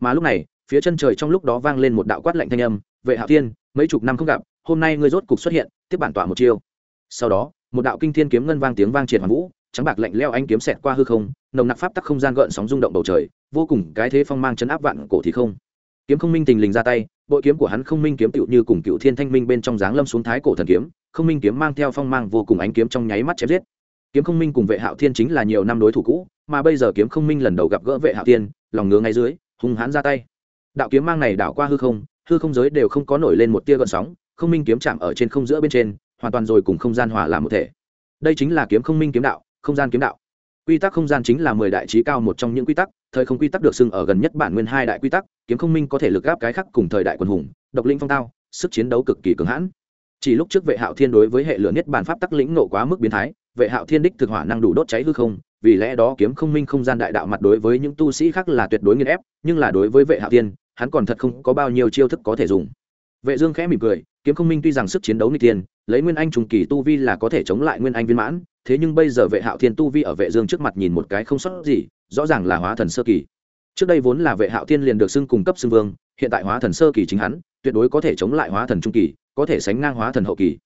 mà lúc này, phía chân trời trong lúc đó vang lên một đạo quát lạnh thanh âm, vệ hạo thiên, mấy chục năm không gặp, hôm nay ngươi rốt cục xuất hiện, tiếp bản tỏa một chiêu. Sau đó, một đạo kinh thiên kiếm ngân vang tiếng vang triệt hoàn vũ, trắng bạc lạnh leo anh kiếm xẹt qua hư không, nồng nặc pháp tắc không gian gợn sóng rung động bầu trời, vô cùng cái thế phong mang chấn áp vạn cổ thì không. Kiếm không minh tình lình ra tay, bội kiếm của hắn không minh kiếm tựu như cùng cựu thiên thanh minh bên trong dáng lâm xuống thái cổ thần kiếm, không minh kiếm mang theo phong mang vô cùng ánh kiếm trong nháy mắt chém giết. Kiếm không minh cùng vệ hạo thiên chính là nhiều năm đối thủ cũ, mà bây giờ kiếm không minh lần đầu gặp gỡ vệ hạo thiên, lòng ngứa ngay dưới hung hãn ra tay. Đạo kiếm mang này đảo qua hư không hư không giới đều không có nổi lên một tia gợn sóng, không minh kiếm chạm ở trên không giữa bên trên, hoàn toàn rồi cùng không gian hòa làm một thể. Đây chính là kiếm không minh kiếm đạo, không gian kiếm đạo. Quy tắc không gian chính là mười đại trí cao một trong những quy tắc, thời không quy tắc được xưng ở gần nhất bản nguyên hai đại quy tắc, kiếm không minh có thể lực gáp cái khác cùng thời đại quần hùng, độc linh phong tao, sức chiến đấu cực kỳ cường hãn. Chỉ lúc trước vệ hạo thiên đối với hệ lửa nhất bản pháp tắc lĩnh nộ quá mức biến thái, vệ hạo thiên đích thực hỏa năng đủ đốt cháy hư không vì lẽ đó kiếm không minh không gian đại đạo mặt đối với những tu sĩ khác là tuyệt đối nghiên ép, nhưng là đối với vệ hạo thiên hắn còn thật không có bao nhiêu chiêu thức có thể dùng. Vệ dương khẽ mỉm cười, kiếm không minh tuy rằng sức chiến đấu nghịch tiên, lấy nguyên anh trùng kỳ tu vi là có thể chống lại nguyên anh viên mãn, thế nhưng bây giờ vệ hạo thiên tu vi ở vệ dương trước mặt nhìn một cái không sót gì, rõ ràng là hóa thần sơ kỳ. Trước đây vốn là vệ hạo thiên liền được xưng cùng cấp xưng vương, hiện tại hóa thần sơ kỳ chính hắn, tuyệt đối có thể chống lại hóa thần trung kỳ, có thể sánh ngang hóa thần hậu kỳ.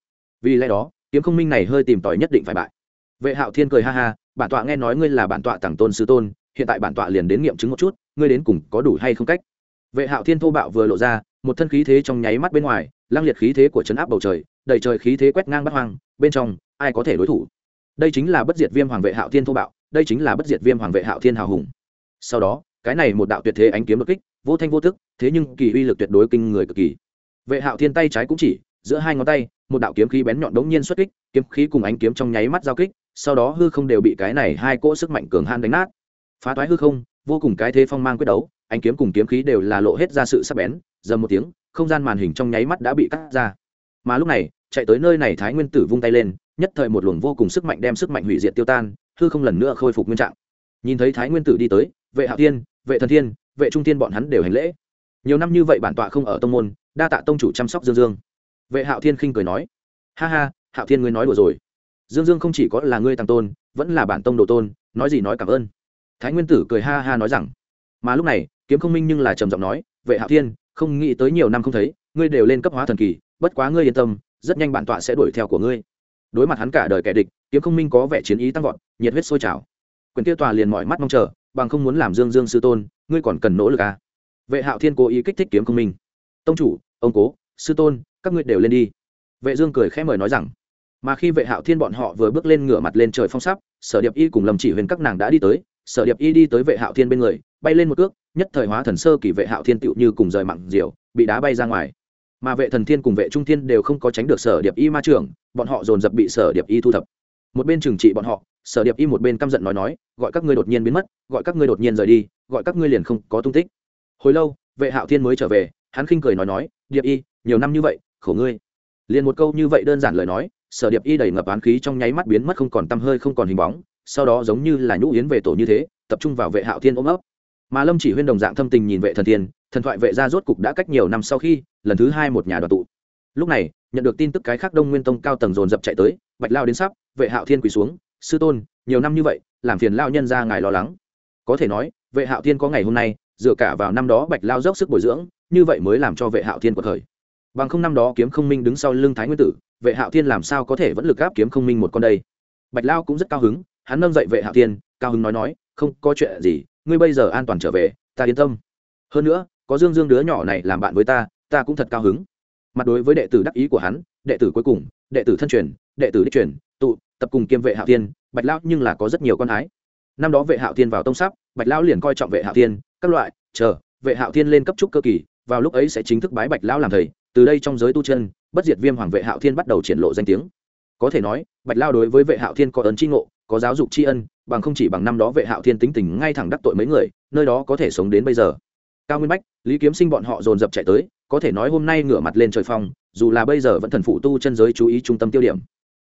Vì lẽ đó, kiếm không minh này hơi tìm tòi nhất định phải bại vệ hạo thiên cười ha ha, bản tọa nghe nói ngươi là bản tọa tặng tôn sư tôn, hiện tại bản tọa liền đến nghiệm chứng một chút, ngươi đến cùng có đủ hay không cách. Vệ hạo thiên thô bạo vừa lộ ra, một thân khí thế trong nháy mắt bên ngoài, lang liệt khí thế của chấn áp bầu trời, đầy trời khí thế quét ngang bắt hoang, bên trong, ai có thể đối thủ? Đây chính là bất diệt viêm hoàng vệ hạo thiên thô bạo, đây chính là bất diệt viêm hoàng vệ hạo thiên hào hùng. Sau đó, cái này một đạo tuyệt thế ánh kiếm đột kích, vô thanh vô tức, thế nhưng kỳ uy lực tuyệt đối kinh người cực kỳ. Vệ hạo thiên tay trái cũng chỉ giữa hai ngón tay, một đạo kiếm khí bén nhọn đống nhiên xuất kích, kiếm khí cùng ánh kiếm trong nháy mắt giao kích, sau đó hư không đều bị cái này hai cỗ sức mạnh cường han đánh nát. Phá toái hư không, vô cùng cái thế phong mang quyết đấu, ánh kiếm cùng kiếm khí đều là lộ hết ra sự sắc bén, dầm một tiếng, không gian màn hình trong nháy mắt đã bị cắt ra. Mà lúc này, chạy tới nơi này thái nguyên tử vung tay lên, nhất thời một luồng vô cùng sức mạnh đem sức mạnh hủy diệt tiêu tan, hư không lần nữa khôi phục nguyên trạng. Nhìn thấy thái nguyên tử đi tới, vệ hạo thiên, vệ thần thiên, vệ trung thiên bọn hắn đều hành lễ. Nhiều năm như vậy bản tọa không ở tông môn, đa tạ tông chủ chăm sóc dương dương vệ hạo thiên khinh cười nói, ha ha, hạo thiên ngươi nói đùa rồi. Dương dương không chỉ có là ngươi tăng tôn, vẫn là bản tông đồ tôn, nói gì nói cảm ơn. Thái nguyên tử cười ha ha nói rằng, mà lúc này, kiếm không minh nhưng là trầm giọng nói, vệ hạo thiên, không nghĩ tới nhiều năm không thấy, ngươi đều lên cấp hóa thần kỳ, bất quá ngươi yên tâm, rất nhanh bản tọa sẽ đuổi theo của ngươi. Đối mặt hắn cả đời kẻ địch, kiếm không minh có vẻ chiến ý tăng vọt, nhiệt huyết sôi trào. Quyền tiêu tòa liền mọi mắt mong chờ, bằng không muốn làm dương dương sư tôn, ngươi còn cần nỗ lực à. vệ hạo thiên cố ý kích thích kiếm không minh. Tông chủ, ông cố, sư tôn các ngươi đều lên đi. Vệ dương cười khẽ mời nói rằng, mà khi vệ hạo thiên bọn họ vừa bước lên ngửa mặt lên trời phong sắp sở điệp y cùng lâm chỉ huyền các nàng đã đi tới. Sở điệp y đi tới vệ hạo thiên bên người, bay lên một cước, nhất thời hóa thần sơ kỳ vệ hạo thiên tựu như cùng rời mặn diều, bị đá bay ra ngoài. Mà vệ thần thiên cùng vệ trung thiên đều không có tránh được sở điệp y ma trưởng, bọn họ dồn dập bị sở điệp y thu thập. Một bên trừng trị bọn họ, sở điệp y một bên căm giận nói nói, gọi các ngươi đột nhiên biến mất, gọi các ngươi đột nhiên rời đi, gọi các ngươi liền không có tung tích. Hồi lâu, vệ hạo thiên mới trở về, hắn khinh cười nói nói, điệp y, nhiều năm như vậy khổ ngươi. Liền một câu như vậy đơn giản lời nói, sở điệp y đầy ngập án khí trong nháy mắt biến mất không còn tăm hơi, không còn hình bóng, sau đó giống như là nhũ yến về tổ như thế, tập trung vào vệ hạo thiên ôm ấp. Mà lâm chỉ huyên đồng dạng thâm tình nhìn vệ thần thiên thần thoại vệ gia rốt cục đã cách nhiều năm sau khi, lần thứ hai một nhà đoàn tụ. Lúc này, nhận được tin tức cái khác đông nguyên tông cao tầng dồn dập chạy tới, bạch lao đến sắp, vệ hạo thiên quỳ xuống, sư tôn, nhiều năm như vậy, làm phiền lao nhân ra ngài lo lắng. Có thể nói, vệ hạo thiên có ngày hôm nay, dựa cả vào năm đó bạch lao dốc sức bồi dưỡng, như vậy mới làm cho vệ hạo thiên của thời bằng không năm đó kiếm không minh đứng sau lưng thái nguyên tử, vệ hạo thiên làm sao có thể vẫn lực áp kiếm không minh một con đây? Bạch lao cũng rất cao hứng, hắn nâng dậy vệ hạo thiên, cao hứng nói nói, không, có chuyện gì, ngươi bây giờ an toàn trở về, ta yên tâm. Hơn nữa, có dương dương đứa nhỏ này làm bạn với ta ta cũng thật cao hứng. Mặt đối với đệ tử đắc ý của hắn, đệ tử cuối cùng, đệ tử thân truyền, đệ tử đích truyền, tụ, tập cùng kiêm vệ hạo thiên, bạch lão nhưng là có rất nhiều con ái. Năm đó vệ hạo thiên vào tông sắp, bạch lão liền coi trọng vệ hạo thiên, các loại, chờ, vệ hạo thiên lên cấp trúc cơ kỳ, vào lúc ấy sẽ chính thức bái bạch lão làm thầy từ đây trong giới tu chân, bất diệt viêm hoàng vệ hạo thiên bắt đầu triển lộ danh tiếng. Có thể nói, bạch lao đối với vệ hạo thiên có ấn tri ngộ, có giáo dục tri ân, bằng không chỉ bằng năm đó vệ hạo thiên tính tình ngay thẳng đắc tội mấy người, nơi đó có thể sống đến bây giờ. Cao nguyên bách, lý kiếm sinh bọn họ dồn dập chạy tới, có thể nói hôm nay ngửa mặt lên trời phong, dù là bây giờ vẫn thần phụ tu chân giới chú ý trung tâm tiêu điểm.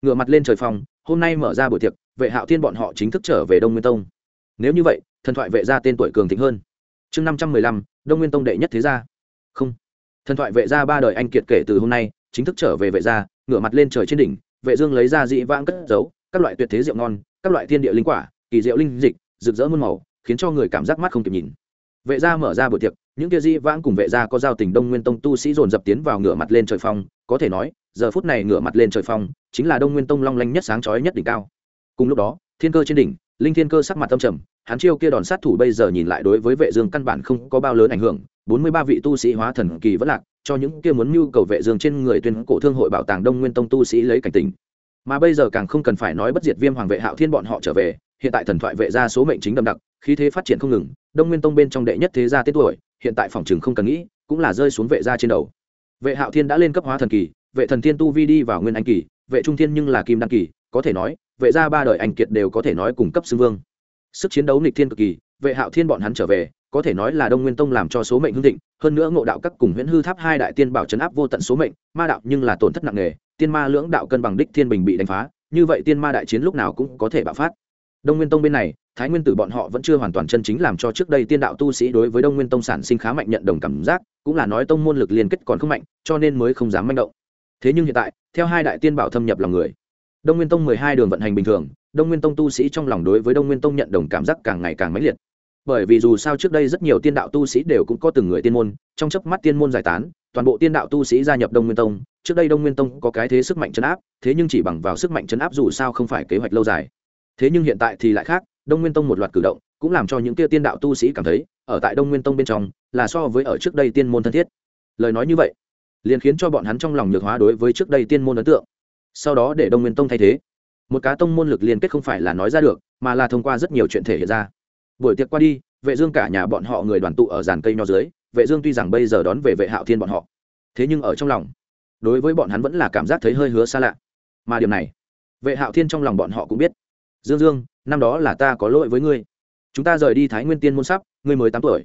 Ngửa mặt lên trời phong, hôm nay mở ra buổi tiệc, vệ hạo thiên bọn họ chính thức trở về đông nguyên tông. Nếu như vậy, thần thoại vệ ra tên tuổi cường thịnh hơn. Chương năm trăm mười lăm, đông nguyên tông đệ nhất thế gia. Không thần thoại vệ gia ba đời anh kiệt kể từ hôm nay, chính thức trở về vệ gia, ngửa mặt lên trời trên đỉnh, vệ dương lấy ra dị vãng cất giấu, các loại tuyệt thế rượu ngon, các loại thiên địa linh quả, kỳ diệu linh dịch, rực rỡ muôn màu, khiến cho người cảm giác mắt không kịp nhìn. Vệ gia mở ra buổi tiệc, những kia dị vãng cùng vệ gia có giao tình đông nguyên tông tu sĩ dồn dập tiến vào ngửa mặt lên trời phong, có thể nói, giờ phút này ngửa mặt lên trời phong, chính là đông nguyên tông long lanh nhất sáng chói nhất đỉnh cao. Cùng lúc đó, thiên cơ trên đỉnh, linh thiên cơ sắc mặt tâm trầm, hắn chiêu kia đòn sát thủ bây giờ nhìn lại đối với vệ dương căn bản không có bao lớn ảnh hưởng bốn mươi ba vị tu sĩ hóa thần kỳ vẫn lạc, cho những kia muốn nhu cầu vệ dương trên người tuyên cổ thương hội bảo tàng đông nguyên tông tu sĩ lấy cảnh tỉnh. mà bây giờ càng không cần phải nói bất diệt viêm hoàng vệ hạo thiên bọn họ trở về, hiện tại thần thoại vệ gia số mệnh chính đậm đặc, khí thế phát triển không ngừng, đông nguyên tông bên trong đệ nhất thế gia tên tuổi, hiện tại phòng trường không cần nghĩ, cũng là rơi xuống vệ gia trên đầu vệ hạo thiên đã lên cấp hóa thần kỳ, vệ thần thiên tu vi đi vào nguyên anh kỳ, vệ trung thiên nhưng là kim đăng kỳ, có thể nói, vệ gia ba đời anh kiệt đều có thể nói cùng cấp xưng vương sức chiến đấu nghịch thiên cực kỳ, vệ hạo thiên bọn hắn trở về có thể nói là đông nguyên tông làm cho số mệnh hưng thịnh, hơn nữa ngộ đạo các cùng huyễn hư tháp hai đại tiên bảo chấn áp vô tận số mệnh, ma đạo nhưng là tổn thất nặng nề, tiên ma lưỡng đạo cân bằng đích thiên bình bị đánh phá, như vậy tiên ma đại chiến lúc nào cũng có thể bạo phát. Đông nguyên tông bên này, thái nguyên tử bọn họ vẫn chưa hoàn toàn chân chính làm cho trước đây tiên đạo tu sĩ đối với đông nguyên tông sản sinh khá mạnh nhận đồng cảm giác, cũng là nói tông môn lực liên kết còn không mạnh, cho nên mới không dám manh động. Thế nhưng hiện tại, theo hai đại tiên bảo thâm nhập lòng người, đông nguyên tông mười hai đường vận hành bình thường, đông nguyên tông tu sĩ trong lòng đối với đông nguyên tông nhận đồng cảm giác càng ngày càng mãnh liệt bởi vì dù sao trước đây rất nhiều tiên đạo tu sĩ đều cũng có từng người tiên môn, trong chớp mắt tiên môn giải tán, toàn bộ tiên đạo tu sĩ gia nhập đông nguyên tông. Trước đây đông nguyên tông có cái thế sức mạnh chấn áp, thế nhưng chỉ bằng vào sức mạnh chấn áp dù sao không phải kế hoạch lâu dài. Thế nhưng hiện tại thì lại khác, đông nguyên tông một loạt cử động cũng làm cho những kia tiên đạo tu sĩ cảm thấy, ở tại đông nguyên tông bên trong là so với ở trước đây tiên môn thân thiết. Lời nói như vậy, liền khiến cho bọn hắn trong lòng nhược hóa đối với trước đây tiên môn ấn tượng. Sau đó để đông nguyên tông thay thế. Một cá tông môn lực liên kết không phải là nói ra được, mà là thông qua rất nhiều chuyện thể hiện ra buổi tiệc qua đi, vệ dương cả nhà bọn họ người đoàn tụ ở giàn cây nho dưới, vệ dương tuy rằng bây giờ đón về vệ hạo thiên bọn họ, thế nhưng ở trong lòng, đối với bọn hắn vẫn là cảm giác thấy hơi hứa xa lạ. Mà điều này, vệ hạo thiên trong lòng bọn họ cũng biết. Dương dương, năm đó là ta có lỗi với ngươi. Chúng ta rời đi thái nguyên tiên môn sắp ngươi mới tám tuổi.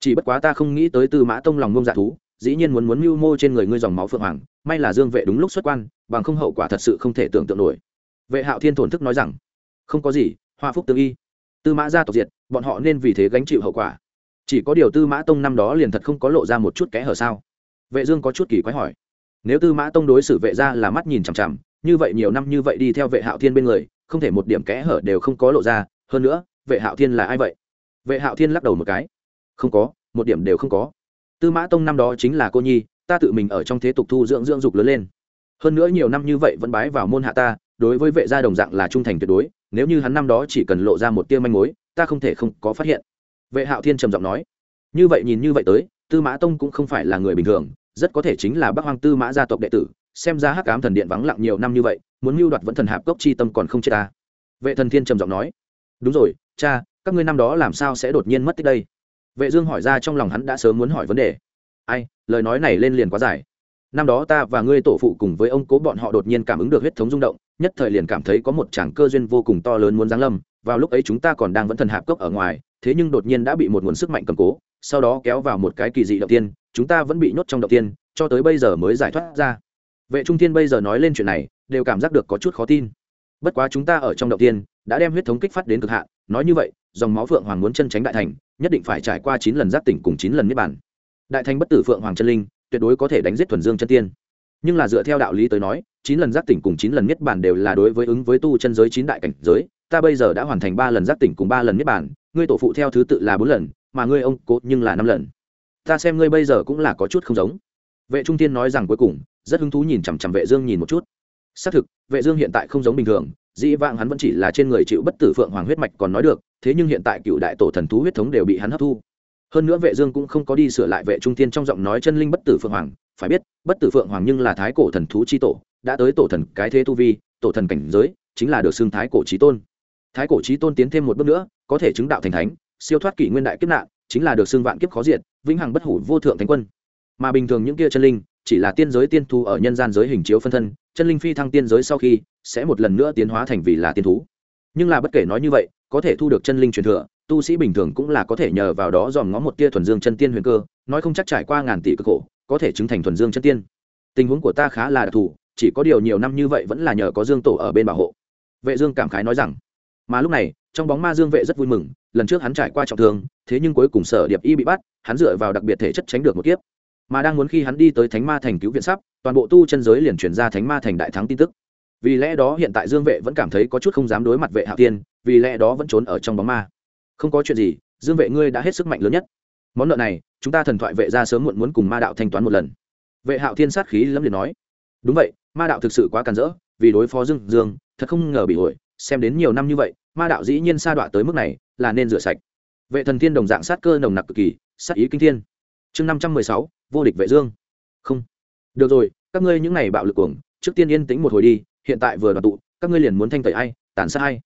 Chỉ bất quá ta không nghĩ tới tư mã tông lòng ngông dạ thú, dĩ nhiên muốn muốn mưu mô trên người ngươi dòng máu phượng hoàng, may là dương vệ đúng lúc xuất quan, bằng không hậu quả thật sự không thể tưởng tượng nổi. Vệ hạo thiên thổn thức nói rằng, không có gì, hoa phúc tương y. Tư mã gia tộc diệt bọn họ nên vì thế gánh chịu hậu quả. Chỉ có điều tư mã tông năm đó liền thật không có lộ ra một chút kẽ hở sao? Vệ dương có chút kỳ quái hỏi. Nếu tư mã tông đối xử vệ gia là mắt nhìn chằm chằm, như vậy nhiều năm như vậy đi theo vệ hạo thiên bên người, không thể một điểm kẽ hở đều không có lộ ra. Hơn nữa, vệ hạo thiên là ai vậy? Vệ hạo thiên lắc đầu một cái. Không có, một điểm đều không có. Tư mã tông năm đó chính là cô nhi, ta tự mình ở trong thế tục thu dưỡng dưỡng dục lớn lên. Hơn nữa nhiều năm như vậy vẫn bái vào môn hạ ta, đối với vệ gia đồng dạng là trung thành tuyệt đối, nếu như hắn năm đó chỉ cần lộ ra một tia manh mối ta không thể không có phát hiện. Vệ hạo thiên trầm giọng nói, như vậy nhìn như vậy tới, tư mã tông cũng không phải là người bình thường, rất có thể chính là bắc hoàng tư mã gia tộc đệ tử, xem ra hắc ám thần điện vắng lặng nhiều năm như vậy, muốn mưu đoạt vẫn thần hạp cốc chi tâm còn không chết ta. Vệ thần thiên trầm giọng nói, đúng rồi, cha, các ngươi năm đó làm sao sẽ đột nhiên mất tích đây? Vệ dương hỏi ra trong lòng hắn đã sớm muốn hỏi vấn đề. Ai, lời nói này lên liền quá dài. Năm đó ta và ngươi tổ phụ cùng với ông cố bọn họ đột nhiên cảm ứng được huyết thống rung động nhất thời liền cảm thấy có một tràng cơ duyên vô cùng to lớn muốn giáng lâm, vào lúc ấy chúng ta còn đang vẫn thần hạp cốc ở ngoài, thế nhưng đột nhiên đã bị một nguồn sức mạnh cầm cố, sau đó kéo vào một cái kỳ dị động tiên, chúng ta vẫn bị nhốt trong động tiên, cho tới bây giờ mới giải thoát ra. Vệ trung thiên bây giờ nói lên chuyện này, đều cảm giác được có chút khó tin. Bất quá chúng ta ở trong động tiên, đã đem huyết thống kích phát đến cực hạn, nói như vậy, dòng máu phượng hoàng muốn chân tránh đại thành, nhất định phải trải qua chín lần giáp tỉnh cùng chín lần niết bản đại thành bất tử phượng hoàng chân linh, tuyệt đối có thể đánh giết thuần dương chân tiên nhưng là dựa theo đạo lý tới nói, chín lần giác tỉnh cùng chín lần niết bàn đều là đối với ứng với tu chân giới chín đại cảnh giới, ta bây giờ đã hoàn thành ba lần giác tỉnh cùng ba lần niết bàn, ngươi tổ phụ theo thứ tự là bốn lần, mà ngươi ông cố nhưng là năm lần. Ta xem ngươi bây giờ cũng là có chút không giống. Vệ trung tiên nói rằng cuối cùng, rất hứng thú nhìn chằm chằm vệ dương nhìn một chút. Xác thực, vệ dương hiện tại không giống bình thường, dĩ vãng hắn vẫn chỉ là trên người chịu bất tử phượng hoàng huyết mạch còn nói được, thế nhưng hiện tại cựu đại tổ thần thú huyết thống đều bị hắn hấp thu hơn nữa vệ dương cũng không có đi sửa lại vệ trung tiên trong giọng nói chân linh bất tử phượng hoàng. Phải biết, bất tử phượng hoàng nhưng là thái cổ thần thú chi tổ, đã tới tổ thần cái thế tu vi, tổ thần cảnh giới, chính là được xưng thái cổ chí tôn. Thái cổ chí tôn tiến thêm một bước nữa, có thể chứng đạo thành thánh, siêu thoát kỷ nguyên đại kiếp nạn, chính là được xưng vạn kiếp khó diệt, vĩnh hằng bất hủ vô thượng thánh quân. Mà bình thường những kia chân linh, chỉ là tiên giới tiên thu ở nhân gian giới hình chiếu phân thân, chân linh phi thăng tiên giới sau khi, sẽ một lần nữa tiến hóa thành vì là tiên thú. Nhưng là bất kể nói như vậy, có thể thu được chân linh truyền thừa tu sĩ bình thường cũng là có thể nhờ vào đó dòm ngó một tia thuần dương chân tiên huyền cơ, nói không chắc trải qua ngàn tỷ cơ khổ, có thể chứng thành thuần dương chân tiên. Tình huống của ta khá là đặc thù, chỉ có điều nhiều năm như vậy vẫn là nhờ có dương tổ ở bên bảo hộ. Vệ dương cảm khái nói rằng. Mà lúc này, trong bóng ma dương vệ rất vui mừng, lần trước hắn trải qua trọng thương, thế nhưng cuối cùng sở điệp y bị bắt, hắn dựa vào đặc biệt thể chất tránh được một kiếp. Mà đang muốn khi hắn đi tới thánh ma thành cứu viện sắp, toàn bộ tu chân giới liền chuyển ra thánh ma thành đại thắng tin tức. Vì lẽ đó hiện tại dương vệ vẫn cảm thấy có chút không dám đối mặt vệ hạ tiên vì lẽ đó vẫn trốn ở trong bóng ma không có chuyện gì, dương vệ ngươi đã hết sức mạnh lớn nhất. Món nợ này, chúng ta thần thoại vệ ra sớm muộn muốn cùng ma đạo thanh toán một lần. Vệ hạo thiên sát khí lâm liền nói. Đúng vậy, ma đạo thực sự quá càn rỡ, vì đối phó dương dương, thật không ngờ bị ổi xem đến nhiều năm như vậy, ma đạo dĩ nhiên sa đọa tới mức này, là nên rửa sạch. Vệ thần thiên đồng dạng sát cơ nồng nặc cực kỳ, sát ý kinh thiên. Chương năm trăm mười sáu, vô địch vệ dương. Không. Được rồi, các ngươi những này bạo lực cuồng, trước tiên yên tĩnh một hồi đi, hiện tại vừa đoàn tụ, các ngươi liền muốn thanh tẩy ai, tàn sát ai?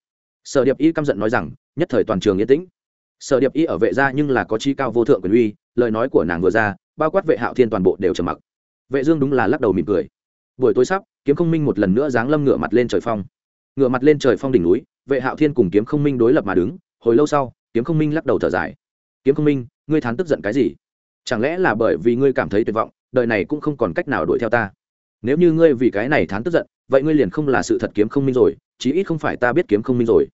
Sở điệp y căm giận nói rằng, nhất thời toàn trường yên tĩnh. Sở điệp y ở vệ gia nhưng là có chi cao vô thượng quyền uy, lời nói của nàng vừa ra, bao quát vệ hạo thiên toàn bộ đều trầm mặc. Vệ dương đúng là lắc đầu mỉm cười. Buổi tối sắp, kiếm không minh một lần nữa giáng lâm ngựa mặt lên trời phong. Ngựa mặt lên trời phong đỉnh núi, vệ hạo thiên cùng kiếm không minh đối lập mà đứng, hồi lâu sau, kiếm không minh lắc đầu thở dài. Kiếm không minh, ngươi thán tức giận cái gì? Chẳng lẽ là bởi vì ngươi cảm thấy tuyệt vọng, đời này cũng không còn cách nào đuổi theo ta? Nếu như ngươi vì cái này thán tức giận, vậy ngươi liền không là sự thật kiếm không minh rồi, chí ít không phải ta biết kiếm không minh rồi.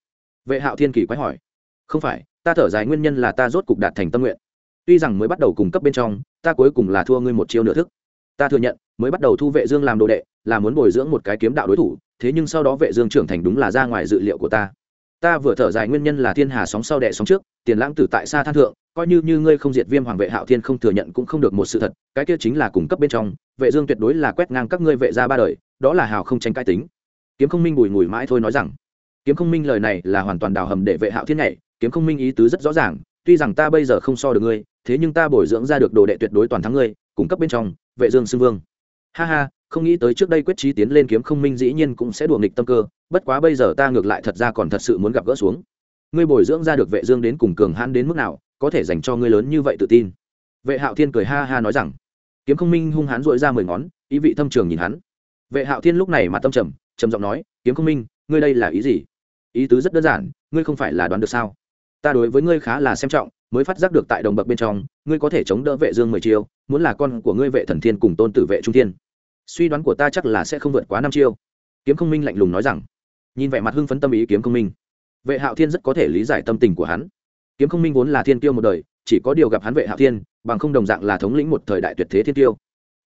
Vệ hạo thiên kỳ quái hỏi. Không phải, ta thở dài nguyên nhân là ta rốt cục đạt thành tâm nguyện. Tuy rằng mới bắt đầu cùng cấp bên trong, ta cuối cùng là thua ngươi một chiêu nửa thức. Ta thừa nhận, mới bắt đầu thu vệ dương làm đồ đệ, là muốn bồi dưỡng một cái kiếm đạo đối thủ, thế nhưng sau đó vệ dương trưởng thành đúng là ra ngoài dự liệu của ta. Ta vừa thở dài nguyên nhân là thiên hà sóng sau đệ sóng trước, tiền lãng tử tại xa than thượng coi như như ngươi không diệt viêm hoàng vệ hạo thiên không thừa nhận cũng không được một sự thật, cái kia chính là cung cấp bên trong, vệ dương tuyệt đối là quét ngang các ngươi vệ gia ba đời, đó là hào không tranh cãi tính. Kiếm không minh bùi ngùi mãi thôi nói rằng, kiếm không minh lời này là hoàn toàn đào hầm để vệ hạo thiên nhảy, kiếm không minh ý tứ rất rõ ràng, tuy rằng ta bây giờ không so được ngươi, thế nhưng ta bồi dưỡng ra được đồ đệ tuyệt đối toàn thắng ngươi cung cấp bên trong, vệ dương xưng vương. Ha ha, không nghĩ tới trước đây quyết trí tiến lên kiếm không minh dĩ nhiên cũng sẽ đùa nghịch tâm cơ, bất quá bây giờ ta ngược lại thật ra còn thật sự muốn gặp gỡ xuống. Ngươi bồi dưỡng ra được vệ dương đến cùng cường hãn đến mức nào có thể dành cho ngươi lớn như vậy tự tin. Vệ hạo thiên cười ha ha nói rằng, kiếm không minh hung hãn dội ra mười ngón, ý vị thâm trường nhìn hắn. Vệ hạo thiên lúc này mà tâm trầm trầm giọng nói, kiếm không minh, ngươi đây là ý gì? Ý tứ rất đơn giản, ngươi không phải là đoán được sao? Ta đối với ngươi khá là xem trọng, mới phát giác được tại đồng bậc bên trong, ngươi có thể chống đỡ vệ dương mười chiêu, muốn là con của ngươi vệ thần thiên cùng tôn tử vệ trung thiên. Suy đoán của ta chắc là sẽ không vượt quá năm chiêu. Kiếm không minh lạnh lùng nói rằng, nhìn vẻ mặt hưng phấn tâm ý kiếm không minh. Vệ hạo thiên rất có thể lý giải tâm tình của hắn kiếm không minh vốn là thiên tiêu một đời, chỉ có điều gặp hắn vệ hạo thiên, bằng không đồng dạng là thống lĩnh một thời đại tuyệt thế thiên tiêu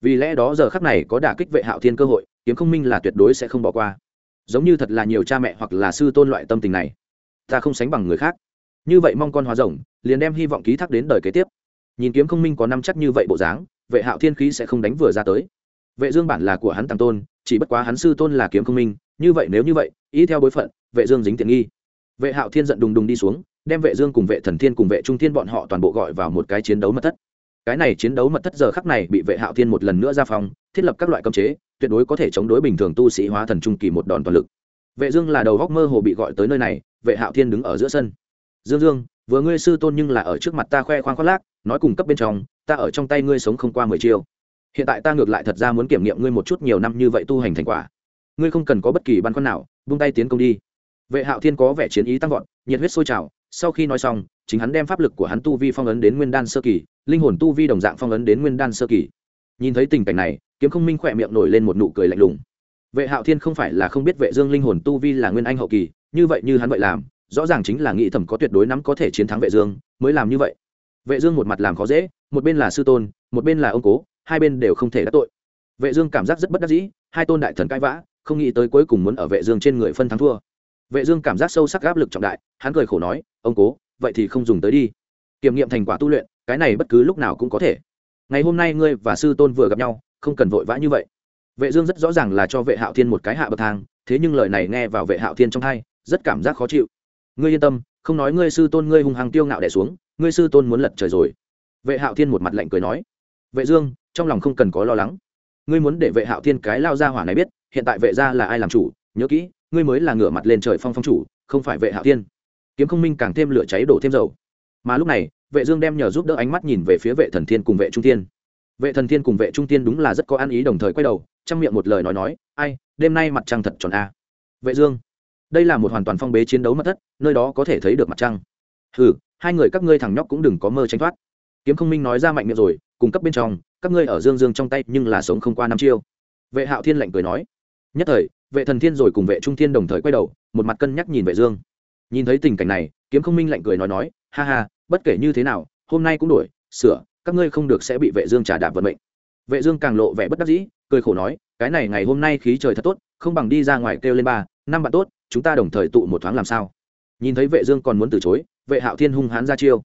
vì lẽ đó giờ khắc này có đả kích vệ hạo thiên cơ hội, kiếm không minh là tuyệt đối sẽ không bỏ qua. Giống như thật là nhiều cha mẹ hoặc là sư tôn loại tâm tình này. Ta không sánh bằng người khác. Như vậy mong con hóa rồng, liền đem hy vọng ký thác đến đời kế tiếp. Nhìn kiếm không minh có năm chắc như vậy bộ dáng, vệ hạo thiên khí sẽ không đánh vừa ra tới. Vệ dương bản là của hắn tăng tôn, chỉ bất quá hắn sư tôn là kiếm không minh, như vậy nếu như vậy ý theo bối phận, vệ dương dính tiện nghi. Vệ hạo thiên giận đùng đùng đi xuống đem vệ dương cùng vệ thần thiên cùng vệ trung thiên bọn họ toàn bộ gọi vào một cái chiến đấu mật thất. Cái này chiến đấu mật thất giờ khắc này bị vệ hạo thiên một lần nữa ra phòng thiết lập các loại cấm chế, tuyệt đối có thể chống đối bình thường tu sĩ hóa thần trung kỳ một đòn toàn lực. Vệ dương là đầu góc mơ hồ bị gọi tới nơi này, vệ hạo thiên đứng ở giữa sân. Dương dương, vừa ngươi sư tôn nhưng là ở trước mặt ta khoe khoang khoác lác, nói cùng cấp bên trong, ta ở trong tay ngươi sống không qua mười chiêu. Hiện tại ta ngược lại thật ra muốn kiểm nghiệm ngươi một chút nhiều năm như vậy tu hành thành quả. Ngươi không cần có bất kỳ băn khoăn nào, buông tay tiến công đi vệ hạo thiên có vẻ chiến ý tăng vọt, nhiệt huyết sôi trào, sau khi nói xong, chính hắn đem pháp lực của hắn tu vi phong ấn đến nguyên đan sơ kỳ, linh hồn tu vi đồng dạng phong ấn đến nguyên đan sơ kỳ. Nhìn thấy tình cảnh này, kiếm không minh khỏe miệng nổi lên một nụ cười lạnh lùng. Vệ hạo thiên không phải là không biết vệ dương linh hồn tu vi là nguyên anh hậu kỳ, như vậy như hắn vậy làm, rõ ràng chính là nghĩ thẩm có tuyệt đối nắm có thể chiến thắng vệ dương, mới làm như vậy. Vệ dương một mặt làm khó dễ, một bên là sư tôn, một bên là ông cố, hai bên đều không thể đắc tội. Vệ dương cảm giác rất bất đắc dĩ, hai tôn đại thần cãi vã, không nghĩ tới cuối cùng muốn ở vệ dương trên người phân thắng thua vệ dương cảm giác sâu sắc áp lực trọng đại, hắn cười khổ nói, ông cố, vậy thì không dùng tới đi. Kiểm nghiệm thành quả tu luyện, cái này bất cứ lúc nào cũng có thể. Ngày hôm nay ngươi và sư tôn vừa gặp nhau, không cần vội vã như vậy. Vệ dương rất rõ ràng là cho vệ hạo thiên một cái hạ bậc thang, thế nhưng lời này nghe vào vệ hạo thiên trong tai, rất cảm giác khó chịu. Ngươi yên tâm, không nói ngươi sư tôn ngươi hung hăng tiêu ngạo đè xuống, ngươi sư tôn muốn lật trời rồi. Vệ hạo thiên một mặt lạnh cười nói. Vệ dương, trong lòng không cần có lo lắng. Ngươi muốn để vệ hạo thiên cái lao ra hỏa này biết, hiện tại vệ gia là ai làm chủ, nhớ kỹ ngươi mới là ngửa mặt lên trời phong phong chủ, không phải vệ hạo thiên. Kiếm không minh càng thêm lửa cháy đổ thêm dầu. Mà lúc này, vệ dương đem nhờ giúp đỡ ánh mắt nhìn về phía vệ thần thiên cùng vệ trung thiên. Vệ thần thiên cùng vệ trung thiên đúng là rất có ăn ý đồng thời quay đầu, trong miệng một lời nói nói, ai, đêm nay mặt trăng thật tròn a. Vệ dương, đây là một hoàn toàn phong bế chiến đấu mất thất, nơi đó có thể thấy được mặt trăng. Hừ, hai người các ngươi thằng nhóc cũng đừng có mơ tránh thoát. Kiếm không minh nói ra mạnh miệng rồi, cùng cấp bên trong, các ngươi ở dương dương trong tay nhưng là sống không qua năm chiêu. Vệ hạo thiên lạnh cười nói, nhất thời vệ thần thiên rồi cùng vệ trung thiên đồng thời quay đầu, một mặt cân nhắc nhìn vệ dương. Nhìn thấy tình cảnh này, kiếm không minh lạnh cười nói nói, ha ha, bất kể như thế nào, hôm nay cũng đổi, sửa, các ngươi không được sẽ bị vệ dương trả đạp vận mệnh. Vệ dương càng lộ vẻ bất đắc dĩ, cười khổ nói, cái này ngày hôm nay khí trời thật tốt, không bằng đi ra ngoài kêu lên ba, năm bạn tốt, chúng ta đồng thời tụ một thoáng làm sao? Nhìn thấy vệ dương còn muốn từ chối, vệ hạo thiên hung hãn ra chiêu.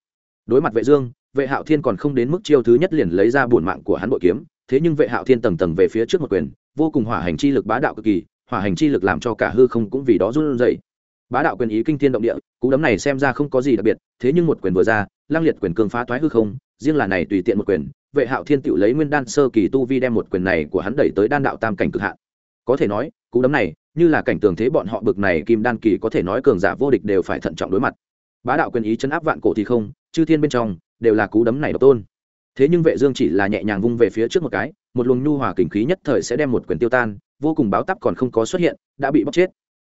Đối mặt vệ dương, vệ hạo thiên còn không đến mức chiêu thứ nhất liền lấy ra buồn mạng của hắn bội kiếm, thế nhưng vệ hạo thiên tầng tầng về phía trước một quyền, vô cùng hỏa hành chi lực bá đạo cực kỳ hỏa hành chi lực làm cho cả hư không cũng vì đó run rẩy. Bá đạo quyền ý kinh thiên động địa, cú đấm này xem ra không có gì đặc biệt, thế nhưng một quyền vừa ra lang liệt quyền cường phá thoái hư không, riêng là này tùy tiện một quyền, vệ hạo thiên tiểu lấy nguyên đan sơ kỳ tu vi đem một quyền này của hắn đẩy tới đan đạo tam cảnh cực hạn. Có thể nói, cú đấm này, như là cảnh tường thế bọn họ bực này kim đan kỳ có thể nói cường giả vô địch đều phải thận trọng đối mặt. Bá đạo quyền ý chấn áp vạn cổ thì không, chư thiên bên trong, đều là cú đấm này độc tôn. Thế nhưng vệ dương chỉ là nhẹ nhàng vung về phía trước một cái, một luồng nhu hòa kình khí nhất thời sẽ đem một quyền tiêu tan vô cùng báo tắp còn không có xuất hiện, đã bị bóc chết.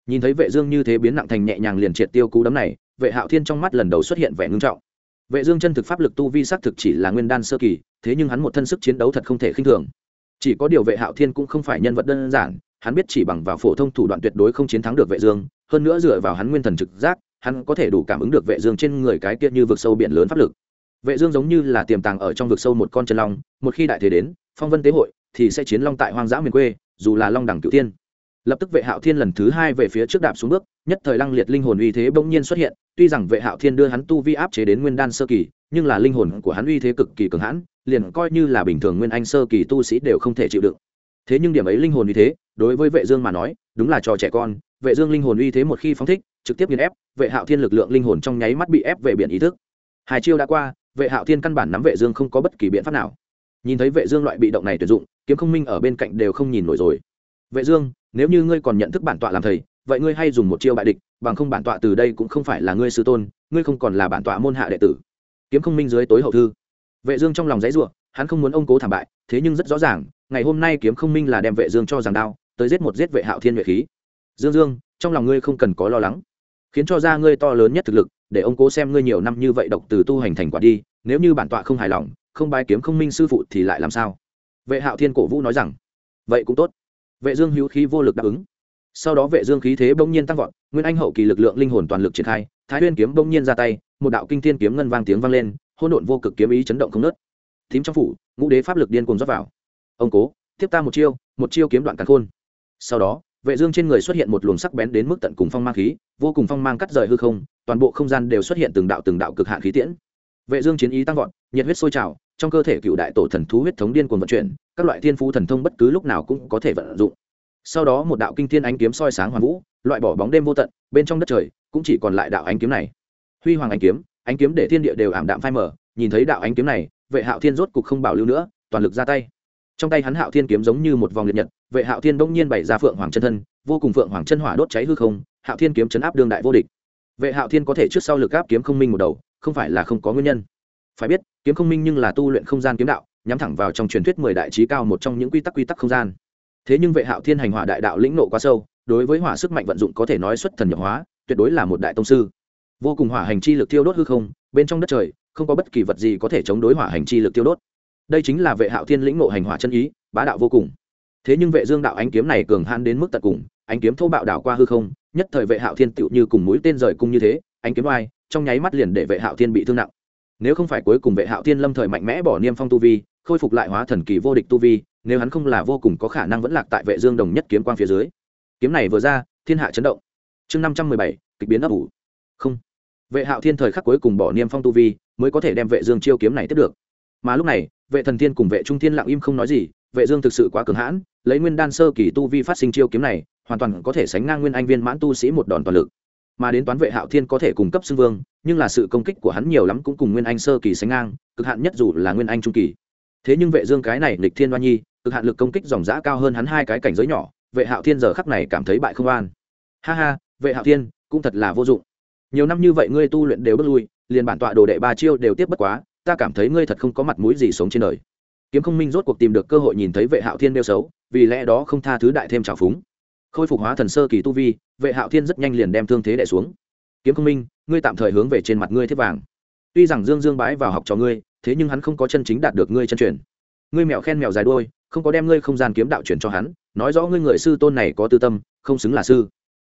Nhìn thấy vệ dương như thế biến nặng thành nhẹ nhàng liền triệt tiêu cú đấm này, vệ hạo thiên trong mắt lần đầu xuất hiện vẻ ngưng trọng. Vệ dương chân thực pháp lực tu vi sắc thực chỉ là nguyên đan sơ kỳ, thế nhưng hắn một thân sức chiến đấu thật không thể khinh thường. Chỉ có điều vệ hạo thiên cũng không phải nhân vật đơn giản, hắn biết chỉ bằng vào phổ thông thủ đoạn tuyệt đối không chiến thắng được vệ dương, hơn nữa dựa vào hắn nguyên thần trực giác, hắn có thể đủ cảm ứng được vệ dương trên người cái kia như vực sâu biển lớn pháp lực. Vệ dương giống như là tiềm tàng ở trong vực sâu một con chân long, một khi đại thế đến, phong vân tế hội, thì sẽ chiến long tại hoang dã miền quê dù là long đẳng cựu tiên lập tức vệ hạo thiên lần thứ hai về phía trước đạp xuống bước, nhất thời lăng liệt linh hồn uy thế bỗng nhiên xuất hiện, tuy rằng vệ hạo thiên đưa hắn tu vi áp chế đến nguyên đan sơ kỳ, nhưng là linh hồn của hắn uy thế cực kỳ cường hãn, liền coi như là bình thường nguyên anh sơ kỳ tu sĩ đều không thể chịu đựng. Thế nhưng điểm ấy linh hồn uy thế, đối với vệ dương mà nói, đúng là trò trẻ con, vệ dương linh hồn uy thế một khi phóng thích, trực tiếp nghiền ép, vệ hạo thiên lực lượng linh hồn trong nháy mắt bị ép về biển ý thức. Hai chiêu đã qua, vệ hạo thiên căn bản nắm vệ dương không có bất kỳ biện pháp nào nhìn thấy vệ dương loại bị động này tuyển dụng, kiếm không minh ở bên cạnh đều không nhìn nổi rồi. Vệ dương, nếu như ngươi còn nhận thức bản tọa làm thầy, vậy ngươi hay dùng một chiêu bại địch, bằng không bản tọa từ đây cũng không phải là ngươi sư tôn, ngươi không còn là bản tọa môn hạ đệ tử. Kiếm không minh dưới tối hậu thư. Vệ dương trong lòng dãy rủa, hắn không muốn ông cố thảm bại, thế nhưng rất rõ ràng, ngày hôm nay kiếm không minh là đem vệ dương cho giằng đao, tới giết một giết vệ hạo thiên nhuệ khí. Dương dương, trong lòng ngươi không cần có lo lắng, khiến cho ra ngươi to lớn nhất thực lực, để ông cố xem ngươi nhiều năm như vậy độc từ tu hành thành quả đi, nếu như bản tọa không hài lòng không bái kiếm không minh sư phụ thì lại làm sao? Vệ hạo thiên cổ vũ nói rằng, vậy cũng tốt. Vệ dương hữu khí vô lực đáp ứng. Sau đó vệ dương khí thế bỗng nhiên tăng vọt, nguyên anh hậu kỳ lực lượng linh hồn toàn lực triển khai, thái nguyên kiếm bỗng nhiên ra tay, một đạo kinh thiên kiếm ngân vang tiếng vang lên, hỗn độn vô cực kiếm ý chấn động không nứt thím trong phủ, ngũ đế pháp lực điên cuồng rót vào. Ông cố, tiếp ta một chiêu một chiêu kiếm đoạn càn khôn. Sau đó, vệ dương trên người xuất hiện một luồng sắc bén đến mức tận cùng phong mang khí, vô cùng phong mang cắt rời hư không, toàn bộ không gian đều xuất hiện từng đạo từng đạo cực hạn khí tiễn. Vệ dương chiến ý tăng vọt, nhiệt huyết sôi trào trong cơ thể cựu đại tổ thần thú huyết thống điên cuồng vận chuyển, các loại thiên phú thần thông bất cứ lúc nào cũng có thể vận dụng. Sau đó một đạo kinh thiên ánh kiếm soi sáng hoàn vũ, loại bỏ bóng đêm vô tận, bên trong đất trời cũng chỉ còn lại đạo ánh kiếm này. Huy hoàng ánh kiếm ánh kiếm để thiên địa đều ảm đạm phai mở nhìn thấy đạo ánh kiếm này, vệ hạo thiên rốt cục không bảo lưu nữa, toàn lực ra tay. Trong tay hắn hạo thiên kiếm giống như một vòng liệt nhật, vệ hạo thiên bỗng nhiên bày ra phượng hoàng chân thân, vô cùng phượng hoàng chân hỏa đốt cháy hư không, hạo thiên kiếm chấn áp đương đại vô địch. Vệ hạo thiên có thể trước sau lực áp kiếm không minh một đầu, không phải là không có nguyên nhân phải biết, kiếm không minh nhưng là tu luyện không gian kiếm đạo, nhắm thẳng vào trong truyền thuyết mười đại trí cao một trong những quy tắc quy tắc không gian. Thế nhưng vệ hạo thiên hành hỏa đại đạo lĩnh nộ quá sâu, đối với hỏa sức mạnh vận dụng có thể nói xuất thần nhập hóa, tuyệt đối là một đại tông sư. Vô cùng hỏa hành chi lực tiêu đốt hư không, bên trong đất trời, không có bất kỳ vật gì có thể chống đối hỏa hành chi lực tiêu đốt. Đây chính là vệ hạo thiên lĩnh nộ hành hỏa chân ý, bá đạo vô cùng. Thế nhưng vệ dương đạo ánh kiếm này cường hãn đến mức tận cùng, ánh kiếm thô bạo đảo qua hư không, nhất thời vệ hạo thiên tựu như cùng mũi tên rời cung như thế, ánh kiếm oai, trong nháy mắt liền để vệ hạo thiên bị thương nặng nếu không phải cuối cùng vệ hạo thiên lâm thời mạnh mẽ bỏ niêm phong tu vi, khôi phục lại hóa thần kỳ vô địch tu vi, nếu hắn không là vô cùng có khả năng vẫn lạc tại vệ dương đồng nhất kiếm quang phía dưới. Kiếm này vừa ra, thiên hạ chấn động. Chương năm trăm mười bảy, kịch biến ấp ủ. Không. Vệ hạo thiên thời khắc cuối cùng bỏ niêm phong tu vi, mới có thể đem vệ dương chiêu kiếm này tiếp được. Mà lúc này, vệ thần thiên cùng vệ trung thiên lặng im không nói gì, vệ dương thực sự quá cường hãn, lấy nguyên đan sơ kỳ tu vi phát sinh chiêu kiếm này, hoàn toàn có thể sánh ngang nguyên anh viên mãn tu sĩ một đòn toàn lực mà đến toán vệ hạo thiên có thể cung cấp xưng vương, nhưng là sự công kích của hắn nhiều lắm cũng cùng nguyên anh sơ kỳ sánh ngang, cực hạn nhất dù là nguyên anh trung kỳ. Thế nhưng vệ dương cái này lịch thiên đoan nhi, cực hạn lực công kích dòng dã cao hơn hắn hai cái cảnh giới nhỏ, vệ hạo thiên giờ khắc này cảm thấy bại không an. Ha ha, vệ hạo thiên, cũng thật là vô dụng. Nhiều năm như vậy ngươi tu luyện đều bước lui, liền bản tọa đồ đệ ba chiêu đều tiếp bất quá, ta cảm thấy ngươi thật không có mặt mũi gì sống trên đời. Kiếm không minh rốt cuộc tìm được cơ hội nhìn thấy vệ hạo thiên đeo xấu, vì lẽ đó không tha thứ đại thêm trào phúng. Khôi phục hóa thần sơ kỳ tu vi vệ hạo thiên rất nhanh liền đem thương thế đệ xuống. Kiếm không minh, ngươi tạm thời hướng về trên mặt ngươi thiết vàng. Tuy rằng dương dương bái vào học cho ngươi, thế nhưng hắn không có chân chính đạt được ngươi chân truyền. Ngươi mèo khen mèo dài đuôi, không có đem ngươi không gian kiếm đạo truyền cho hắn, nói rõ ngươi người sư tôn này có tư tâm, không xứng là sư.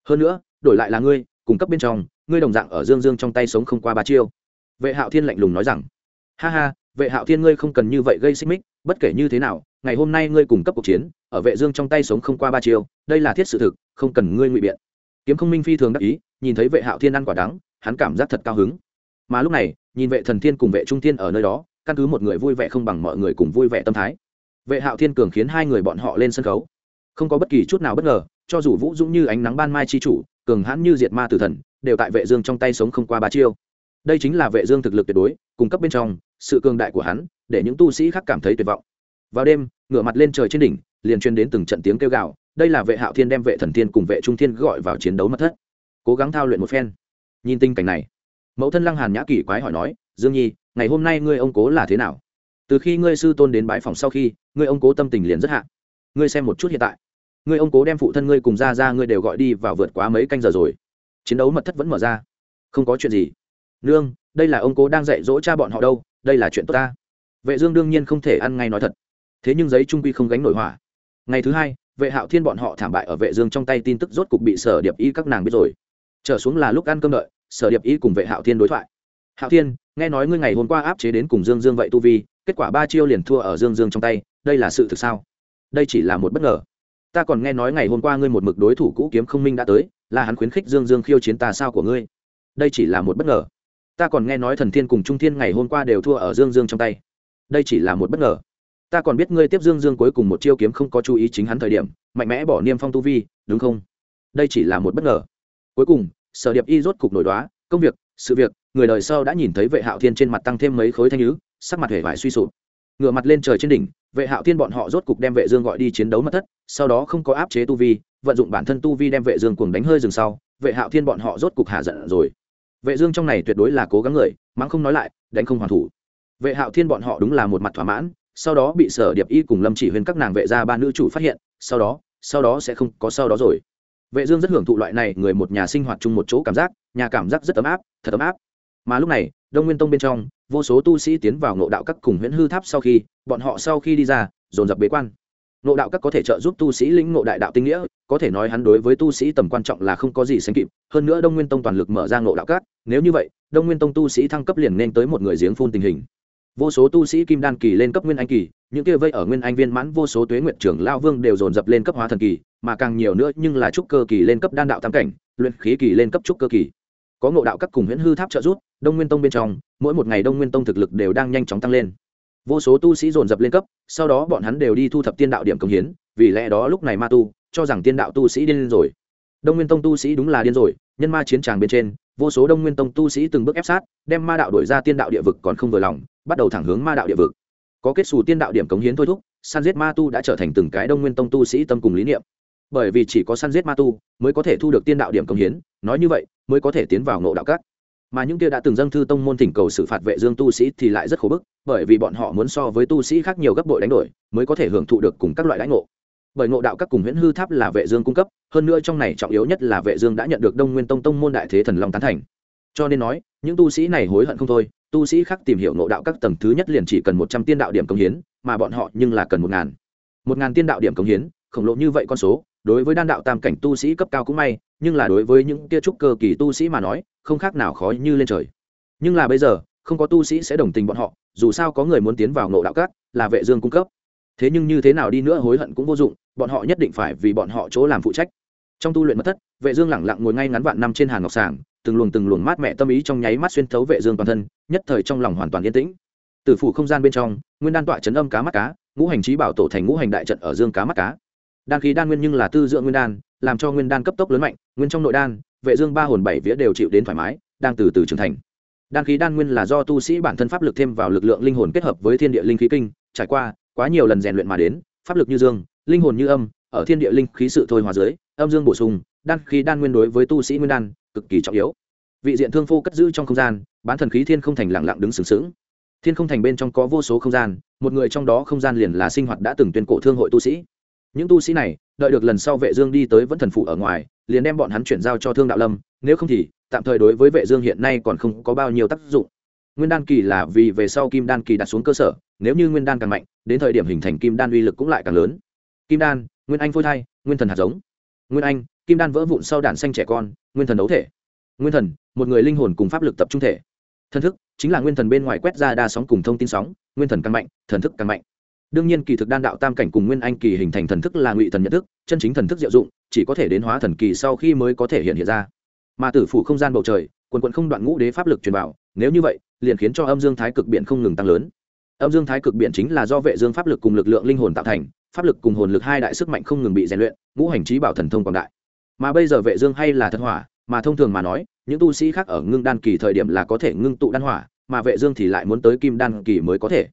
Hơn nữa, đổi lại là ngươi cung cấp bên trong, ngươi đồng dạng ở dương dương trong tay sống không qua ba chiêu. Vệ hạo thiên lạnh lùng nói rằng, ha ha, vệ hạo thiên ngươi không cần như vậy gây xích mích, bất kể như thế nào, ngày hôm nay ngươi cung cấp cuộc chiến, ở vệ dương trong tay sống không qua ba chiêu, đây là thiết sự thực, không cần ngươi ngụy biện kiếm không minh phi thường đắc ý, nhìn thấy vệ hạo thiên ăn quả đắng, hắn cảm giác thật cao hứng. Mà lúc này, nhìn vệ thần thiên cùng vệ trung thiên ở nơi đó, căn cứ một người vui vẻ không bằng mọi người cùng vui vẻ tâm thái. Vệ hạo thiên cường khiến hai người bọn họ lên sân khấu. Không có bất kỳ chút nào bất ngờ, cho dù vũ dũng như ánh nắng ban mai chi chủ, cường hãn như diệt ma tử thần, đều tại vệ dương trong tay sống không qua ba chiêu. Đây chính là vệ dương thực lực tuyệt đối cung cấp bên trong, sự cường đại của hắn, để những tu sĩ khác cảm thấy tuyệt vọng. Vào đêm, ngửa mặt lên trời trên đỉnh, liền truyền đến từng trận tiếng kêu gào đây là vệ hạo thiên đem vệ thần thiên cùng vệ trung thiên gọi vào chiến đấu mất thất. Cố gắng thao luyện một phen. Nhìn tình cảnh này, mẫu thân lăng hàn nhã kỳ quái hỏi nói, dương nhi, ngày hôm nay ngươi ông cố là thế nào? Từ khi ngươi sư tôn đến bái phòng sau khi, ngươi ông cố tâm tình liền rất hạ. Ngươi xem một chút hiện tại. Ngươi ông cố đem phụ thân ngươi cùng ra ra ngươi đều gọi đi vào vượt quá mấy canh giờ rồi. Chiến đấu mật thất vẫn mở ra. Không có chuyện gì. Nương, đây là ông cố đang dạy dỗ cha bọn họ đâu, đây là chuyện tốt ta. Vệ dương đương nhiên không thể ăn ngay nói thật. Thế nhưng giấy trung quy không gánh nổi hỏa. Ngày thứ hai vệ hạo thiên bọn họ thảm bại ở vệ dương trong tay tin tức rốt cục bị sở điệp y các nàng biết rồi. Trở xuống là lúc ăn cơm đợi, sở điệp y cùng vệ hạo thiên đối thoại. Hạo thiên, nghe nói ngươi ngày hôm qua áp chế đến cùng dương dương vậy tu vi, kết quả ba chiêu liền thua ở dương dương trong tay, đây là sự thực sao? Đây chỉ là một bất ngờ. Ta còn nghe nói ngày hôm qua ngươi một mực đối thủ cũ kiếm không minh đã tới, là hắn khuyến khích dương dương khiêu chiến ta sao của ngươi? Đây chỉ là một bất ngờ. Ta còn nghe nói thần thiên cùng trung thiên ngày hôm qua đều thua ở dương dương trong tay. Đây chỉ là một bất ngờ ta còn biết ngươi tiếp dương dương cuối cùng một chiêu kiếm không có chú ý chính hắn thời điểm, mạnh mẽ bỏ niêm phong tu vi, đúng không? Đây chỉ là một bất ngờ. Cuối cùng, sở điệp y rốt cục nổi đoá, công việc, sự việc, người đời sau đã nhìn thấy vệ hạo thiên trên mặt tăng thêm mấy khối thanh nhứ sắc mặt hề vải suy sụp. Ngửa mặt lên trời trên đỉnh, vệ hạo thiên bọn họ rốt cục đem vệ dương gọi đi chiến đấu mất thất, sau đó không có áp chế tu vi, vận dụng bản thân tu vi đem vệ dương cuồng đánh hơi dừng sau, vệ hạo thiên bọn họ rốt cục hạ giận rồi. Vệ dương trong này tuyệt đối là cố gắng người, mắng không nói lại, đánh không hoàn thủ. Vệ hạo thiên bọn họ đúng là một mặt thỏa mãn sau đó bị sở điệp y cùng lâm chỉ huyên các nàng vệ gia ba nữ chủ phát hiện, sau đó sau đó sẽ không có sau đó rồi. Vệ dương rất hưởng thụ loại này người một nhà sinh hoạt chung một chỗ cảm giác, nhà cảm giác rất ấm áp, thật ấm áp. Mà lúc này, đông nguyên tông bên trong, vô số tu sĩ tiến vào ngộ đạo các cùng huyễn hư tháp sau khi, bọn họ sau khi đi ra, dồn dập bế quan. Ngộ đạo các có thể trợ giúp tu sĩ lĩnh ngộ đại đạo tinh nghĩa, có thể nói hắn đối với tu sĩ tầm quan trọng là không có gì sánh kịp. Hơn nữa đông nguyên tông toàn lực mở ra ngộ đạo các, nếu như vậy, đông nguyên tông tu sĩ thăng cấp liền nên tới một người giếng phun tình hình vô số tu sĩ kim đan kỳ lên cấp nguyên anh kỳ, những kia vây ở nguyên anh viên mãn vô số tuế nguyện trưởng lao vương đều dồn dập lên cấp hóa thần kỳ, mà càng nhiều nữa nhưng là trúc cơ kỳ lên cấp đan đạo tam cảnh, luyện khí kỳ lên cấp trúc cơ kỳ. Có ngộ đạo các cùng huyễn hư tháp trợ giúp, đông nguyên tông bên trong, mỗi một ngày đông nguyên tông thực lực đều đang nhanh chóng tăng lên. Vô số tu sĩ dồn dập lên cấp, sau đó bọn hắn đều đi thu thập tiên đạo điểm công hiến, vì lẽ đó lúc này ma tu, cho rằng tiên đạo tu sĩ điên rồi. Đông nguyên tông tu sĩ đúng là điên rồi, nhân ma chiến tràng bên trên, vô số đông nguyên tông tu sĩ từng bước ép sát, đem ma đạo đổi ra tiên đạo địa vực còn không vừa lòng bắt đầu thẳng hướng ma đạo địa vực. Có kết xù tiên đạo điểm cống hiến thôi thúc săn giết ma tu đã trở thành từng cái đông nguyên tông tu sĩ tâm cùng lý niệm. Bởi vì chỉ có săn giết ma tu mới có thể thu được tiên đạo điểm cống hiến, nói như vậy mới có thể tiến vào ngộ đạo các. Mà những kia đã từng dâng thư tông môn thỉnh cầu xử phạt vệ dương tu sĩ thì lại rất khổ bức, bởi vì bọn họ muốn so với tu sĩ khác nhiều gấp bội đánh đổi, mới có thể hưởng thụ được cùng các loại lãnh ngộ. Bởi ngộ đạo các cùng huyễn hư tháp là vệ dương cung cấp, hơn nữa trong này trọng yếu nhất là vệ dương đã nhận được đông nguyên tông tông môn đại thế thần long tán thành cho nên nói, những tu sĩ này hối hận không thôi, tu sĩ khác tìm hiểu nộ đạo các tầng thứ nhất liền chỉ cần một trăm tiên đạo điểm công hiến, mà bọn họ nhưng là cần một ngàn. Một ngàn tiên đạo điểm công hiến, khổng lồ như vậy con số, đối với đan đạo tam cảnh tu sĩ cấp cao cũng may, nhưng là đối với những tia trúc cơ kỳ tu sĩ mà nói, không khác nào khó như lên trời. Nhưng là bây giờ, không có tu sĩ sẽ đồng tình bọn họ, dù sao có người muốn tiến vào ngộ đạo các, là vệ dương cung cấp. Thế nhưng như thế nào đi nữa hối hận cũng vô dụng, bọn họ nhất định phải vì bọn họ chỗ làm phụ trách. Trong tu luyện mất thất, vệ dương lẳng lặng ngồi ngay ngắn vạn năm trên hàng ngọc sàng từng luồng từng luồng mát mẹ tâm ý trong nháy mắt xuyên thấu vệ dương toàn thân, nhất thời trong lòng hoàn toàn yên tĩnh. Từ phủ không gian bên trong, nguyên đan tọa chấn âm cá mắt cá, ngũ hành trí bảo tổ thành ngũ hành đại trận ở dương cá mắt cá. Đan khí đan nguyên nhưng là tư dưỡng nguyên đan, làm cho nguyên đan cấp tốc lớn mạnh, nguyên trong nội đan, vệ dương ba hồn bảy vía đều chịu đến thoải mái, đang từ từ trưởng thành. Đan khí đan nguyên là do tu sĩ bản thân pháp lực thêm vào lực lượng linh hồn kết hợp với thiên địa linh khí kinh, trải qua quá nhiều lần rèn luyện mà đến, pháp lực như dương, linh hồn như âm, ở thiên địa linh khí sự thôi hòa dưới, âm dương bổ sung đan khí đan nguyên đối với tu sĩ nguyên đan cực kỳ trọng yếu. Vị diện thương phu cất giữ trong không gian, bán thần khí thiên không thành lặng lặng đứng sừng sững. Thiên không thành bên trong có vô số không gian, một người trong đó không gian liền là sinh hoạt đã từng tuyên cổ thương hội tu sĩ. Những tu sĩ này, đợi được lần sau vệ dương đi tới vẫn thần phụ ở ngoài, liền đem bọn hắn chuyển giao cho thương đạo lâm, nếu không thì, tạm thời đối với vệ dương hiện nay còn không có bao nhiêu tác dụng. Nguyên đan kỳ là vì về sau kim đan kỳ đặt xuống cơ sở, nếu như nguyên đan càng mạnh, đến thời điểm hình thành kim đan uy lực cũng lại càng lớn. Kim đan, nguyên anh phôi thai, nguyên thần hạt giống. Nguyên anh kim đan vỡ vụn sau đàn xanh trẻ con, nguyên thần đấu thể. Nguyên thần, một người linh hồn cùng pháp lực tập trung thể. Thần thức, chính là nguyên thần bên ngoài quét ra đa sóng cùng thông tin sóng, nguyên thần càng mạnh, thần thức càng mạnh. Đương nhiên kỳ thực đan đạo tam cảnh cùng nguyên anh kỳ hình thành thần thức là ngụy thần nhận thức, chân chính thần thức diệu dụng, chỉ có thể đến hóa thần kỳ sau khi mới có thể hiện hiện ra. Mà tử phủ không gian bầu trời, quần quận không đoạn ngũ đế pháp lực truyền vào, nếu như vậy, liền khiến cho âm dương thái cực biển không ngừng tăng lớn. Âm dương thái cực biển chính là do vệ dương pháp lực cùng lực lượng linh hồn tạo thành, pháp lực cùng hồn lực hai đại sức mạnh không ngừng bị rèn luyện, ngũ hành trí bảo thần thông quảng đại mà bây giờ vệ dương hay là thật hỏa, mà thông thường mà nói, những tu sĩ khác ở ngưng đan kỳ thời điểm là có thể ngưng tụ đan hỏa, mà vệ dương thì lại muốn tới kim đan kỳ mới có thể.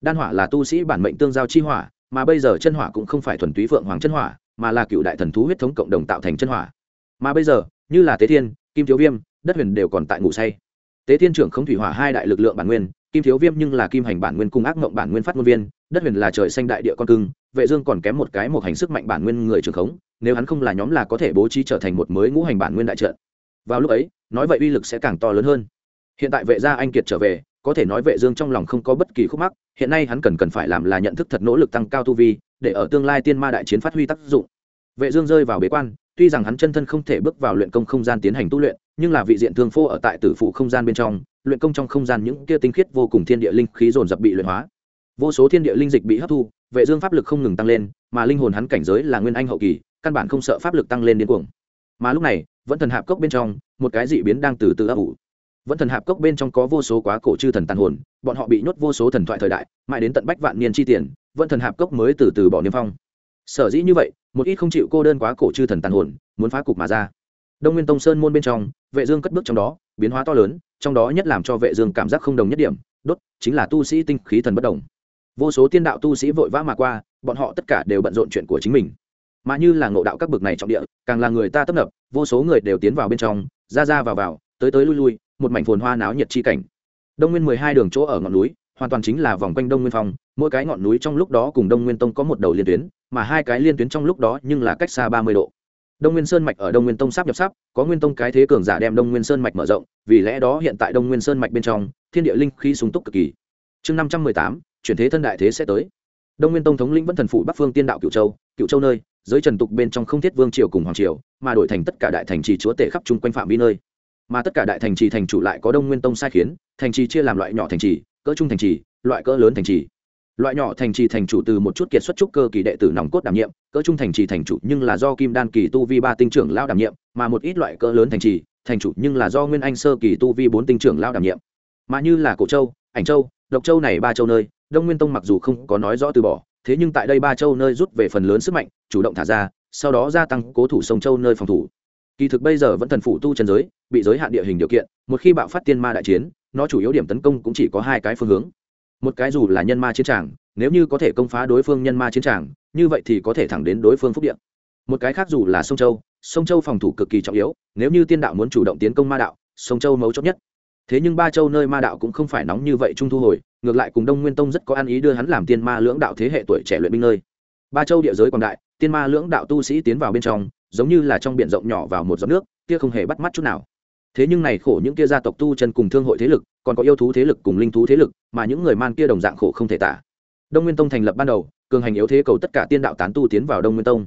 Đan hỏa là tu sĩ bản mệnh tương giao chi hỏa, mà bây giờ chân hỏa cũng không phải thuần túy phượng hoàng chân hỏa, mà là cựu đại thần thú huyết thống cộng đồng tạo thành chân hỏa. Mà bây giờ, như là tế thiên, kim thiếu viêm, đất huyền đều còn tại ngủ say. Tế thiên trưởng không thủy hỏa hai đại lực lượng bản nguyên kim thiếu viêm nhưng là kim hành bản nguyên cung ác mộng bản nguyên phát ngôn viên, đất huyền là trời xanh đại địa con cưng, vệ dương còn kém một cái một hành sức mạnh bản nguyên người trường khống, nếu hắn không là nhóm là có thể bố trí trở thành một mới ngũ hành bản nguyên đại trận. Vào lúc ấy, nói vậy uy lực sẽ càng to lớn hơn. Hiện tại vệ gia anh kiệt trở về, có thể nói vệ dương trong lòng không có bất kỳ khúc mắc, hiện nay hắn cần cần phải làm là nhận thức thật nỗ lực tăng cao tu vi, để ở tương lai tiên ma đại chiến phát huy tác dụng vệ dương rơi vào bế quan, tuy rằng hắn chân thân không thể bước vào luyện công không gian tiến hành tu luyện, nhưng là vị diện thương phô ở tại tử phụ không gian bên trong, luyện công trong không gian những kia tinh khiết vô cùng thiên địa linh khí dồn dập bị luyện hóa. Vô số thiên địa linh dịch bị hấp thu, vệ dương pháp lực không ngừng tăng lên, mà linh hồn hắn cảnh giới là nguyên anh hậu kỳ, căn bản không sợ pháp lực tăng lên điên cuồng. Mà lúc này, vẫn thần hạp cốc bên trong, một cái dị biến đang từ từ ấp ủ. Vẫn thần hạp cốc bên trong có vô số quá cổ chư thần tàn hồn, bọn họ bị nhốt vô số thần thoại thời đại, mãi đến tận bách vạn niên chi tiền, vẫn thần hạp cốc mới từ từ bỏ niêm phong. Sở dĩ như vậy một ít không chịu cô đơn quá cổ chư thần tàn hồn, muốn phá cục mà ra. Đông nguyên tông sơn môn bên trong, vệ dương cất bước trong đó, biến hóa to lớn, trong đó nhất làm cho vệ dương cảm giác không đồng nhất điểm, đốt, chính là tu sĩ tinh khí thần bất động vô số tiên đạo tu sĩ vội vã mà qua, bọn họ tất cả đều bận rộn chuyện của chính mình. Mà như là ngộ đạo các bậc này trọng địa, càng là người ta tấp nập, vô số người đều tiến vào bên trong, ra ra vào vào, tới tới lui lui, một mảnh phồn hoa náo nhiệt chi cảnh. Đông nguyên mười hai đường chỗ ở ngọn núi, hoàn toàn chính là vòng quanh đông nguyên phong, mỗi cái ngọn núi trong lúc đó cùng đông nguyên tông có một đầu liên tuyến mà hai cái liên tuyến trong lúc đó nhưng là cách xa ba mươi độ. Đông nguyên sơn mạch ở đông nguyên tông sắp nhập sắp, có nguyên tông cái thế cường giả đem đông nguyên sơn mạch mở rộng, vì lẽ đó hiện tại đông nguyên sơn mạch bên trong, thiên địa linh khí sung túc cực kỳ. Chương năm trăm mười tám, chuyển thế thân đại thế sẽ tới. Đông nguyên tông thống lĩnh vẫn thần phụ bắc phương tiên đạo cựu châu cựu châu nơi, giới trần tục bên trong không thiết vương triều cùng hoàng triều, mà đổi thành tất cả đại thành trì chúa tể khắp chung quanh phạm vi nơi. Mà tất cả đại thành trì thành chủ lại có đông nguyên tông sai khiến, thành trì chia làm loại nhỏ thành trì, cỡ trung thành trì, loại cỡ lớn thành trì loại nhỏ thành trì thành chủ từ một chút kiệt xuất trúc cơ kỳ đệ tử nòng cốt đảm nhiệm, cỡ trung thành trì thành chủ nhưng là do kim đan kỳ tu vi ba tinh trưởng lao đảm nhiệm, mà một ít loại cỡ lớn thành trì, thành chủ nhưng là do nguyên anh sơ kỳ tu vi bốn tinh trưởng lao đảm nhiệm. Mà như là cổ châu, ảnh châu, độc châu này ba châu nơi, đông nguyên tông mặc dù không có nói rõ từ bỏ, thế nhưng tại đây ba châu nơi rút về phần lớn sức mạnh, chủ động thả ra, sau đó gia tăng cố thủ sông châu nơi phòng thủ. Kỳ thực bây giờ vẫn thần phủ tu chân giới, bị giới hạn địa hình điều kiện, một khi bạo phát tiên ma đại chiến, nó chủ yếu điểm tấn công cũng chỉ có hai cái phương hướng một cái dù là nhân ma chiến tràng, nếu như có thể công phá đối phương nhân ma chiến tràng, như vậy thì có thể thẳng đến đối phương phúc điện một cái khác dù là sông châu sông châu phòng thủ cực kỳ trọng yếu, nếu như tiên đạo muốn chủ động tiến công ma đạo, sông châu mấu chốt nhất. Thế nhưng ba châu nơi ma đạo cũng không phải nóng như vậy trung thu hồi, ngược lại cùng đông nguyên tông rất có ăn ý đưa hắn làm tiên ma lưỡng đạo thế hệ tuổi trẻ luyện binh nơi. Ba châu địa giới còn đại, tiên ma lưỡng đạo tu sĩ tiến vào bên trong, giống như là trong biển rộng nhỏ vào một giọt nước, kia không hề bắt mắt chút nào. Thế nhưng này khổ những kia gia tộc tu chân cùng thương hội thế lực còn có yêu thú thế lực cùng linh thú thế lực, mà những người man kia đồng dạng khổ không thể tả. Đông nguyên tông thành lập ban đầu, cường hành yếu thế cầu tất cả tiên đạo tán tu tiến vào đông nguyên tông.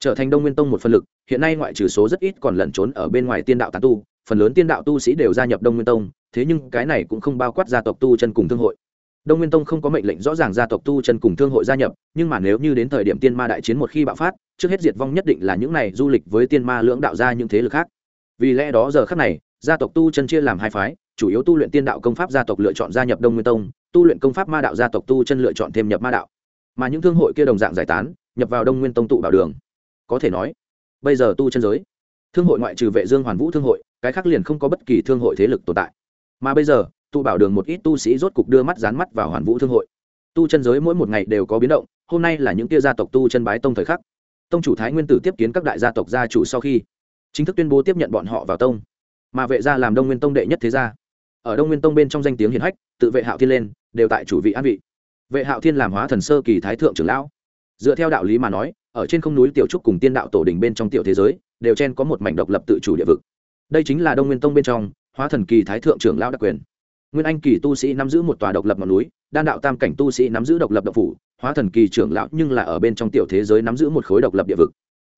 Trở thành đông nguyên tông một phân lực, hiện nay ngoại trừ số rất ít còn lẩn trốn ở bên ngoài tiên đạo tán tu, phần lớn tiên đạo tu sĩ đều gia nhập đông nguyên tông, thế nhưng cái này cũng không bao quát gia tộc tu chân cùng thương hội. Đông nguyên tông không có mệnh lệnh rõ ràng gia tộc tu chân cùng thương hội gia nhập, nhưng mà nếu như đến thời điểm tiên ma đại chiến một khi bạo phát, trước hết diệt vong nhất định là những này du lịch với tiên ma lưỡng đạo ra những thế lực khác. Vì lẽ đó giờ khác này, gia tộc tu chân chia làm hai phái chủ yếu tu luyện tiên đạo công pháp gia tộc lựa chọn gia nhập đông nguyên tông, tu luyện công pháp ma đạo gia tộc tu chân lựa chọn thêm nhập ma đạo. Mà những thương hội kia đồng dạng giải tán, nhập vào đông nguyên tông tụ bảo đường. Có thể nói, bây giờ tu chân giới, thương hội ngoại trừ vệ dương hoàn vũ thương hội, cái khác liền không có bất kỳ thương hội thế lực tồn tại. Mà bây giờ, tụ bảo đường một ít tu sĩ rốt cục đưa mắt dán mắt vào hoàn vũ thương hội. Tu chân giới mỗi một ngày đều có biến động, hôm nay là những kia gia tộc tu chân bái tông thời khắc. Tông chủ thái nguyên tử tiếp kiến các đại gia tộc gia chủ sau khi, chính thức tuyên bố tiếp nhận bọn họ vào tông. Mà vệ gia làm đông nguyên tông đệ nhất thế gia ở đông nguyên tông bên trong danh tiếng hiển hách, tự vệ hạo thiên lên, đều tại chủ vị an vị. Vệ hạo thiên làm hóa thần sơ kỳ thái thượng trưởng lão. Dựa theo đạo lý mà nói, ở trên không núi tiểu trúc cùng tiên đạo tổ đình bên trong tiểu thế giới, đều trên có một mảnh độc lập tự chủ địa vực. Đây chính là đông nguyên tông bên trong, hóa thần kỳ thái thượng trưởng lão đặc quyền. Nguyên anh kỳ tu sĩ nắm giữ một tòa độc lập ngọn núi, đan đạo tam cảnh tu sĩ nắm giữ độc lập độc phủ, hóa thần kỳ trưởng lão nhưng là ở bên trong tiểu thế giới nắm giữ một khối độc lập địa vực.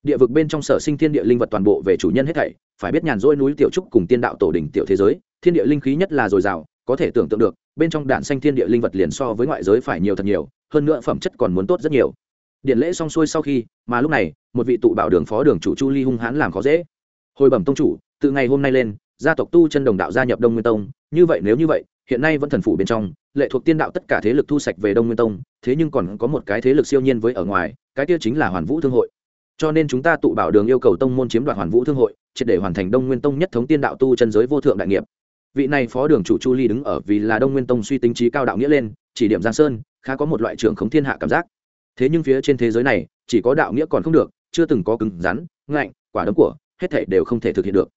Địa vực bên trong sở sinh thiên địa linh vật toàn bộ về chủ nhân hết thảy, phải biết nhàn rỗi núi tiểu trúc cùng tiên đạo tổ đỉnh tiểu thế giới thiên địa linh khí nhất là dồi dào, có thể tưởng tượng được, bên trong đạn xanh thiên địa linh vật liền so với ngoại giới phải nhiều thật nhiều, hơn nữa phẩm chất còn muốn tốt rất nhiều. Điện lễ xong xuôi sau khi, mà lúc này, một vị tụ bảo đường phó đường chủ chu ly hung hãn làm khó dễ. Hồi bẩm tông chủ, từ ngày hôm nay lên, gia tộc tu chân đồng đạo gia nhập đông nguyên tông, như vậy nếu như vậy, hiện nay vẫn thần phủ bên trong, lệ thuộc tiên đạo tất cả thế lực thu sạch về đông nguyên tông, thế nhưng còn có một cái thế lực siêu nhiên với ở ngoài, cái kia chính là hoàn vũ thương hội. Cho nên chúng ta tụ bảo đường yêu cầu tông môn chiếm đoạt hoàn vũ thương hội, triệt để hoàn thành đông nguyên tông nhất thống tiên đạo tu chân giới vô thượng đại nghiệp vị này phó đường chủ chu ly đứng ở vì là đông nguyên tông suy tính trí cao đạo nghĩa lên, chỉ điểm giang sơn, khá có một loại trưởng khống thiên hạ cảm giác. Thế nhưng phía trên thế giới này, chỉ có đạo nghĩa còn không được, chưa từng có cứng rắn, ngạnh, quả đấm của, hết thể đều không thể thực hiện được.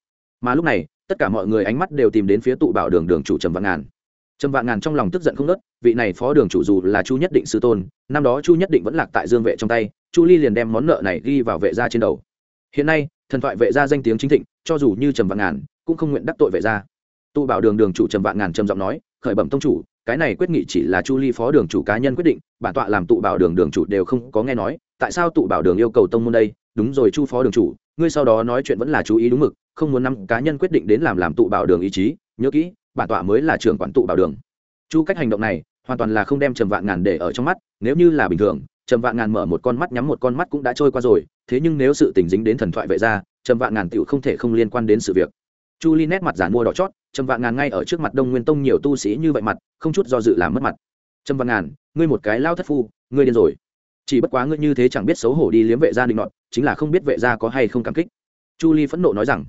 Mà lúc này, tất cả mọi người ánh mắt đều tìm đến phía tụ bảo đường đường chủ trầm vạn ngàn. Trầm vạn ngàn trong lòng tức giận không nớt vị này phó đường chủ dù là chu nhất định sư tôn, năm đó chu nhất định vẫn lạc tại dương vệ trong tay, chu ly liền đem món nợ này ghi vào vệ gia trên đầu. Hiện nay, thần thoại vệ gia danh tiếng chính thịnh, cho dù như trầm vạn ngàn, cũng không nguyện đắc tội vệ gia tụ bảo đường đường chủ trầm vạn ngàn trầm giọng nói, khởi bẩm tông chủ, cái này quyết nghị chỉ là chu ly phó đường chủ cá nhân quyết định, bản tọa làm tụ bảo đường đường chủ đều không có nghe nói, tại sao tụ bảo đường yêu cầu tông môn đây? Đúng rồi chu phó đường chủ, ngươi sau đó nói chuyện vẫn là chú ý đúng mực, không muốn nắm cá nhân quyết định đến làm làm tụ bảo đường ý chí, nhớ kỹ, bản tọa mới là trưởng quản tụ bảo đường. Chu cách hành động này, hoàn toàn là không đem trầm vạn ngàn để ở trong mắt, nếu như là bình thường, trầm vạn ngàn mở một con mắt nhắm một con mắt cũng đã trôi qua rồi, thế nhưng nếu sự tình dính đến thần thoại vệ ra trầm vạn ngàn tựu không thể không liên quan đến sự việc chu ly nét mặt giản mua đỏ chót, trầm vạn ngàn ngay ở trước mặt đông nguyên tông nhiều tu sĩ như vậy mặt, không chút do dự làm mất mặt. Trầm vạn ngàn, ngươi một cái lao thất phu, ngươi điên rồi. Chỉ bất quá ngươi như thế chẳng biết xấu hổ đi liếm vệ gia định nọt, chính là không biết vệ gia có hay không cảm kích. Chu ly phẫn nộ nói rằng,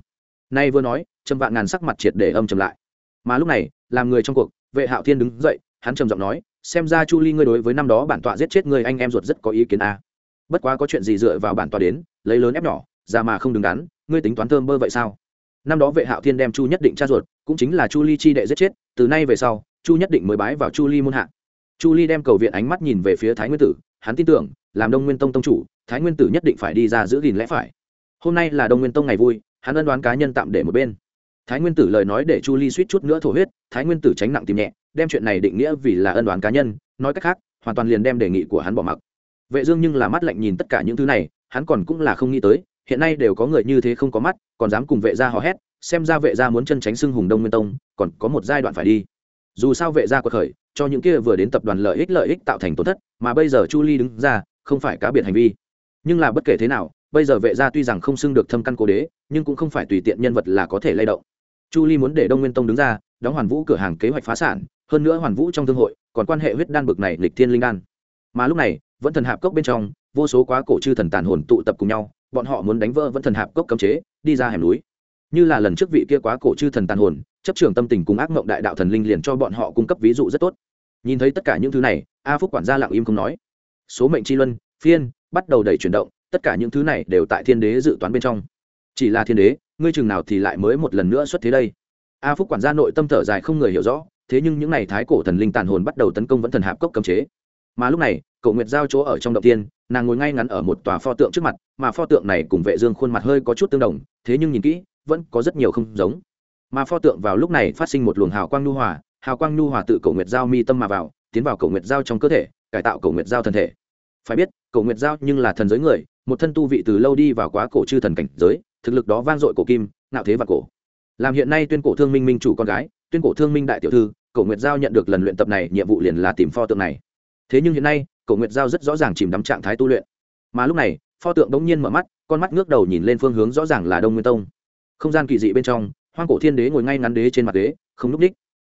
nay vừa nói, trầm vạn ngàn sắc mặt triệt để âm trầm lại. Mà lúc này, làm người trong cuộc, vệ hạo thiên đứng dậy, hắn trầm giọng nói, xem ra chu ly ngươi đối với năm đó bản tọa giết chết ngươi anh em ruột rất có ý kiến a. À. bất quá có chuyện gì dựa vào bản tọa đến, lấy lớn ép nhỏ ra mà không đứng đắn, ngươi tính toán thơm bơ vậy sao? Năm đó vệ hạo thiên đem chu nhất định cha ruột, cũng chính là chu ly chi đệ giết chết, từ nay về sau, chu nhất định mới bái vào chu ly môn hạ. Chu ly đem cầu viện ánh mắt nhìn về phía thái nguyên tử, hắn tin tưởng, làm đông nguyên tông tông chủ, thái nguyên tử nhất định phải đi ra giữ gìn lẽ phải. Hôm nay là đông nguyên tông ngày vui, hắn ân đoán cá nhân tạm để một bên. Thái nguyên tử lời nói để chu ly suýt chút nữa thổ huyết, thái nguyên tử tránh nặng tìm nhẹ, đem chuyện này định nghĩa vì là ân đoán cá nhân, nói cách khác, hoàn toàn liền đem đề nghị của hắn bỏ mặc. Vệ dương nhưng là mắt lạnh nhìn tất cả những thứ này, hắn còn cũng là không nghĩ tới hiện nay đều có người như thế không có mắt, còn dám cùng vệ gia hò hét, xem ra vệ gia muốn chân tránh xưng hùng đông nguyên tông, còn có một giai đoạn phải đi. Dù sao vệ gia quật khởi, cho những kia vừa đến tập đoàn lợi ích lợi ích tạo thành tổn thất, mà bây giờ chu ly đứng ra, không phải cá biệt hành vi. Nhưng là bất kể thế nào, bây giờ vệ gia tuy rằng không xưng được thâm căn cố đế, nhưng cũng không phải tùy tiện nhân vật là có thể lay động. Chu ly muốn để đông nguyên tông đứng ra, đóng hoàn vũ cửa hàng kế hoạch phá sản, hơn nữa hoàn vũ trong thương hội, còn quan hệ huyết đan bực này lịch thiên linh đan. Mà lúc này, vẫn thần hạp cốc bên trong, vô số quá cổ chư thần tàn hồn tụ tập cùng nhau bọn họ muốn đánh vỡ vẫn thần hạp cốc cấm chế, đi ra hẻm núi. Như là lần trước vị kia quá cổ chư thần tàn hồn, chấp trường tâm tình cùng ác mộng đại đạo thần linh liền cho bọn họ cung cấp ví dụ rất tốt. Nhìn thấy tất cả những thứ này, a phúc quản gia lặng im không nói. Số mệnh chi luân, phiên, bắt đầu đẩy chuyển động, tất cả những thứ này đều tại thiên đế dự toán bên trong. Chỉ là thiên đế, ngươi chừng nào thì lại mới một lần nữa xuất thế đây? A phúc quản gia nội tâm thở dài không người hiểu rõ, thế nhưng những n à y thái cổ thần linh tàn hồn bắt đầu tấn công vẫn thần hạp cốc cấm chế. Mà lúc này, cậu nguyệt giao chỗ ở trong động tiên nàng ngồi ngay ngắn ở một tòa pho tượng trước mặt, mà pho tượng này cùng vệ dương khuôn mặt hơi có chút tương đồng, thế nhưng nhìn kỹ, vẫn có rất nhiều không giống. Mà pho tượng vào lúc này phát sinh một luồng hào quang nhu hòa, hào quang nhu hòa tự cổ nguyệt giao mi tâm mà vào, tiến vào cổ nguyệt giao trong cơ thể, cải tạo cổ nguyệt giao thân thể. Phải biết, cổ nguyệt giao nhưng là thần giới người, một thân tu vị từ lâu đi vào quá cổ chư thần cảnh giới, thực lực đó vang dội cổ kim, ngạo thế và cổ. Làm hiện nay tuyên cổ thương minh minh chủ con gái, tuyên cổ thương minh đại tiểu thư, cổ nguyệt giao nhận được lần luyện tập này, nhiệm vụ liền là tìm pho tượng này. Thế nhưng hiện nay cổ nguyệt giao rất rõ ràng chìm đắm trạng thái tu luyện. Mà lúc này, pho tượng đống nhiên mở mắt, con mắt ngước đầu nhìn lên phương hướng rõ ràng là đông nguyên tông. Không gian kỳ dị bên trong, hoang cổ thiên đế ngồi ngay ngắn đế trên mặt đế không núp ních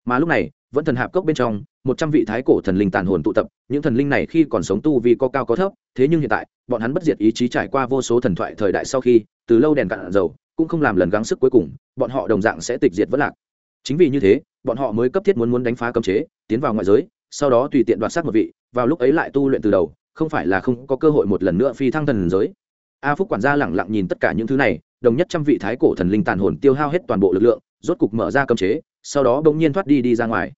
mà lúc này, vẫn thần hạp cốc bên trong, một trăm vị thái cổ thần linh tàn hồn tụ tập, những thần linh này khi còn sống tu vì có cao có thấp, thế nhưng hiện tại, bọn hắn bất diệt ý chí trải qua vô số thần thoại thời đại sau khi, từ lâu đèn cạn dầu, cũng không làm lần gắng sức cuối cùng, bọn họ đồng dạng sẽ tịch diệt vất lạc. Chính vì như thế bọn họ mới cấp thiết muốn muốn đánh phá cấm chế, tiến vào ngoại giới, sau đó tùy tiện đoạt sát một vị, vào lúc ấy lại tu luyện từ đầu, không phải là không có cơ hội một lần nữa phi thăng thần giới. A phúc quản gia lẳng lặng nhìn tất cả những thứ này, đồng nhất trăm vị thái cổ thần linh tàn hồn tiêu hao hết toàn bộ lực lượng, rốt cục mở ra cấm chế, sau đó bỗng nhiên thoát đi đi ra ngoài.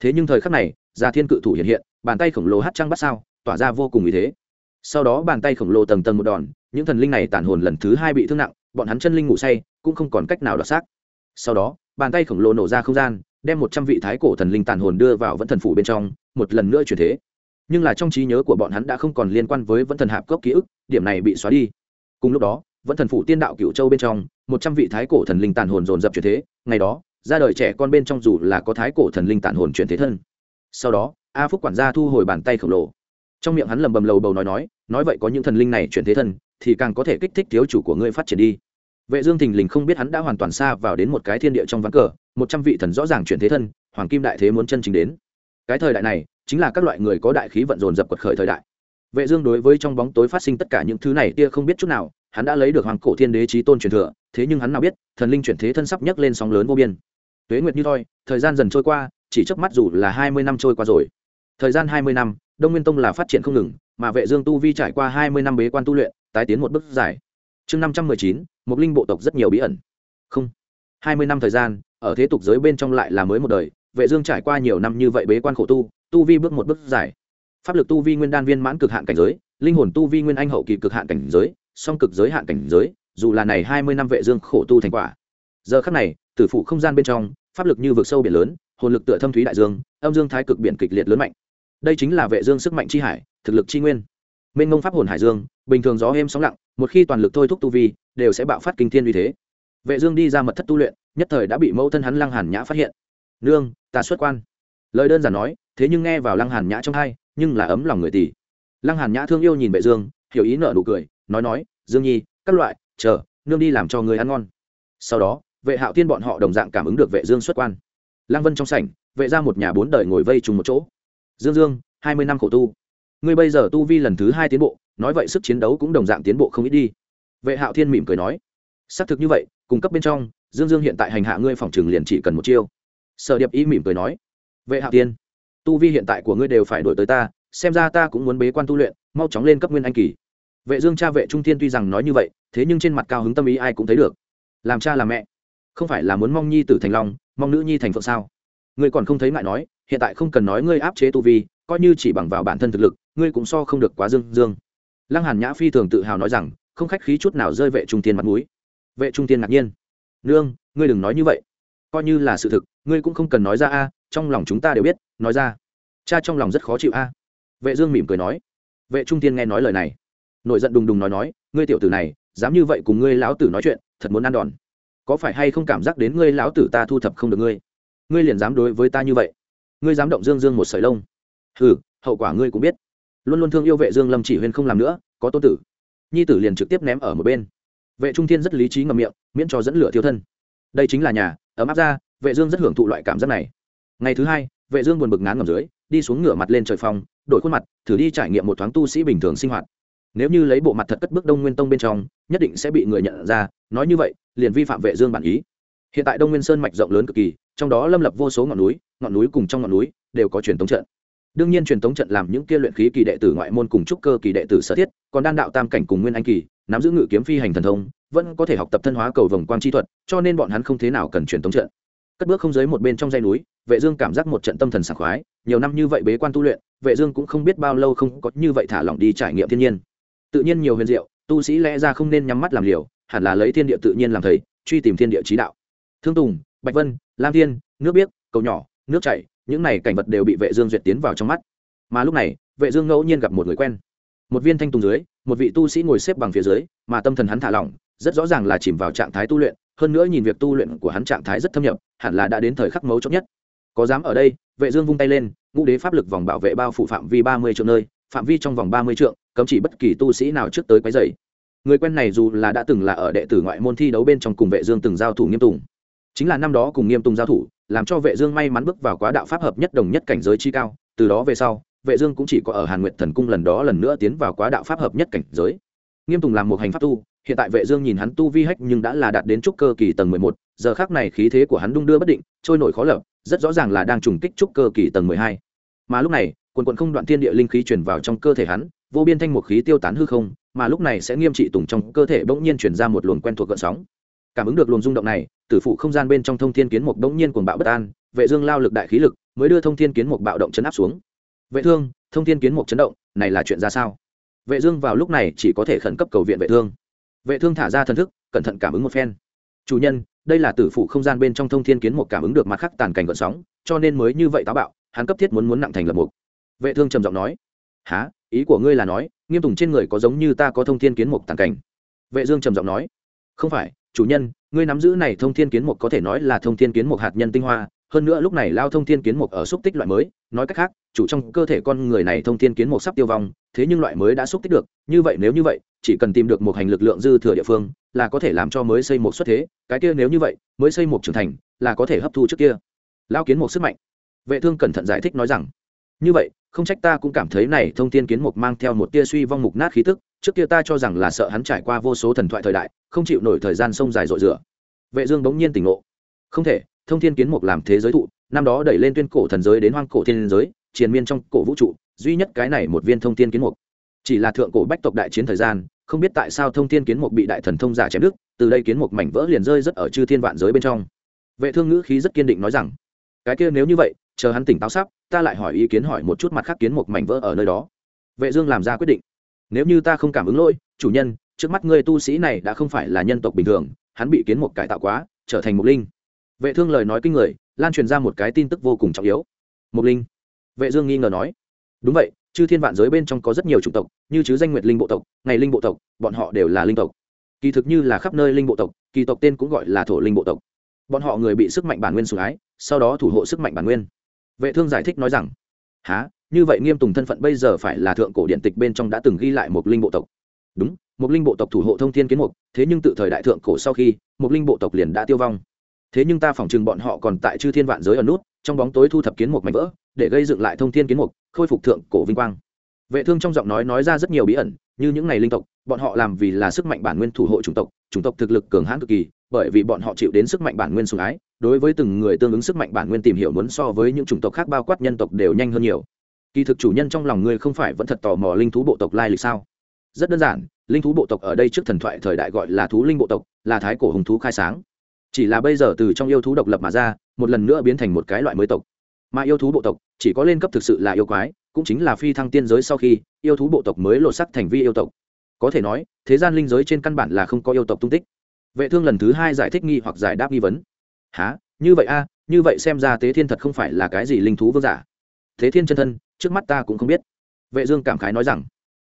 Thế nhưng thời khắc này già thiên cự thủ hiện hiện, bàn tay khổng lồ hát trăng bắt sao, tỏa ra vô cùng ý thế. Sau đó bàn tay khổng lồ tầng tầng một đòn, những thần linh này tàn hồn lần thứ hai bị thương nặng, bọn hắn chân linh ngủ say, cũng không còn cách nào đoạt xác. Sau đó, bàn tay khổng lồ nổ ra không gian đem một trăm vị thái cổ thần linh tàn hồn đưa vào vẫn thần phủ bên trong, một lần nữa chuyển thế. Nhưng là trong trí nhớ của bọn hắn đã không còn liên quan với vẫn thần hạp cốc ký ức, điểm này bị xóa đi. Cùng lúc đó, vẫn thần phủ tiên đạo cựu châu bên trong, một trăm vị thái cổ thần linh tàn hồn dồn dập chuyển thế, ngày đó, ra đời trẻ con bên trong dù là có thái cổ thần linh tàn hồn chuyển thế thân. Sau đó, a phúc quản gia thu hồi bàn tay khổng lồ. Trong miệng hắn lầm bầm lầu bầu nói nói nói vậy có những thần linh này chuyển thế thân, thì càng có thể kích thích thiếu chủ của ngươi phát triển đi vệ dương thình lình không biết hắn đã hoàn toàn xa vào đến một cái thiên địa trong ván cờ một trăm vị thần rõ ràng chuyển thế thân hoàng kim đại thế muốn chân chính đến. Cái thời đại này chính là các loại người có đại khí vận dồn dập quật khởi thời đại. Vệ dương đối với trong bóng tối phát sinh tất cả những thứ này tia không biết chút nào hắn đã lấy được hoàng cổ thiên đế chí tôn truyền thừa thế nhưng hắn nào biết thần linh chuyển thế thân sắp nhấc lên sóng lớn vô biên. Tuế nguyệt như thôi, thời gian dần trôi qua chỉ chớp mắt dù là hai mươi năm trôi qua rồi. Thời gian hai mươi năm đông nguyên tông là phát triển không ngừng mà vệ dương tu vi trải qua hai mươi năm bế quan tu luyện tái tiến một bước dài chương năm trăm mười chín một linh bộ tộc rất nhiều bí ẩn. Không, hai mươi năm thời gian, ở thế tục giới bên trong lại là mới một đời, vệ dương trải qua nhiều năm như vậy bế quan khổ tu tu vi bước một bước dài. Pháp lực tu vi nguyên đan viên mãn cực hạn cảnh giới, linh hồn tu vi nguyên anh hậu kỳ cực hạn cảnh giới, song cực giới hạn cảnh giới, dù là này hai mươi năm vệ dương khổ tu thành quả. Giờ khắc này, tử phụ không gian bên trong, pháp lực như vực sâu biển lớn, hồn lực tựa thâm thúy đại dương, âm dương thái cực biển kịch liệt lớn mạnh. Đây chính là vệ dương sức mạnh chi hải, thực lực chi nguyên. Mênh mông pháp hồn hải dương, bình thường gió êm sóng lặng một khi toàn lực thôi thúc tu vi, đều sẽ bạo phát kinh thiên uy thế. Vệ dương đi ra mật thất tu luyện, nhất thời đã bị mẫu thân hắn lăng hàn nhã phát hiện. Nương, ta xuất quan. Lời đơn giản nói, thế nhưng nghe vào lăng hàn nhã trong hai, nhưng là ấm lòng người tỷ. Lăng hàn nhã thương yêu nhìn vệ dương, hiểu ý nở nụ cười, nói nói, dương nhi, các loại, chờ, nương đi làm cho người ăn ngon. Sau đó, vệ hạo tiên bọn họ đồng dạng cảm ứng được vệ dương xuất quan. Lăng vân trong sảnh, vệ ra một nhà bốn đời ngồi vây chung một chỗ. Dương dương, hai mươi năm khổ tu ngươi bây giờ tu vi lần thứ hai tiến bộ, nói vậy sức chiến đấu cũng đồng dạng tiến bộ không ít đi. Vệ hạo thiên mỉm cười nói, xác thực như vậy, cung cấp bên trong, dương dương hiện tại hành hạ ngươi phòng trường liền chỉ cần một chiêu. Sở điệp ý mỉm cười nói, vệ hạo thiên, tu vi hiện tại của ngươi đều phải đổi tới ta, xem ra ta cũng muốn bế quan tu luyện, mau chóng lên cấp nguyên anh kỳ. Vệ dương cha vệ trung thiên tuy rằng nói như vậy, thế nhưng trên mặt cao hứng tâm ý ai cũng thấy được. Làm cha làm mẹ, không phải là muốn mong nhi tử thành long, mong nữ nhi thành phượng sao? Ngươi còn không thấy ngại nói, hiện tại không cần nói ngươi áp chế tu vi, coi như chỉ bằng vào bản thân thực lực ngươi cũng so không được quá dương dương. Lăng hàn nhã phi thường tự hào nói rằng, không khách khí chút nào rơi vệ trung tiên mặt mũi. Vệ trung tiên ngạc nhiên. Nương, ngươi đừng nói như vậy. Coi như là sự thực, ngươi cũng không cần nói ra a, trong lòng chúng ta đều biết, nói ra. Cha trong lòng rất khó chịu a. Vệ dương mỉm cười nói. Vệ trung tiên nghe nói lời này, nổi giận đùng đùng nói nói, ngươi tiểu tử này, dám như vậy cùng ngươi lão tử nói chuyện, thật muốn ăn đòn. Có phải hay không cảm giác đến ngươi lão tử ta thu thập không được ngươi? Ngươi liền dám đối với ta như vậy. Ngươi dám động dương dương một sợi lông. Hừ, hậu quả ngươi cũng biết luôn luôn thương yêu vệ dương lâm chỉ huyên không làm nữa, có tôn tử. Nhi tử liền trực tiếp ném ở một bên. Vệ trung thiên rất lý trí ngậm miệng, miễn cho dẫn lửa thiêu thân. Đây chính là nhà, ấm áp ra, vệ dương rất hưởng thụ loại cảm giác này. Ngày thứ hai, vệ dương buồn bực ngán ngầm dưới, đi xuống ngửa mặt lên trời phòng, đổi khuôn mặt, thử đi trải nghiệm một thoáng tu sĩ bình thường sinh hoạt. Nếu như lấy bộ mặt thật cất bước đông nguyên tông bên trong, nhất định sẽ bị người nhận ra, nói như vậy, liền vi phạm vệ dương bản ý. Hiện tại đông nguyên sơn mạch rộng lớn cực kỳ, trong đó lâm lập vô số ngọn núi ngọn núi cùng trong ngọn núi đều có truyền thống trận đương nhiên truyền thống trận làm những kia luyện khí kỳ đệ tử ngoại môn cùng trúc cơ kỳ đệ tử sở thiết, còn đan đạo tam cảnh cùng nguyên anh kỳ, nắm giữ ngự kiếm phi hành thần thông, vẫn có thể học tập thân hóa cầu vòng quang chi thuật, cho nên bọn hắn không thế nào cần truyền thống trận. Cất bước không dưới một bên trong dây núi, vệ dương cảm giác một trận tâm thần sảng khoái, nhiều năm như vậy bế quan tu luyện, vệ dương cũng không biết bao lâu không có như vậy thả lỏng đi trải nghiệm thiên nhiên. Tự nhiên nhiều huyền diệu, tu sĩ lẽ ra không nên nhắm mắt làm liều, hẳn là lấy thiên địa tự nhiên làm thầy, truy tìm thiên địa trí đạo. Thương tùng, bạch vân, lam thiên, nước biếc, cầu nhỏ, nước chảy những này cảnh vật đều bị vệ dương duyệt tiến vào trong mắt. Mà lúc này, vệ dương ngẫu nhiên gặp một người quen. Một viên thanh tùng dưới, một vị tu sĩ ngồi xếp bằng phía dưới, mà tâm thần hắn thả lỏng, rất rõ ràng là chìm vào trạng thái tu luyện, hơn nữa nhìn việc tu luyện của hắn trạng thái rất thâm nhập, hẳn là đã đến thời khắc mấu chốt nhất. Có dám ở đây, vệ dương vung tay lên, ngũ đế pháp lực vòng bảo vệ bao phủ phạm vi ba mươi nơi, phạm vi trong vòng ba mươi trượng, cấm chỉ bất kỳ tu sĩ nào trước tới quấy rầy. Người quen này dù là đã từng là ở đệ tử ngoại môn thi đấu bên trong cùng vệ dương từng giao thủ nghiêm tùng, chính là năm đó cùng nghiêm tùng giao thủ làm cho vệ dương may mắn bước vào quá đạo pháp hợp nhất đồng nhất cảnh giới chi cao từ đó về sau vệ dương cũng chỉ có ở hàn nguyệt thần cung lần đó lần nữa tiến vào quá đạo pháp hợp nhất cảnh giới nghiêm tùng làm một hành pháp tu hiện tại vệ dương nhìn hắn tu vi hách nhưng đã là đạt đến trúc cơ kỳ tầng 11, giờ khắc này khí thế của hắn đung đưa bất định trôi nổi khó lở rất rõ ràng là đang trùng kích trúc cơ kỳ tầng 12. mà lúc này quần quần không đoạn thiên địa linh khí truyền vào trong cơ thể hắn vô biên thanh một khí tiêu tán hư không mà lúc này sẽ nghiêm trị tùng trong cơ thể bỗng nhiên truyền ra một luồng quen thuộc gợn sóng cảm ứng được luồng rung động này, tử phụ không gian bên trong thông thiên kiến mục đống nhiên cuồng bạo bất an, vệ dương lao lực đại khí lực mới đưa thông thiên kiến mục bạo động chấn áp xuống. Vệ thương, thông thiên kiến mục chấn động, này là chuyện ra sao? Vệ dương vào lúc này chỉ có thể khẩn cấp cầu viện vệ thương. Vệ thương thả ra thần thức, cẩn thận cảm ứng một phen. Chủ nhân, đây là tử phụ không gian bên trong thông thiên kiến mục cảm ứng được mặt khắc tàn cảnh gợn sóng, cho nên mới như vậy táo bạo, hắn cấp thiết muốn muốn nặng thành lập mục. Vệ thương trầm giọng nói há ý của ngươi là nói, nghiêm tùng trên người có giống như ta có thông thiên kiến mục tàn cảnh? Vệ dương trầm giọng nói, không phải chủ nhân, ngươi nắm giữ này thông thiên kiến mục có thể nói là thông thiên kiến mục hạt nhân tinh hoa, hơn nữa lúc này lao thông thiên kiến mục ở xúc tích loại mới, nói cách khác, chủ trong cơ thể con người này thông thiên kiến mục sắp tiêu vong, thế nhưng loại mới đã xúc tích được, như vậy nếu như vậy, chỉ cần tìm được một hành lực lượng dư thừa địa phương, là có thể làm cho mới xây một xuất thế, cái kia nếu như vậy, mới xây một trưởng thành, là có thể hấp thu trước kia. Lao kiến Mục sức mạnh. Vệ thương cẩn thận giải thích nói rằng, như vậy, không trách ta cũng cảm thấy này thông tin kiến mục mang theo một tia suy vong mục nát khí tức trước kia ta cho rằng là sợ hắn trải qua vô số thần thoại thời đại, không chịu nổi thời gian sông dài rội rửa. Vệ dương bỗng nhiên tỉnh ngộ. Không thể, thông thiên kiến mục làm thế giới thụ, năm đó đẩy lên tuyên cổ thần giới đến hoang cổ thiên giới, triền miên trong cổ vũ trụ, duy nhất cái này một viên thông thiên kiến mục. Chỉ là thượng cổ bách tộc đại chiến thời gian, không biết tại sao thông thiên kiến mục bị đại thần thông giả chém đứt, từ đây kiến mục mảnh vỡ liền rơi rất ở chư thiên vạn giới bên trong. Vệ thương ngữ khí rất kiên định nói rằng, cái kia nếu như vậy, chờ hắn tỉnh táo sắp, ta lại hỏi ý kiến hỏi một chút mặt khác kiến mục mảnh vỡ ở nơi đó. Vệ dương làm ra quyết định nếu như ta không cảm ứng lỗi, chủ nhân, trước mắt ngươi tu sĩ này đã không phải là nhân tộc bình thường, hắn bị kiến mục cải tạo quá, trở thành mục linh. Vệ thương lời nói kinh người, lan truyền ra một cái tin tức vô cùng trọng yếu. Mục linh. Vệ dương nghi ngờ nói. Đúng vậy, chư thiên vạn giới bên trong có rất nhiều chủng tộc, như chứ danh nguyệt linh bộ tộc, ngày linh bộ tộc, bọn họ đều là linh tộc. Kỳ thực như là khắp nơi linh bộ tộc, kỳ tộc tên cũng gọi là thổ linh bộ tộc. Bọn họ người bị sức mạnh bản nguyên sủng ái, sau đó thủ hộ sức mạnh bản nguyên. Vệ thương giải thích nói rằng há như vậy nghiêm tùng thân phận bây giờ phải là thượng cổ điện tịch bên trong đã từng ghi lại một linh bộ tộc. Đúng, một linh bộ tộc thủ hộ thông thiên kiến mục, thế nhưng tự thời đại thượng cổ sau khi, một linh bộ tộc liền đã tiêu vong. Thế nhưng ta phỏng chừng bọn họ còn tại chư thiên vạn giới ở nút, trong bóng tối thu thập kiến mục mạnh vỡ, để gây dựng lại thông thiên kiến mục, khôi phục thượng cổ vinh quang. Vệ thương trong giọng nói nói ra rất nhiều bí ẩn, như những ngày linh tộc, bọn họ làm vì là sức mạnh bản nguyên thủ hộ chủng tộc chủng tộc thực lực cường hãn cực kỳ, bởi vì bọn họ chịu đến sức mạnh bản nguyên sủng ái, đối với từng người tương ứng sức mạnh bản nguyên tìm hiểu muốn so với những chủng tộc khác bao quát nhân tộc đều nhanh hơn nhiều kỳ thực chủ nhân trong lòng ngươi không phải vẫn thật tò mò linh thú bộ tộc lai lịch sao? Rất đơn giản, linh thú bộ tộc ở đây trước thần thoại thời đại gọi là thú linh bộ tộc, là thái cổ hùng thú khai sáng. Chỉ là bây giờ từ trong yêu thú độc lập mà ra, một lần nữa biến thành một cái loại mới tộc. Mà yêu thú bộ tộc chỉ có lên cấp thực sự là yêu quái, cũng chính là phi thăng tiên giới sau khi, yêu thú bộ tộc mới lộ sắc thành vi yêu tộc. Có thể nói, thế gian linh giới trên căn bản là không có yêu tộc tung tích. Vệ thương lần thứ hai giải thích nghi hoặc giải đáp nghi vấn. Há như vậy a, như vậy xem ra tế thiên thật không phải là cái gì linh thú vương giả thế thiên chân thân, trước mắt ta cũng không biết. Vệ dương cảm khái nói rằng,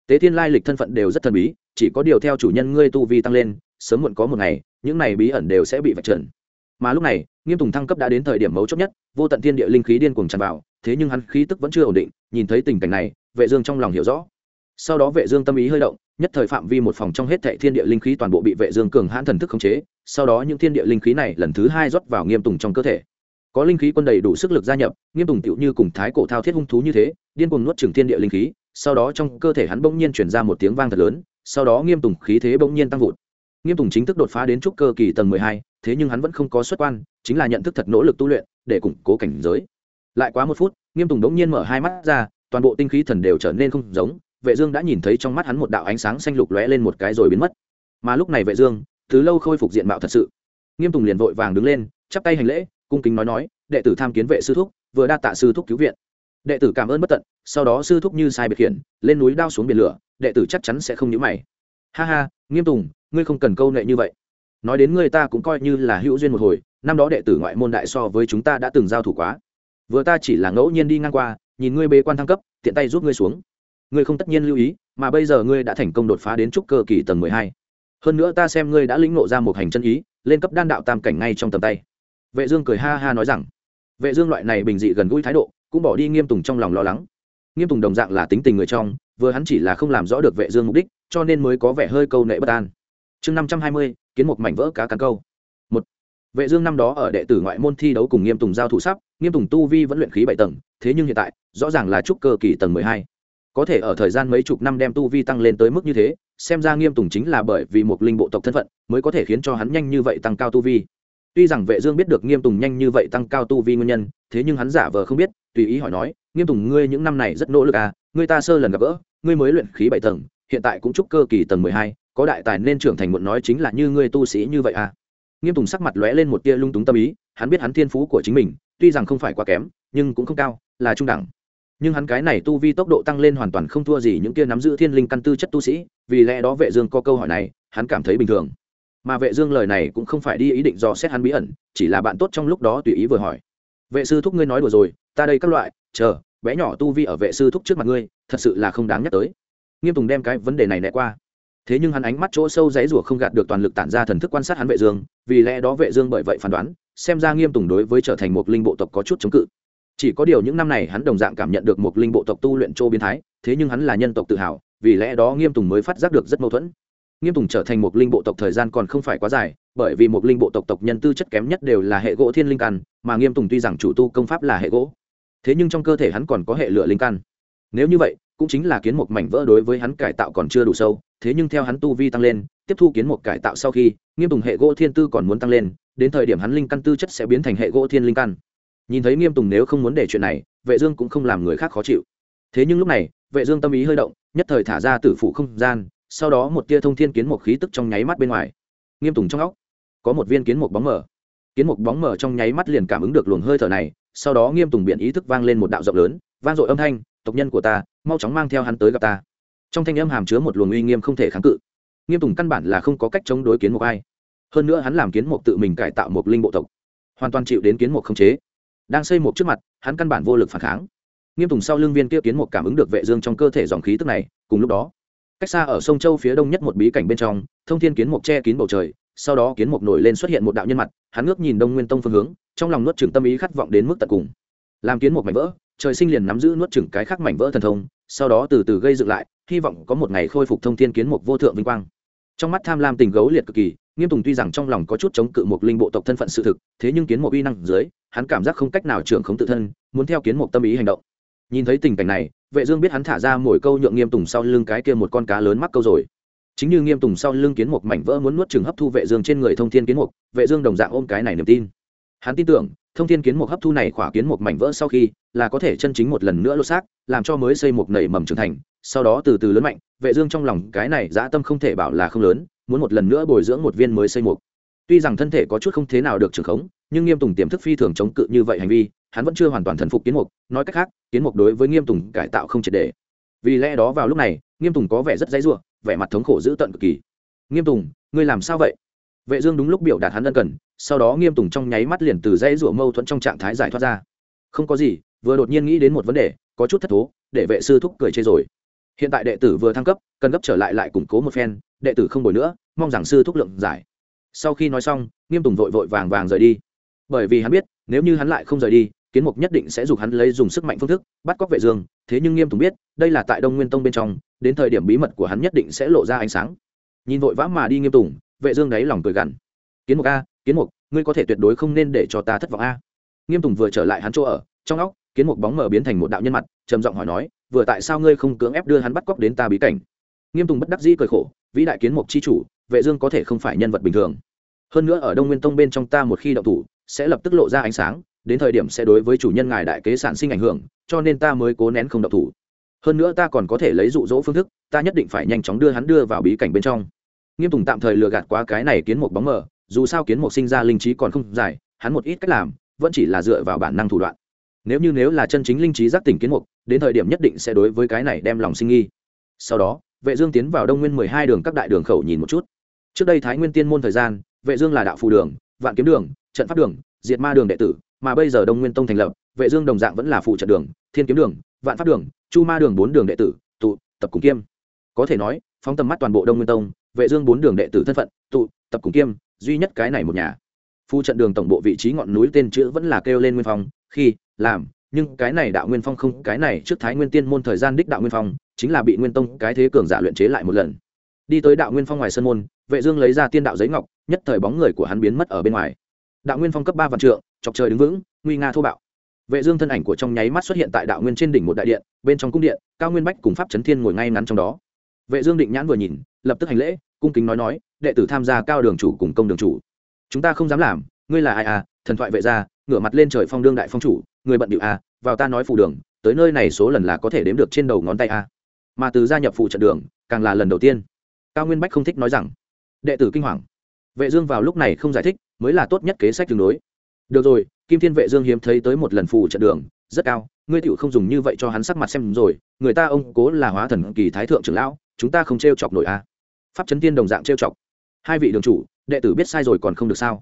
tế thiên lai lịch thân phận đều rất thần bí, chỉ có điều theo chủ nhân ngươi tu vi tăng lên, sớm muộn có một ngày, những này bí ẩn đều sẽ bị vạch trần. Mà lúc này, nghiêm tùng thăng cấp đã đến thời điểm mấu chốt nhất, vô tận thiên địa linh khí điên cuồng tràn vào, thế nhưng hắn khí tức vẫn chưa ổn định, nhìn thấy tình cảnh này, vệ dương trong lòng hiểu rõ. Sau đó vệ dương tâm ý hơi động, nhất thời phạm vi một phòng trong hết thảy thiên địa linh khí toàn bộ bị vệ dương cường hãn thần thức khống chế, sau đó những thiên địa linh khí này lần thứ hai rót vào nghiêm tùng trong cơ thể có linh khí quân đầy đủ sức lực gia nhập, nghiêm tùng tựu như cùng thái cổ thao thiết hung thú như thế, điên cuồng nuốt chửng thiên địa linh khí, sau đó trong cơ thể hắn bỗng nhiên truyền ra một tiếng vang thật lớn, sau đó nghiêm tùng khí thế bỗng nhiên tăng vụt. Nghiêm tùng chính thức đột phá đến trúc cơ kỳ tầng mười hai, thế nhưng hắn vẫn không có xuất quan, chính là nhận thức thật nỗ lực tu luyện, để củng cố cảnh giới. Lại quá một phút, nghiêm tùng bỗng nhiên mở hai mắt ra, toàn bộ tinh khí thần đều trở nên không giống, vệ dương đã nhìn thấy trong mắt hắn một đạo ánh sáng xanh lục lóe lên một cái rồi biến mất. Mà lúc này vệ dương, từ lâu khôi phục diện mạo thật sự. Nghiêm tùng liền vội vàng đứng lên, chắp tay hành lễ cung kính nói nói, đệ tử tham kiến vệ sư thúc, vừa đa tạ sư thúc cứu viện. Đệ tử cảm ơn bất tận, sau đó sư thúc như sai biệt khiển, lên núi đao xuống biển lửa, đệ tử chắc chắn sẽ không nhớ mày. Ha ha, nghiêm tùng, ngươi không cần câu nệ như vậy. Nói đến ngươi ta cũng coi như là hữu duyên một hồi, năm đó đệ tử ngoại môn đại so với chúng ta đã từng giao thủ quá. Vừa ta chỉ là ngẫu nhiên đi ngang qua, nhìn ngươi bế quan thăng cấp, tiện tay giúp ngươi xuống. Ngươi không tất nhiên lưu ý, mà bây giờ ngươi đã thành công đột phá đến trúc cơ kỳ tầng mười hai. Hơn nữa ta xem ngươi đã lĩnh ngộ ra một hành chân ý, lên cấp đan đạo tam cảnh ngay trong tầm tay vệ dương cười ha ha nói rằng, vệ dương loại này bình dị gần gũi thái độ, cũng bỏ đi nghiêm tùng trong lòng lo lắng. Nghiêm tùng đồng dạng là tính tình người trong, vừa hắn chỉ là không làm rõ được vệ dương mục đích, cho nên mới có vẻ hơi câu nệ bất an. Chương năm trăm hai mươi, kiến một mảnh vỡ cá cắn câu. Một, vệ dương năm đó ở đệ tử ngoại môn thi đấu cùng nghiêm tùng giao thủ sắp, nghiêm tùng tu vi vẫn luyện khí bảy tầng, thế nhưng hiện tại, rõ ràng là trúc cơ kỳ tầng mười hai. Có thể ở thời gian mấy chục năm đem tu vi tăng lên tới mức như thế, xem ra nghiêm tùng chính là bởi vì một linh bộ tộc thân phận, mới có thể khiến cho hắn nhanh như vậy tăng cao tu vi tuy rằng vệ dương biết được nghiêm tùng nhanh như vậy tăng cao tu vi nguyên nhân, thế nhưng hắn giả vờ không biết, tùy ý hỏi nói, nghiêm tùng, ngươi những năm này rất nỗ lực à ngươi ta sơ lần gặp gỡ, ngươi mới luyện khí bảy tầng, hiện tại cũng trúc cơ kỳ tầng mười hai, có đại tài nên trưởng thành muộn nói chính là như ngươi tu sĩ như vậy à. Nghiêm tùng sắc mặt lóe lên một tia lung túng tâm ý, hắn biết hắn thiên phú của chính mình, tuy rằng không phải quá kém, nhưng cũng không cao, là trung đẳng. Nhưng hắn cái này tu vi tốc độ tăng lên hoàn toàn không thua gì những kia nắm giữ thiên linh căn tư chất tu sĩ, vì lẽ đó vệ dương có câu hỏi này, hắn cảm thấy bình thường mà vệ dương lời này cũng không phải đi ý định dò xét hắn bí ẩn, chỉ là bạn tốt trong lúc đó tùy ý vừa hỏi. Vệ sư thúc ngươi nói đùa rồi, ta đây các loại, chờ, bé nhỏ tu vi ở vệ sư thúc trước mặt ngươi, thật sự là không đáng nhắc tới. Nghiêm tùng đem cái vấn đề này né qua. Thế nhưng hắn ánh mắt chỗ sâu dãy rủa không gạt được toàn lực tản ra thần thức quan sát hắn vệ dương, vì lẽ đó vệ dương bởi vậy phán đoán, xem ra nghiêm tùng đối với trở thành một linh bộ tộc có chút chống cự. Chỉ có điều những năm này hắn đồng dạng cảm nhận được một linh bộ tộc tu luyện châu biến thái, thế nhưng hắn là nhân tộc tự hào, vì lẽ đó nghiêm tùng mới phát giác được rất mâu thuẫn nghiêm tùng trở thành một linh bộ tộc thời gian còn không phải quá dài, bởi vì một linh bộ tộc tộc nhân tư chất kém nhất đều là hệ gỗ thiên linh căn, mà nghiêm tùng tuy rằng chủ tu công pháp là hệ gỗ, thế nhưng trong cơ thể hắn còn có hệ lửa linh căn. Nếu như vậy, cũng chính là kiến một mảnh vỡ đối với hắn cải tạo còn chưa đủ sâu, thế nhưng theo hắn tu vi tăng lên, tiếp thu kiến một cải tạo sau khi, nghiêm tùng hệ gỗ thiên tư còn muốn tăng lên, đến thời điểm hắn linh căn tư chất sẽ biến thành hệ gỗ thiên linh căn. Nhìn thấy nghiêm tùng nếu không muốn để chuyện này, vệ dương cũng không làm người khác khó chịu. Thế nhưng lúc này, vệ dương tâm ý hơi động, nhất thời thả ra tử phụ không gian sau đó một tia thông thiên kiến một khí tức trong nháy mắt bên ngoài. Nghiêm tùng trong óc, có một viên kiến một bóng mở kiến một bóng mở trong nháy mắt liền cảm ứng được luồng hơi thở này, sau đó nghiêm tùng biện ý thức vang lên một đạo rộng lớn, vang dội âm thanh, tộc nhân của ta, mau chóng mang theo hắn tới gặp ta. Trong thanh âm hàm chứa một luồng uy nghiêm không thể kháng cự. Nghiêm tùng căn bản là không có cách chống đối kiến một ai. Hơn nữa hắn làm kiến một tự mình cải tạo một linh bộ tộc, hoàn toàn chịu đến kiến một không chế. Đang xây một trước mặt, hắn căn bản vô lực phản kháng. Nghiêm tùng sau lưng viên kia kiến một cảm ứng được vệ dương trong cơ thể dòng khí tức này, cùng lúc đó cách xa ở sông châu phía đông nhất một bí cảnh bên trong, thông thiên kiến mục che kín bầu trời, sau đó kiến mục nổi lên xuất hiện một đạo nhân mặt, hắn ngước nhìn đông nguyên tông phương hướng, trong lòng nuốt trừng tâm ý khát vọng đến mức tận cùng. Làm kiến mục mảnh vỡ, trời sinh liền nắm giữ nuốt trừng cái khác mảnh vỡ thần thông, sau đó từ từ gây dựng lại, hy vọng có một ngày khôi phục thông thiên kiến mục vô thượng vinh quang. Trong mắt tham lam tình gấu liệt cực kỳ, nghiêm tùng tuy rằng trong lòng có chút chống cự một linh bộ tộc thân phận sự thực, thế nhưng kiến mục uy năng dưới, hắn cảm giác không cách nào trưởng khống tự thân, muốn theo kiến mục tâm ý hành động. Nhìn thấy tình cảnh này vệ dương biết hắn thả ra mồi câu nhượng nghiêm tùng sau lưng cái kia một con cá lớn mắc câu rồi. Chính như nghiêm tùng sau lưng kiến một mảnh vỡ muốn nuốt chửng hấp thu vệ dương trên người thông thiên kiến mục, vệ dương đồng dạng ôm cái này niềm tin. Hắn tin tưởng, thông thiên kiến mục hấp thu này khỏa kiến một mảnh vỡ sau khi, là có thể chân chính một lần nữa lột xác, làm cho mới xây một nảy mầm trưởng thành, sau đó từ từ lớn mạnh, vệ dương trong lòng cái này dã tâm không thể bảo là không lớn, muốn một lần nữa bồi dưỡng một viên mới xây một tuy rằng thân thể có chút không thế nào được trưởng khống, nhưng nghiêm tùng tiềm thức phi thường chống cự như vậy hành vi hắn vẫn chưa hoàn toàn thần phục kiến mục, nói cách khác, kiến mục đối với nghiêm tùng cải tạo không triệt đề vì lẽ đó vào lúc này, nghiêm tùng có vẻ rất dãy ruộng, vẻ mặt thống khổ dữ tận cực kỳ. Nghiêm tùng, ngươi làm sao vậy? Vệ dương đúng lúc biểu đạt hắn ân cần, sau đó nghiêm tùng trong nháy mắt liền từ dãy ruộng mâu thuẫn trong trạng thái giải thoát ra. Không có gì, vừa đột nhiên nghĩ đến một vấn đề, có chút thất thố, để vệ sư thúc cười chê rồi. Hiện tại đệ tử vừa thăng cấp, cần gấp trở lại lại củng cố một phen, đệ tử không đổi nữa, mong rằng sư thúc lượng giải. Sau khi nói xong, nghiêm tùng vội vội vàng vàng rời đi. Bởi vì hắn biết, nếu như hắn lại không rời đi kiến mục nhất định sẽ dùng hắn lấy dùng sức mạnh phương thức, bắt cóc vệ dương, thế nhưng nghiêm tùng biết, đây là tại đông nguyên tông bên trong, đến thời điểm bí mật của hắn nhất định sẽ lộ ra ánh sáng. Nhìn vội vã mà đi nghiêm tùng, vệ dương đáy lòng cười gằn. Kiến mục a, kiến mục, ngươi có thể tuyệt đối không nên để cho ta thất vọng a. Nghiêm tùng vừa trở lại hắn chỗ ở, trong óc, kiến mục bóng mờ biến thành một đạo nhân mặt, trầm giọng hỏi nói, vừa tại sao ngươi không cưỡng ép đưa hắn bắt cóc đến ta bí cảnh? Nghiêm tùng bất đắc dĩ cười khổ, vĩ đại kiến mục chi chủ, vệ dương có thể không phải nhân vật bình thường. Hơn nữa ở đông nguyên tông bên trong ta một khi động thủ, sẽ lập tức lộ ra ánh sáng đến thời điểm sẽ đối với chủ nhân ngài đại kế sản sinh ảnh hưởng, cho nên ta mới cố nén không động thủ. Hơn nữa ta còn có thể lấy dụ dỗ phương thức, ta nhất định phải nhanh chóng đưa hắn đưa vào bí cảnh bên trong. Nghiêm tùng tạm thời lừa gạt qua cái này kiến một bóng mờ, dù sao kiến một sinh ra linh trí còn không dài, hắn một ít cách làm, vẫn chỉ là dựa vào bản năng thủ đoạn. Nếu như nếu là chân chính linh trí giác tỉnh kiến mục, đến thời điểm nhất định sẽ đối với cái này đem lòng sinh nghi. Sau đó, vệ dương tiến vào đông nguyên mười hai đường các đại đường khẩu nhìn một chút. Trước đây thái nguyên tiên môn thời gian, vệ dương là đạo phù đường, vạn kiếm đường, trận pháp đường, diệt ma đường đệ tử mà bây giờ đông nguyên tông thành lập, vệ dương đồng dạng vẫn là phụ trận đường, thiên kiếm đường, vạn pháp đường, chu ma đường bốn đường đệ tử, tụ, tập cùng kiêm. Có thể nói, phóng tầm mắt toàn bộ đông nguyên tông, vệ dương bốn đường đệ tử thân phận, tụ, tập cùng kiêm, duy nhất cái này một nhà. Phụ trận đường tổng bộ vị trí ngọn núi tên chữ vẫn là kêu lên nguyên phong, khi, làm, nhưng cái này đạo nguyên phong không, cái này trước thái nguyên tiên môn thời gian đích đạo nguyên phong, chính là bị nguyên tông cái thế cường giả luyện chế lại một lần. Đi tới đạo nguyên phong ngoài sân môn, vệ dương lấy ra tiên đạo giấy ngọc, nhất thời bóng người của hắn biến mất ở bên ngoài. Đạo nguyên phong cấp ba vạn trượng chọc trời đứng vững, nguy nga thô bạo. Vệ dương thân ảnh của trong nháy mắt xuất hiện tại đạo nguyên trên đỉnh một đại điện, bên trong cung điện, cao nguyên bách cùng pháp chấn thiên ngồi ngay ngắn trong đó. Vệ dương định nhãn vừa nhìn, lập tức hành lễ, cung kính nói nói, đệ tử tham gia cao đường chủ cùng công đường chủ. Chúng ta không dám làm, ngươi là ai à? Thần thoại vệ gia, ngửa mặt lên trời phong đương đại phong chủ, người bận điệu à? Vào ta nói phụ đường, tới nơi này số lần là có thể đếm được trên đầu ngón tay à? Mà từ gia nhập phụ trận đường, càng là lần đầu tiên. Cao nguyên bách không thích nói rằng. Đệ tử kinh hoàng. Vệ dương vào lúc này không giải thích, mới là tốt nhất kế sách tương đối được rồi, kim thiên vệ dương hiếm thấy tới một lần phù trận đường, rất cao, ngươi tựu không dùng như vậy cho hắn sắc mặt xem rồi, người ta ông cố là hóa thần kỳ thái thượng trưởng lão, chúng ta không trêu chọc nổi a à. pháp chấn tiên đồng dạng trêu chọc. Hai vị đường chủ, đệ tử biết sai rồi còn không được sao?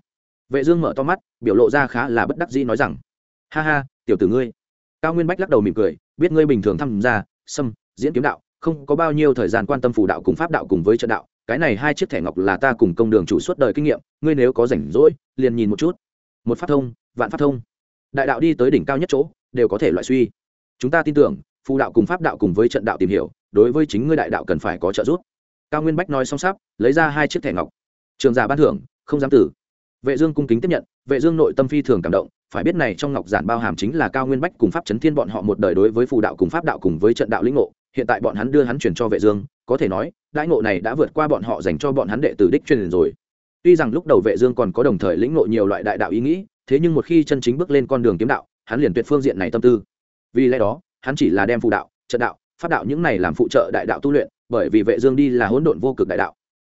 Vệ dương mở to mắt, biểu lộ ra khá là bất đắc dĩ nói rằng, ha ha, tiểu tử ngươi. Cao nguyên bách lắc đầu mỉm cười, biết ngươi bình thường tham gia, xâm, diễn kiếm đạo, không có bao nhiêu thời gian quan tâm phù đạo cùng pháp đạo cùng với trận đạo, cái này hai chiếc thẻ ngọc là ta cùng công đường chủ suốt đời kinh nghiệm, ngươi nếu có rảnh rỗi, liền nhìn một chút một pháp thông, vạn pháp thông. Đại đạo đi tới đỉnh cao nhất chỗ, đều có thể loại suy. Chúng ta tin tưởng, phù đạo cùng pháp đạo cùng với trận đạo tìm hiểu, đối với chính ngươi đại đạo cần phải có trợ giúp. Cao nguyên bách nói xong sắp, lấy ra hai chiếc thẻ ngọc. Trường giả ban thưởng, không dám tử. Vệ dương cung kính tiếp nhận, vệ dương nội tâm phi thường cảm động, phải biết này trong ngọc giản bao hàm chính là cao nguyên bách cùng pháp chấn thiên bọn họ một đời đối với phù đạo cùng pháp đạo cùng với trận đạo lĩnh ngộ. Hiện tại bọn hắn đưa hắn truyền cho vệ dương, có thể nói đại ngộ này đã vượt qua bọn họ dành cho bọn hắn đệ tử đích truyền rồi tuy rằng lúc đầu vệ dương còn có đồng thời lĩnh ngộ nhiều loại đại đạo ý nghĩ, thế nhưng một khi chân chính bước lên con đường kiếm đạo, hắn liền tuyệt phương diện này tâm tư. Vì lẽ đó, hắn chỉ là đem phù đạo, trận đạo, pháp đạo những này làm phụ trợ đại đạo tu luyện, bởi vì vệ dương đi là hỗn độn vô cực đại đạo.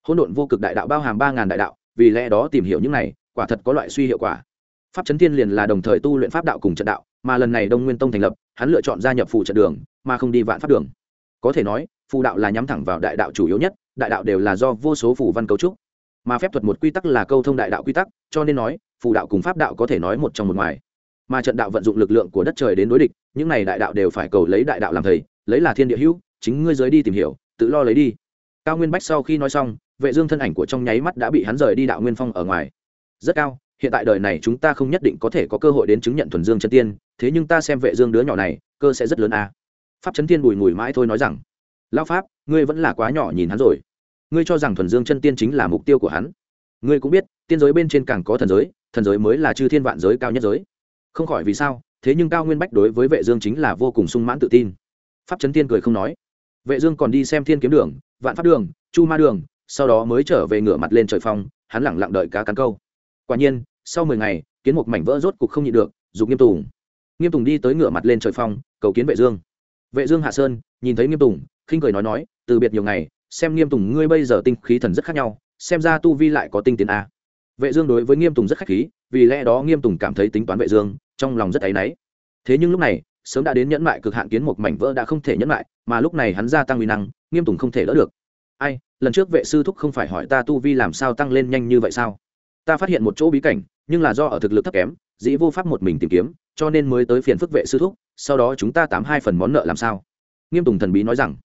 Hỗn độn vô cực đại đạo bao hàm ba ngàn đại đạo, vì lẽ đó tìm hiểu những này, quả thật có loại suy hiệu quả. Pháp chấn thiên liền là đồng thời tu luyện pháp đạo cùng trận đạo, mà lần này đông nguyên tông thành lập, hắn lựa chọn gia nhập phụ trận đường, mà không đi vạn pháp đường. Có thể nói phù đạo là nhắm thẳng vào đại đạo chủ yếu nhất, đại đạo đều là do vô số phù văn cấu trúc mà phép thuật một quy tắc là câu thông đại đạo quy tắc, cho nên nói, phù đạo cùng pháp đạo có thể nói một trong một ngoài. Mà trận đạo vận dụng lực lượng của đất trời đến đối địch, những này đại đạo đều phải cầu lấy đại đạo làm thầy, lấy là thiên địa hữu, chính ngươi giới đi tìm hiểu, tự lo lấy đi. Cao nguyên bách sau khi nói xong, vệ dương thân ảnh của trong nháy mắt đã bị hắn rời đi đạo nguyên phong ở ngoài. Rất cao, hiện tại đời này chúng ta không nhất định có thể có cơ hội đến chứng nhận thuần dương chân tiên, thế nhưng ta xem vệ dương đứa nhỏ này, cơ sẽ rất lớn a. À. pháp chấn thiên bùi ngùi mãi thôi nói rằng, lão pháp, ngươi vẫn là quá nhỏ nhìn hắn rồi ngươi cho rằng thuần dương chân tiên chính là mục tiêu của hắn. Ngươi cũng biết, tiên giới bên trên càng có thần giới thần giới mới là chư thiên vạn giới cao nhất giới. Không khỏi vì sao, thế nhưng cao nguyên bách đối với vệ dương chính là vô cùng sung mãn tự tin. Pháp chấn tiên cười không nói. Vệ dương còn đi xem thiên kiếm đường, vạn pháp đường, chu ma đường, sau đó mới trở về ngửa mặt lên trời phong, hắn lặng lặng đợi cá cắn câu. Quả nhiên, sau mười ngày, kiến một mảnh vỡ rốt cục không nhịn được, dục nghiêm tùng. Nghiêm tùng đi tới ngửa mặt lên trời phong, cầu kiến vệ dương. Vệ dương hạ sơn, nhìn thấy nghiêm tùng, khinh cười nói nói, từ biệt nhiều ngày xem nghiêm tùng ngươi bây giờ tinh khí thần rất khác nhau, xem ra tu vi lại có tinh tiến a. Vệ dương đối với nghiêm tùng rất khách khí, vì lẽ đó nghiêm tùng cảm thấy tính toán vệ dương, trong lòng rất áy náy. Thế nhưng lúc này, sớm đã đến nhẫn mại cực hạn kiến một mảnh vỡ đã không thể nhẫn mại, mà lúc này hắn gia tăng uy năng, nghiêm tùng không thể đỡ được. Ai, lần trước vệ sư thúc không phải hỏi ta tu vi làm sao tăng lên nhanh như vậy sao? Ta phát hiện một chỗ bí cảnh, nhưng là do ở thực lực thấp kém, dĩ vô pháp một mình tìm kiếm, cho nên mới tới phiền phức vệ sư thúc, sau đó chúng ta tám hai phần món nợ làm sao? Nghiêm tùng thần bí nói rằng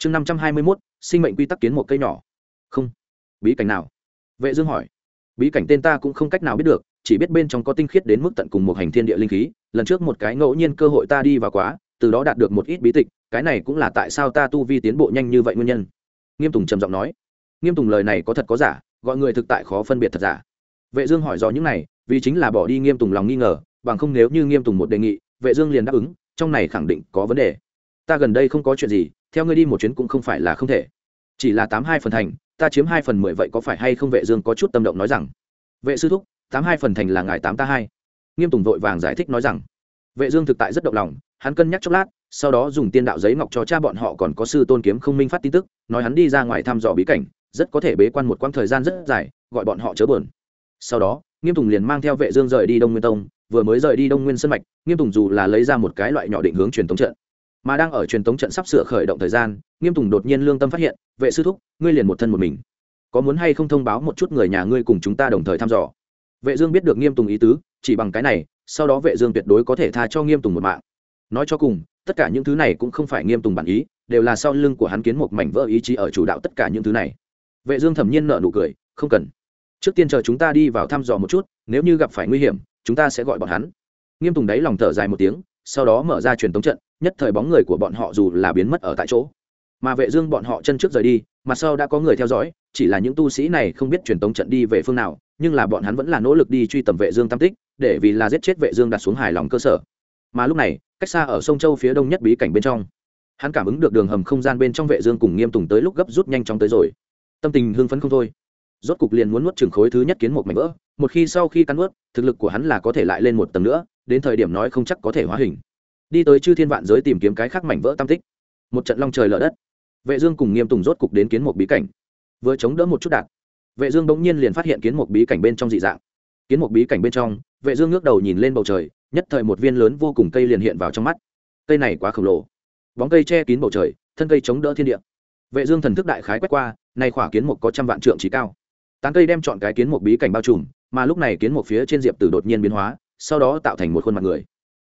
chương năm trăm hai mươi mốt, sinh mệnh quy tắc kiến một cây nhỏ. Không. Bí cảnh nào? Vệ dương hỏi. Bí cảnh tên ta cũng không cách nào biết được, chỉ biết bên trong có tinh khiết đến mức tận cùng một hành thiên địa linh khí, lần trước một cái ngẫu nhiên cơ hội ta đi vào quá, từ đó đạt được một ít bí tịch, cái này cũng là tại sao ta tu vi tiến bộ nhanh như vậy nguyên nhân. Nghiêm tùng trầm giọng nói. Nghiêm tùng lời này có thật có giả, gọi người thực tại khó phân biệt thật giả. Vệ dương hỏi do những này, vì chính là bỏ đi nghiêm tùng lòng nghi ngờ, bằng không nếu như nghiêm tùng một đề nghị, vệ dương liền đáp ứng, trong này khẳng định có vấn đề. Ta gần đây không có chuyện gì theo ngươi đi một chuyến cũng không phải là không thể. Chỉ là tám hai phần thành, ta chiếm hai phần mười vậy có phải hay không vệ dương có chút tâm động nói rằng? Vệ sư thúc, tám hai phần thành là ngài tám ta hai. Nghiêm tùng vội vàng giải thích nói rằng. Vệ dương thực tại rất động lòng, hắn cân nhắc chốc lát, sau đó dùng tiên đạo giấy ngọc cho cha bọn họ còn có sư tôn kiếm không minh phát tin tức, nói hắn đi ra ngoài thăm dò bí cảnh, rất có thể bế quan một quãng thời gian rất dài, gọi bọn họ chớ buồn. Sau đó, nghiêm tùng liền mang theo vệ dương rời đi đông nguyên tông, vừa mới rời đi đông nguyên sân mạch, nghiêm tùng dù là lấy ra một cái loại nhỏ định hướng truyền thống trận mà đang ở truyền thống trận sắp sửa khởi động thời gian, nghiêm tùng đột nhiên lương tâm phát hiện, vệ sư thúc, ngươi liền một thân một mình. Có muốn hay không thông báo một chút người nhà ngươi cùng chúng ta đồng thời thăm dò? Vệ dương biết được nghiêm tùng ý tứ, chỉ bằng cái này, sau đó vệ dương tuyệt đối có thể tha cho nghiêm tùng một mạng. Nói cho cùng, tất cả những thứ này cũng không phải nghiêm tùng bản ý, đều là sau lưng của hắn kiến một mảnh vỡ ý chí ở chủ đạo tất cả những thứ này. Vệ dương thẩm nhiên nở nụ cười, không cần. Trước tiên chờ chúng ta đi vào thăm dò một chút, nếu như gặp phải nguy hiểm, chúng ta sẽ gọi bọn hắn. Nghiêm tùng đáy lòng thở dài một tiếng sau đó mở ra truyền tống trận, nhất thời bóng người của bọn họ dù là biến mất ở tại chỗ. Mà vệ dương bọn họ chân trước rời đi, mặt sau đã có người theo dõi, chỉ là những tu sĩ này không biết truyền tống trận đi về phương nào, nhưng là bọn hắn vẫn là nỗ lực đi truy tầm vệ dương tam tích, để vì là giết chết vệ dương đặt xuống hài lòng cơ sở. Mà lúc này, cách xa ở sông châu phía đông nhất bí cảnh bên trong, hắn cảm ứng được đường hầm không gian bên trong vệ dương cùng nghiêm tùng tới lúc gấp rút nhanh chóng tới rồi. Tâm tình hưng phấn không thôi. Rốt cục liền muốn nuốt trường khối thứ nhất kiến một mảnh vỡ, một khi sau khi cắn nuốt, thực lực của hắn là có thể lại lên một tầng nữa đến thời điểm nói không chắc có thể hóa hình. Đi tới chư thiên vạn giới tìm kiếm cái khác mảnh vỡ tam tích. Một trận long trời lở đất. Vệ dương cùng nghiêm tùng rốt cục đến kiến một bí cảnh. Vừa chống đỡ một chút đạn, vệ dương bỗng nhiên liền phát hiện kiến một bí cảnh bên trong dị dạng. Kiến một bí cảnh bên trong, vệ dương ngước đầu nhìn lên bầu trời, nhất thời một viên lớn vô cùng cây liền hiện vào trong mắt. Cây này quá khổng lồ. Bóng cây che kín bầu trời, thân cây chống đỡ thiên địa. Vệ dương thần thức đại khái quét qua, nay khỏa kiến một có trăm vạn trượng trí cao. Tán cây đem chọn cái kiến một bí cảnh bao trùm, mà lúc này kiến một phía trên diệp tử đột nhiên biến hóa sau đó tạo thành một khuôn mặt người.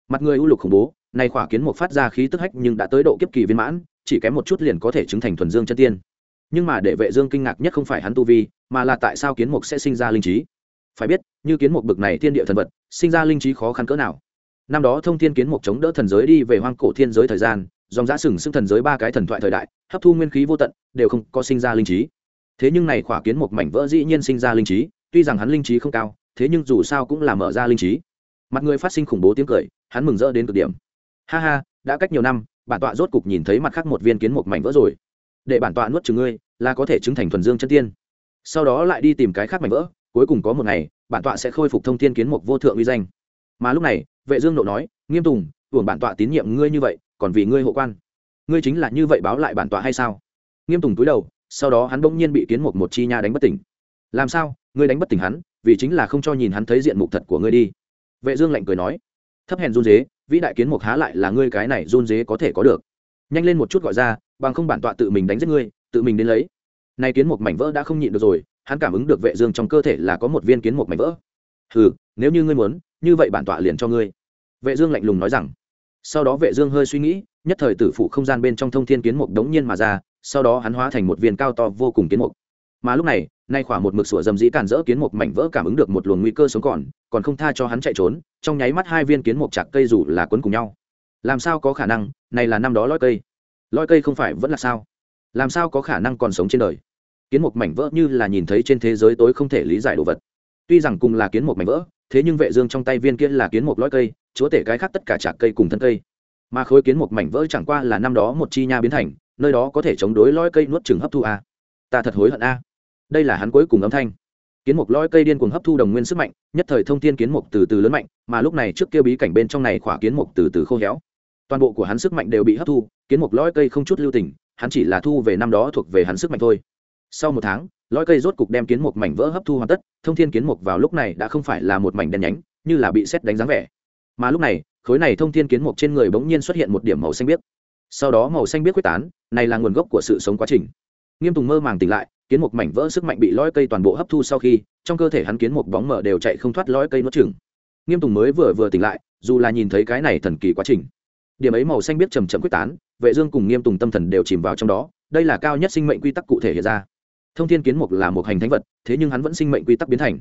Mặt người u lục khủng bố nay khỏa kiến một phát ra khí tức hách nhưng đã tới độ kiếp kỳ viên mãn, chỉ kém một chút liền có thể chứng thành thuần dương chân tiên. Nhưng mà để vệ dương kinh ngạc nhất không phải hắn tu vi, mà là tại sao kiến mục sẽ sinh ra linh trí? Phải biết, như kiến mục bực này thiên địa thần vật, sinh ra linh trí khó khăn cỡ nào. Năm đó thông thiên kiến mục chống đỡ thần giới đi về hoang cổ thiên giới thời gian, dòng giã sừng sững thần giới ba cái thần thoại thời đại, hấp thu nguyên khí vô tận, đều không có sinh ra linh trí. Thế nhưng này khỏa kiến một mảnh vỡ dĩ nhiên sinh ra linh trí, tuy rằng hắn linh trí không cao, thế nhưng dù sao cũng là mở ra linh trí mặt người phát sinh khủng bố tiếng cười, hắn mừng rỡ đến cực điểm. Ha ha, đã cách nhiều năm, bản tọa rốt cục nhìn thấy mặt khác một viên kiến một mảnh vỡ rồi. Để bản tọa nuốt chừng ngươi, là có thể chứng thành thuần dương chân tiên. Sau đó lại đi tìm cái khác mảnh vỡ, cuối cùng có một ngày, bản tọa sẽ khôi phục thông thiên kiến một vô thượng uy danh. Mà lúc này, vệ dương nộ nói, nghiêm tùng uổng bản tọa tín nhiệm ngươi như vậy, còn vì ngươi hộ quan. Ngươi chính là như vậy báo lại bản tọa hay sao? Nghiêm tùng túi đầu, sau đó hắn bỗng nhiên bị kiến một một chi nha đánh bất tỉnh. Làm sao? Ngươi đánh bất tỉnh hắn, vì chính là không cho nhìn hắn thấy diện mục thật của ngươi đi vệ dương lạnh cười nói, thấp hèn run dế, vĩ đại kiến mục há lại là ngươi cái này run dế có thể có được. Nhanh lên một chút gọi ra, bằng không bản tọa tự mình đánh giết ngươi, tự mình đến lấy. Nay kiến mục mảnh vỡ đã không nhịn được rồi, hắn cảm ứng được vệ dương trong cơ thể là có một viên kiến mục mảnh vỡ. Hừ, nếu như ngươi muốn, như vậy bản tọa liền cho ngươi. Vệ dương lạnh lùng nói rằng. Sau đó vệ dương hơi suy nghĩ, nhất thời tử phụ không gian bên trong thông thiên kiến mục đống nhiên mà ra, sau đó hắn hóa thành một viên cao to vô cùng kiến mục mà lúc này, nay khỏa một mực sủa dầm dĩ cản rỡ kiến một mảnh vỡ cảm ứng được một luồng nguy cơ sống còn còn không tha cho hắn chạy trốn, trong nháy mắt hai viên kiến một chặt cây rủ là quấn cùng nhau. Làm sao có khả năng, này là năm đó lõi cây. Lõi cây không phải vẫn là sao? Làm sao có khả năng còn sống trên đời? Kiến một mảnh vỡ như là nhìn thấy trên thế giới tối không thể lý giải đồ vật. Tuy rằng cùng là kiến một mảnh vỡ, thế nhưng vệ dương trong tay viên kia là kiến một lõi cây, chúa tể cái khác tất cả chặt cây cùng thân cây. Mà khối kiến một mảnh vỡ chẳng qua là năm đó một chi nha biến thành, nơi đó có thể chống đối lõi cây nuốt chừng hấp thu a. Ta thật hối hận a đây là hắn cuối cùng âm thanh. Kiến mục lõi cây điên cuồng hấp thu đồng nguyên sức mạnh, nhất thời thông thiên kiến mục từ từ lớn mạnh, mà lúc này trước kia bí cảnh bên trong này khỏa kiến mục từ từ khô héo. Toàn bộ của hắn sức mạnh đều bị hấp thu, kiến mục lõi cây không chút lưu tình, hắn chỉ là thu về năm đó thuộc về hắn sức mạnh thôi. Sau một tháng lõi cây rốt cục đem kiến mục mảnh vỡ hấp thu hoàn tất, thông thiên kiến mục vào lúc này đã không phải là một mảnh đen nhánh, như là bị xét đánh dáng vẻ. Mà lúc này, khối này thông thiên kiến mục trên người bỗng nhiên xuất hiện một điểm màu xanh biếc. Sau đó màu xanh biếc quyết tán, này là nguồn gốc của sự sống quá trình. Nghiêm tùng mơ màng tỉnh lại kiến một mảnh vỡ sức mạnh bị lõi cây toàn bộ hấp thu sau khi, trong cơ thể hắn kiến một bóng mở đều chạy không thoát lõi cây nuốt chừng nghiêm tùng mới vừa vừa tỉnh lại, dù là nhìn thấy cái này thần kỳ quá trình. Điểm ấy màu xanh biết chầm chậm quyết tán, vệ dương cùng nghiêm tùng tâm thần đều chìm vào trong đó, đây là cao nhất sinh mệnh quy tắc cụ thể hiện ra. Thông thiên kiến mục là một hành thánh vật, thế nhưng hắn vẫn sinh mệnh quy tắc biến thành.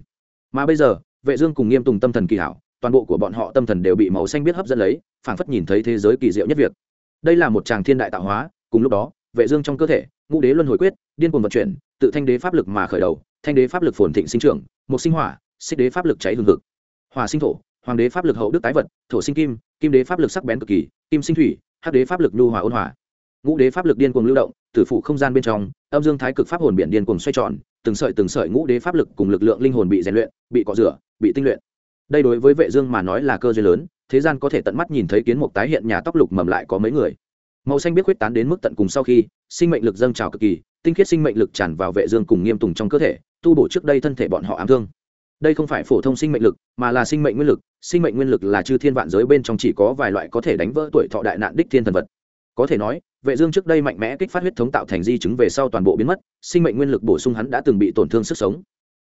Mà bây giờ, vệ dương cùng nghiêm tùng tâm thần kỳ hảo, toàn bộ của bọn họ tâm thần đều bị màu xanh biết hấp dẫn lấy, phảng phất nhìn thấy thế giới kỳ diệu nhất việc. Đây là một tràng thiên đại tạo hóa, cùng lúc đó, vệ dương trong cơ thể ngũ đế luân hồi quyết, điên cuồng vận chuyển, tự thanh đế pháp lực mà khởi đầu, thanh đế pháp lực phồn thịnh sinh trưởng, một sinh hỏa, xích đế pháp lực cháy hương hực. Hỏa sinh thổ, hoàng đế pháp lực hậu đức tái vật, thổ sinh kim kim đế pháp lực sắc bén cực kỳ, kim sinh thủy, hắc đế pháp lực nhu hòa ôn hòa. Ngũ đế pháp lực điên cuồng lưu động, tử phụ không gian bên trong, âm dương thái cực pháp hồn biển điên cuồng xoay tròn, từng sợi từng sợi ngũ đế pháp lực cùng lực lượng linh hồn bị rèn luyện, bị cọ rửa, bị tinh luyện. Đây đối với vệ dương mà nói là cơ duyên lớn, thế gian có thể tận mắt nhìn thấy kiến mục tái hiện nhà tóc lục mầm lại có mấy người màu xanh biết huyết tán đến mức tận cùng sau khi, sinh mệnh lực dâng trào cực kỳ, tinh khiết sinh mệnh lực tràn vào vệ dương cùng nghiêm tùng trong cơ thể, tu bổ trước đây thân thể bọn họ ám thương. Đây không phải phổ thông sinh mệnh lực, mà là sinh mệnh nguyên lực. Sinh mệnh nguyên lực là chư thiên vạn giới bên trong chỉ có vài loại có thể đánh vỡ tuổi thọ đại nạn đích thiên thần vật. Có thể nói, vệ dương trước đây mạnh mẽ kích phát huyết thống tạo thành di chứng về sau toàn bộ biến mất, sinh mệnh nguyên lực bổ sung hắn đã từng bị tổn thương sức sống.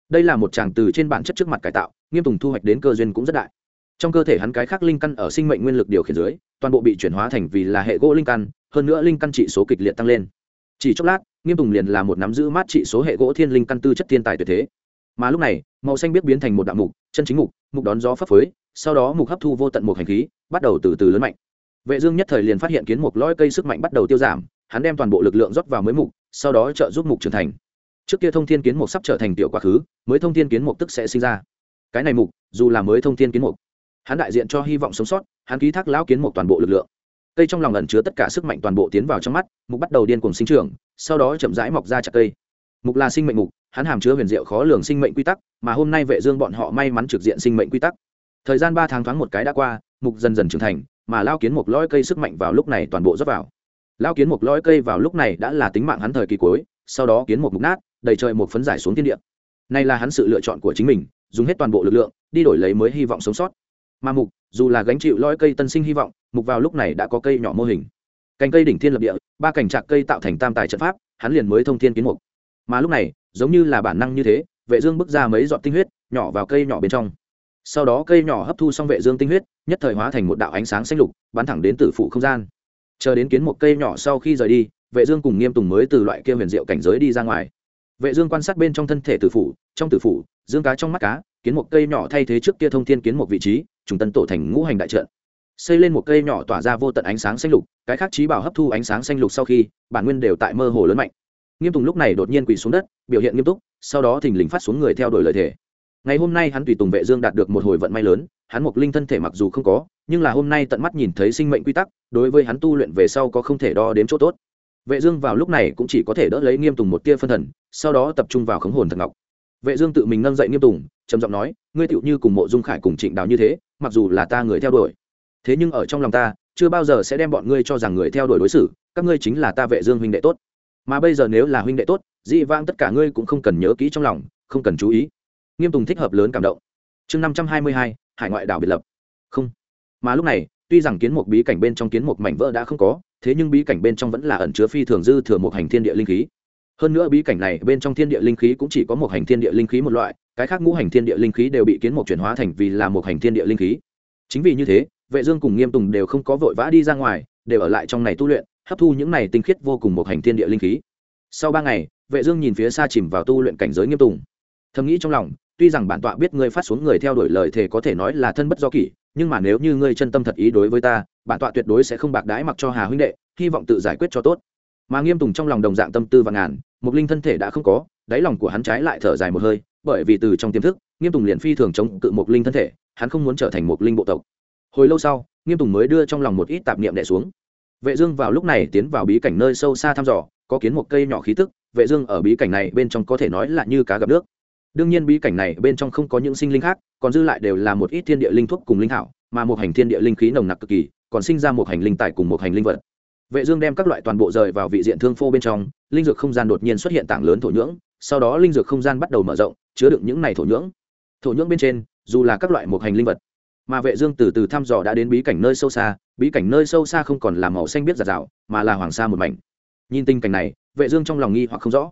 Đây là một tràng từ trên bản chất trước mặt cải tạo, nghiêm tùng thu hoạch đến cơ duyên cũng rất đại trong cơ thể hắn cái khác linh căn ở sinh mệnh nguyên lực điều khiển dưới, toàn bộ bị chuyển hóa thành vì là hệ gỗ linh căn, hơn nữa linh căn trị số kịch liệt tăng lên. Chỉ chốc lát, nghiêm tùng liền là một nắm giữ mát trị số hệ gỗ thiên linh căn tư chất thiên tài tuyệt thế. Mà lúc này, màu xanh biết biến thành một đạo mục, chân chính mục mục đón gió phấp phới, sau đó mục hấp thu vô tận một hành khí, bắt đầu từ từ lớn mạnh. Vệ dương nhất thời liền phát hiện kiến mục lõi cây sức mạnh bắt đầu tiêu giảm, hắn đem toàn bộ lực lượng rót vào mới mục, sau đó trợ giúp mục trưởng thành. Trước kia thông thiên kiến mục sắp trở thành tiểu quá khứ, mới thông thiên kiến mục tức sẽ sinh ra. Cái này mục, dù là mới thông thiên kiến mục hắn đại diện cho hy vọng sống sót, hắn ký thác lão kiến mục toàn bộ lực lượng. Cây trong lòng ẩn chứa tất cả sức mạnh toàn bộ tiến vào trong mắt, mục bắt đầu điên cùng sinh trưởng, sau đó chậm rãi mọc ra chặt cây. Mục là sinh mệnh mục, hắn hàm chứa huyền diệu khó lường sinh mệnh quy tắc, mà hôm nay vệ dương bọn họ may mắn trực diện sinh mệnh quy tắc. Thời gian ba tháng thoáng một cái đã qua, mục dần dần trưởng thành, mà lao kiến mục lõi cây sức mạnh vào lúc này toàn bộ rót vào. Lao kiến mục lõi cây vào lúc này đã là tính mạng hắn thời kỳ cuối, sau đó kiến mục mục nát, đầy trời một phấn giải xuống thiên địa. Này là hắn sự lựa chọn của chính mình, dùng hết toàn bộ lực lượng, đi đổi lấy mới hy vọng sống sót mà mục, dù là gánh chịu lõi cây tân sinh hy vọng, mục vào lúc này đã có cây nhỏ mô hình. Cành cây đỉnh thiên lập địa, ba cành trạc cây tạo thành tam tài trận pháp, hắn liền mới thông thiên kiến mục. Mà lúc này, giống như là bản năng như thế, vệ dương bước ra mấy giọt tinh huyết, nhỏ vào cây nhỏ bên trong. Sau đó cây nhỏ hấp thu xong vệ dương tinh huyết, nhất thời hóa thành một đạo ánh sáng xanh lục, bắn thẳng đến tử phụ không gian. Chờ đến kiến một cây nhỏ sau khi rời đi, vệ dương cùng nghiêm tùng mới từ loại kia huyền diệu cảnh giới đi ra ngoài. Vệ dương quan sát bên trong thân thể tử phụ, trong tử phụ, dương cá trong mắt cá, kiến một cây nhỏ thay thế trước kia thông thiên kiến một vị trí trùng tân tổ thành ngũ hành đại trận. Xây lên một cây nhỏ tỏa ra vô tận ánh sáng xanh lục, cái khác trí bảo hấp thu ánh sáng xanh lục sau khi, bản nguyên đều tại mơ hồ lớn mạnh. Nghiêm tùng lúc này đột nhiên quỳ xuống đất, biểu hiện nghiêm túc, sau đó thình lình phát xuống người theo đuổi lời thề. Ngày hôm nay hắn tùy tùng vệ dương đạt được một hồi vận may lớn, hắn một linh thân thể mặc dù không có, nhưng là hôm nay tận mắt nhìn thấy sinh mệnh quy tắc, đối với hắn tu luyện về sau có không thể đo đếm chỗ tốt. Vệ dương vào lúc này cũng chỉ có thể đỡ lấy nghiêm tùng một tia phân thần, sau đó tập trung vào khống hồn thật ngọc vệ dương tự mình nâng dậy nghiêm tùng, trầm giọng nói, ngươi tựu như cùng mộ dung khải cùng trịnh đào như thế, mặc dù là ta người theo đuổi, thế nhưng ở trong lòng ta, chưa bao giờ sẽ đem bọn ngươi cho rằng người theo đuổi đối xử, các ngươi chính là ta vệ dương huynh đệ tốt. Mà bây giờ nếu là huynh đệ tốt, dị vãng tất cả ngươi cũng không cần nhớ kỹ trong lòng, không cần chú ý. Nghiêm tùng thích hợp lớn cảm động. Chương năm trăm hai mươi hai, hải ngoại đảo biệt lập. Không. Mà lúc này, tuy rằng kiến một bí cảnh bên trong kiến một mảnh vỡ đã không có, thế nhưng bí cảnh bên trong vẫn là ẩn chứa phi thường dư thừa một hành thiên địa linh khí hơn nữa bí cảnh này bên trong thiên địa linh khí cũng chỉ có một hành thiên địa linh khí một loại, cái khác ngũ hành thiên địa linh khí đều bị kiến mục chuyển hóa thành vì là một hành thiên địa linh khí. Chính vì như thế, vệ dương cùng nghiêm tùng đều không có vội vã đi ra ngoài, đều ở lại trong này tu luyện, hấp thu những này tinh khiết vô cùng một hành thiên địa linh khí. Sau ba ngày, vệ dương nhìn phía xa chìm vào tu luyện cảnh giới nghiêm tùng. Thầm nghĩ trong lòng, tuy rằng bản tọa biết ngươi phát xuống người theo đuổi lời thề có thể nói là thân bất do kỷ, nhưng mà nếu như ngươi chân tâm thật ý đối với ta, bản tọa tuyệt đối sẽ không bạc đãi mặc cho hà huynh đệ, hy vọng tự giải quyết cho tốt. Mà nghiêm tùng trong lòng đồng dạng tâm tư và ngàn Mục linh thân thể đã không có, đáy lòng của hắn trái lại thở dài một hơi, bởi vì từ trong tiềm thức, nghiêm tùng liền phi thường chống cự Mục linh thân thể, hắn không muốn trở thành Mục linh bộ tộc. Hồi lâu sau, nghiêm tùng mới đưa trong lòng một ít tạp niệm đẻ xuống. Vệ dương vào lúc này tiến vào bí cảnh nơi sâu xa thăm dò, có kiến một cây nhỏ khí tức, vệ dương ở bí cảnh này bên trong có thể nói là như cá gặp nước. Đương nhiên bí cảnh này bên trong không có những sinh linh khác, còn dư lại đều là một ít thiên địa linh thuốc cùng linh thảo, mà một hành thiên địa linh khí nồng nặc cực kỳ, còn sinh ra một hành linh tài cùng một hành linh vật vệ dương đem các loại toàn bộ rời vào vị diện thương phô bên trong, linh dược không gian đột nhiên xuất hiện tảng lớn thổ nhưỡng, sau đó linh dược không gian bắt đầu mở rộng, chứa đựng những này thổ nhưỡng. Thổ nhưỡng bên trên, dù là các loại một hành linh vật, mà vệ dương từ từ thăm dò đã đến bí cảnh nơi sâu xa, bí cảnh nơi sâu xa không còn là màu xanh biết giạt rào, mà là hoàng sa một mảnh. Nhìn tình cảnh này, vệ dương trong lòng nghi hoặc không rõ.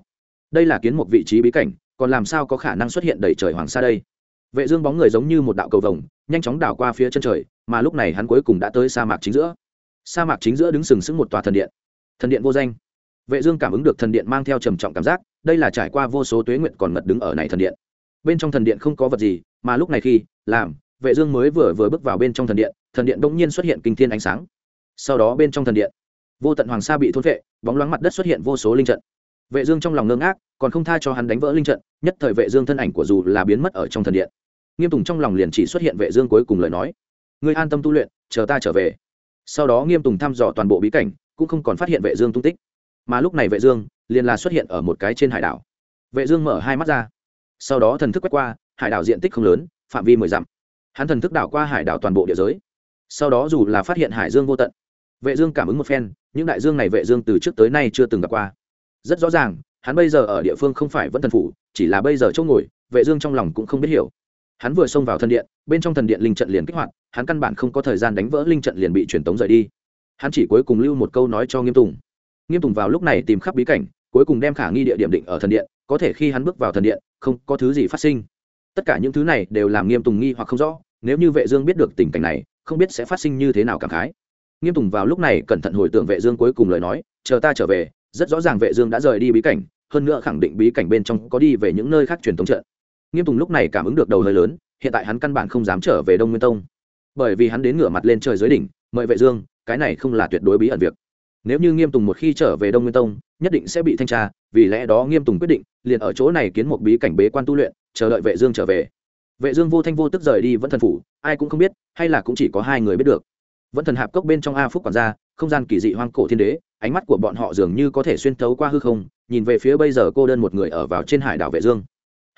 Đây là kiến một vị trí bí cảnh, còn làm sao có khả năng xuất hiện đầy trời hoàng sa đây? Vệ dương bóng người giống như một đạo cầu vồng, nhanh chóng đảo qua phía chân trời, mà lúc này hắn cuối cùng đã tới sa mạc chính giữa sa mạc chính giữa đứng sừng sững một tòa thần điện. Thần điện vô danh. Vệ dương cảm ứng được thần điện mang theo trầm trọng cảm giác, đây là trải qua vô số tuế nguyện còn ngật đứng ở này thần điện. Bên trong thần điện không có vật gì, mà lúc này khi, làm, vệ dương mới vừa vừa bước vào bên trong thần điện thần điện đung nhiên xuất hiện kinh thiên ánh sáng. Sau đó bên trong thần điện, vô tận hoàng sa bị thôn vệ bóng loáng mặt đất xuất hiện vô số linh trận. Vệ dương trong lòng ngơ ngác, còn không tha cho hắn đánh vỡ linh trận, nhất thời vệ dương thân ảnh của dù là biến mất ở trong thần điện. Nghiêm tùng trong lòng liền chỉ xuất hiện vệ dương cuối cùng lời nói. Ngươi an tâm tu luyện, chờ ta trở về sau đó nghiêm tùng thăm dò toàn bộ bí cảnh, cũng không còn phát hiện vệ dương tung tích. Mà lúc này vệ dương liền là xuất hiện ở một cái trên hải đảo. Vệ dương mở hai mắt ra. Sau đó thần thức quét qua, hải đảo diện tích không lớn, phạm vi mười dặm. Hắn thần thức đảo qua hải đảo toàn bộ địa giới. Sau đó dù là phát hiện hải dương vô tận, vệ dương cảm ứng một phen, những đại dương này vệ dương từ trước tới nay chưa từng gặp qua. Rất rõ ràng, hắn bây giờ ở địa phương không phải vẫn thần phủ, chỉ là bây giờ chỗ ngồi, vệ dương trong lòng cũng không biết hiểu hắn vừa xông vào thần điện, bên trong thần điện linh trận liền kích hoạt, hắn căn bản không có thời gian đánh vỡ linh trận liền bị truyền tống rời đi. Hắn chỉ cuối cùng lưu một câu nói cho nghiêm tùng. Nghiêm tùng vào lúc này tìm khắp bí cảnh, cuối cùng đem khả nghi địa điểm định ở thần điện, có thể khi hắn bước vào thần điện, không có thứ gì phát sinh. Tất cả những thứ này đều làm nghiêm tùng nghi hoặc không rõ, nếu như vệ dương biết được tình cảnh này, không biết sẽ phát sinh như thế nào cảm khái. Nghiêm tùng vào lúc này cẩn thận hồi tưởng vệ dương cuối cùng lời nói, chờ ta trở về, rất rõ ràng vệ dương đã rời đi bí cảnh, hơn nữa khẳng định bí cảnh bên trong có đi về những nơi khác truyền thống trận nghiêm tùng lúc này cảm ứng được đầu hơi lớn, hiện tại hắn căn bản không dám trở về đông nguyên tông. Bởi vì hắn đến ngửa mặt lên trời dưới đỉnh, mời vệ dương, cái này không là tuyệt đối bí ẩn việc. Nếu như nghiêm tùng một khi trở về đông nguyên tông, nhất định sẽ bị thanh tra, vì lẽ đó nghiêm tùng quyết định, liền ở chỗ này kiến một bí cảnh bế quan tu luyện, chờ đợi vệ dương trở về. Vệ dương vô thanh vô tức rời đi vẫn thần phủ, ai cũng không biết, hay là cũng chỉ có hai người biết được. Vẫn thần hạp cốc bên trong a phúc quản gia, không gian kỳ dị hoang cổ thiên đế, ánh mắt của bọn họ dường như có thể xuyên thấu qua hư không, nhìn về phía bây giờ cô đơn một người ở vào trên hải đảo vệ dương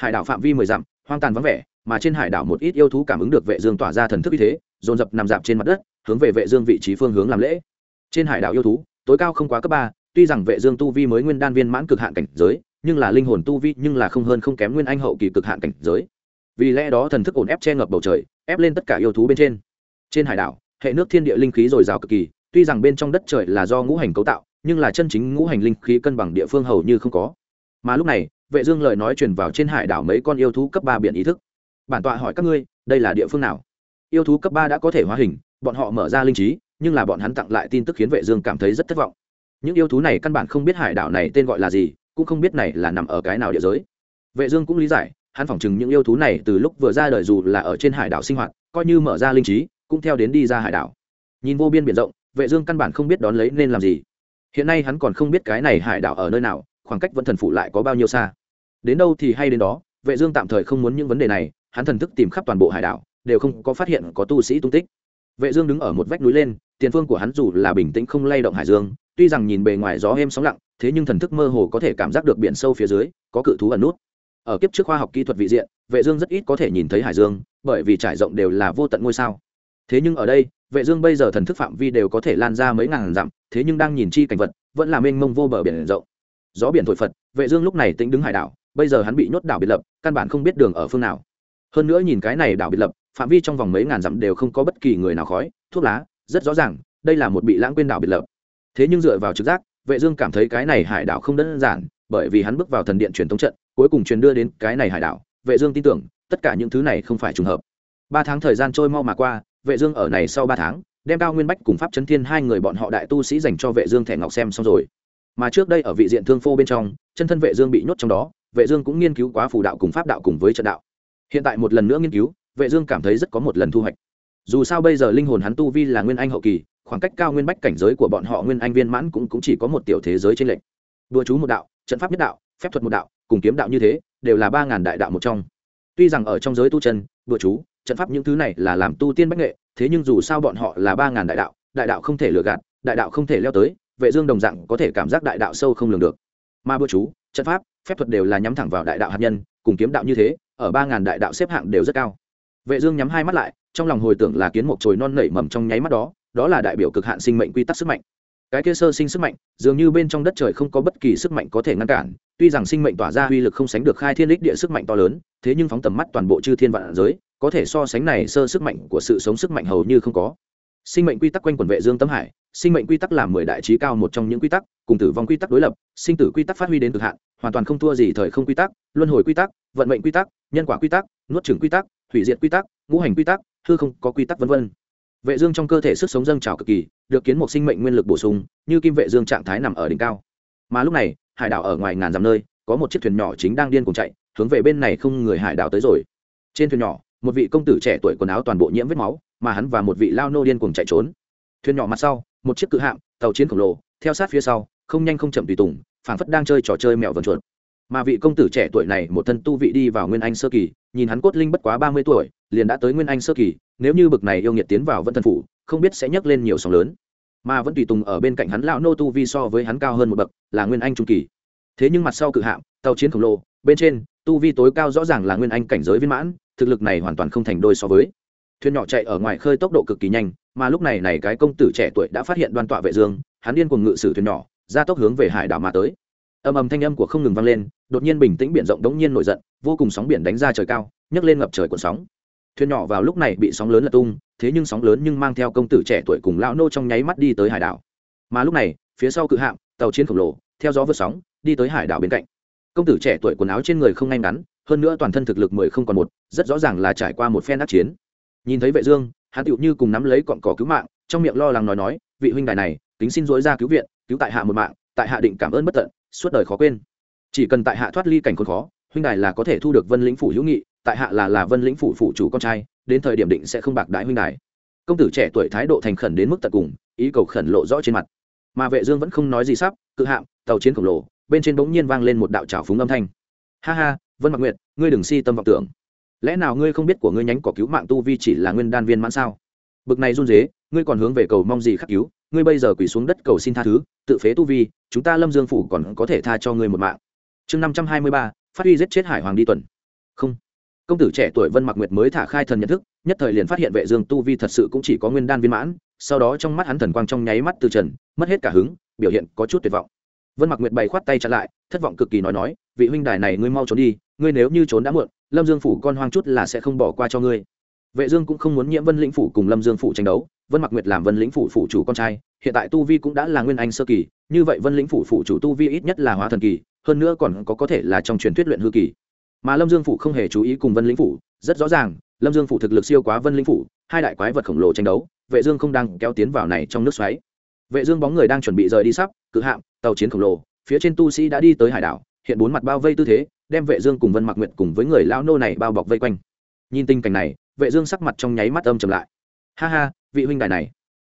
hải đảo phạm vi mười dặm, hoang tàn vắng vẻ, mà trên hải đảo một ít yêu thú cảm ứng được vệ dương tỏa ra thần thức như thế, dồn dập nằm dạp trên mặt đất, hướng về vệ dương vị trí phương hướng làm lễ. Trên hải đảo yêu thú, tối cao không quá cấp ba, tuy rằng vệ dương tu vi mới nguyên đan viên mãn cực hạn cảnh giới, nhưng là linh hồn tu vi nhưng là không hơn không kém nguyên anh hậu kỳ cực hạn cảnh giới. Vì lẽ đó thần thức ổn ép che ngập bầu trời, ép lên tất cả yêu thú bên trên. Trên hải đảo, hệ nước thiên địa linh khí dồi dào cực kỳ, tuy rằng bên trong đất trời là do ngũ hành cấu tạo, nhưng là chân chính ngũ hành linh khí cân bằng địa phương hầu như không có. Mà lúc này vệ dương lời nói truyền vào trên hải đảo mấy con yêu thú cấp ba biển ý thức. Bản tọa hỏi các ngươi, đây là địa phương nào? Yêu thú cấp ba đã có thể hóa hình, bọn họ mở ra linh trí, nhưng là bọn hắn tặng lại tin tức khiến vệ dương cảm thấy rất thất vọng. Những yêu thú này căn bản không biết hải đảo này tên gọi là gì, cũng không biết này là nằm ở cái nào địa giới. Vệ dương cũng lý giải, hắn phỏng chừng những yêu thú này từ lúc vừa ra đời dù là ở trên hải đảo sinh hoạt, coi như mở ra linh trí, cũng theo đến đi ra hải đảo. Nhìn vô biên biển rộng, vệ dương căn bản không biết đón lấy nên làm gì. Hiện nay hắn còn không biết cái này hải đảo ở nơi nào, khoảng cách vẫn thần phụ lại có bao nhiêu xa đến đâu thì hay đến đó, vệ dương tạm thời không muốn những vấn đề này, hắn thần thức tìm khắp toàn bộ hải đảo, đều không có phát hiện có tu sĩ tung tích. Vệ dương đứng ở một vách núi lên, tiền phương của hắn dù là bình tĩnh không lay động hải dương, tuy rằng nhìn bề ngoài gió êm sóng lặng, thế nhưng thần thức mơ hồ có thể cảm giác được biển sâu phía dưới, có cự thú ẩn nút. Ở kiếp trước khoa học kỹ thuật vị diện, vệ dương rất ít có thể nhìn thấy hải dương, bởi vì trải rộng đều là vô tận ngôi sao. Thế nhưng ở đây, vệ dương bây giờ thần thức phạm vi đều có thể lan ra mấy ngàn dặm, thế nhưng đang nhìn chi cảnh vật, vẫn là mênh mông vô bờ biển rộng. Gió biển thổi phật, vệ dương lúc này tĩnh đứng hải đảo bây giờ hắn bị nhốt đảo biệt lập, căn bản không biết đường ở phương nào. Hơn nữa nhìn cái này đảo biệt lập, phạm vi trong vòng mấy ngàn dặm đều không có bất kỳ người nào khói, thuốc lá, rất rõ ràng, đây là một bị lãng quên đảo biệt lập. Thế nhưng dựa vào trực giác, vệ dương cảm thấy cái này hải đảo không đơn giản, bởi vì hắn bước vào thần điện truyền thống trận, cuối cùng truyền đưa đến cái này hải đảo. Vệ dương tin tưởng, tất cả những thứ này không phải trùng hợp. Ba tháng thời gian trôi mau mà qua, vệ dương ở này sau ba tháng, đem cao nguyên bách cùng pháp chấn thiên hai người bọn họ đại tu sĩ dành cho vệ dương thẻ ngọc xem xong rồi. Mà trước đây ở vị diện thương phô bên trong, chân thân vệ dương bị nhốt trong đó vệ dương cũng nghiên cứu quá phù đạo cùng pháp đạo cùng với trận đạo. Hiện tại một lần nữa nghiên cứu, vệ dương cảm thấy rất có một lần thu hoạch. Dù sao bây giờ linh hồn hắn tu vi là nguyên anh hậu kỳ, khoảng cách cao nguyên bách cảnh giới của bọn họ nguyên anh viên mãn cũng cũng chỉ có một tiểu thế giới trên lệnh đua chú một đạo, trận pháp nhất đạo, phép thuật một đạo, cùng kiếm đạo như thế, đều là ba ngàn đại đạo một trong. Tuy rằng ở trong giới tu chân đua chú, trận pháp những thứ này là làm tu tiên bách nghệ, thế nhưng dù sao bọn họ là ba ngàn đại đạo đại đạo không thể lừa gạt, đại đạo không thể leo tới, vệ dương đồng dạng có thể cảm giác đại đạo sâu không lường được ma bữa chú, trận pháp, phép thuật đều là nhắm thẳng vào đại đạo hạt nhân, cùng kiếm đạo như thế, ở ba ngàn đại đạo xếp hạng đều rất cao. Vệ dương nhắm hai mắt lại, trong lòng hồi tưởng là kiến một chồi non nảy mầm trong nháy mắt đó đó là đại biểu cực hạn sinh mệnh quy tắc sức mạnh. Cái kia sơ sinh sức mạnh, dường như bên trong đất trời không có bất kỳ sức mạnh có thể ngăn cản, tuy rằng sinh mệnh tỏa ra uy lực không sánh được khai thiên đích địa sức mạnh to lớn, thế nhưng phóng tầm mắt toàn bộ chư thiên vạn giới, có thể so sánh này sơ sức mạnh của sự sống sức mạnh hầu như không có sinh mệnh quy tắc quanh quần vệ dương tâm hải, sinh mệnh quy tắc là mười đại trí cao một trong những quy tắc, cùng tử vong quy tắc đối lập, sinh tử quy tắc phát huy đến cực hạn, hoàn toàn không thua gì thời không quy tắc, luân hồi quy tắc, vận mệnh quy tắc, nhân quả quy tắc, nuốt chửng quy tắc, hủy diệt quy tắc, ngũ hành quy tắc, hư không có quy tắc vân vân. Vệ dương trong cơ thể sức sống dâng trào cực kỳ, được kiến một sinh mệnh nguyên lực bổ sung, như kim vệ dương trạng thái nằm ở đỉnh cao. Mà lúc này, hải đảo ở ngoài ngàn dặm nơi, có một chiếc thuyền nhỏ chính đang điên cuồng chạy, hướng về bên này không người hải đảo tới rồi. Trên thuyền nhỏ, một vị công tử trẻ tuổi quần áo toàn bộ nhiễm vết máu mà hắn và một vị lao nô điên cuồng chạy trốn. Thuyền nhỏ mặt sau, một chiếc cự hạm, tàu chiến khổng lồ, theo sát phía sau, không nhanh không chậm tùy tùng, phảng phất đang chơi trò chơi mèo vần chuột. Mà vị công tử trẻ tuổi này, một thân tu vị đi vào nguyên anh sơ kỳ, nhìn hắn cốt linh bất quá ba mươi tuổi, liền đã tới nguyên anh sơ kỳ, nếu như bực này yêu nghiệt tiến vào vẫn thân phủ, không biết sẽ nhấc lên nhiều sóng lớn. Mà vẫn tùy tùng ở bên cạnh hắn lão nô tu vi so với hắn cao hơn một bậc, là nguyên anh trung kỳ. Thế nhưng mặt sau cự hạm, tàu chiến khổng lồ, bên trên, tu vi tối cao rõ ràng là nguyên anh cảnh giới viên mãn, thực lực này hoàn toàn không thành đôi so với thuyền nhỏ chạy ở ngoài khơi tốc độ cực kỳ nhanh, mà lúc này này cái công tử trẻ tuổi đã phát hiện đoan tọa vệ dương, hắn điên cuồng ngự sử thuyền nhỏ, ra tốc hướng về hải đảo mà tới. Ầm ầm thanh âm của không ngừng vang lên, đột nhiên bình tĩnh biển rộng đống nhiên nổi giận, vô cùng sóng biển đánh ra trời cao, nhấc lên ngập trời cuộn sóng. Thuyền nhỏ vào lúc này bị sóng lớn lật tung, thế nhưng sóng lớn nhưng mang theo công tử trẻ tuổi cùng lão nô trong nháy mắt đi tới hải đảo. Mà lúc này, phía sau cự hạm, tàu chiến khổng lồ, theo gió vượt sóng, đi tới hải đảo bên cạnh. Công tử trẻ tuổi quần áo trên người không ngay ngắn, hơn nữa toàn thân thực lực mười không còn một, rất rõ ràng là trải qua một phen đắc chiến nhìn thấy vệ dương, hắn tựu như cùng nắm lấy cọn cỏ cứu mạng, trong miệng lo lắng nói nói, vị huynh đài này, kính xin dối ra cứu viện, cứu tại hạ một mạng, tại hạ định cảm ơn bất tận, suốt đời khó quên. Chỉ cần tại hạ thoát ly cảnh khốn khó, huynh đài là có thể thu được vân lĩnh phủ hữu nghị, tại hạ là là vân lĩnh phủ phủ chủ con trai, đến thời điểm định sẽ không bạc đại huynh đài. Công tử trẻ tuổi thái độ thành khẩn đến mức tận cùng, ý cầu khẩn lộ rõ trên mặt. Mà vệ dương vẫn không nói gì sắp, cự hạm, tàu chiến khổng lồ, bên trên bỗng nhiên vang lên một đạo trào phúng âm thanh. Ha ha, vân mặc nguyệt, ngươi đừng si tâm vọng tưởng lẽ nào ngươi không biết của ngươi nhánh cỏ cứu mạng tu vi chỉ là nguyên đan viên mãn sao? Bực này run dế ngươi còn hướng về cầu mong gì khắc cứu? Ngươi bây giờ quỳ xuống đất cầu xin tha thứ, tự phế tu vi, chúng ta lâm dương phủ còn có thể tha cho ngươi một mạng. Chương năm trăm hai mươi ba, phát huy giết chết hải hoàng đi tuần. Không. Công tử trẻ tuổi vân mặc nguyệt mới thả khai thần nhận thức, nhất thời liền phát hiện vệ dương tu vi thật sự cũng chỉ có nguyên đan viên mãn, sau đó trong mắt hắn thần quang trong nháy mắt từ trần, mất hết cả hứng, biểu hiện có chút tuyệt vọng vân mặc nguyệt bày khoát tay chặn lại, thất vọng cực kỳ nói nói, vị huynh đài này ngươi mau trốn đi, ngươi nếu như trốn đã muộn, lâm dương phủ con hoang chút là sẽ không bỏ qua cho ngươi. Vệ dương cũng không muốn nhiễm vân lĩnh phủ cùng lâm dương phủ tranh đấu, vân mặc nguyệt làm vân lĩnh phủ phủ chủ con trai, hiện tại tu vi cũng đã là nguyên anh sơ kỳ, như vậy vân lĩnh phủ phủ chủ tu vi ít nhất là hóa thần kỳ, hơn nữa còn có có thể là trong truyền thuyết luyện hư kỳ. Mà lâm dương phủ không hề chú ý cùng vân lĩnh phủ, rất rõ ràng, lâm dương phủ thực lực siêu quá vân lĩnh phủ, hai đại quái vật khổng lồ tranh đấu, vệ dương không đang kéo tiến vào này trong nước xoáy. Vệ dương bóng người đang chuẩn bị rời đi sắp, cự hạm tàu chiến khổng lồ, phía trên tu sĩ đã đi tới hải đảo, hiện bốn mặt bao vây tư thế, đem vệ dương cùng vân mặc nguyệt cùng với người lao nô này bao bọc vây quanh. Nhìn tình cảnh này, vệ dương sắc mặt trong nháy mắt âm trầm lại. Ha ha, vị huynh đài này,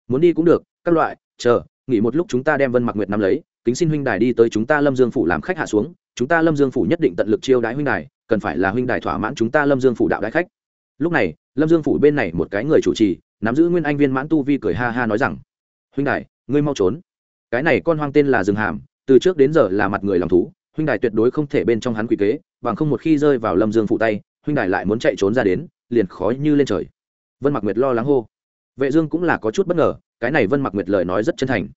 muốn đi cũng được, các loại, chờ, nghỉ một lúc chúng ta đem vân mặc nguyệt nắm lấy, kính xin huynh đài đi tới chúng ta lâm dương phủ làm khách hạ xuống, chúng ta lâm dương phủ nhất định tận lực chiêu đãi huynh đài, cần phải là huynh đài thỏa mãn chúng ta lâm dương phủ đạo đại khách. Lúc này, lâm dương phủ bên này một cái người chủ trì, nắm giữ nguyên anh viên mãn tu vi cười ha ha nói rằng, huynh đài, ngươi mau trốn cái này con hoang tên là rừng hàm, từ trước đến giờ là mặt người làm thú, huynh đài tuyệt đối không thể bên trong hắn quỷ kế, bằng không một khi rơi vào lâm dương phụ tay, huynh đài lại muốn chạy trốn ra đến, liền khói như lên trời. Vân mặc nguyệt lo lắng hô. Vệ dương cũng là có chút bất ngờ, cái này vân mặc nguyệt lời nói rất chân thành.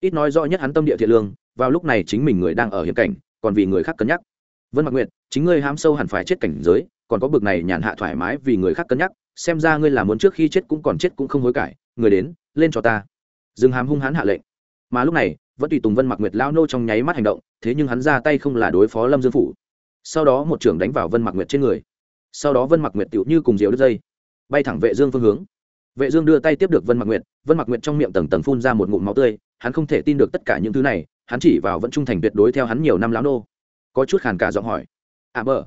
Ít nói rõ nhất hắn tâm địa thiện lương, vào lúc này chính mình người đang ở hiểm cảnh, còn vì người khác cân nhắc. Vân mặc nguyệt, chính ngươi hám sâu hẳn phải chết cảnh giới, còn có bực này nhàn hạ thoải mái vì người khác cân nhắc, xem ra ngươi là muốn trước khi chết cũng còn chết cũng không hối cải, người đến, lên cho ta. Dương hám hung hãn hạ lệnh mà lúc này, vẫn tùy tùng vân mặc nguyệt lao nô trong nháy mắt hành động, thế nhưng hắn ra tay không là đối phó lâm dương phủ. Sau đó một trưởng đánh vào vân mặc nguyệt trên người. Sau đó vân mặc nguyệt tựu như cùng diều đứt dây, bay thẳng vệ dương phương hướng. Vệ dương đưa tay tiếp được vân mặc nguyệt, vân mặc nguyệt trong miệng tầng tầng phun ra một ngụm máu tươi, hắn không thể tin được tất cả những thứ này, hắn chỉ vào vẫn trung thành tuyệt đối theo hắn nhiều năm lão nô. Có chút khàn cả giọng hỏi à bờ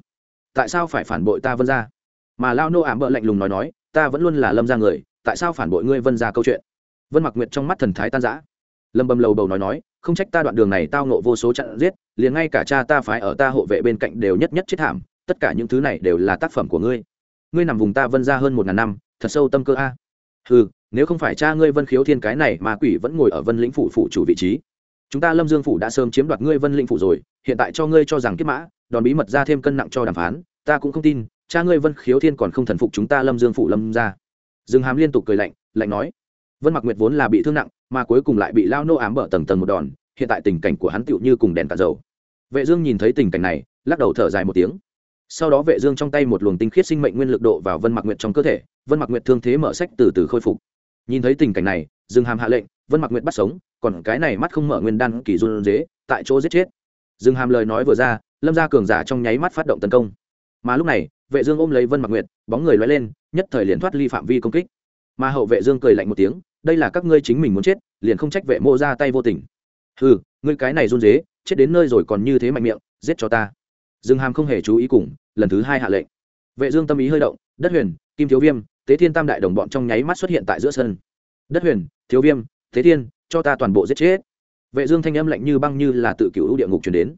tại sao phải phản bội ta vân gia? Mà lão nô ảm bợ lạnh lùng nói nói, ta vẫn luôn là lâm gia người, tại sao phản bội ngươi vân gia câu chuyện? Vân mặc nguyệt trong mắt thần thái tan rã lâm bầm lầu bầu nói nói, không trách ta đoạn đường này tao nộ vô số trận giết, liền ngay cả cha ta phái ở ta hộ vệ bên cạnh đều nhất nhất chết thảm, tất cả những thứ này đều là tác phẩm của ngươi. Ngươi nằm vùng ta vân ra hơn một ngàn năm, thật sâu tâm cơ a. Ừ nếu không phải cha ngươi vân khiếu thiên cái này mà quỷ vẫn ngồi ở vân lĩnh phủ phủ chủ vị trí. Chúng ta lâm dương phủ đã sớm chiếm đoạt ngươi vân lĩnh phủ rồi, hiện tại cho ngươi cho rằng kiếp mã, đòn bí mật ra thêm cân nặng cho đàm phán, ta cũng không tin, cha ngươi vân khiếu thiên còn không thần phục chúng ta lâm dương phủ lâm ra. Dương hàm liên tục cười lạnh lạnh nói. Vân mặc nguyệt vốn là bị thương nặng mà cuối cùng lại bị lao nô ám bở tầng tầng một đòn, hiện tại tình cảnh của hắn tựu như cùng đèn cả dầu. Vệ dương nhìn thấy tình cảnh này, lắc đầu thở dài một tiếng. Sau đó vệ dương trong tay một luồng tinh khiết sinh mệnh nguyên lực độ vào vân mặc nguyệt trong cơ thể, vân mặc nguyệt thương thế mở sách từ từ khôi phục. Nhìn thấy tình cảnh này, dương hàm hạ lệnh, vân mặc nguyệt bắt sống, còn cái này mắt không mở nguyên đan kỳ run dế, tại chỗ giết chết. Dương hàm lời nói vừa ra, lâm gia cường giả trong nháy mắt phát động tấn công. Mà lúc này, vệ dương ôm lấy vân mặc nguyệt, bóng người lói lên, nhất thời liền thoát ly phạm vi công kích. Mà hậu vệ dương cười lạnh một tiếng đây là các ngươi chính mình muốn chết, liền không trách vệ mô ra tay vô tình. Hừ, ngươi cái này run dế chết đến nơi rồi còn như thế mạnh miệng, giết cho ta. Dương hàm không hề chú ý cùng, lần thứ hai hạ lệnh. Vệ dương tâm ý hơi động, đất huyền, kim thiếu viêm, tế thiên tam đại đồng bọn trong nháy mắt xuất hiện tại giữa sân. Đất huyền, thiếu viêm, tế thiên, cho ta toàn bộ giết chết. Vệ dương thanh âm lạnh như băng như là tự cửu địa ngục truyền đến.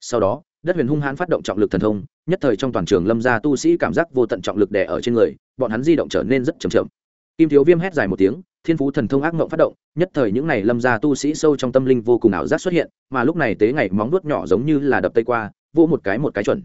Sau đó, đất huyền hung hãn phát động trọng lực thần thông, nhất thời trong toàn trường lâm gia tu sĩ cảm giác vô tận trọng lực đè ở trên người, bọn hắn di động trở nên rất chậm chậm. Kim thiếu viêm hét dài một tiếng thiên phú thần thông ác mộng phát động, nhất thời những này lâm gia tu sĩ sâu trong tâm linh vô cùng ảo giác xuất hiện, mà lúc này tế ngày móng nuốt nhỏ giống như là đập tây qua, vỗ một cái một cái chuẩn.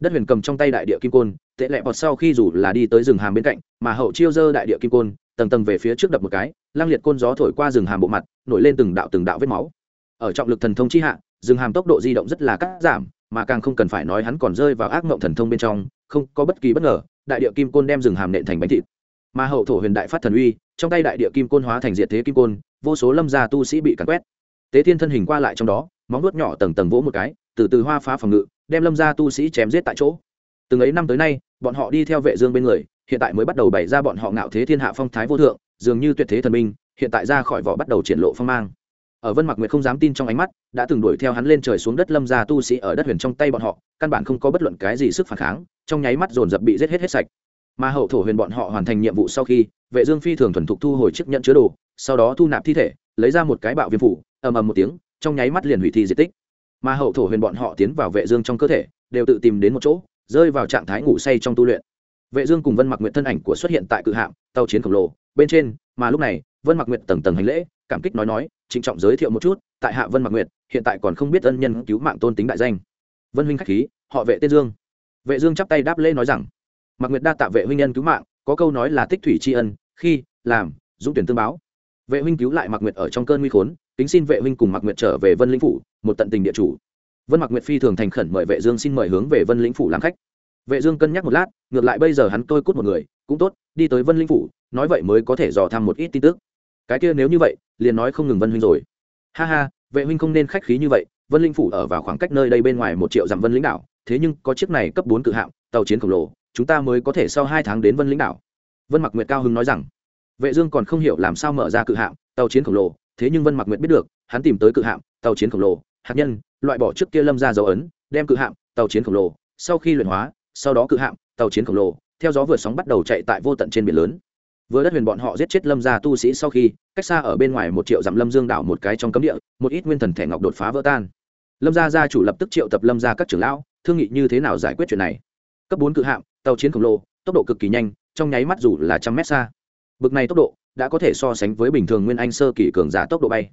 Đất huyền cầm trong tay đại địa kim côn tệ lẹ bọt sau khi dù là đi tới rừng hàm bên cạnh, mà hậu chiêu dơ đại địa kim côn, tầng tầng về phía trước đập một cái, lang liệt côn gió thổi qua rừng hàm bộ mặt, nổi lên từng đạo từng đạo vết máu. Ở trọng lực thần thông chi hạ, rừng hàm tốc độ di động rất là cắt giảm, mà càng không cần phải nói hắn còn rơi vào ác mộng thần thông bên trong, không có bất kỳ bất ngờ, đại địa kim côn đem rừng hàm nện thành bánh thịt mà hậu thổ huyền đại phát thần uy, trong tay đại địa kim côn hóa thành diệt thế kim côn, vô số lâm gia tu sĩ bị cắn quét. Tế thiên thân hình qua lại trong đó, móng nuốt nhỏ tầng tầng vỗ một cái, từ từ hoa phá phòng ngự, đem lâm gia tu sĩ chém giết tại chỗ. Từng ấy năm tới nay, bọn họ đi theo vệ dương bên người, hiện tại mới bắt đầu bày ra bọn họ ngạo thế thiên hạ phong thái vô thượng, dường như tuyệt thế thần minh, hiện tại ra khỏi vỏ bắt đầu triển lộ phong mang. Ở vân mặc nguyệt không dám tin trong ánh mắt, đã từng đuổi theo hắn lên trời xuống đất lâm gia tu sĩ ở đất huyền trong tay bọn họ, căn bản không có bất luận cái gì sức phản kháng, trong nháy mắt dồn dập bị giết hết hết sạch mà hậu thổ huyền bọn họ hoàn thành nhiệm vụ sau khi, vệ dương phi thường thuần thục thu hồi chiếc nhận chứa đồ, sau đó thu nạp thi thể, lấy ra một cái bạo viêm phủ, ầm ầm một tiếng, trong nháy mắt liền hủy thi diệt tích. Mà hậu thổ huyền bọn họ tiến vào vệ dương trong cơ thể, đều tự tìm đến một chỗ, rơi vào trạng thái ngủ say trong tu luyện. Vệ dương cùng vân mặc nguyện thân ảnh của xuất hiện tại cự hạm, tàu chiến khổng lồ, bên trên, mà lúc này, vân mặc nguyện tầng tầng hành lễ, cảm kích nói nói, trịnh trọng giới thiệu một chút, tại hạ vân mặc nguyện hiện tại còn không biết ân nhân cứu mạng tôn tính đại danh. Vân huynh khách khí, họ vệ tên dương. Vệ dương chắp tay đáp lễ nói rằng Mạc nguyệt đa tạ vệ huynh nhân cứu mạng, có câu nói là tích thủy tri ân, khi, làm, dũng tuyển tương báo. Vệ huynh cứu lại Mạc nguyệt ở trong cơn nguy khốn, kính xin vệ huynh cùng Mạc nguyệt trở về vân linh phủ, một tận tình địa chủ. Vân Mạc nguyệt phi thường thành khẩn mời vệ dương xin mời hướng về vân lĩnh phủ làm khách. Vệ dương cân nhắc một lát, ngược lại bây giờ hắn tôi cút một người, cũng tốt, đi tới vân lĩnh phủ, nói vậy mới có thể dò thăm một ít tin tức. Cái kia nếu như vậy, liền nói không ngừng vân huynh rồi. Ha ha, vệ huynh không nên khách khí như vậy, vân linh phủ ở vào khoảng cách nơi đây bên ngoài một triệu dặm vân lĩnh đảo, thế nhưng có chiếc này cấp bốn cự hạm, tàu chiến khổng lồ chúng ta mới có thể sau hai tháng đến vân lĩnh đảo. Vân mặc nguyệt cao hưng nói rằng, vệ dương còn không hiểu làm sao mở ra cự hạm, tàu chiến khổng lồ, thế nhưng vân mặc nguyệt biết được, hắn tìm tới cự hạm, tàu chiến khổng lồ, hạt nhân, loại bỏ trước kia lâm ra dấu ấn, đem cự hạm, tàu chiến khổng lồ, sau khi luyện hóa, sau đó cự hạm, tàu chiến khổng lồ, theo gió vượt sóng bắt đầu chạy tại vô tận trên biển lớn. Vừa đất huyền bọn họ giết chết lâm gia tu sĩ sau khi, cách xa ở bên ngoài một triệu dặm lâm dương đảo một cái trong cấm địa, một ít nguyên thần thẻ ngọc đột phá vỡ tan. Lâm gia gia chủ lập tức triệu tập lâm gia các trưởng lão, thương nghị như thế nào giải quyết chuyện này. Cấp bốn cự hạm tàu chiến khổng lồ, tốc độ cực kỳ nhanh, trong nháy mắt dù là trăm mét xa. Bực này tốc độ đã có thể so sánh với bình thường nguyên anh sơ kỳ cường giả tốc độ bay.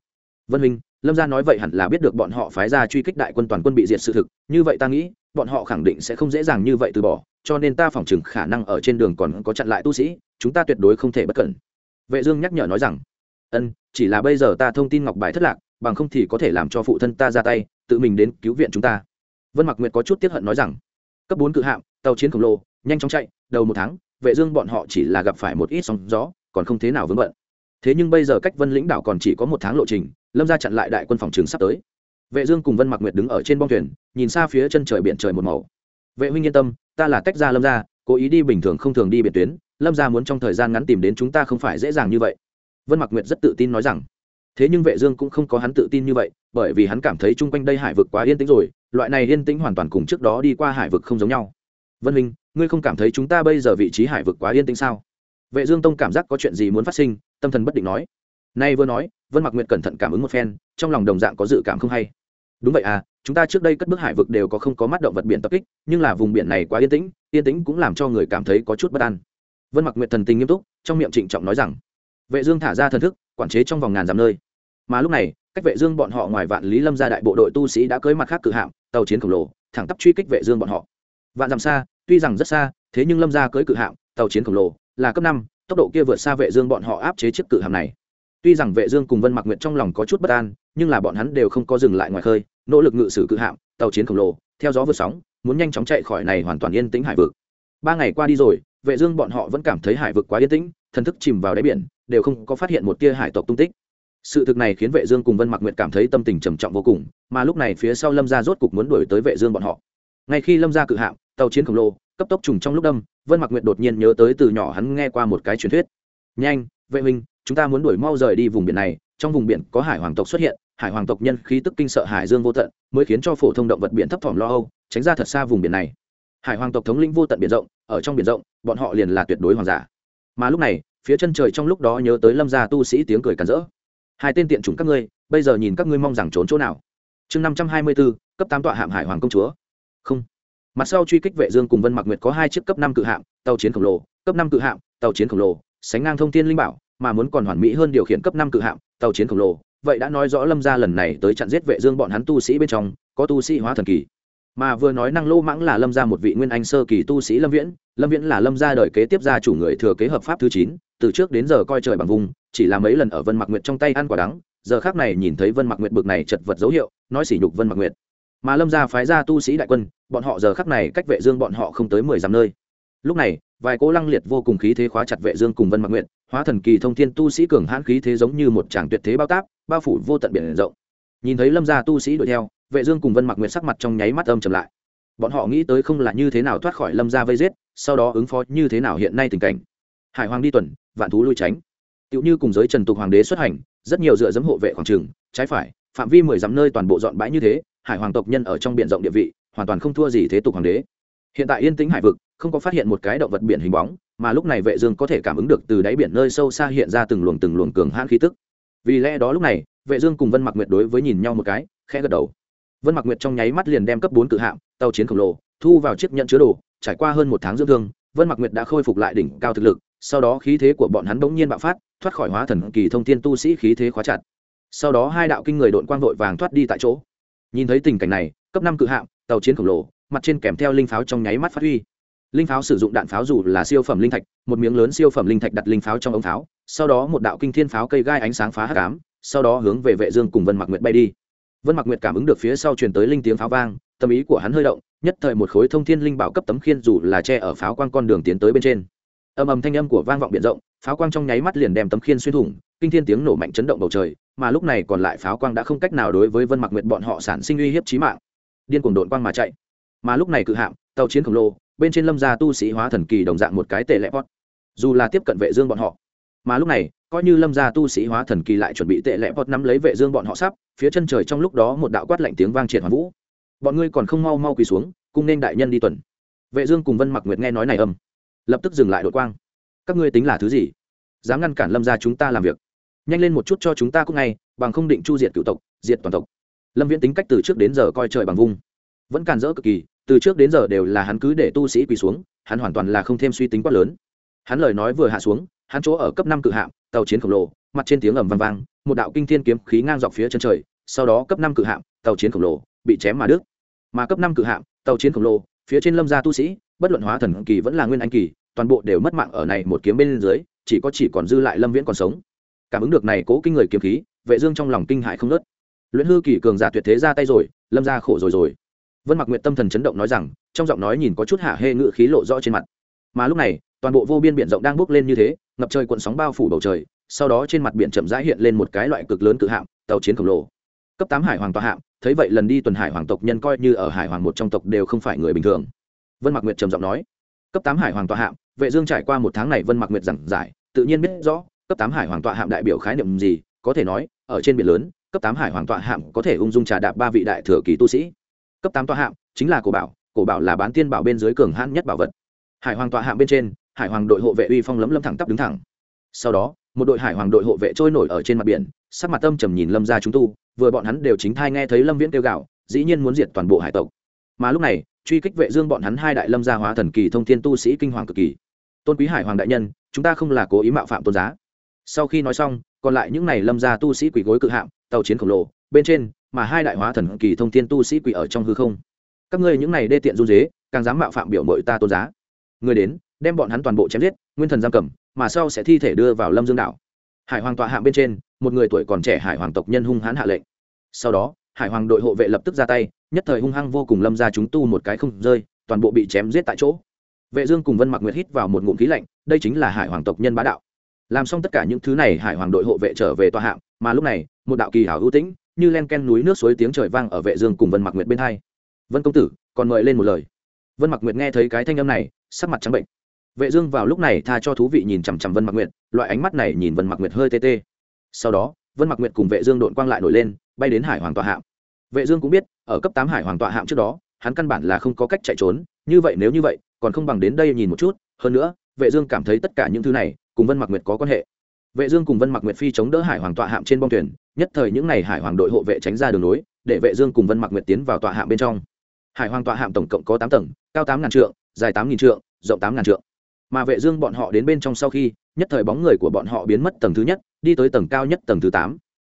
Vân minh, lâm gia nói vậy hẳn là biết được bọn họ phái ra truy kích đại quân toàn quân bị diệt sự thực, như vậy ta nghĩ, bọn họ khẳng định sẽ không dễ dàng như vậy từ bỏ, cho nên ta phỏng chừng khả năng ở trên đường còn có chặn lại tu sĩ, chúng ta tuyệt đối không thể bất cẩn. Vệ dương nhắc nhở nói rằng, ân, chỉ là bây giờ ta thông tin ngọc bài thất lạc, bằng không thì có thể làm cho phụ thân ta ra tay, tự mình đến cứu viện chúng ta. Vân mặc nguyệt có chút tiếc hận nói rằng, cấp bốn cự hạm, tàu chiến khổng lồ nhanh chóng chạy đầu một tháng vệ dương bọn họ chỉ là gặp phải một ít sóng gió còn không thế nào vướng bận. Thế nhưng bây giờ cách vân lĩnh đảo còn chỉ có một tháng lộ trình lâm gia chặn lại đại quân phòng trường sắp tới. Vệ dương cùng vân mặc nguyệt đứng ở trên bong thuyền nhìn xa phía chân trời biển trời một màu. Vệ huynh yên tâm ta là tách ra lâm gia, cố ý đi bình thường không thường đi biển tuyến lâm gia muốn trong thời gian ngắn tìm đến chúng ta không phải dễ dàng như vậy. Vân mặc nguyệt rất tự tin nói rằng. Thế nhưng vệ dương cũng không có hắn tự tin như vậy bởi vì hắn cảm thấy chung quanh đây hải vực quá yên tĩnh rồi loại này yên tĩnh hoàn toàn cùng trước đó đi qua hải vực không giống nhau vân minh ngươi không cảm thấy chúng ta bây giờ vị trí hải vực quá yên tĩnh sao? Vệ dương tông cảm giác có chuyện gì muốn phát sinh, tâm thần bất định nói. Nay vừa nói, vân mặc nguyệt cẩn thận cảm ứng một phen, trong lòng đồng dạng có dự cảm không hay. Đúng vậy à chúng ta trước đây cất bước hải vực đều có không có mắt động vật biển tập kích, nhưng là vùng biển này quá yên tĩnh yên tĩnh cũng làm cho người cảm thấy có chút bất an. Vân mặc nguyệt thần tình nghiêm túc, trong miệng trịnh trọng nói rằng, vệ dương thả ra thần thức, quản chế trong vòng ngàn dặm nơi. Mà lúc này, cách vệ dương bọn họ ngoài vạn lý lâm gia đại bộ đội tu sĩ đã cưỡi mặt khác cử hạm, tàu chiến khổng lồ, thẳng tắp truy kích vệ dương bọn họ. Vạn dặm xa tuy rằng rất xa, thế nhưng lâm gia cưỡi cự hạm, tàu chiến khổng lồ, là cấp năm, tốc độ kia vượt xa vệ dương bọn họ áp chế chiếc cự hạm này. Tuy rằng vệ dương cùng vân mặc nguyện trong lòng có chút bất an, nhưng là bọn hắn đều không có dừng lại ngoài khơi, nỗ lực ngự sử cự hạm, tàu chiến khổng lồ, theo gió vượt sóng, muốn nhanh chóng chạy khỏi này hoàn toàn yên tĩnh hải vực. Ba ngày qua đi rồi, vệ dương bọn họ vẫn cảm thấy hải vực quá yên tĩnh, thần thức chìm vào đáy biển, đều không có phát hiện một tia hải tộc tung tích. Sự thực này khiến vệ dương cùng vân mặc nguyện cảm thấy tâm tình trầm trọng vô cùng, mà lúc này phía sau lâm gia rốt cục muốn đuổi tới vệ dương bọn họ. Ngay khi lâm gia cự hạm tàu chiến khổng lồ, cấp tốc trùng trong lúc đâm, vân mặc nguyệt đột nhiên nhớ tới từ nhỏ hắn nghe qua một cái truyền thuyết. Nhanh, vệ minh chúng ta muốn đuổi mau rời đi vùng biển này, trong vùng biển có hải hoàng tộc xuất hiện, hải hoàng tộc nhân khí tức kinh sợ hải dương vô tận, mới khiến cho phổ thông động vật biển thấp thỏm lo âu, tránh ra thật xa vùng biển này. Hải hoàng tộc thống lĩnh vô tận biển rộng, ở trong biển rộng, bọn họ liền là tuyệt đối hoàng giả. Mà lúc này, phía chân trời trong lúc đó nhớ tới lâm gia tu sĩ tiếng cười cắn rỡ. Hai tên tiện chủng các ngươi, bây giờ nhìn các ngươi mong rằng trốn chỗ nào? Chương năm trăm hai mươi bốn cấp tám tọa hạm hải hoàng công chúa. Không mặt sau truy kích vệ dương cùng vân mặc nguyệt có hai chiếc cấp năm cự hạm, tàu chiến khổng lồ, cấp năm cự hạm, tàu chiến khổng lồ, sánh ngang thông thiên linh bảo, mà muốn còn hoàn mỹ hơn điều khiển cấp năm cự hạm, tàu chiến khổng lồ. Vậy đã nói rõ lâm gia lần này tới chặn giết vệ dương bọn hắn tu sĩ bên trong, có tu sĩ hóa thần kỳ. Mà vừa nói năng lô mãng là lâm gia một vị nguyên anh sơ kỳ tu sĩ lâm viễn lâm viễn là lâm gia đời kế tiếp gia chủ người thừa kế hợp pháp thứ chín, từ trước đến giờ coi trời bằng vùng, chỉ là mấy lần ở vân mặc nguyệt trong tay ăn quả đắng, giờ khác này nhìn thấy vân mặc nguyệt bực này chật vật dấu hiệu, nói sỉ nhục vân mặc nguyệt. Mà lâm gia phái ra tu sĩ đại quân bọn họ giờ khắc này cách vệ dương bọn họ không tới mười dặm nơi. Lúc này, vài cỗ lăng liệt vô cùng khí thế khóa chặt vệ dương cùng vân mặc nguyện hóa thần kỳ thông thiên tu sĩ cường hãn khí thế giống như một tràng tuyệt thế bao táp, bao phủ vô tận biển rộng. Nhìn thấy lâm gia tu sĩ đuổi theo, vệ dương cùng vân mặc nguyện sắc mặt trong nháy mắt âm trầm lại. Bọn họ nghĩ tới không là như thế nào thoát khỏi lâm gia vây giết, sau đó ứng phó như thế nào hiện nay tình cảnh. Hải hoàng đi tuần, vạn thú lui tránh. Tựu như cùng giới trần tục hoàng đế xuất hành, rất nhiều dựa dẫm hộ vệ khoảng trường, trái phải, phạm vi mười dặm nơi toàn bộ dọn bãi như thế, hải hoàng tộc nhân ở trong biển rộng địa vị hoàn toàn không thua gì thế tục hoàng đế. Hiện tại yên tĩnh hải vực, không có phát hiện một cái động vật biển hình bóng, mà lúc này vệ dương có thể cảm ứng được từ đáy biển nơi sâu xa hiện ra từng luồng từng luồng cường hãn khí tức. Vì lẽ đó lúc này, vệ dương cùng vân mặc nguyệt đối với nhìn nhau một cái, khẽ gật đầu. Vân mặc nguyệt trong nháy mắt liền đem cấp 4 cự hạm, tàu chiến khổng lồ, thu vào chiếc nhận chứa đồ, trải qua hơn một tháng dưỡng thương, vân mặc nguyệt đã khôi phục lại đỉnh cao thực lực, sau đó khí thế của bọn hắn bỗng nhiên bạo phát, thoát khỏi hóa thần kỳ thông thiên tu sĩ khí thế khóa chặt. Sau đó hai đạo kinh người đội quang vội vàng thoát đi tại chỗ. Nhìn thấy tình cảnh này cấp năm cự hạm, tàu chiến khổng lồ, mặt trên kèm theo linh pháo trong nháy mắt phát huy. Linh pháo sử dụng đạn pháo dù là siêu phẩm linh thạch, một miếng lớn siêu phẩm linh thạch đặt linh pháo trong ống pháo, sau đó một đạo kinh thiên pháo cây gai ánh sáng phá hắc ám, sau đó hướng về vệ dương cùng vân mặc nguyệt bay đi. Vân mặc nguyệt cảm ứng được phía sau truyền tới linh tiếng pháo vang, tâm ý của hắn hơi động, nhất thời một khối thông thiên linh bảo cấp tấm khiên dù là che ở pháo quang con đường tiến tới bên trên. Âm ầm thanh âm của vang vọng biển rộng, pháo quang trong nháy mắt liền đem tấm khiên xuyên thủng, kinh thiên tiếng nổ mạnh chấn động bầu trời, mà lúc này còn lại pháo quang đã không cách nào đối với vân mặc nguyệt bọn họ sản sinh uy hiếp chí mạng điên cuồng đột quang mà chạy. Mà lúc này cự hạm, tàu chiến khổng lồ, bên trên lâm gia tu sĩ hóa thần kỳ đồng dạng một cái tệ lệ pot dù là tiếp cận vệ dương bọn họ, mà lúc này, coi như lâm gia tu sĩ hóa thần kỳ lại chuẩn bị tệ lệ pot nắm lấy vệ dương bọn họ sắp, phía chân trời trong lúc đó một đạo quát lạnh tiếng vang triệt hoàn vũ. Bọn ngươi còn không mau mau quỳ xuống cung nên đại nhân đi tuần. Vệ dương cùng vân mặc nguyệt nghe nói này âm, lập tức dừng lại đội quang. Các ngươi tính là thứ gì? Dám ngăn cản lâm gia chúng ta làm việc. Nhanh lên một chút cho chúng ta cũng ngay, bằng không định chu diệt cựu tộc, diệt toàn tộc lâm viễn tính cách từ trước đến giờ coi trời bằng vung. Vẫn càn rỡ cực kỳ, từ trước đến giờ đều là hắn cứ để tu sĩ quỳ xuống, hắn hoàn toàn là không thêm suy tính quá lớn. Hắn lời nói vừa hạ xuống, hắn chỗ ở cấp năm cự hạm, tàu chiến khổng lồ, mặt trên tiếng ầm vang vang, một đạo kinh thiên kiếm khí ngang dọc phía chân trời, sau đó cấp năm cự hạm, tàu chiến khổng lồ, bị chém mà đứt. Mà cấp năm cự hạm, tàu chiến khổng lồ, phía trên lâm gia tu sĩ, bất luận hóa thần kỳ vẫn là nguyên anh kỳ, toàn bộ đều mất mạng ở này một kiếm bên dưới, chỉ có chỉ còn dư lại lâm viễn còn sống. Cảm ứng được này cố kinh người kiếm khí, vệ dương trong lòng kinh hãi không nớt luyện hư kỳ cường giả tuyệt thế ra tay rồi, lâm gia khổ rồi rồi. Vân mặc nguyệt tâm thần chấn động nói rằng, trong giọng nói nhìn có chút hạ hê ngự khí lộ rõ trên mặt. Mà lúc này, toàn bộ vô biên biển rộng đang bốc lên như thế, ngập trời cuộn sóng bao phủ bầu trời, sau đó trên mặt biển chậm rãi hiện lên một cái loại cực lớn cự hạm, tàu chiến khổng lồ. Cấp tám hải hoàng tọa hạm, thấy vậy lần đi tuần hải hoàng tộc nhân coi như ở hải hoàng một trong tộc đều không phải người bình thường. Vân mặc nguyệt trầm giọng nói, cấp tám hải hoàng tọa hạm, vệ dương trải qua một tháng này vân mặc nguyệt giảng giải, tự nhiên biết rõ, cấp tám hải hoàng tọa hạm đại biểu khái niệm gì, có thể nói, ở trên biển lớn cấp tám hải hoàng tọa hạm có thể ung dung trà đạp ba vị đại thừa kỳ tu sĩ. Cấp tám tọa hạm chính là cổ bảo cổ bảo là bán tiên bảo bên dưới cường hãn nhất bảo vật. Hải hoàng tọa hạm bên trên, hải hoàng đội hộ vệ uy phong lấm lâm thẳng tắp đứng thẳng. Sau đó, một đội hải hoàng đội hộ vệ trôi nổi ở trên mặt biển, sắc mặt tâm trầm nhìn lâm gia chúng tu, vừa bọn hắn đều chính thai nghe thấy lâm viễn kêu gạo dĩ nhiên muốn diệt toàn bộ hải tộc. Mà lúc này, truy kích vệ dương bọn hắn hai đại lâm gia hóa thần kỳ thông thiên tu sĩ kinh hoàng cực kỳ. Tôn quý hải hoàng đại nhân, chúng ta không là cố ý mạo phạm tôn giá. Sau khi nói xong, còn lại những này lâm gia tu sĩ quỷ gối cự hạm tàu chiến khổng lồ, bên trên mà hai đại hóa thần kỳ thông thiên tu sĩ quỷ ở trong hư không. Các ngươi những này đê tiện run dế càng dám mạo phạm biểu mội ta tôn giá. Người đến, đem bọn hắn toàn bộ chém giết, nguyên thần giam cầm, mà sau sẽ thi thể đưa vào lâm dương đảo. Hải hoàng tọa hạng bên trên, một người tuổi còn trẻ hải hoàng tộc nhân hung hãn hạ lệnh. Sau đó, hải hoàng đội hộ vệ lập tức ra tay, nhất thời hung hăng vô cùng lâm ra chúng tu một cái không rơi, toàn bộ bị chém giết tại chỗ. Vệ dương cùng vân mặc nguyệt hít vào một ngụm khí lạnh, đây chính là hải hoàng tộc nhân bá đạo. Làm xong tất cả những thứ này, hải hoàng đội hộ vệ trở về tòa hạng mà lúc này một đạo kỳ hảo ưu tĩnh, như len ken núi nước suối tiếng trời vang ở vệ dương cùng vân mặc nguyệt bên hai. Vân công tử, còn mời lên một lời. Vân mặc nguyệt nghe thấy cái thanh âm này, sắc mặt trắng bệnh. Vệ dương vào lúc này tha cho thú vị nhìn chằm chằm vân mặc nguyệt, loại ánh mắt này nhìn vân mặc nguyệt hơi tê tê. Sau đó, vân mặc nguyệt cùng vệ dương đột quang lại nổi lên, bay đến hải hoàng tọa hạm. Vệ dương cũng biết, ở cấp tám hải hoàng tọa hạm trước đó, hắn căn bản là không có cách chạy trốn, như vậy nếu như vậy, còn không bằng đến đây nhìn một chút. Hơn nữa, vệ dương cảm thấy tất cả những thứ này cùng vân mặc nguyệt có quan hệ. Vệ dương cùng vân mặc nguyệt phi chống đỡ hải hoàng tọa hạm trên bong thuyền nhất thời những này hải hoàng đội hộ vệ tránh ra đường nối để vệ dương cùng vân mặc nguyệt tiến vào tọa hạm bên trong. Hải hoàng tọa hạm tổng cộng có tám tầng, cao tám ngàn trượng, dài tám nghìn trượng, rộng tám ngàn trượng. Mà vệ dương bọn họ đến bên trong sau khi, nhất thời bóng người của bọn họ biến mất tầng thứ nhất, đi tới tầng cao nhất tầng thứ tám.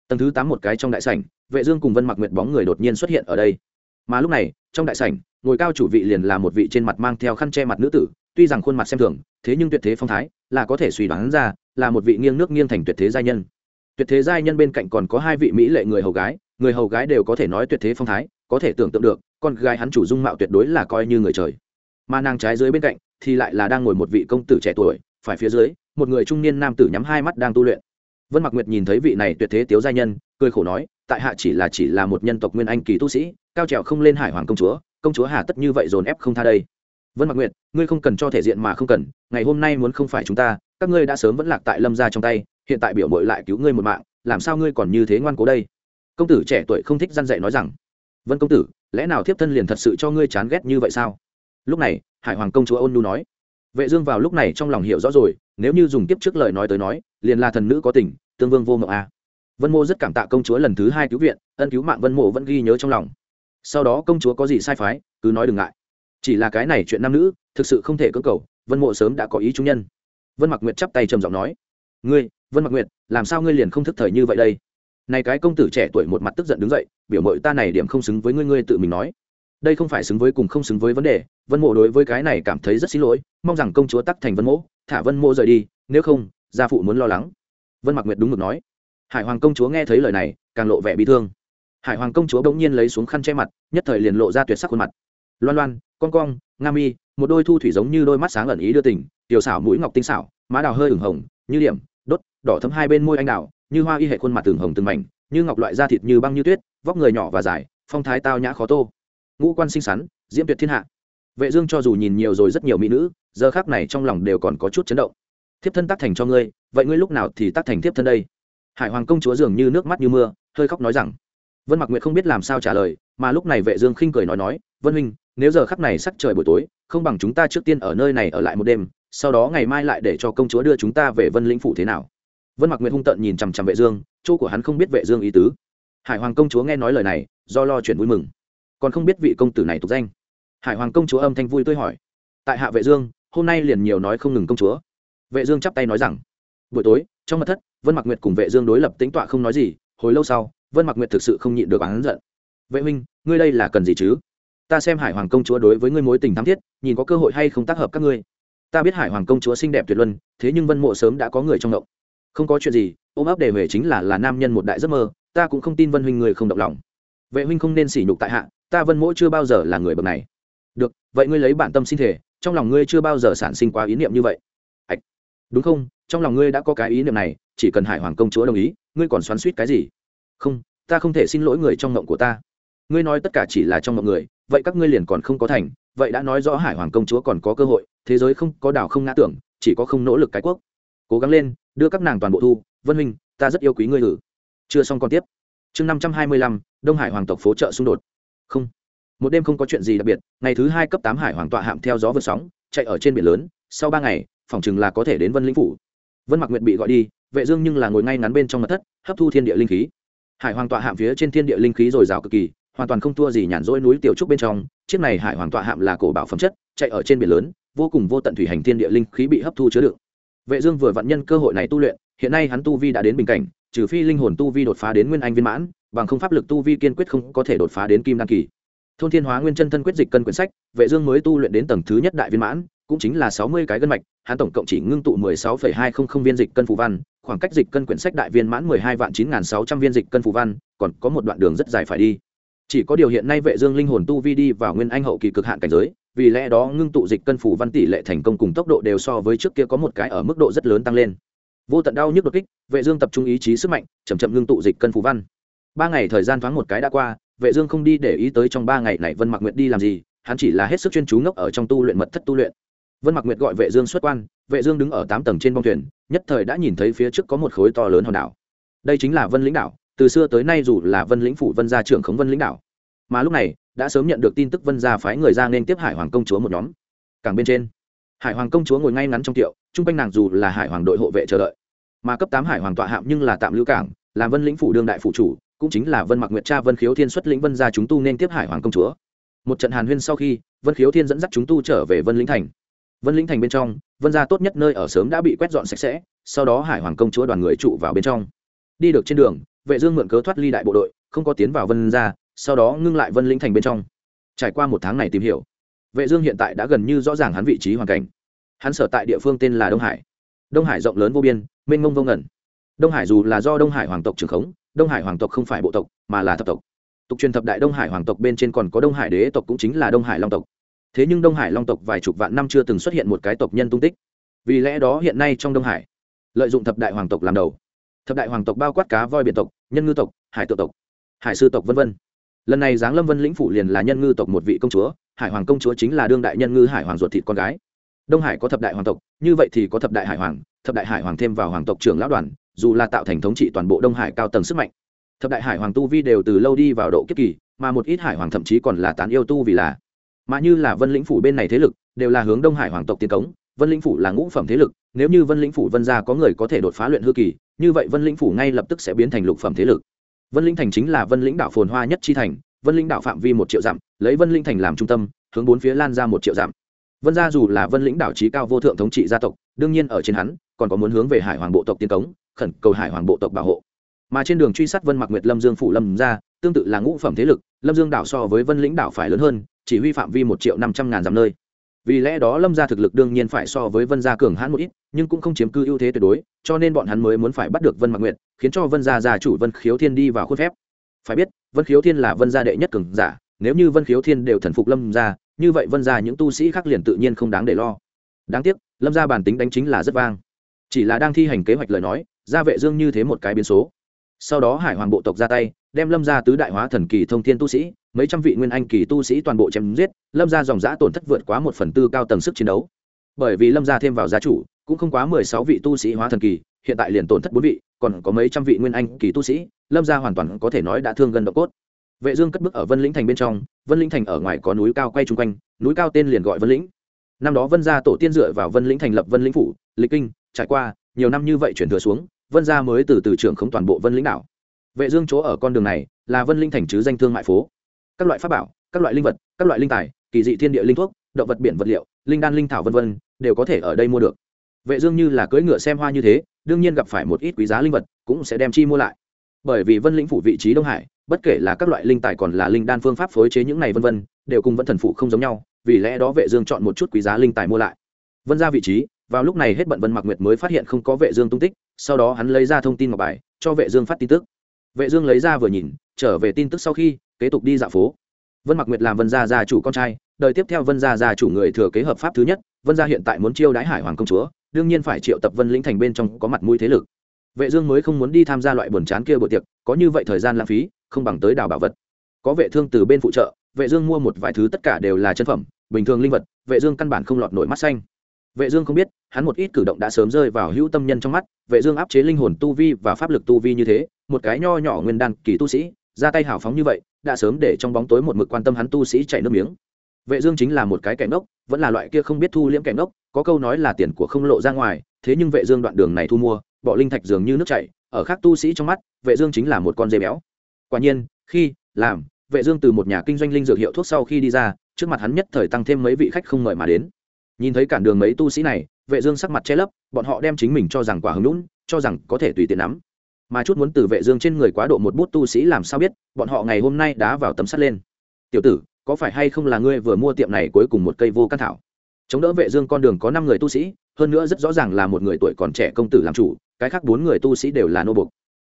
Tầng thứ tám một cái trong đại sảnh, vệ dương cùng vân mặc nguyệt bóng người đột nhiên xuất hiện ở đây. Mà lúc này, trong đại sảnh, ngồi cao chủ vị liền là một vị trên mặt mang theo khăn che mặt nữ tử, tuy rằng khuôn mặt xem thường, thế nhưng tuyệt thế phong thái, là có thể suy đoán ra, là một vị nghiêng nước nghiêng thành tuyệt thế giai nhân tuyệt thế giai nhân bên cạnh còn có hai vị mỹ lệ người hầu gái, người hầu gái đều có thể nói tuyệt thế phong thái, có thể tưởng tượng được, con gái hắn chủ dung mạo tuyệt đối là coi như người trời. Mà nàng trái dưới bên cạnh thì lại là đang ngồi một vị công tử trẻ tuổi, phải phía dưới, một người trung niên nam tử nhắm hai mắt đang tu luyện. Vân mặc nguyệt nhìn thấy vị này tuyệt thế tiếu gia nhân, cười khổ nói, tại hạ chỉ là chỉ là một nhân tộc nguyên anh kỳ tu sĩ, cao trèo không lên hải hoàng công chúa công chúa hà tất như vậy dồn ép không tha đây. Vân mặc nguyệt, ngươi không cần cho thể diện mà không cần, ngày hôm nay muốn không phải chúng ta, các ngươi đã sớm vẫn lạc tại lâm gia trong tay hiện tại biểu mội lại cứu ngươi một mạng, làm sao ngươi còn như thế ngoan cố đây? Công tử trẻ tuổi không thích răn dạy nói rằng, vân công tử, lẽ nào thiếp thân liền thật sự cho ngươi chán ghét như vậy sao? Lúc này, hải hoàng công chúa ôn nu nói, vệ dương vào lúc này trong lòng hiểu rõ rồi, nếu như dùng tiếp trước lời nói tới nói, liền là thần nữ có tình, tương vương vô mộng a à. vân mô rất cảm tạ công chúa lần thứ hai cứu viện, ân cứu mạng vân mộ vẫn ghi nhớ trong lòng. Sau đó công chúa có gì sai phái, cứ nói đừng ngại. Chỉ là cái này chuyện nam nữ, thực sự không thể cưỡng cầu, vân mộ sớm đã có ý trung nhân. Vân mặc nguyệt chắp tay trầm giọng nói, ngươi vân mặc nguyệt, làm sao ngươi liền không thức thời như vậy đây? Này cái công tử trẻ tuổi một mặt tức giận đứng dậy, biểu mội ta này điểm không xứng với ngươi ngươi tự mình nói. Đây không phải xứng với cùng không xứng với vấn đề, vân mộ đối với cái này cảm thấy rất xin lỗi, mong rằng công chúa tắc thành vân mộ, thả vân mộ rời đi, nếu không, gia phụ muốn lo lắng. Vân mặc nguyệt đúng mực nói. Hải hoàng công chúa nghe thấy lời này, càng lộ vẻ bị thương. Hải hoàng công chúa bỗng nhiên lấy xuống khăn che mặt, nhất thời liền lộ ra tuyệt sắc khuôn mặt. Loan loan, con cong nga mi, một đôi thu thủy giống như đôi mắt sáng ẩn ý đưa tình, tiểu xảo mũi ngọc tinh xảo, má đào hơi ửng hồng, như điểm đốt, đỏ thấm hai bên môi anh đào, như hoa y hệ khuôn mặt từng hồng từng mảnh, như ngọc loại da thịt như băng như tuyết, vóc người nhỏ và dài, phong thái tao nhã khó tô. Ngũ quan xinh xắn, diễm tuyệt thiên hạ. Vệ dương cho dù nhìn nhiều rồi rất nhiều mỹ nữ, giờ khắc này trong lòng đều còn có chút chấn động. Thiếp thân tác thành cho ngươi, vậy ngươi lúc nào thì tác thành thiếp thân đây? Hải hoàng công chúa dường như nước mắt như mưa, hơi khóc nói rằng. Vân mặc nguyệt không biết làm sao trả lời, mà lúc này vệ dương khinh cười nói nói, vân huynh, nếu giờ khắc này sắc trời buổi tối không bằng chúng ta trước tiên ở nơi này ở lại một đêm, sau đó ngày mai lại để cho công chúa đưa chúng ta về vân lĩnh phủ thế nào? Vân mặc nguyệt hung tợn nhìn chằm chằm vệ dương, chỗ của hắn không biết vệ dương ý tứ. Hải hoàng công chúa nghe nói lời này, do lo chuyện vui mừng. Còn không biết vị công tử này tục danh. Hải hoàng công chúa âm thanh vui tươi hỏi. Tại hạ vệ dương, hôm nay liền nhiều nói không ngừng công chúa. Vệ dương chắp tay nói rằng. Buổi tối, trong mật thất, vân mặc nguyệt cùng vệ dương đối lập tính tọa không nói gì, hồi lâu sau, vân mặc nguyệt thực sự không nhịn được oán giận. Vệ huynh, ngươi đây là cần gì chứ? Ta xem hải hoàng công chúa đối với ngươi mối tình thắm thiết, nhìn có cơ hội hay không tác hợp các ngươi. Ta biết hải hoàng công chúa xinh đẹp tuyệt luân, thế nhưng vân mộ sớm đã có người trong động không có chuyện gì, ôm ấp đề về chính là là nam nhân một đại giấc mơ, ta cũng không tin vân huynh người không động lòng. Vệ huynh không nên sỉ nhục tại hạ, ta vân mỗ chưa bao giờ là người bậc này. Được, vậy ngươi lấy bản tâm xin thể trong lòng ngươi chưa bao giờ sản sinh quá ý niệm như vậy. Ạch đúng không? Trong lòng ngươi đã có cái ý niệm này, chỉ cần hải hoàng công chúa đồng ý, ngươi còn xoắn suýt cái gì? Không, ta không thể xin lỗi người trong mộng của ta ngươi nói tất cả chỉ là trong mọi người, vậy các ngươi liền còn không có thành, vậy đã nói rõ hải hoàng công chúa còn có cơ hội, thế giới không có đảo không ngã tưởng, chỉ có không nỗ lực cái quốc. Cố gắng lên, đưa các nàng toàn bộ thu, vân huynh, ta rất yêu quý ngươi hử chưa xong còn tiếp. Chương năm trăm hai mươi lăm, đông hải hoàng tộc phố trợ xung đột. Không. Một đêm không có chuyện gì đặc biệt, ngày thứ hai cấp tám hải hoàng tọa hạm theo gió vượt sóng, chạy ở trên biển lớn, sau ba ngày, phòng chừng là có thể đến vân lĩnh phủ. Vân mặc nguyện bị gọi đi, vệ dương nhưng là ngồi ngay ngắn bên trong mặt thất, hấp thu thiên địa linh khí. Hải hoàng tọa hạm phía trên thiên địa linh khí dồi dào cực kỳ hoàn toàn không thua gì nhàn rỗi núi tiểu trúc bên trong, chiếc này hải hoàng tọa hạm là cổ bảo phẩm chất, chạy ở trên biển lớn, vô cùng vô tận thủy hành thiên địa linh khí bị hấp thu chứa đựng. Vệ dương vừa vận nhân cơ hội này tu luyện, hiện nay hắn tu vi đã đến bình cảnh, trừ phi linh hồn tu vi đột phá đến nguyên anh viên mãn, bằng không pháp lực tu vi kiên quyết không có thể đột phá đến kim đan kỳ. Thôn thiên hóa nguyên chân thân quyết dịch cân quyển sách, vệ dương mới tu luyện đến tầng thứ nhất đại viên mãn, cũng chính là sáu mươi cái gân mạch, hắn tổng cộng chỉ ngưng tụ mười sáu phẩy hai không không viên dịch cân phù văn, khoảng cách dịch cân quyển sách đại viên mãn mười hai vạn chín sáu trăm viên dịch cân phù văn, còn có một đoạn đường rất dài phải đi chỉ có điều hiện nay vệ dương linh hồn tu vi đi vào nguyên anh hậu kỳ cực hạn cảnh giới, vì lẽ đó ngưng tụ dịch cân phủ văn tỷ lệ thành công cùng tốc độ đều so với trước kia có một cái ở mức độ rất lớn tăng lên. Vô tận đau nhức đột kích, vệ dương tập trung ý chí sức mạnh, chậm chậm ngưng tụ dịch cân phủ văn. Ba ngày thời gian thoáng một cái đã qua, vệ dương không đi để ý tới trong ba ngày này vân mặc nguyệt đi làm gì, hắn chỉ là hết sức chuyên chú ngốc ở trong tu luyện mật thất tu luyện. Vân mặc nguyệt gọi vệ dương xuất quan, vệ dương đứng ở tám tầng trên bong thuyền, nhất thời đã nhìn thấy phía trước có một khối to lớn hòn đảo. Đây chính là vân lĩnh đảo từ xưa tới nay dù là vân lĩnh phủ vân gia trưởng khống vân lĩnh đảo, mà lúc này đã sớm nhận được tin tức vân gia phái người ra nên tiếp hải hoàng công chúa một nhóm. Càng bên trên, hải hoàng công chúa ngồi ngay ngắn trong tiệu, chung quanh nàng dù là hải hoàng đội hộ vệ chờ đợi, mà cấp tám hải hoàng tọa hạm nhưng là tạm lưu cảng làm vân lĩnh phủ đương đại phủ chủ, cũng chính là vân mặc nguyệt cha vân khiếu thiên xuất lĩnh vân gia chúng tu nên tiếp hải hoàng công chúa. Một trận hàn huyên sau khi, vân khiếu thiên dẫn dắt chúng tu trở về vân lĩnh thành. Vân lĩnh thành bên trong, vân gia tốt nhất nơi ở sớm đã bị quét dọn sạch sẽ, sau đó hải hoàng công chúa đoàn người trụ vào bên trong. Đi được trên đường vệ dương mượn cớ thoát ly đại bộ đội, không có tiến vào vân gia, sau đó ngưng lại vân lĩnh thành bên trong. Trải qua một tháng này tìm hiểu, vệ dương hiện tại đã gần như rõ ràng hắn vị trí hoàn cảnh. Hắn sở tại địa phương tên là đông hải. Đông hải rộng lớn vô biên, mênh mông vô ngẩn đông hải dù là do đông hải hoàng tộc trưởng khống, đông hải hoàng tộc không phải bộ tộc, mà là thập tộc. Tục truyền thập đại đông hải hoàng tộc bên trên còn có đông hải đế tộc cũng chính là đông hải long tộc. Thế nhưng đông hải long tộc vài chục vạn năm chưa từng xuất hiện một cái tộc nhân tung tích. Vì lẽ đó hiện nay trong đông hải, lợi dụng thập đại hoàng tộc làm đầu. Thập đại hoàng tộc bao quát cá voi biển tộc nhân ngư tộc, hải tự tộc, hải sư tộc v v lần này giáng lâm vân lĩnh phủ liền là nhân ngư tộc một vị công chúa, hải hoàng công chúa chính là đương đại nhân ngư hải hoàng ruột thịt con gái. Đông hải có thập đại hoàng tộc, như vậy thì có thập đại hải hoàng, thập đại hải hoàng thêm vào hoàng tộc trưởng lão đoàn, dù là tạo thành thống trị toàn bộ đông hải cao tầng sức mạnh. Thập đại hải hoàng tu vi đều từ lâu đi vào độ kiếp kỳ, mà một ít hải hoàng thậm chí còn là tán yêu tu vì là. Mà như là vân lĩnh phủ bên này thế lực, đều là hướng đông hải hoàng tộc tiến cống, vân lĩnh phủ là ngũ phẩm thế lực, nếu như vân lĩnh phủ vân gia có người có thể đột phá luyện hư kỳ như vậy vân lĩnh phủ ngay lập tức sẽ biến thành lục phẩm thế lực. Vân lĩnh thành chính là vân lĩnh đảo phồn hoa nhất chi thành, vân lĩnh đảo phạm vi một triệu dặm, lấy vân lĩnh thành làm trung tâm, hướng bốn phía lan ra một triệu dặm. Vân gia dù là vân lĩnh đảo trí cao vô thượng thống trị gia tộc, đương nhiên ở trên hắn, còn có muốn hướng về hải hoàng bộ tộc tiên cống, khẩn cầu hải hoàng bộ tộc bảo hộ. Mà trên đường truy sát vân mặc nguyệt lâm dương phủ lâm ra tương tự là ngũ phẩm thế lực, lâm dương đảo so với vân lĩnh đảo phải lớn hơn, chỉ huy phạm vi một triệu năm trăm ngàn dặm nơi vì lẽ đó lâm gia thực lực đương nhiên phải so với vân gia cường hãn một ít, nhưng cũng không chiếm cư ưu thế tuyệt đối, cho nên bọn hắn mới muốn phải bắt được vân mặc nguyệt, khiến cho vân gia gia chủ vân khiếu thiên đi vào khuôn phép. Phải biết, vân khiếu thiên là vân gia đệ nhất cường giả, nếu như vân khiếu thiên đều thần phục lâm gia, như vậy vân gia những tu sĩ khác liền tự nhiên không đáng để lo. Đáng tiếc, lâm gia bản tính đánh chính là rất vang. Chỉ là đang thi hành kế hoạch lời nói, gia vệ dương như thế một cái biến số sau đó hải hoàng bộ tộc ra tay, đem lâm gia tứ đại hóa thần kỳ thông thiên tu sĩ, mấy trăm vị nguyên anh kỳ tu sĩ toàn bộ chém giết, lâm gia dòng giã tổn thất vượt quá một phần tư cao tầng sức chiến đấu. Bởi vì lâm gia thêm vào gia chủ, cũng không quá mười sáu vị tu sĩ hóa thần kỳ, hiện tại liền tổn thất bốn vị, còn có mấy trăm vị nguyên anh kỳ tu sĩ, lâm gia hoàn toàn có thể nói đã thương gần độ cốt. Vệ dương cất bước ở vân lĩnh thành bên trong, vân lĩnh thành ở ngoài có núi cao quay chung quanh, núi cao tên liền gọi vân lĩnh. Năm đó vân gia tổ tiên dựa vào vân lĩnh thành lập vân lĩnh phủ, lịch kinh, trải qua, nhiều năm như vậy chuyển thừa xuống vân gia mới từ từ trưởng không toàn bộ vân lĩnh đảo. Vệ dương chỗ ở con đường này là vân linh thành chứ danh thương mại phố. Các loại pháp bảo, các loại linh vật, các loại linh tài, kỳ dị thiên địa linh thuốc, động vật biển vật liệu, linh đan linh thảo vân vân, đều có thể ở đây mua được. Vệ dương như là cưỡi ngựa xem hoa như thế, đương nhiên gặp phải một ít quý giá linh vật cũng sẽ đem chi mua lại. Bởi vì vân lĩnh phủ vị trí đông hải, bất kể là các loại linh tài còn là linh đan phương pháp phối chế những này vân vân, đều cùng vân thần phụ không giống nhau, vì lẽ đó vệ dương chọn một chút quý giá linh tài mua lại. Vân ra vị trí, vào lúc này hết bận vân mặc nguyệt mới phát hiện không có vệ dương tung tích sau đó hắn lấy ra thông tin ngọc bài, cho vệ dương phát tin tức. Vệ dương lấy ra vừa nhìn, trở về tin tức sau khi, kế tục đi dạo phố. Vân mặc nguyệt làm vân gia gia chủ con trai, đời tiếp theo vân gia gia chủ người thừa kế hợp pháp thứ nhất, vân gia hiện tại muốn chiêu đái hải hoàng công chúa, đương nhiên phải triệu tập vân lĩnh thành bên trong có mặt mũi thế lực. Vệ dương mới không muốn đi tham gia loại buồn chán kia buổi tiệc, có như vậy thời gian lãng phí, không bằng tới đào bảo vật. Có vệ thương từ bên phụ trợ, vệ dương mua một vài thứ tất cả đều là chân phẩm, bình thường linh vật, vệ dương căn bản không lọt nổi mắt xanh vệ dương không biết, hắn một ít cử động đã sớm rơi vào hữu tâm nhân trong mắt, vệ dương áp chế linh hồn tu vi và pháp lực tu vi như thế, một cái nho nhỏ nguyên đan kỳ tu sĩ, ra tay hào phóng như vậy, đã sớm để trong bóng tối một mực quan tâm hắn tu sĩ chảy nước miếng. Vệ dương chính là một cái kẻ ngốc, vẫn là loại kia không biết thu liễm kẻ ngốc, có câu nói là tiền của không lộ ra ngoài, thế nhưng vệ dương đoạn đường này thu mua bỏ linh thạch dường như nước chảy, ở khác tu sĩ trong mắt, vệ dương chính là một con dê béo. Quả nhiên, khi, làm, vệ dương từ một nhà kinh doanh linh dược hiệu thuốc sau khi đi ra, trước mặt hắn nhất thời tăng thêm mấy vị khách không mời mà đến nhìn thấy cản đường mấy tu sĩ này, vệ dương sắc mặt che lấp, bọn họ đem chính mình cho rằng quả hứng lũng cho rằng có thể tùy tiện nắm. Mà chút muốn từ vệ dương trên người quá độ một bút tu sĩ làm sao biết, bọn họ ngày hôm nay đã vào tấm sắt lên. Tiểu tử, có phải hay không là ngươi vừa mua tiệm này cuối cùng một cây vô căn thảo? Chống đỡ vệ dương con đường có năm người tu sĩ, hơn nữa rất rõ ràng là một người tuổi còn trẻ công tử làm chủ, cái khác bốn người tu sĩ đều là nô buộc.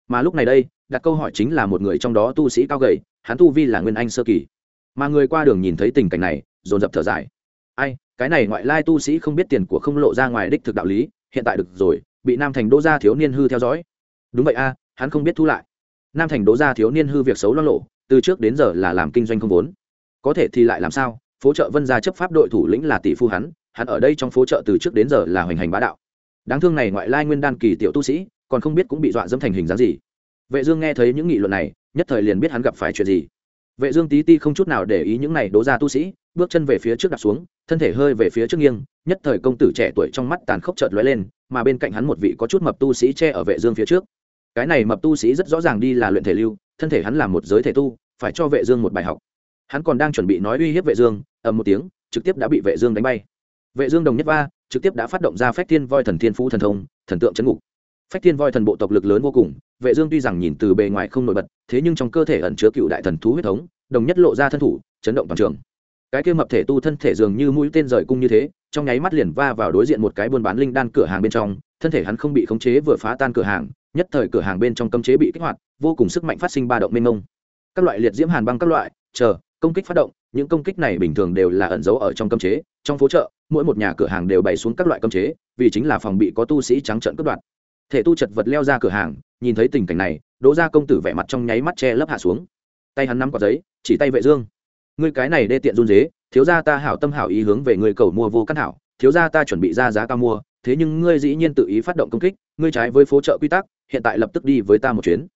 mà lúc này đây, đặt câu hỏi chính là một người trong đó tu sĩ cao gầy, hắn tu vi là nguyên anh sơ kỳ. Mà người qua đường nhìn thấy tình cảnh này, dồn dập thở dài. Ai cái này ngoại lai tu sĩ không biết tiền của không lộ ra ngoài đích thực đạo lý, hiện tại được rồi, bị nam thành đỗ gia thiếu niên hư theo dõi. Đúng vậy a, hắn không biết thu lại. Nam thành đỗ gia thiếu niên hư việc xấu lo lộ, từ trước đến giờ là làm kinh doanh không vốn. Có thể thì lại làm sao? Phố chợ vân gia chấp pháp đội thủ lĩnh là tỷ phu hắn hắn ở đây trong phố chợ từ trước đến giờ là hoành hành bá đạo. Đáng thương này ngoại lai nguyên đan kỳ tiểu tu sĩ, còn không biết cũng bị dọa dẫm thành hình dáng gì. Vệ dương nghe thấy những nghị luận này, nhất thời liền biết hắn gặp phải chuyện gì vệ dương tí ti không chút nào để ý những này đố ra tu sĩ, bước chân về phía trước đặt xuống, thân thể hơi về phía trước nghiêng, nhất thời công tử trẻ tuổi trong mắt tàn khốc chợt lóe lên, mà bên cạnh hắn một vị có chút mập tu sĩ che ở vệ dương phía trước. Cái này mập tu sĩ rất rõ ràng đi là luyện thể lưu, thân thể hắn là một giới thể tu, phải cho vệ dương một bài học. Hắn còn đang chuẩn bị nói uy hiếp vệ dương, ầm một tiếng, trực tiếp đã bị vệ dương đánh bay. Vệ dương đồng nhất va, trực tiếp đã phát động ra phách thiên voi thần thiên phú thần thông, thần tượng chấn ngục phách thiên voi thần bộ tộc lực lớn vô cùng, vệ dương tuy rằng nhìn từ bề ngoài không nổi bật, thế nhưng trong cơ thể ẩn chứa cựu đại thần thú huyết thống, đồng nhất lộ ra thân thủ, chấn động toàn trường. Cái kia mập thể tu thân thể dường như mũi tên rời cung như thế, trong nháy mắt liền va vào đối diện một cái buôn bán linh đan cửa hàng bên trong, thân thể hắn không bị khống chế vừa phá tan cửa hàng, nhất thời cửa hàng bên trong cấm chế bị kích hoạt, vô cùng sức mạnh phát sinh ba động mênh mông. Các loại liệt diễm hàn băng các loại, chờ, công kích phát động, những công kích này bình thường đều là ẩn giấu ở trong cấm chế, trong phố chợ, mỗi một nhà cửa hàng đều bày xuống các loại cấm chế, vì chính là phòng bị có tu sĩ trắng trợn cướp đoạt thể tu chật vật leo ra cửa hàng, nhìn thấy tình cảnh này, đỗ gia công tử vẻ mặt trong nháy mắt che lấp hạ xuống. Tay hắn nắm quả giấy, chỉ tay vệ dương. Ngươi cái này đê tiện run dế, thiếu gia ta hảo tâm hảo ý hướng về người cầu mua vô căn hảo, thiếu gia ta chuẩn bị ra giá cao mua, thế nhưng ngươi dĩ nhiên tự ý phát động công kích, ngươi trái với phố chợ quy tắc, hiện tại lập tức đi với ta một chuyến.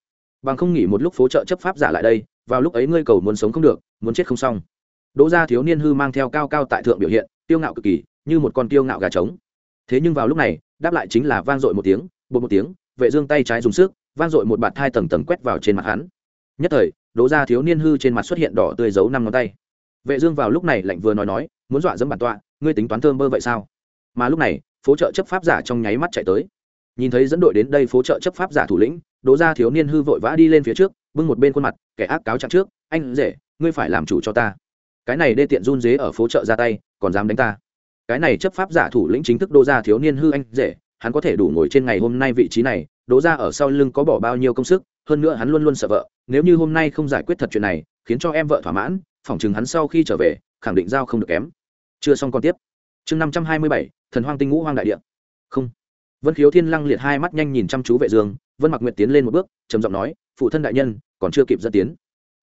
Bằng không nghỉ một lúc phố chợ chấp pháp giả lại đây, vào lúc ấy ngươi cầu muốn sống không được, muốn chết không xong. Đỗ gia thiếu niên hư mang theo cao cao tại thượng biểu hiện tiêu ngạo cực kỳ, như một con tiêu ngạo gà trống. Thế nhưng vào lúc này, đáp lại chính là vang dội một tiếng bột một tiếng, vệ dương tay trái dùng sức, vang dội một bạt hai tầng tầng quét vào trên mặt hắn. Nhất thời đỗ gia thiếu niên hư trên mặt xuất hiện đỏ tươi giấu năm ngón tay. Vệ dương vào lúc này lạnh vừa nói nói, muốn dọa dẫm bản tọa, ngươi tính toán thơm bơ vậy sao? Mà lúc này, phố trợ chấp pháp giả trong nháy mắt chạy tới. Nhìn thấy dẫn đội đến đây, phố trợ chấp pháp giả thủ lĩnh đỗ gia thiếu niên hư vội vã đi lên phía trước, bưng một bên khuôn mặt, kẻ ác cáo trạng trước, anh rể, ngươi phải làm chủ cho ta. Cái này đê tiện run dế ở phố trợ ra tay, còn dám đánh ta. Cái này chấp pháp giả thủ lĩnh chính thức đỗ gia thiếu niên hư anh rể hắn có thể đủ ngồi trên ngày hôm nay vị trí này đỗ ra ở sau lưng có bỏ bao nhiêu công sức, hơn nữa hắn luôn luôn sợ vợ. Nếu như hôm nay không giải quyết thật chuyện này, khiến cho em vợ thỏa mãn, phỏng chừng hắn sau khi trở về, khẳng định giao không được kém. Chưa xong còn tiếp. Chương năm trăm hai mươi bảy, thần hoang tinh ngũ hoang đại địa. Không. Vân khiếu thiên lăng liệt hai mắt nhanh nhìn chăm chú vệ dương, vân mặc nguyệt tiến lên một bước, trầm giọng nói, phụ thân đại nhân, còn chưa kịp dẫn tiến.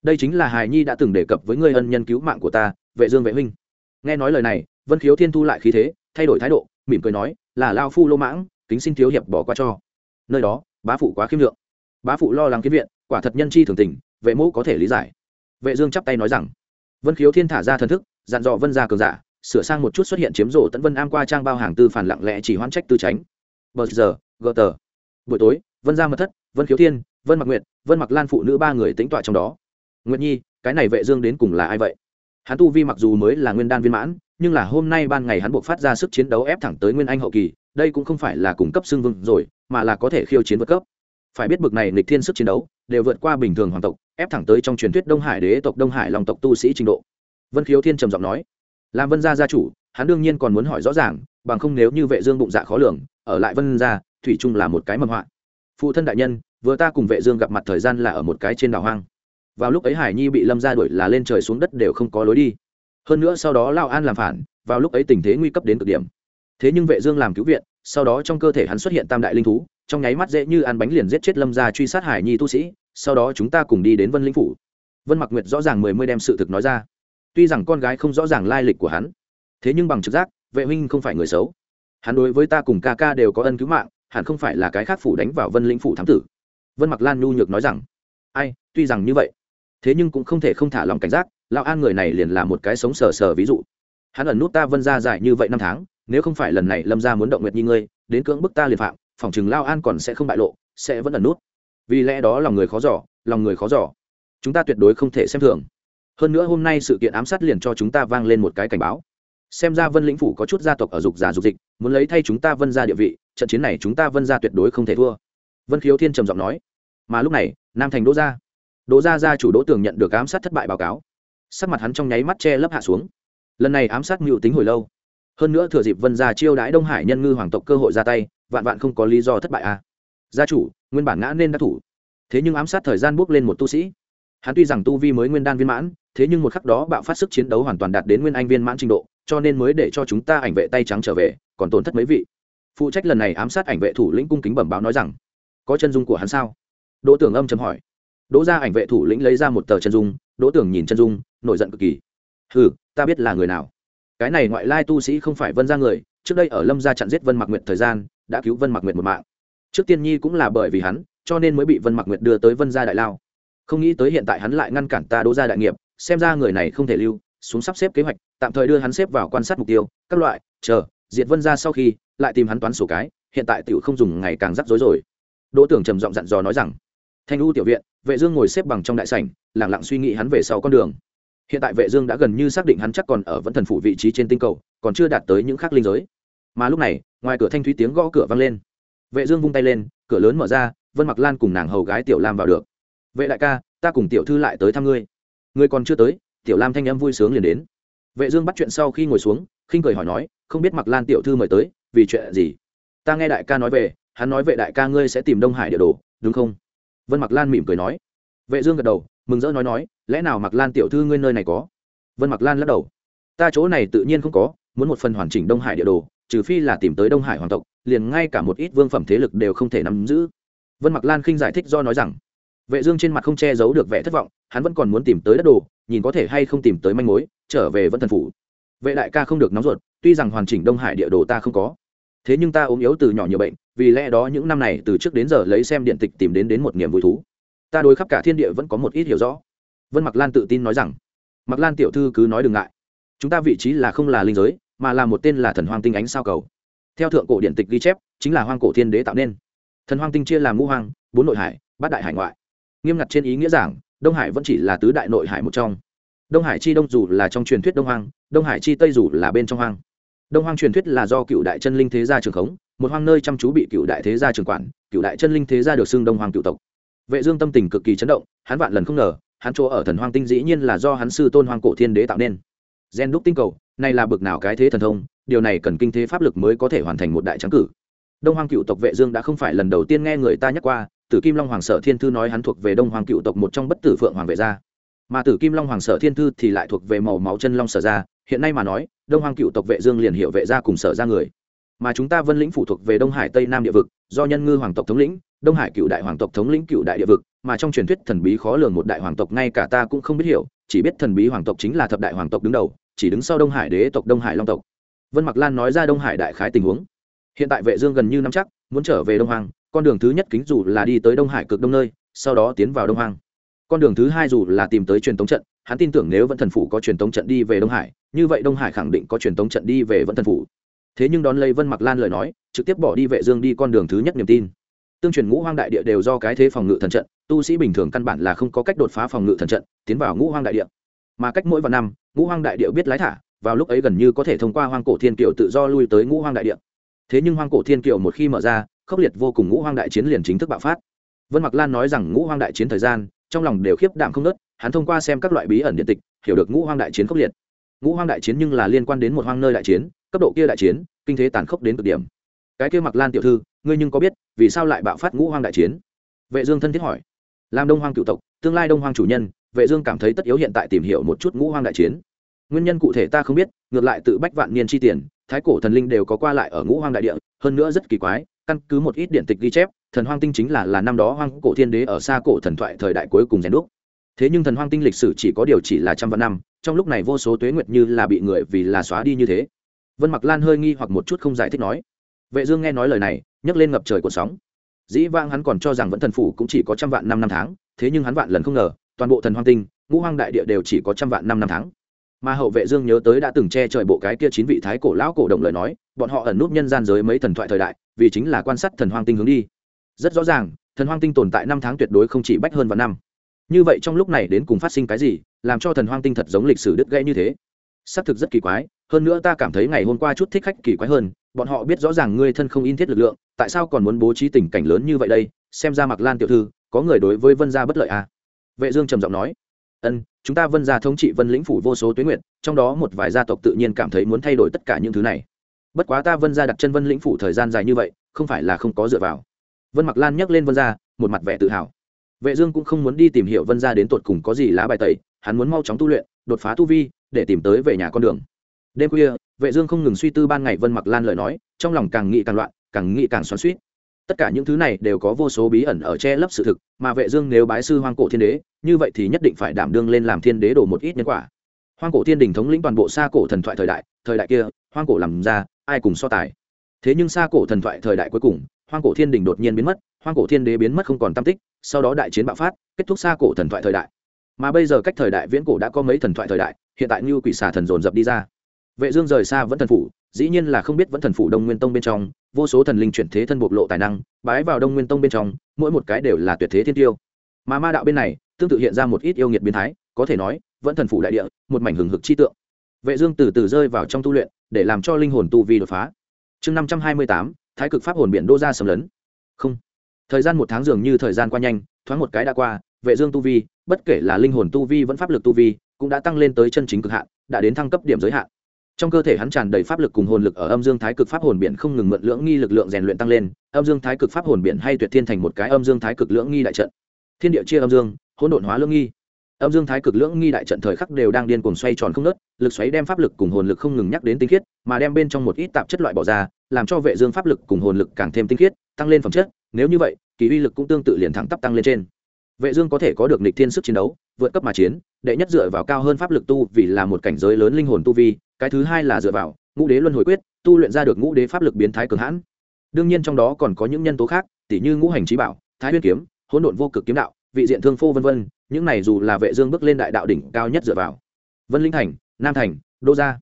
Đây chính là hài nhi đã từng đề cập với ngươi ân nhân cứu mạng của ta, vệ dương vệ huynh. Nghe nói lời này, vân khiếu thiên thu lại khí thế, thay đổi thái độ, mỉm cười nói là lao phu lô mãng, kính xin thiếu hiệp bỏ qua cho. Nơi đó, bá phụ quá khiêm lượng. Bá phụ lo lắng kiến viện, quả thật nhân chi thường tình, vệ mẫu có thể lý giải. Vệ dương chắp tay nói rằng, vân khiếu thiên thả ra thần thức, dặn dò vân gia cường giả, sửa sang một chút xuất hiện chiếm rổ tận vân am qua trang bao hàng tư phản lặng lẽ chỉ hoãn trách tư tránh. Bờ giờ, gờ tờ. Buổi tối, vân gia mật thất, vân khiếu thiên, vân mặc nguyệt, vân mặc lan phụ nữ ba người tính tọa trong đó. Nguyệt nhi, cái này vệ dương đến cùng là ai vậy? Hắn tu vi mặc dù mới là nguyên đan viên mãn, nhưng là hôm nay ban ngày hắn buộc phát ra sức chiến đấu ép thẳng tới nguyên anh hậu kỳ, đây cũng không phải là cung cấp xương vương rồi, mà là có thể khiêu chiến vượt cấp. Phải biết bực này Nịch thiên sức chiến đấu, đều vượt qua bình thường hoàng tộc, ép thẳng tới trong truyền thuyết đông hải đế tộc, đông hải long tộc tu sĩ trình độ. Vân khiếu thiên trầm giọng nói làm vân gia gia chủ, hắn đương nhiên còn muốn hỏi rõ ràng, bằng không nếu như vệ dương bụng dạ khó lường, ở lại vân gia, thủy chung là một cái mầm họa. Phụ thân đại nhân, vừa ta cùng vệ dương gặp mặt thời gian là ở một cái trên đảo hoang vào lúc ấy hải nhi bị lâm gia đuổi là lên trời xuống đất đều không có lối đi. Hơn nữa sau đó lao an làm phản, vào lúc ấy tình thế nguy cấp đến cực điểm. Thế nhưng vệ dương làm cứu viện, sau đó trong cơ thể hắn xuất hiện tam đại linh thú, trong nháy mắt dễ như ăn bánh liền giết chết lâm gia truy sát hải nhi tu sĩ, sau đó chúng ta cùng đi đến vân linh phủ. Vân mặc nguyệt rõ ràng mười mươi đem sự thực nói ra. Tuy rằng con gái không rõ ràng lai lịch của hắn, thế nhưng bằng trực giác, vệ huynh không phải người xấu. Hắn đối với ta cùng ca ca đều có ân cứu mạng, hẳn không phải là cái khác phủ đánh vào vân linh phủ thám tử. Vân mặc lan nhu nhược nói rằng, ai, tuy rằng như vậy thế nhưng cũng không thể không thả lòng cảnh giác, lão an người này liền là một cái sống sờ sờ ví dụ. Hắn ẩn nút ta vân ra dài như vậy năm tháng, nếu không phải lần này lâm ra muốn động nguyệt nhi ngươi, đến cưỡng bức ta liền phạm, phòng chừng lao an còn sẽ không bại lộ, sẽ vẫn ẩn nút. Vì lẽ đó lòng người khó giỏ lòng người khó giỏ chúng ta tuyệt đối không thể xem thường. Hơn nữa hôm nay sự kiện ám sát liền cho chúng ta vang lên một cái cảnh báo. Xem ra vân lĩnh phủ có chút gia tộc ở dục giả dục dịch, muốn lấy thay chúng ta vân ra địa vị, trận chiến này chúng ta vân ra tuyệt đối không thể thua. Vân khiếu thiên trầm giọng nói. Mà lúc này, nam thành đỗ gia đỗ gia gia chủ đỗ tường nhận được ám sát thất bại báo cáo. Sắc mặt hắn trong nháy mắt che lấp hạ xuống. Lần này ám sát mưu tính hồi lâu. Hơn nữa thừa dịp vân gia chiêu đãi đông hải nhân ngư hoàng tộc cơ hội ra tay, vạn vạn không có lý do thất bại à. gia chủ, nguyên bản ngã nên đã thủ. Thế nhưng ám sát thời gian bước lên một tu sĩ. Hắn tuy rằng tu vi mới nguyên đan viên mãn, thế nhưng một khắc đó bạo phát sức chiến đấu hoàn toàn đạt đến nguyên anh viên mãn trình độ, cho nên mới để cho chúng ta ảnh vệ tay trắng trở về, còn tổn thất mấy vị. Phụ trách lần này ám sát ảnh vệ thủ lĩnh cung kính bẩm báo nói rằng, có chân dung của hắn sao? Đỗ tưởng âm chấm hỏi đỗ ra ảnh vệ thủ lĩnh lấy ra một tờ chân dung, đỗ tưởng nhìn chân dung, nổi giận cực kỳ. Ừ ta biết là người nào. Cái này ngoại lai tu sĩ không phải vân ra người, trước đây ở lâm gia chặn giết vân mặc nguyệt thời gian, đã cứu vân mặc nguyệt một mạng. Trước tiên nhi cũng là bởi vì hắn, cho nên mới bị vân mặc nguyệt đưa tới vân gia đại lao. Không nghĩ tới hiện tại hắn lại ngăn cản ta đỗ ra đại nghiệp, xem ra người này không thể lưu, xuống sắp xếp kế hoạch, tạm thời đưa hắn xếp vào quan sát mục tiêu, các loại, chờ, diệt vân ra sau khi, lại tìm hắn toán sổ cái, hiện tại tiểu không dùng ngày càng rắc rối rồi. Đỗ tưởng trầm giọng dặn dò nói rằng thanh u tiểu viện, vệ dương ngồi xếp bằng trong đại sảnh, lặng lặng suy nghĩ hắn về sau con đường. Hiện tại vệ dương đã gần như xác định hắn chắc còn ở vẫn thần phủ vị trí trên tinh cầu, còn chưa đạt tới những khác linh giới. Mà lúc này, ngoài cửa thanh thúy tiếng gõ cửa vang lên. Vệ dương vung tay lên, cửa lớn mở ra, vân mặc lan cùng nàng hầu gái tiểu lam vào được. Vệ đại ca, ta cùng tiểu thư lại tới thăm ngươi. Ngươi còn chưa tới? Tiểu lam thanh âm vui sướng liền đến. Vệ dương bắt chuyện sau khi ngồi xuống, khinh cười hỏi nói, không biết mặc lan tiểu thư mời tới, vì chuyện gì? Ta nghe đại ca nói về, hắn nói vệ đại ca ngươi sẽ tìm đông hải địa đồ, đúng không? Vân mặc lan mỉm cười nói. Vệ dương gật đầu, mừng rỡ nói nói, lẽ nào mặc lan tiểu thư ngươi nơi này có? Vân mặc lan lắc đầu. Ta chỗ này tự nhiên không có, muốn một phần hoàn chỉnh đông hải địa đồ, trừ phi là tìm tới đông hải hoàng tộc, liền ngay cả một ít vương phẩm thế lực đều không thể nắm giữ. Vân mặc lan khinh giải thích do nói rằng, vệ dương trên mặt không che giấu được vẻ thất vọng, hắn vẫn còn muốn tìm tới đất đồ, nhìn có thể hay không tìm tới manh mối, trở về vẫn thần phủ. Vệ đại ca không được nóng ruột, tuy rằng hoàn chỉnh đông hải địa đồ ta không có, thế nhưng ta ốm yếu từ nhỏ nhiều bệnh vì lẽ đó những năm này từ trước đến giờ lấy xem điện tịch tìm đến đến một niềm vui thú. Ta đối khắp cả thiên địa vẫn có một ít hiểu rõ. Vân mặc lan tự tin nói rằng, mặc lan tiểu thư cứ nói đừng ngại. Chúng ta vị trí là không là linh giới, mà là một tên là thần hoang tinh ánh sao cầu. Theo thượng cổ điện tịch ghi chép, chính là hoang cổ thiên đế tạo nên. Thần hoang tinh chia làm ngũ hoang, bốn nội hải, bát đại hải ngoại. Nghiêm ngặt trên ý nghĩa giảng, đông hải vẫn chỉ là tứ đại nội hải một trong. Đông hải chi đông dù là trong truyền thuyết đông hoang, đông hải chi tây dù là bên trong hoang. Đông hoang truyền thuyết là do cựu đại chân linh thế gia trường khống một hoang nơi chăm chú bị cựu đại thế gia trường quản, cựu đại chân linh thế gia được xưng đông hoàng cựu tộc. Vệ dương tâm tình cực kỳ chấn động, hắn vạn lần không ngờ, hắn chỗ ở thần hoang tinh dĩ nhiên là do hắn sư tôn hoang cổ thiên đế tạo nên. Gen đúc tinh cầu, này là bực nào cái thế thần thông, điều này cần kinh thế pháp lực mới có thể hoàn thành một đại trắng cử. Đông hoang cựu tộc vệ dương đã không phải lần đầu tiên nghe người ta nhắc qua, tử kim long hoàng sở thiên thư nói hắn thuộc về đông hoàng cựu tộc một trong bất tử phượng hoàng vệ gia. Mà tử kim long hoàng sở thiên thư thì lại thuộc về màu máu chân long sở gia, hiện nay mà nói, đông hoàng cựu tộc vệ dương liền hiệu vệ gia cùng sở gia người mà chúng ta vân lĩnh phụ thuộc về đông hải tây nam địa vực, do nhân ngư hoàng tộc thống lĩnh, đông hải cựu đại hoàng tộc thống lĩnh cựu đại địa vực, mà trong truyền thuyết thần bí khó lường một đại hoàng tộc ngay cả ta cũng không biết hiểu, chỉ biết thần bí hoàng tộc chính là thập đại hoàng tộc đứng đầu, chỉ đứng sau đông hải đế tộc đông hải long tộc. Vân mặc lan nói ra đông hải đại khái tình huống. Hiện tại vệ dương gần như nắm chắc, muốn trở về đông hoàng con đường thứ nhất kính dù là đi tới đông hải cực đông nơi, sau đó tiến vào đông hoàng con đường thứ hai dù là tìm tới truyền tống trận, hắn tin tưởng nếu vẫn thần phủ có truyền tống trận đi về đông hải, như vậy đông hải khẳng định có truyền tống trận đi về vẫn thần phủ thế nhưng đón lấy vân mặc lan lời nói, trực tiếp bỏ đi vệ dương đi con đường thứ nhất niềm tin. Tương truyền ngũ hoang đại địa đều do cái thế phòng ngự thần trận, tu sĩ bình thường căn bản là không có cách đột phá phòng ngự thần trận, tiến vào ngũ hoang đại địa. Mà cách mỗi vài năm, ngũ hoang đại địa biết lái thả, vào lúc ấy gần như có thể thông qua hoang cổ thiên kiều tự do lui tới ngũ hoang đại địa. Thế nhưng hoang cổ thiên kiều một khi mở ra, khốc liệt vô cùng ngũ hoang đại chiến liền chính thức bạo phát. Vân mặc lan nói rằng ngũ hoang đại chiến thời gian, trong lòng đều khiếp đảm không nớt, hắn thông qua xem các loại bí ẩn điện tịch, hiểu được ngũ hoang đại chiến khốc liệt. Ngũ hoang đại chiến nhưng là liên quan đến một hoang nơi đại chiến cấp độ kia đại chiến, kinh thế tàn khốc đến cực điểm. Cái kia mặc lan tiểu thư, ngươi nhưng có biết, vì sao lại bạo phát ngũ hoang đại chiến? Vệ dương thân thiết hỏi. Làm đông hoang cựu tộc, tương lai đông hoang chủ nhân, vệ dương cảm thấy tất yếu hiện tại tìm hiểu một chút ngũ hoang đại chiến. Nguyên nhân cụ thể ta không biết, ngược lại tự bách vạn niên chi tiền, thái cổ thần linh đều có qua lại ở ngũ hoang đại địa, hơn nữa rất kỳ quái, căn cứ một ít điện tịch ghi chép, thần hoang tinh chính là là năm đó hoang cổ thiên đế ở xa cổ thần thoại thời đại cuối cùng rèn đúc. Thế nhưng thần hoang tinh lịch sử chỉ có điều chỉ là trăm vạn năm, trong lúc này vô số tuế nguyệt như là bị người vì là xóa đi như thế vân mặc lan hơi nghi hoặc một chút không giải thích nói. Vệ dương nghe nói lời này, nhấc lên ngập trời cuộn sóng. Dĩ vãng hắn còn cho rằng vẫn thần phủ cũng chỉ có trăm vạn năm năm tháng, thế nhưng hắn vạn lần không ngờ, toàn bộ thần hoang tinh, ngũ hoang đại địa đều chỉ có trăm vạn năm năm tháng. Mà hậu vệ dương nhớ tới đã từng che trời bộ cái kia chín vị thái cổ lão cổ động lời nói, bọn họ ẩn núp nhân gian giới mấy thần thoại thời đại, vì chính là quan sát thần hoang tinh hướng đi. Rất rõ ràng, thần hoang tinh tồn tại năm tháng tuyệt đối không chỉ bách hơn vạn năm. Như vậy trong lúc này đến cùng phát sinh cái gì, làm cho thần hoang tinh thật giống lịch sử đứt gãy như thế? Xác thực rất kỳ quái hơn nữa ta cảm thấy ngày hôm qua chút thích khách kỳ quái hơn, bọn họ biết rõ ràng ngươi thân không in thiết lực lượng, tại sao còn muốn bố trí tình cảnh lớn như vậy đây? Xem ra mặc lan tiểu thư, có người đối với vân gia bất lợi à? Vệ dương trầm giọng nói. Ân, chúng ta vân gia thống trị vân lĩnh phủ vô số tuyến nguyện, trong đó một vài gia tộc tự nhiên cảm thấy muốn thay đổi tất cả những thứ này. Bất quá ta vân gia đặt chân vân lĩnh phủ thời gian dài như vậy, không phải là không có dựa vào. Vân mặc lan nhắc lên vân gia, một mặt vẻ tự hào. Vệ dương cũng không muốn đi tìm hiểu vân gia đến tột cùng có gì lá bài tẩy, hắn muốn mau chóng tu luyện, đột phá tu vi, để tìm tới về nhà con đường đêm khuya, vệ dương không ngừng suy tư ban ngày vân mặc lan lời nói, trong lòng càng nghĩ càng loạn, càng nghĩ càng xoắn xuýt. Tất cả những thứ này đều có vô số bí ẩn ở che lấp sự thực, mà vệ dương nếu bái sư hoang cổ thiên đế, như vậy thì nhất định phải đảm đương lên làm thiên đế đổ một ít nhân quả. Hoang cổ thiên đình thống lĩnh toàn bộ xa cổ thần thoại thời đại thời đại kia, hoang cổ làm ra, ai cùng so tài? Thế nhưng xa cổ thần thoại thời đại cuối cùng, hoang cổ thiên đình đột nhiên biến mất, hoang cổ thiên đế biến mất không còn tam tích, sau đó đại chiến bạo phát, kết thúc xa cổ thần thoại thời đại. Mà bây giờ cách thời đại viễn cổ đã có mấy thần thoại thời đại, hiện tại như quỷ xà thần dồn dập đi ra vệ dương rời xa vẫn thần phủ, dĩ nhiên là không biết vẫn thần phủ đông nguyên tông bên trong, vô số thần linh chuyển thế thân bộc lộ tài năng, bái vào đông nguyên tông bên trong, mỗi một cái đều là tuyệt thế thiên tiêu. Mà ma đạo bên này, tương tự hiện ra một ít yêu nghiệt biến thái, có thể nói, vẫn thần phủ đại địa, một mảnh hừng hực chi tượng. Vệ dương từ từ rơi vào trong tu luyện, để làm cho linh hồn tu vi đột phá. Chương năm trăm hai mươi tám, thái cực pháp hồn biển đô ra sầm lớn. không. Thời gian một tháng dường như thời gian qua nhanh, thoáng một cái đã qua, vệ dương tu vi, bất kể là linh hồn tu vi vẫn pháp lực tu vi, cũng đã tăng lên tới chân chính cực hạn, đã đến thăng cấp điểm giới hạn trong cơ thể hắn tràn đầy pháp lực cùng hồn lực ở âm dương thái cực pháp hồn biển không ngừng mượn lưỡng nghi lực lượng rèn luyện tăng lên, âm dương thái cực pháp hồn biển hay tuyệt thiên thành một cái âm dương thái cực lưỡng nghi đại trận. Thiên địa chia âm dương, hỗn độn hóa lưỡng nghi. Âm dương thái cực lưỡng nghi đại trận thời khắc đều đang điên cuồng xoay tròn không nớt lực xoáy đem pháp lực cùng hồn lực không ngừng nhắc đến tinh khiết, mà đem bên trong một ít tạp chất loại bỏ ra, làm cho vệ dương pháp lực cùng hồn lực càng thêm tinh khiết, tăng lên phẩm chất. Nếu như vậy, kỳ uy lực cũng tương tự liền thẳng tắp tăng lên trên. Vệ dương có thể có được nghịch thiên sức chiến đấu, vượt cấp mà chiến, đệ nhất dựa vào cao hơn pháp lực tu vì là một cảnh giới lớn linh hồn tu vi cái thứ hai là dựa vào ngũ đế luân hồi quyết, tu luyện ra được ngũ đế pháp lực biến thái cường hãn. Đương nhiên trong đó còn có những nhân tố khác tỷ như ngũ hành trí bảo, thái nguyên kiếm, hỗn độn vô cực kiếm đạo, vị diện thương phô vân vân, những này dù là vệ dương bước lên đại đạo đỉnh cao nhất dựa vào. Vân linh thành, nam thành, đô gia.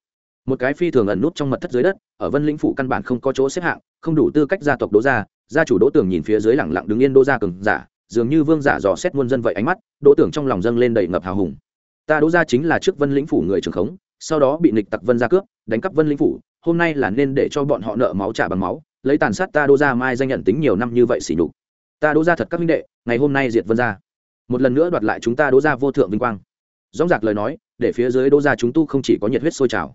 Một cái phi thường ẩn nút trong mật thất dưới đất, ở vân linh phủ căn bản không có chỗ xếp hạng, không đủ tư cách gia tộc đô gia gia chủ đỗ tưởng nhìn phía dưới lẳng lặng đứng yên đô gia cường giả, dường như vương giả dò xét muôn dân vậy ánh mắt, đỗ tưởng trong lòng dâng lên đầy ngập hào hùng. Ta đỗ gia chính là trước vân lĩnh phủ người trưởng khống sau đó bị nịch tặc vân gia cướp, đánh cắp vân lĩnh phủ, hôm nay là nên để cho bọn họ nợ máu trả bằng máu, lấy tàn sát ta Đô gia mai danh nhận tính nhiều năm như vậy xỉ nhục. Ta Đô gia thật các minh đệ, ngày hôm nay diệt vân gia một lần nữa đoạt lại chúng ta Đô gia vô thượng vinh quang. Dóng dạc lời nói, để phía dưới Đô gia chúng tu không chỉ có nhiệt huyết sôi trào.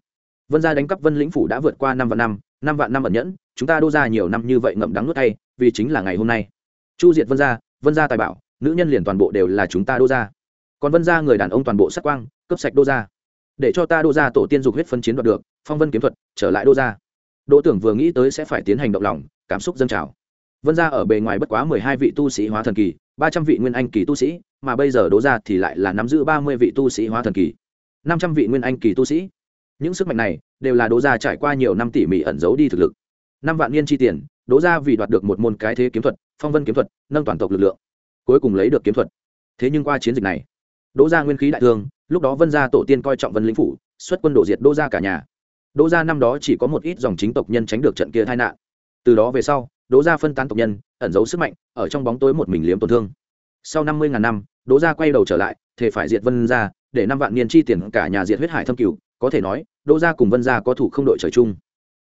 Vân gia đánh cắp vân lĩnh phủ đã vượt qua năm vạn năm năm vạn năm ẩn nhẫn, chúng ta Đô gia nhiều năm như vậy ngậm đắng nuốt tay vì chính là ngày hôm nay. Chu diệt vân gia vân gia tài bảo, nữ nhân liền toàn bộ đều là chúng ta Đô gia. Còn vân gia người đàn ông toàn bộ sắc quang cấp sạch đô gia để cho ta đô ra tổ tiên dục huyết phân chiến đoạt được, phong vân kiếm thuật, trở lại đô ra. đỗ tưởng vừa nghĩ tới sẽ phải tiến hành động lòng, cảm xúc dâng trào. Vân gia ở bề ngoài bất quá mười hai vị tu sĩ hóa thần kỳ, ba trăm vị nguyên anh kỳ tu sĩ, mà bây giờ đỗ ra thì lại là nắm giữ ba mươi vị tu sĩ hóa thần kỳ. năm trăm vị nguyên anh kỳ tu sĩ. Những sức mạnh này đều là đỗ ra trải qua nhiều năm tỉ mỉ ẩn giấu đi thực lực. Năm vạn niên chi tiền, đỗ ra vì đoạt được một môn cái thế kiếm thuật, phong vân kiếm thuật, nâng toàn tộc lực lượng, cuối cùng lấy được kiếm thuật. Thế nhưng qua chiến dịch này đỗ gia nguyên khí đại thương, lúc đó vân gia tổ tiên coi trọng vân lĩnh phủ, xuất quân đổ diệt đỗ gia cả nhà. Đỗ gia năm đó chỉ có một ít dòng chính tộc nhân tránh được trận kia tai nạn. Từ đó về sau, đỗ gia phân tán tộc nhân, ẩn giấu sức mạnh, ở trong bóng tối một mình liếm tổn thương. Sau năm mươi ngàn năm, đỗ gia quay đầu trở lại thể phải diệt vân gia, để năm vạn niên chi tiền cả nhà diệt huyết hải thâm cửu, có thể nói, đỗ gia cùng vân gia có thủ không đội trời chung.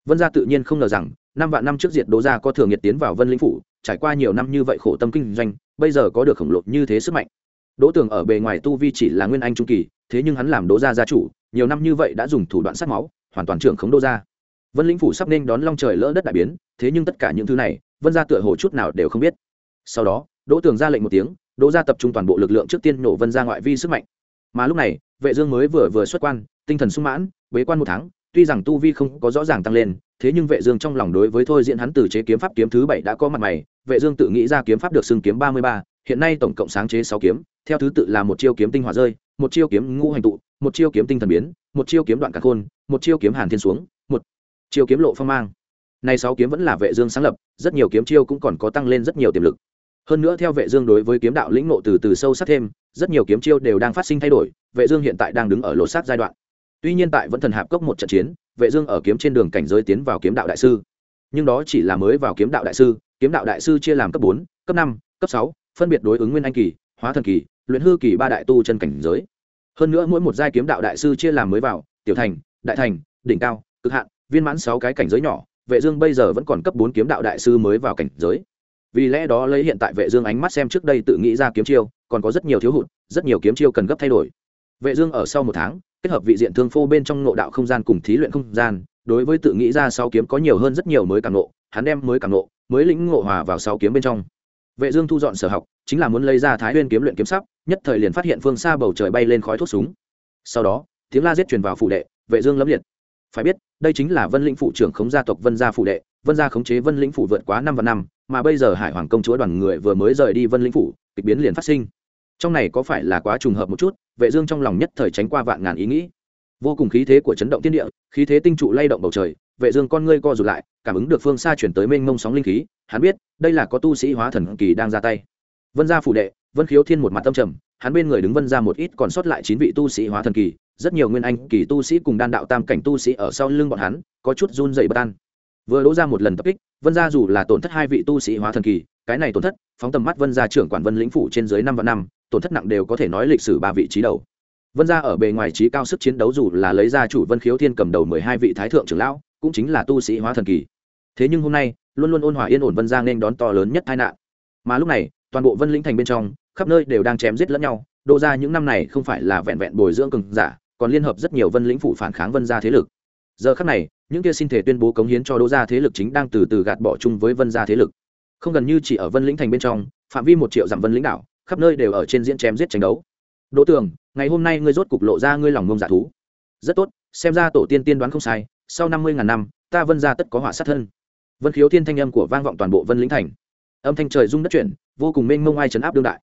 Vân gia tự nhiên không ngờ rằng, năm vạn năm trước diệt đỗ gia có thường nhiệt tiến vào vân lĩnh phủ, trải qua nhiều năm như vậy khổ tâm kinh doanh, bây giờ có được khổng lồ như thế sức mạnh đỗ tường ở bề ngoài tu vi chỉ là nguyên anh trung kỳ thế nhưng hắn làm đỗ gia gia chủ nhiều năm như vậy đã dùng thủ đoạn sát máu hoàn toàn trưởng khống đỗ gia. Vân lĩnh phủ sắp nên đón long trời lỡ đất đại biến thế nhưng tất cả những thứ này vân gia tựa hồ chút nào đều không biết. Sau đó đỗ tường ra lệnh một tiếng đỗ gia tập trung toàn bộ lực lượng trước tiên nổ vân gia ngoại vi sức mạnh. Mà lúc này vệ dương mới vừa vừa xuất quan tinh thần sung mãn bế quan một tháng tuy rằng tu vi không có rõ ràng tăng lên thế nhưng vệ dương trong lòng đối với thôi diễn hắn từ chế kiếm pháp kiếm thứ bảy đã có mặt mày vệ dương tự nghĩ ra kiếm pháp được xưng kiếm 33, hiện nay tổng cộng sáng chế 6 kiếm theo thứ tự là một chiêu kiếm tinh hỏa rơi một chiêu kiếm ngũ hành tụ một chiêu kiếm tinh thần biến một chiêu kiếm đoạn cả khôn một chiêu kiếm hàn thiên xuống một chiêu kiếm lộ phong mang. Nay 6 kiếm vẫn là vệ dương sáng lập rất nhiều kiếm chiêu cũng còn có tăng lên rất nhiều tiềm lực. Hơn nữa theo vệ dương đối với kiếm đạo lĩnh ngộ từ từ sâu sắc thêm rất nhiều kiếm chiêu đều đang phát sinh thay đổi vệ dương hiện tại đang đứng ở lột xác giai đoạn. Tuy nhiên tại vẫn thần hạp cốc một trận chiến vệ dương ở kiếm trên đường cảnh giới tiến vào kiếm đạo đại sư. Nhưng đó chỉ là mới vào kiếm đạo đại sư kiếm đạo đại sư chia làm cấp 4, cấp 5, cấp 6, phân biệt đối ứng nguyên anh kỳ, hóa thần kỳ, luyện hư kỳ ba đại tu chân cảnh giới. Hơn nữa mỗi một giai kiếm đạo đại sư chia làm mới vào, tiểu thành, đại thành, đỉnh cao, cực hạn, viên mãn sáu cái cảnh giới nhỏ, vệ dương bây giờ vẫn còn cấp 4 kiếm đạo đại sư mới vào cảnh giới. Vì lẽ đó lấy hiện tại vệ dương ánh mắt xem trước đây tự nghĩ ra kiếm chiêu, còn có rất nhiều thiếu hụt, rất nhiều kiếm chiêu cần gấp thay đổi. Vệ dương ở sau một tháng, kết hợp vị diện thương phô bên trong nội đạo không gian cùng thí luyện không gian, đối với tự nghĩ ra sáu kiếm có nhiều hơn rất nhiều mới càng nộ hắn đem mới càng nộ mới lĩnh ngộ hòa vào sáu kiếm bên trong vệ dương thu dọn sở học, chính là muốn lấy ra thái nguyên kiếm luyện kiếm sắp, nhất thời liền phát hiện phương xa bầu trời bay lên khói thuốc súng. Sau đó, tiếng la giết truyền vào phủ đệ, vệ dương lấm liệt. Phải biết, đây chính là vân lĩnh phụ trưởng khống gia tộc vân gia phủ đệ, vân gia khống chế vân lĩnh phủ vượt quá năm và năm, mà bây giờ hải hoàng công chúa đoàn người vừa mới rời đi vân lĩnh phủ, kịch biến liền phát sinh. Trong này có phải là quá trùng hợp một chút, vệ dương trong lòng nhất thời tránh qua vạn ngàn ý nghĩ. Vô cùng khí thế của chấn động thiên địa, khí thế tinh trụ lay động bầu trời vệ dương con ngươi co rụt lại, cảm ứng được phương xa chuyển tới mênh mông sóng linh khí, hắn biết, đây là có tu sĩ hóa thần kỳ đang ra tay. Vân gia phủ đệ, vân khiếu thiên một mặt tâm trầm, hắn bên người đứng vân gia một ít còn sót lại chín vị tu sĩ hóa thần kỳ, rất nhiều nguyên anh kỳ tu sĩ cùng đan đạo tam cảnh tu sĩ ở sau lưng bọn hắn, có chút run rẩy bất an. Vừa lỗ ra một lần tập kích, vân gia dù là tổn thất hai vị tu sĩ hóa thần kỳ, cái này tổn thất, phóng tầm mắt vân gia trưởng quản vân lĩnh phủ trên dưới năm vạn năm, tổn thất nặng đều có thể nói lịch sử ba vị trí đầu. Vân gia ở bề ngoài trí cao sức chiến đấu dù là lấy ra chủ vân khiếu thiên cầm đầu mười hai vị thái thượng trưởng lão cũng chính là tu sĩ hóa thần kỳ. Thế nhưng hôm nay, luôn luôn ôn hòa yên ổn vân giang nên đón to lớn nhất tai nạn. Mà lúc này, toàn bộ vân lĩnh thành bên trong, khắp nơi đều đang chém giết lẫn nhau, đô ra những năm này không phải là vẹn vẹn bồi dưỡng cường giả, còn liên hợp rất nhiều vân lĩnh phủ phản kháng vân gia thế lực. Giờ khắc này, những kia xin thể tuyên bố cống hiến cho đô gia thế lực chính đang từ từ gạt bỏ chung với vân gia thế lực. Không gần như chỉ ở vân lĩnh thành bên trong, phạm vi một triệu dặm vân lĩnh đảo, khắp nơi đều ở trên diễn chém giết tranh đấu. Đỗ tường, ngày hôm nay ngươi rốt cục lộ ra ngươi lòng ngông giả thú. Rất tốt, xem ra tổ tiên tiên đoán không sai sau năm mươi ngàn năm, ta vân ra tất có hỏa sát thân. Vân khiếu thiên thanh âm của vang vọng toàn bộ vân lĩnh thành. Âm thanh trời rung đất chuyển, vô cùng mênh mông ai chấn áp đương đại.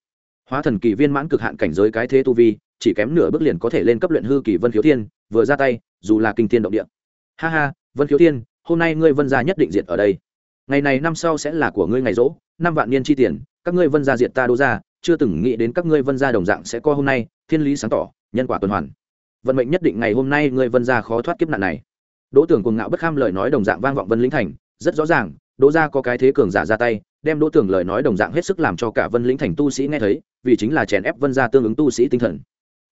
Hóa thần kỳ viên mãn cực hạn cảnh giới cái thế tu vi, chỉ kém nửa bước liền có thể lên cấp luyện hư kỳ vân khiếu thiên, vừa ra tay, dù là kinh thiên động địa. Ha ha, vân khiếu thiên, hôm nay ngươi vân gia nhất định diệt ở đây. Ngày này năm sau sẽ là của ngươi ngày rỗ, năm vạn niên chi tiền, các ngươi vân gia diệt ta đô ra, chưa từng nghĩ đến các ngươi vân gia đồng dạng sẽ co hôm nay, thiên lý sáng tỏ, nhân quả tuần hoàn. Vận mệnh nhất định ngày hôm nay ngươi vân gia khó thoát kiếp nạn này đỗ tưởng cuồng ngạo bất kham lời nói đồng dạng vang vọng vân lĩnh thành, rất rõ ràng, đỗ gia có cái thế cường giả ra tay, đem đỗ tưởng lời nói đồng dạng hết sức làm cho cả vân lĩnh thành tu sĩ nghe thấy, vì chính là chèn ép vân gia tương ứng tu sĩ tinh thần.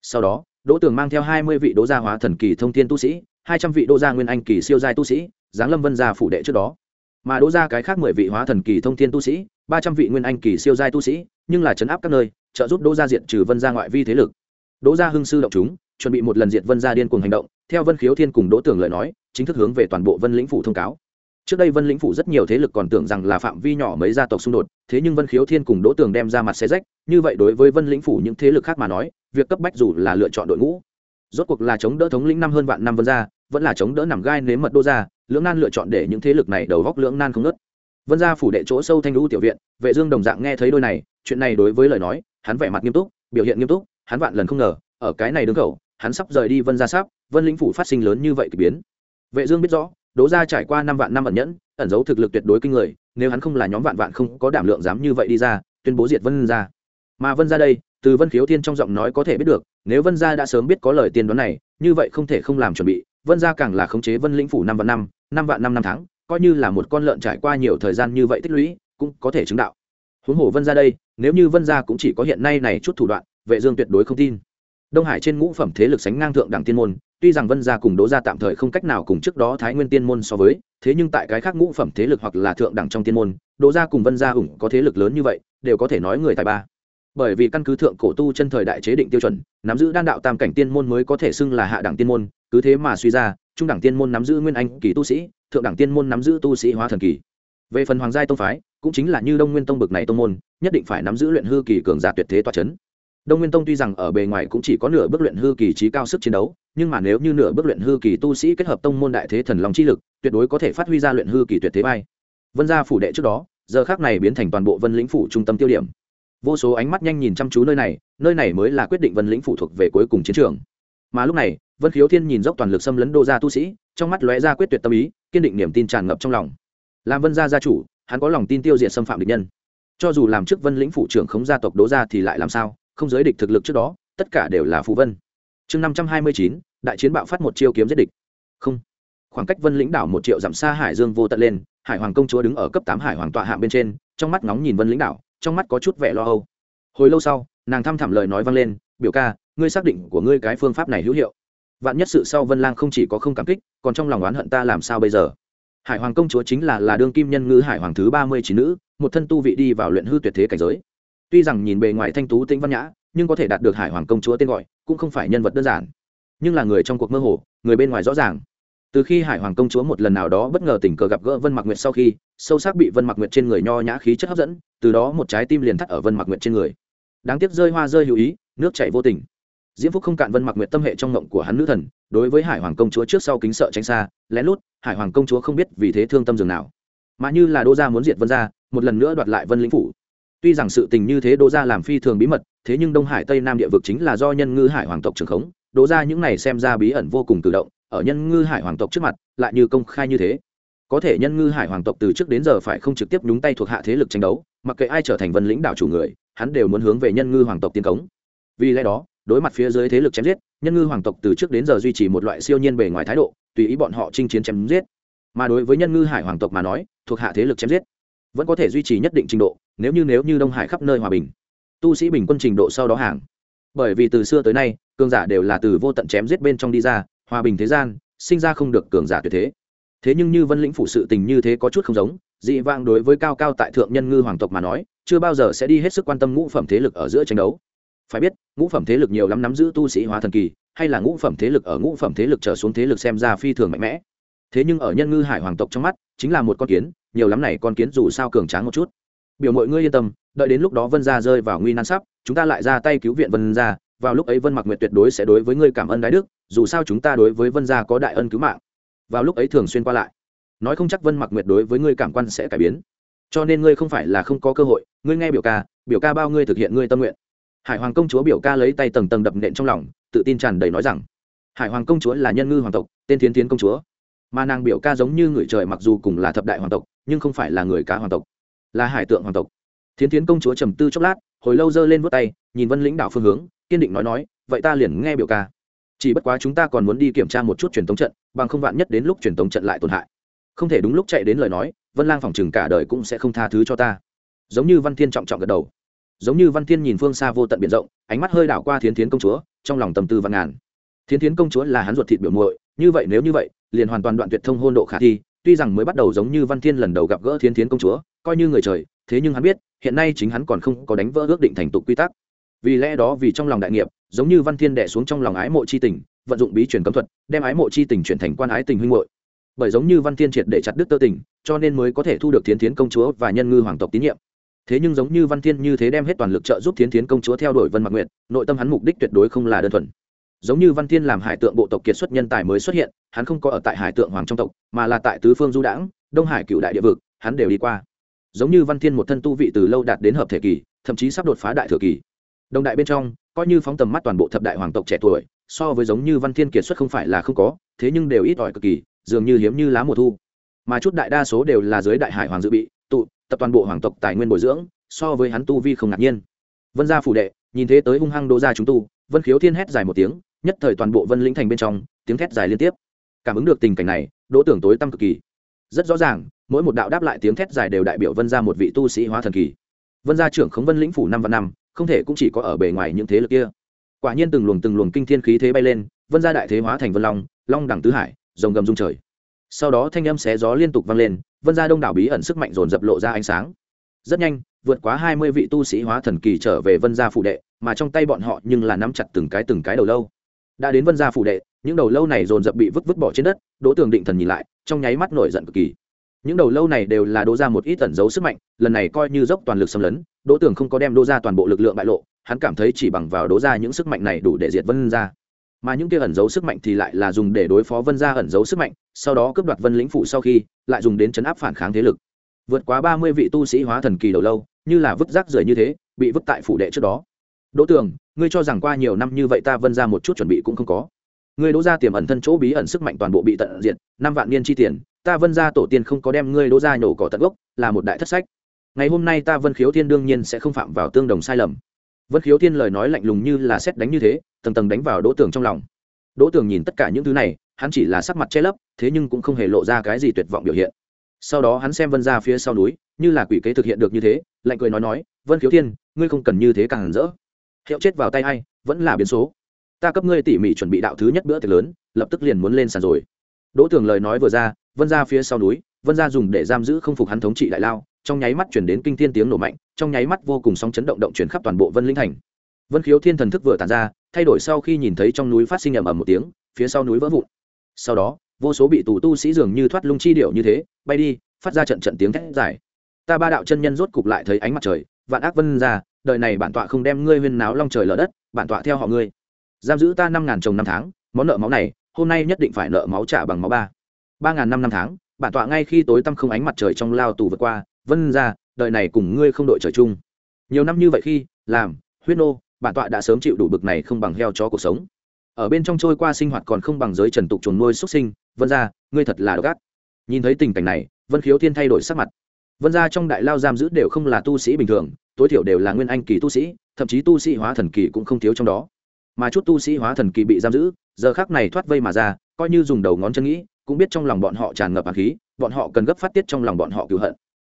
Sau đó, đỗ tưởng mang theo hai mươi vị đỗ gia hóa thần kỳ thông thiên tu sĩ, hai trăm vị đỗ gia nguyên anh kỳ siêu giai tu sĩ, giáng lâm vân gia phủ đệ trước đó. Mà đỗ gia cái khác mười vị hóa thần kỳ thông thiên tu sĩ, ba trăm vị nguyên anh kỳ siêu giai tu sĩ, nhưng là chấn áp các nơi, trợ giúp đỗ gia diện trừ vân gia ngoại vi thế lực. Đỗ gia hưng sư động chúng, chuẩn bị một lần diệt vân gia điên cuồng hành động, theo vân khiếu thiên cùng đỗ tưởng lời nói chính thức hướng về toàn bộ vân lĩnh phủ thông cáo. Trước đây vân lĩnh phủ rất nhiều thế lực còn tưởng rằng là phạm vi nhỏ mấy gia tộc xung đột, thế nhưng vân khiếu thiên cùng đỗ tường đem ra mặt xe rách, như vậy đối với vân lĩnh phủ những thế lực khác mà nói, việc cấp bách dù là lựa chọn đội ngũ, rốt cuộc là chống đỡ thống lĩnh năm hơn vạn năm vân gia, vẫn là chống đỡ nằm gai nếm mật đô gia, lưỡng nan lựa chọn để những thế lực này đầu góc lưỡng nan không nớt vân gia phủ đệ chỗ sâu thanh lũ tiểu viện, vệ dương đồng dạng nghe thấy đôi này, chuyện này đối với lời nói, hắn vẻ mặt nghiêm túc, biểu hiện nghiêm túc, hắn vạn lần không ngờ, ở cái này đứng khẩu, hắn sắp rời đi vân gia sắp, vân lĩnh phủ phát sinh lớn như vậy kỳ biến vệ dương biết rõ đỗ gia trải qua năm vạn năm ẩn nhẫn, ẩn giấu thực lực tuyệt đối kinh người, nếu hắn không là nhóm vạn vạn không có đảm lượng dám như vậy đi ra, tuyên bố diệt vân gia. Mà vân gia đây, từ vân khiếu thiên trong giọng nói có thể biết được, nếu vân gia đã sớm biết có lời tiên đoán này, như vậy không thể không làm chuẩn bị, vân gia càng là khống chế vân lĩnh phủ năm vạn năm năm vạn năm năm tháng, coi như là một con lợn trải qua nhiều thời gian như vậy tích lũy, cũng có thể chứng đạo. Huống hồ vân gia đây, nếu như vân gia cũng chỉ có hiện nay này chút thủ đoạn, vệ dương tuyệt đối không tin đông hải trên ngũ phẩm thế lực sánh ngang thượng đẳng tiên môn, tuy rằng vân gia cùng đỗ gia tạm thời không cách nào cùng trước đó thái nguyên tiên môn so với, thế nhưng tại cái khác ngũ phẩm thế lực hoặc là thượng đẳng trong tiên môn, đỗ gia cùng vân gia ủng có thế lực lớn như vậy, đều có thể nói người tài ba. Bởi vì căn cứ thượng cổ tu chân thời đại chế định tiêu chuẩn, nắm giữ đan đạo tam cảnh tiên môn mới có thể xưng là hạ đẳng tiên môn, cứ thế mà suy ra, trung đẳng tiên môn nắm giữ nguyên anh kỳ tu sĩ, thượng đẳng tiên môn nắm giữ tu sĩ hóa thần kỳ. Về phần hoàng giai tông phái, cũng chính là như đông nguyên tông bực này tông môn, nhất định phải nắm giữ luyện hư kỳ cường giả tuyệt thế toa c h ấ n đông nguyên tông tuy rằng ở bề ngoài cũng chỉ có nửa bước luyện hư kỳ trí cao sức chiến đấu, nhưng mà nếu như nửa bước luyện hư kỳ tu sĩ kết hợp tông môn đại thế thần long chi lực, tuyệt đối có thể phát huy ra luyện hư kỳ tuyệt thế bay vân gia phủ đệ trước đó, giờ khắc này biến thành toàn bộ vân lĩnh phủ trung tâm tiêu điểm. Vô số ánh mắt nhanh nhìn chăm chú nơi này nơi này mới là quyết định vân lĩnh phụ thuộc về cuối cùng chiến trường. Mà lúc này, vân khiếu thiên nhìn dốc toàn lực xâm lấn đô gia tu sĩ, trong mắt lóe ra quyết tuyệt tâm ý, kiên định niềm tin tràn ngập trong lòng. Làm vân gia gia chủ, hắn có lòng tin tiêu diệt xâm phạm địch nhân. Cho dù làm trước vân lĩnh phủ trưởng khống gia tộc Đỗ gia thì lại làm sao? Không giới địch thực lực trước đó, tất cả đều là phù vân. Chương năm trăm hai mươi chín, đại chiến bạo phát một chiêu kiếm giết địch. Không. Khoảng cách vân lĩnh đảo một triệu dặm xa hải dương vô tận lên, hải hoàng công chúa đứng ở cấp tám hải hoàng tọa hạng bên trên, trong mắt ngóng nhìn vân lĩnh đảo, trong mắt có chút vẻ lo âu. Hồi lâu sau, nàng thăm thẳm lời nói vang lên, biểu ca, ngươi xác định của ngươi cái phương pháp này hữu hiệu. Vạn nhất sự sau vân lang không chỉ có không cảm kích, còn trong lòng oán hận ta làm sao bây giờ? Hải hoàng công chúa chính là là đương kim nhân ngư hải hoàng thứ ba mươi chín nữ, một thân tu vị đi vào luyện hư tuyệt thế cảnh giới tuy rằng nhìn bề ngoài thanh tú tĩnh văn nhã, nhưng có thể đạt được hải hoàng công chúa tên gọi, cũng không phải nhân vật đơn giản. Nhưng là người trong cuộc mơ hồ, người bên ngoài rõ ràng. Từ khi hải hoàng công chúa một lần nào đó bất ngờ tình cờ gặp gỡ vân mặc nguyệt sau khi, sâu sắc bị vân mặc nguyệt trên người nho nhã khí chất hấp dẫn, từ đó một trái tim liền thắt ở vân mặc nguyệt trên người. Đáng tiếc rơi hoa rơi hữu ý, nước chảy vô tình. Diễm phúc không cạn vân mặc nguyệt tâm hệ trong ngộng của hắn nữ thần, đối với hải hoàng công chúa trước sau kính sợ tránh xa, lén lút, hải hoàng công chúa không biết vì thế thương tâm dường nào. Mà như là đô gia muốn diệt vân gia, một lần nữa đoạt lại vân lĩnh phủ tuy rằng sự tình như thế Đỗ gia làm phi thường bí mật, thế nhưng đông hải tây nam địa vực chính là do nhân ngư hải hoàng tộc trường khống, Đỗ gia những này xem ra bí ẩn vô cùng tự động, ở nhân ngư hải hoàng tộc trước mặt, lại như công khai như thế. Có thể nhân ngư hải hoàng tộc từ trước đến giờ phải không trực tiếp nhúng tay thuộc hạ thế lực tranh đấu, mặc kệ ai trở thành vân lĩnh đạo chủ người, hắn đều muốn hướng về nhân ngư hoàng tộc tiến cống. Vì lẽ đó, đối mặt phía dưới thế lực chém giết, nhân ngư hoàng tộc từ trước đến giờ duy trì một loại siêu nhiên bề ngoài thái độ, tùy ý bọn họ chinh chiến chém giết. Mà đối với nhân ngư hải hoàng tộc mà nói, thuộc hạ thế lực chém giết vẫn có thể duy trì nhất định trình độ, nếu như nếu như đông hải khắp nơi hòa bình, tu sĩ bình quân trình độ sau đó hàng. Bởi vì từ xưa tới nay, cường giả đều là từ vô tận chém giết bên trong đi ra, hòa bình thế gian, sinh ra không được cường giả tuyệt thế. Thế nhưng như vân lĩnh phủ sự tình như thế có chút không giống, dị vang đối với cao cao tại thượng nhân ngư hoàng tộc mà nói, chưa bao giờ sẽ đi hết sức quan tâm ngũ phẩm thế lực ở giữa tranh đấu. Phải biết, ngũ phẩm thế lực nhiều lắm nắm giữ tu sĩ hóa thần kỳ, hay là ngũ phẩm thế lực ở ngũ phẩm thế lực trở xuống thế lực xem ra phi thường mạnh mẽ. Thế nhưng ở nhân ngư hải hoàng tộc trong mắt, chính là một con kiến nhiều lắm này con kiến dù sao cường tráng một chút. Biểu mọi ngươi yên tâm, đợi đến lúc đó vân gia rơi vào nguy nan sắp, chúng ta lại ra tay cứu viện vân gia, vào lúc ấy vân mặc nguyệt tuyệt đối sẽ đối với ngươi cảm ơn đái đức, dù sao chúng ta đối với vân gia có đại ân cứu mạng. Vào lúc ấy thường xuyên qua lại, nói không chắc vân mặc nguyệt đối với ngươi cảm quan sẽ cải biến. Cho nên ngươi không phải là không có cơ hội, ngươi nghe biểu ca biểu ca bao ngươi thực hiện ngươi tâm nguyện. Hải hoàng công chúa biểu ca lấy tay tầng tầng đập nện trong lòng, tự tin tràn đầy nói rằng, hải hoàng công chúa là nhân ngư hoàng tộc, tên thiến tiến công chúa. Mà nàng biểu ca giống như người trời mặc dù cùng là thập đại hoàng tộc nhưng không phải là người cá hoàng tộc, là hải tượng hoàng tộc. Thiến tiến công chúa trầm tư chốc lát, hồi lâu giơ lên vút tay, nhìn vân lĩnh đảo phương hướng, kiên định nói nói, vậy ta liền nghe biểu ca. Chỉ bất quá chúng ta còn muốn đi kiểm tra một chút truyền thống trận, bằng không vạn nhất đến lúc truyền thống trận lại tổn hại. Không thể đúng lúc chạy đến lời nói, vân lang phòng chừng cả đời cũng sẽ không tha thứ cho ta. Giống như văn thiên trọng trọng gật đầu. Giống như văn thiên nhìn phương xa vô tận biển rộng, ánh mắt hơi đảo qua thiến thiến công chúa, trong lòng tâm tư văn ngàn. Thiến thiến công chúa là hắn ruột thịt biểu muội, như vậy nếu như vậy, liền hoàn toàn đoạn tuyệt thông hôn độ khả thi tuy rằng mới bắt đầu giống như văn thiên lần đầu gặp gỡ Thiên thiến công chúa, coi như người trời, thế nhưng hắn biết, hiện nay chính hắn còn không có đánh vỡ ước định thành tục quy tắc. Vì lẽ đó vì trong lòng đại nghiệp, giống như văn thiên đẻ xuống trong lòng ái mộ c h i tình, vận dụng bí truyền cấm thuật, đem ái mộ c h i tình chuyển thành quan ái tình huynh hội bởi giống như văn thiên triệt để chặt đứt tơ tình, cho nên mới có thể thu được thiến thiến công chúa và nhân ngư hoàng tộc tín nhiệm. Thế nhưng giống như văn thiên như thế đem hết toàn lực trợ giúp thiến thiến công chúa theo đuổi vân mạc nguyệt, nội tâm hắn mục đích tuyệt đối không là đơn thuần giống như văn thiên làm hải tượng bộ tộc kiệt xuất nhân tài mới xuất hiện, hắn không có ở tại hải tượng hoàng trong tộc, mà là tại tứ phương du đãng, đông hải cựu đại địa vực, hắn đều đi qua. Giống như văn thiên một thân tu vị từ lâu đạt đến hợp thể kỳ, thậm chí sắp đột phá đại thừa kỳ. Đồng đại bên trong, coi như phóng tầm mắt toàn bộ thập đại hoàng tộc trẻ tuổi, so với giống như văn thiên kiệt xuất không phải là không có, thế nhưng đều ít ỏi cực kỳ, dường như hiếm như lá mùa thu. Mà chút đại đa số đều là dưới đại hải hoàng dự bị, tụ, tập toàn bộ hoàng tộc tài nguyên bồi dưỡng, so với hắn tu vi không ngạc nhiên. Vân gia phủ đệ, nhìn thế tới hung hăng đỗ ra chúng tu, vân khiếu thiên hét dài một tiếng nhất thời toàn bộ vân lĩnh thành bên trong, tiếng thét dài liên tiếp. Cảm ứng được tình cảnh này, đỗ tưởng tối tăm cực kỳ. Rất rõ ràng, mỗi một đạo đáp lại tiếng thét dài đều đại biểu vân ra một vị tu sĩ hóa thần kỳ. Vân gia trưởng khống vân lĩnh phủ năm và năm, không thể cũng chỉ có ở bề ngoài những thế lực kia. Quả nhiên từng luồng từng luồng kinh thiên khí thế bay lên, vân gia đại thế hóa thành vân long long đẳng tứ hải, rồng gầm dung trời. Sau đó thanh âm xé gió liên tục vang lên, vân gia đông đảo bí ẩn sức mạnh dồn dập lộ ra ánh sáng. Rất nhanh, vượt quá hai mươi vị tu sĩ hóa thần kỳ trở về vân gia phụ đệ, mà trong tay bọn họ nhưng là nắm chặt từng cái từng cái đầu lâu đã đến vân gia phủ đệ, những đầu lâu này dồn dập bị vứt vứt bỏ trên đất, đỗ tường định thần nhìn lại, trong nháy mắt nổi giận cực kỳ. Những đầu lâu này đều là đỗ ra một ít tẩn giấu sức mạnh, lần này coi như dốc toàn lực xâm lấn, đỗ tường không có đem đỗ ra toàn bộ lực lượng bại lộ, hắn cảm thấy chỉ bằng vào đỗ ra những sức mạnh này đủ để diệt vân ra mà những kia ẩn giấu sức mạnh thì lại là dùng để đối phó vân gia ẩn giấu sức mạnh, sau đó cướp đoạt vân lĩnh phụ sau khi, lại dùng đến chấn áp phản kháng thế lực. Vượt quá ba mươi vị tu sĩ hóa thần kỳ đầu lâu, như là vứt rác rưởi như thế, bị vứt tại phủ đệ trước đó đỗ tường, ngươi cho rằng qua nhiều năm như vậy ta vân ra một chút chuẩn bị cũng không có. Ngươi đỗ ra tiềm ẩn thân chỗ bí ẩn sức mạnh toàn bộ bị tận diện. năm vạn niên chi tiền, ta vân ra tổ tiên không có đem ngươi đỗ ra nhổ cỏ tận gốc, là một đại thất sách. Ngày hôm nay ta vân khiếu thiên đương nhiên sẽ không phạm vào tương đồng sai lầm. Vân khiếu thiên lời nói lạnh lùng như là xét đánh như thế, tầng tầng đánh vào đỗ tường trong lòng. Đỗ tường nhìn tất cả những thứ này, hắn chỉ là sắc mặt che lấp, thế nhưng cũng không hề lộ ra cái gì tuyệt vọng biểu hiện. Sau đó hắn xem vân ra phía sau núi, như là quỷ kế thực hiện được như thế, lạnh cười nói nói, vân khiếu thiên, ngươi không cần như thế càng hẳn rỡ hiệu chết vào tay hay vẫn là biến số. Ta cấp ngươi tỉ mỉ chuẩn bị đạo thứ nhất bữa tiệc lớn, lập tức liền muốn lên sàn rồi. Đỗ tường lời nói vừa ra, vân ra phía sau núi, vân ra dùng để giam giữ không phục hắn thống trị đại lao, trong nháy mắt chuyển đến kinh thiên tiếng nổ mạnh, trong nháy mắt vô cùng sóng chấn động động chuyển khắp toàn bộ vân linh thành. Vân khiếu thiên thần thức vừa tàn ra, thay đổi sau khi nhìn thấy trong núi phát sinh ầm ầm một tiếng, phía sau núi vỡ vụn. Sau đó, vô số bị tù tu sĩ dường như thoát lung chi điệu như thế, bay đi, phát ra trận trận tiếng thét dài. Ta ba đạo chân nhân rốt cục lại thấy ánh mặt trời, vạn ác vân ra đời này bản tọa không đem ngươi huyên náo long trời lở đất, bản tọa theo họ ngươi. Giam giữ ta năm ngàn chồng năm tháng, món nợ máu này, hôm nay nhất định phải nợ máu trả bằng máu ba. Ba ngàn năm năm tháng, bản tọa ngay khi tối tăm không ánh mặt trời trong lao tù vượt qua, vân ra, đời này cùng ngươi không đội trời chung. Nhiều năm như vậy khi, làm, huyết nô, bản tọa đã sớm chịu đủ bực này không bằng heo chó cuộc sống. Ở bên trong trôi qua sinh hoạt còn không bằng giới trần tục chuồn nuôi xuất sinh, vân ra, ngươi thật là độc ác. Nhìn thấy tình cảnh này, vân khiếu thiên thay đổi sắc mặt vân ra trong đại lao giam giữ đều không là tu sĩ bình thường, tối thiểu đều là nguyên anh kỳ tu sĩ, thậm chí tu sĩ hóa thần kỳ cũng không thiếu trong đó. Mà chút tu sĩ hóa thần kỳ bị giam giữ, giờ khác này thoát vây mà ra, coi như dùng đầu ngón chân nghĩ, cũng biết trong lòng bọn họ tràn ngập hạt khí, bọn họ cần gấp phát tiết trong lòng bọn họ cựu hận.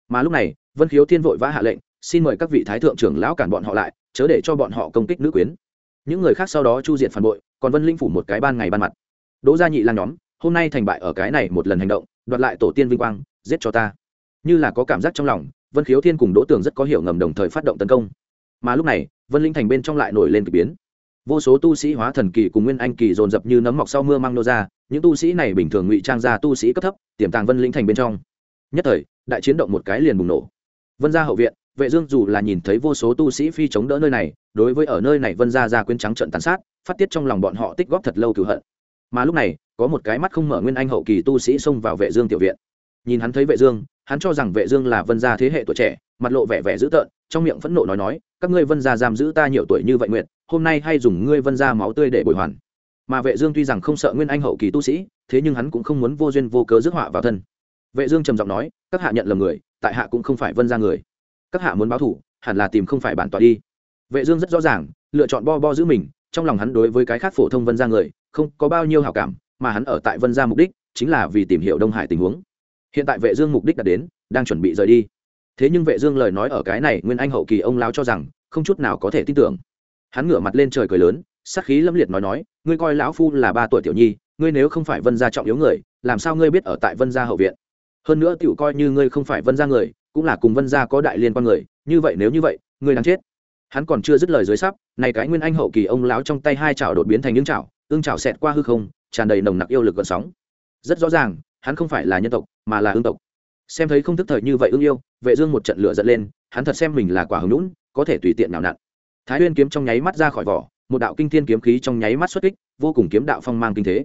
Mà lúc này, vân khiếu thiên vội vã hạ lệnh, xin mời các vị thái thượng trưởng lão cản bọn họ lại, chớ để cho bọn họ công kích nữ quyến. Những người khác sau đó chu diện phản bội, còn vân linh phủ một cái ban ngày ban mặt. Đỗ gia nhị lan nhóm, hôm nay thành bại ở cái này một lần hành động, đoạt lại tổ tiên vinh quang, giết cho ta như là có cảm giác trong lòng, vân khiếu thiên cùng đỗ tường rất có hiểu ngầm đồng thời phát động tấn công. Mà lúc này, vân linh thành bên trong lại nổi lên k ỳ biến. Vô số tu sĩ hóa thần kỳ cùng nguyên anh kỳ dồn dập như nấm mọc sau mưa mang nô ra, những tu sĩ này bình thường ngụy trang ra tu sĩ cấp thấp, tiềm tàng vân linh thành bên trong. Nhất thời, đại chiến động một cái liền bùng nổ. Vân ra hậu viện, vệ dương dù là nhìn thấy vô số tu sĩ phi chống đỡ nơi này, đối với ở nơi này vân ra ra quyến trắng trận tàn sát, phát tiết trong lòng bọn họ tích góp thật lâu cửu hận. Mà lúc này, có một cái mắt không mở nguyên anh hậu kỳ tu sĩ xông vào vệ dương tiểu viện. Nhìn hắn thấy vệ dương hắn cho rằng vệ dương là vân gia thế hệ tuổi trẻ, mặt lộ vẻ vẻ dữ tợn, trong miệng phẫn nộ nói nói, các ngươi vân gia giam giữ ta nhiều tuổi như vậy nguyện, hôm nay hay dùng ngươi vân gia máu tươi để bồi hoàn. Mà vệ dương tuy rằng không sợ nguyên anh hậu kỳ tu sĩ, thế nhưng hắn cũng không muốn vô duyên vô cớ rước họa vào thân. Vệ dương trầm giọng nói, các hạ nhận lầm người, tại hạ cũng không phải vân gia người. Các hạ muốn báo thù, hẳn là tìm không phải bản tọa đi. Vệ dương rất rõ ràng, lựa chọn bo bo giữ mình, trong lòng hắn đối với cái khác phổ thông vân gia người, không có bao nhiêu hảo cảm, mà hắn ở tại vân gia mục đích, chính là vì tìm hiểu đông hải tình huống hiện tại vệ dương mục đích đã đến, đang chuẩn bị rời đi. Thế nhưng vệ dương lời nói ở cái này nguyên anh hậu kỳ ông lão cho rằng, không chút nào có thể tin tưởng. Hắn ngửa mặt lên trời cười lớn, sát khí lâm liệt nói nói, ngươi coi lão phu là ba tuổi tiểu nhi, ngươi nếu không phải vân gia trọng yếu người, làm sao ngươi biết ở tại vân gia hậu viện? Hơn nữa tiểu coi như ngươi không phải vân gia người, cũng là cùng vân gia có đại liên quan người, như vậy nếu như vậy, ngươi đang chết. Hắn còn chưa dứt lời dưới sắp, này cái nguyên anh hậu kỳ ông lão trong tay hai chảo đột biến thành những chảo, ương chảo xẹt qua hư không, tràn đầy nồng nặc yêu lực gợn sóng. Rất rõ ràng hắn không phải là nhân tộc, mà là ương tộc. Xem thấy không thức thời như vậy ương yêu, vệ dương một trận lửa giận lên, hắn thật xem mình là quả hứng lũn có thể tùy tiện nào nặn. Thái nguyên kiếm trong nháy mắt ra khỏi vỏ, một đạo kinh thiên kiếm khí trong nháy mắt xuất kích, vô cùng kiếm đạo phong mang kinh thế.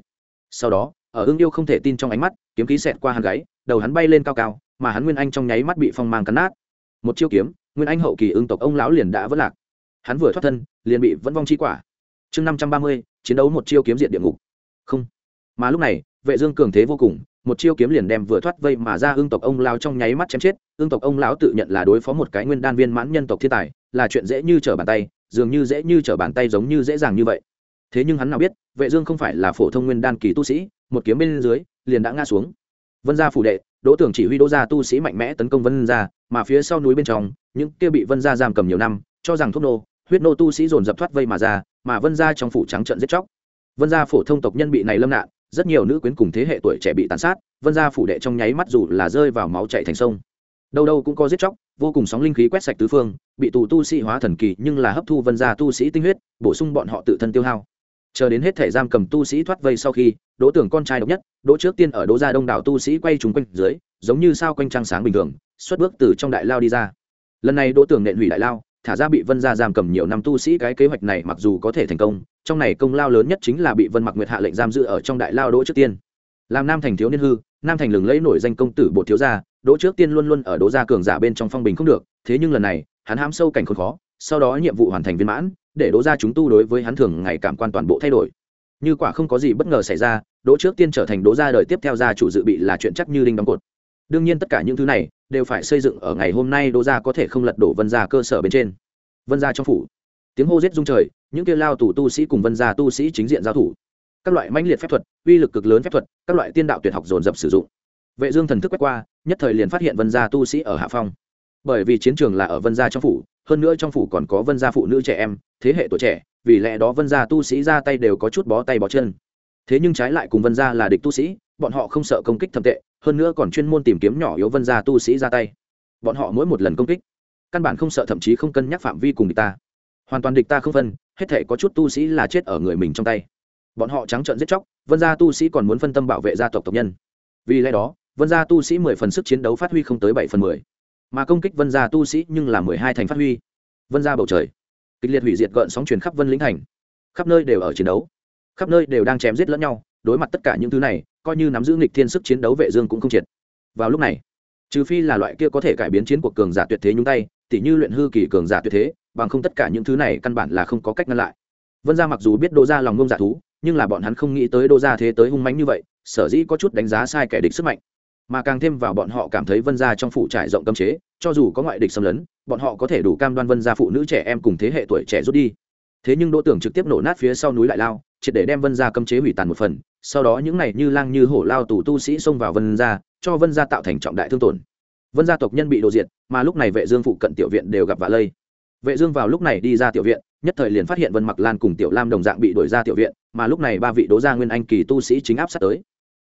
Sau đó, ở ương yêu không thể tin trong ánh mắt, kiếm khí xẹt qua hắn gáy, đầu hắn bay lên cao cao, mà hắn nguyên anh trong nháy mắt bị phong mang cắn nát. Một chiêu kiếm, nguyên anh hậu kỳ ương tộc ông lão liền đã vỡ lạc. Hắn vừa thoát thân, liền bị vẫn vong chi quả. Chương năm trăm ba mươi, chiến đấu một chiêu kiếm diện địa ngục. Không. Mà lúc này, vệ dương cường thế vô cùng một chiêu kiếm liền đem vừa thoát vây mà ra ương tộc ông lão trong nháy mắt chém chết, ương tộc ông lão tự nhận là đối phó một cái nguyên đan viên mãn nhân tộc thiên tài, là chuyện dễ như trở bàn tay, dường như dễ như trở bàn tay giống như dễ dàng như vậy. Thế nhưng hắn nào biết, vệ dương không phải là phổ thông nguyên đan kỳ tu sĩ, một kiếm bên dưới, liền đã ngã xuống. Vân gia phủ đệ, đỗ tưởng chỉ huy đỗ gia tu sĩ mạnh mẽ tấn công vân gia, mà phía sau núi bên trong, những kia bị vân gia giam cầm nhiều năm, cho rằng thuốc nô, huyết nô tu sĩ dồn dập thoát vây mà ra, mà vân gia trong phủ trắng trận giết chóc. Vân gia phổ thông tộc nhân bị này lâm nạn rất nhiều nữ quyến cùng thế hệ tuổi trẻ bị tàn sát, vân gia phủ đệ trong nháy mắt dù là rơi vào máu chảy thành sông. Đâu đâu cũng có giết chóc, vô cùng sóng linh khí quét sạch tứ phương, bị tù tu sĩ hóa thần kỳ nhưng là hấp thu vân gia tu sĩ tinh huyết, bổ sung bọn họ tự thân tiêu hao. Chờ đến hết thể giam cầm tu sĩ thoát vây sau khi, đỗ tưởng con trai độc nhất, đỗ trước tiên ở đỗ gia đông đảo tu sĩ quay trúng quanh dưới, giống như sao quanh trăng sáng bình thường, xuất bước từ trong đại lao đi ra. Lần này đỗ tưởng nện hủy đại lao, thả ra bị vân gia giam cầm nhiều năm tu sĩ cái kế hoạch này mặc dù có thể thành công trong này công lao lớn nhất chính là bị vân mặc nguyệt hạ lệnh giam giữ ở trong đại lao đỗ trước tiên. Làm nam thành thiếu niên hư, nam thành lừng lẫy nổi danh công tử bột thiếu gia, đỗ trước tiên luôn luôn ở đỗ gia cường giả bên trong phong bình không được, thế nhưng lần này, hắn hám sâu cảnh khốn khó, sau đó nhiệm vụ hoàn thành viên mãn, để đỗ gia chúng tu đối với hắn thường ngày cảm quan toàn bộ thay đổi. Như quả không có gì bất ngờ xảy ra, đỗ trước tiên trở thành đỗ gia đời tiếp theo gia chủ dự bị là chuyện chắc như đinh đóng cột. Đương nhiên tất cả những thứ này đều phải xây dựng ở ngày hôm nay đỗ gia có thể không lật đổ vân gia cơ sở bên trên. Vân gia trong phủ tiếng hô giết rung trời, những kia lao tù tu sĩ cùng vân gia tu sĩ chính diện giao thủ. Các loại mãnh liệt phép thuật, uy lực cực lớn phép thuật, các loại tiên đạo tuyệt học dồn dập sử dụng. Vệ dương thần thức quét qua, nhất thời liền phát hiện vân gia tu sĩ ở hạ phong. Bởi vì chiến trường là ở vân gia trong phủ, hơn nữa trong phủ còn có vân gia phụ nữ trẻ em, thế hệ tuổi trẻ, vì lẽ đó vân gia tu sĩ ra tay đều có chút bó tay bó chân. Thế nhưng trái lại cùng vân gia là địch tu sĩ, bọn họ không sợ công kích thâm tệ, hơn nữa còn chuyên môn tìm kiếm nhỏ yếu vân gia tu sĩ ra tay. Bọn họ mỗi một lần công kích, căn bản không sợ thậm chí không cân nhắc phạm vi cùng địch ta hoàn toàn địch ta không phân, hết thể có chút tu sĩ là chết ở người mình trong tay. Bọn họ trắng trợn giết chóc, vân gia tu sĩ còn muốn phân tâm bảo vệ gia tộc tộc nhân. Vì lẽ đó, vân gia tu sĩ mười phần sức chiến đấu phát huy không tới bảy phần mười. Mà công kích vân gia tu sĩ nhưng là mười hai thành phát huy. Vân gia bầu trời, kịch liệt hủy diệt gợn sóng truyền khắp vân lĩnh thành. Khắp nơi đều ở chiến đấu. Khắp nơi đều đang chém giết lẫn nhau, đối mặt tất cả những thứ này, coi như nắm giữ nghịch thiên sức chiến đấu vệ dương cũng không triệt. Vào lúc này, trừ phi là loại kia có thể cải biến chiến cuộc cường giả tuyệt thế nhúng tay, tỉ như luyện hư kỳ cường giả tuyệt thế bằng không tất cả những thứ này căn bản là không có cách ngăn lại. Vân gia mặc dù biết đô gia lòng ngông giả thú, nhưng là bọn hắn không nghĩ tới đô gia thế tới hung mãnh như vậy, sở dĩ có chút đánh giá sai kẻ địch sức mạnh. Mà càng thêm vào bọn họ cảm thấy vân gia trong phủ trải rộng cấm chế, cho dù có ngoại địch xâm lấn, bọn họ có thể đủ cam đoan vân gia phụ nữ trẻ em cùng thế hệ tuổi trẻ rút đi. Thế nhưng đỗ tưởng trực tiếp nổ nát phía sau núi lại lao, triệt để đem vân gia cấm chế hủy tàn một phần, sau đó những này như lang như hổ lao tù tu sĩ xông vào vân gia, cho vân gia tạo thành trọng đại thương tổn. Vân gia tộc nhân bị đồ diệt, mà lúc này vệ dương phụ cận tiểu viện đều gặp vạ lây vệ dương vào lúc này đi ra tiểu viện, nhất thời liền phát hiện vân mặc lan cùng tiểu lam đồng dạng bị đuổi ra tiểu viện, mà lúc này ba vị đố gia nguyên anh kỳ tu sĩ chính áp sát tới.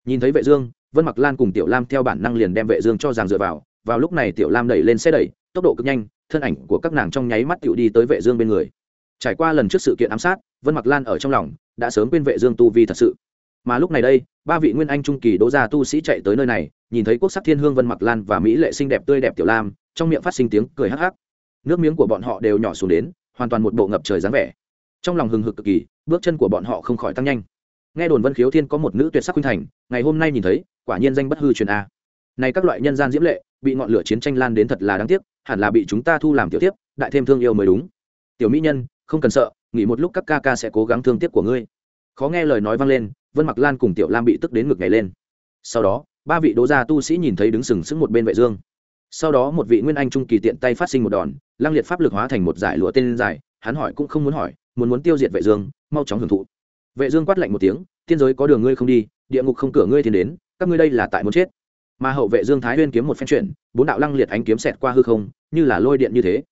Nhìn thấy vệ dương, vân mặc lan cùng tiểu lam theo bản năng liền đem vệ dương cho rằng dựa vào vào lúc này tiểu lam đẩy lên xe đẩy, tốc độ cực nhanh, thân ảnh của các nàng trong nháy mắt tiểu đi tới vệ dương bên người. Trải qua lần trước sự kiện ám sát, vân mặc lan ở trong lòng đã sớm quên vệ dương tu vi thật sự. Mà lúc này đây, ba vị nguyên anh trung kỳ đỗ gia tu sĩ chạy tới nơi này, nhìn thấy quốc sắc thiên hương vân mặc lan và mỹ lệ xinh đẹp tươi đẹp tiểu lam, trong miệng phát sinh tiếng cười hắc hắc nước miếng của bọn họ đều nhỏ xuống đến, hoàn toàn một bộ ngập trời dáng vẻ. Trong lòng hừng hực cực kỳ, bước chân của bọn họ không khỏi tăng nhanh. Nghe đồn vân khiếu thiên có một nữ tuyệt sắc khuynh thành, ngày hôm nay nhìn thấy, quả nhiên danh bất hư truyền a. Này các loại nhân gian diễm lệ, bị ngọn lửa chiến tranh lan đến thật là đáng tiếc, hẳn là bị chúng ta thu làm tiểu tiếp đại thêm thương yêu mới đúng. Tiểu mỹ nhân, không cần sợ, nghỉ một lúc các ca ca sẽ cố gắng thương tiếc của ngươi. Khó nghe lời nói vang lên, vân mặc lan cùng tiểu lam bị tức đến ngực nhảy lên. Sau đó, ba vị đố gia tu sĩ nhìn thấy đứng sừng sững một bên vệ dương. Sau đó một vị nguyên anh trung kỳ tiện tay phát sinh một đòn lăng liệt pháp lực hóa thành một giải lụa tên dài, hắn hỏi cũng không muốn hỏi, muốn muốn tiêu diệt vệ dương, mau chóng hưởng thụ. Vệ dương quát lạnh một tiếng, tiên giới có đường ngươi không đi, địa ngục không cửa ngươi thì đến, các ngươi đây là tại muốn chết. Mà hậu vệ dương thái uyên kiếm một phen chuyển, bốn đạo lăng liệt ánh kiếm xẹt qua hư không, như là lôi điện như thế.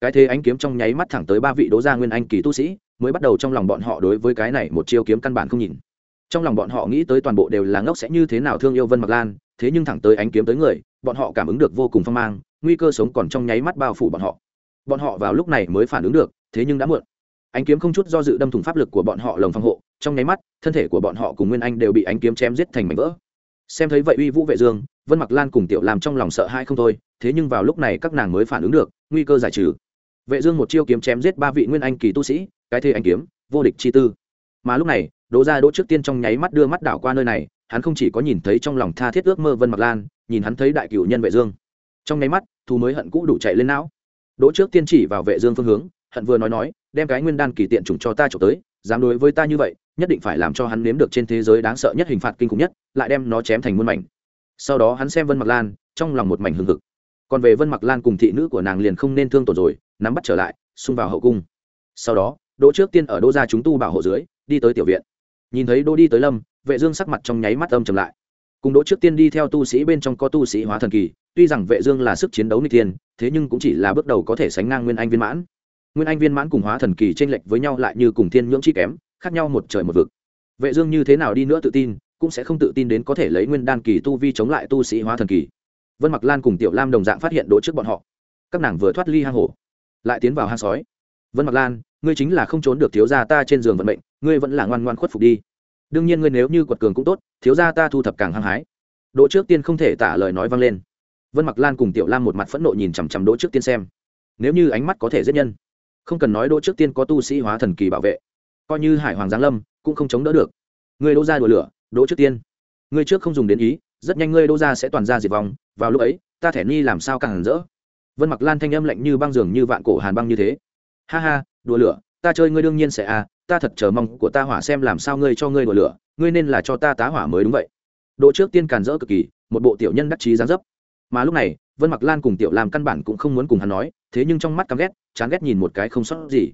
Cái thế ánh kiếm trong nháy mắt thẳng tới ba vị đố gia nguyên anh kỳ tu sĩ, mới bắt đầu trong lòng bọn họ đối với cái này một chiêu kiếm căn bản không nhìn. Trong lòng bọn họ nghĩ tới toàn bộ đều là ngốc sẽ như thế nào thương yêu vân mặc lan, thế nhưng thẳng tới ánh kiếm tới người, bọn họ cảm ứng được vô cùng phong mang, nguy cơ sống còn trong nháy mắt bao phủ bọn họ bọn họ vào lúc này mới phản ứng được, thế nhưng đã muộn. Ánh kiếm không chút do dự đâm thủng pháp lực của bọn họ lồng phòng hộ, trong nháy mắt, thân thể của bọn họ cùng nguyên anh đều bị ánh kiếm chém giết thành mảnh vỡ. Xem thấy vậy uy vũ vệ dương, vân mặc lan cùng tiểu làm trong lòng sợ hãi không thôi, thế nhưng vào lúc này các nàng mới phản ứng được, nguy cơ giải trừ. Vệ dương một chiêu kiếm chém giết ba vị nguyên anh kỳ tu sĩ, cái thế ánh kiếm, vô địch chi tư. Mà lúc này, đỗ gia đỗ trước tiên trong nháy mắt đưa mắt đảo qua nơi này, hắn không chỉ có nhìn thấy trong lòng tha thiết ước mơ vân mặc lan, nhìn hắn thấy đại cửu nhân vệ dương. Trong nháy mắt, thù mới hận cũ đủ chạy lên não đỗ trước tiên chỉ vào vệ dương phương hướng, hận vừa nói nói, đem cái nguyên đan kỳ tiện trùng cho ta trộm tới, dám đối với ta như vậy, nhất định phải làm cho hắn nếm được trên thế giới đáng sợ nhất hình phạt kinh khủng nhất, lại đem nó chém thành muôn mảnh. Sau đó hắn xem vân mặc lan, trong lòng một mảnh hừng hực. Còn về vân mặc lan cùng thị nữ của nàng liền không nên thương tổn rồi, nắm bắt trở lại, xung vào hậu cung. Sau đó, đỗ trước tiên ở đỗ gia chúng tu bảo hộ dưới, đi tới tiểu viện. Nhìn thấy đỗ đi tới lâm, vệ dương sắc mặt trong nháy mắt âm trầm lại cùng đỗ trước tiên đi theo tu sĩ bên trong có tu sĩ hóa thần kỳ, tuy rằng vệ dương là sức chiến đấu n thiên, thế nhưng cũng chỉ là bước đầu có thể sánh ngang nguyên anh viên mãn. Nguyên anh viên mãn cùng hóa thần kỳ trên lệch với nhau lại như cùng thiên nhưỡng chi kém, khác nhau một trời một vực. Vệ dương như thế nào đi nữa tự tin, cũng sẽ không tự tin đến có thể lấy nguyên đan kỳ tu vi chống lại tu sĩ hóa thần kỳ. Vân mặc lan cùng tiểu lam đồng dạng phát hiện đỗ trước bọn họ. Các nàng vừa thoát ly hang hổ, lại tiến vào hang sói. Vân mặc lan, ngươi chính là không trốn được thiếu gia ta trên giường vận mệnh, ngươi vẫn là ngoan ngoan khuất phục đi đương nhiên ngươi nếu như quật cường cũng tốt, thiếu gia ta thu thập càng hăng hái. Đỗ trước tiên không thể tả lời nói vang lên. Vân mặc lan cùng tiểu lam một mặt phẫn nộ nhìn chằm chằm đỗ trước tiên xem. Nếu như ánh mắt có thể giết nhân, không cần nói đỗ trước tiên có tu sĩ hóa thần kỳ bảo vệ, coi như hải hoàng giáng lâm cũng không chống đỡ được. Ngươi đỗ ra đùa lửa, đỗ trước tiên. Ngươi trước không dùng đến ý, rất nhanh ngươi đỗ ra sẽ toàn ra diệt vong, vào lúc ấy, ta thẻ ni làm sao càng hẳn rỡ. Vân mặc lan thanh âm lạnh như băng giường như vạn cổ hàn băng như thế. Ha ha, đùa lửa, ta chơi ngươi đương nhiên sẽ à ta thật chờ mong của ta hỏa xem làm sao ngươi cho ngươi đổ lửa, ngươi nên là cho ta tá hỏa mới đúng vậy. Đỗ trước tiên càn rỡ cực kỳ, một bộ tiểu nhân đắc chí giáng dấp. Mà lúc này, vân mặc lan cùng tiểu lam căn bản cũng không muốn cùng hắn nói, thế nhưng trong mắt căm ghét, chán ghét nhìn một cái không sót gì.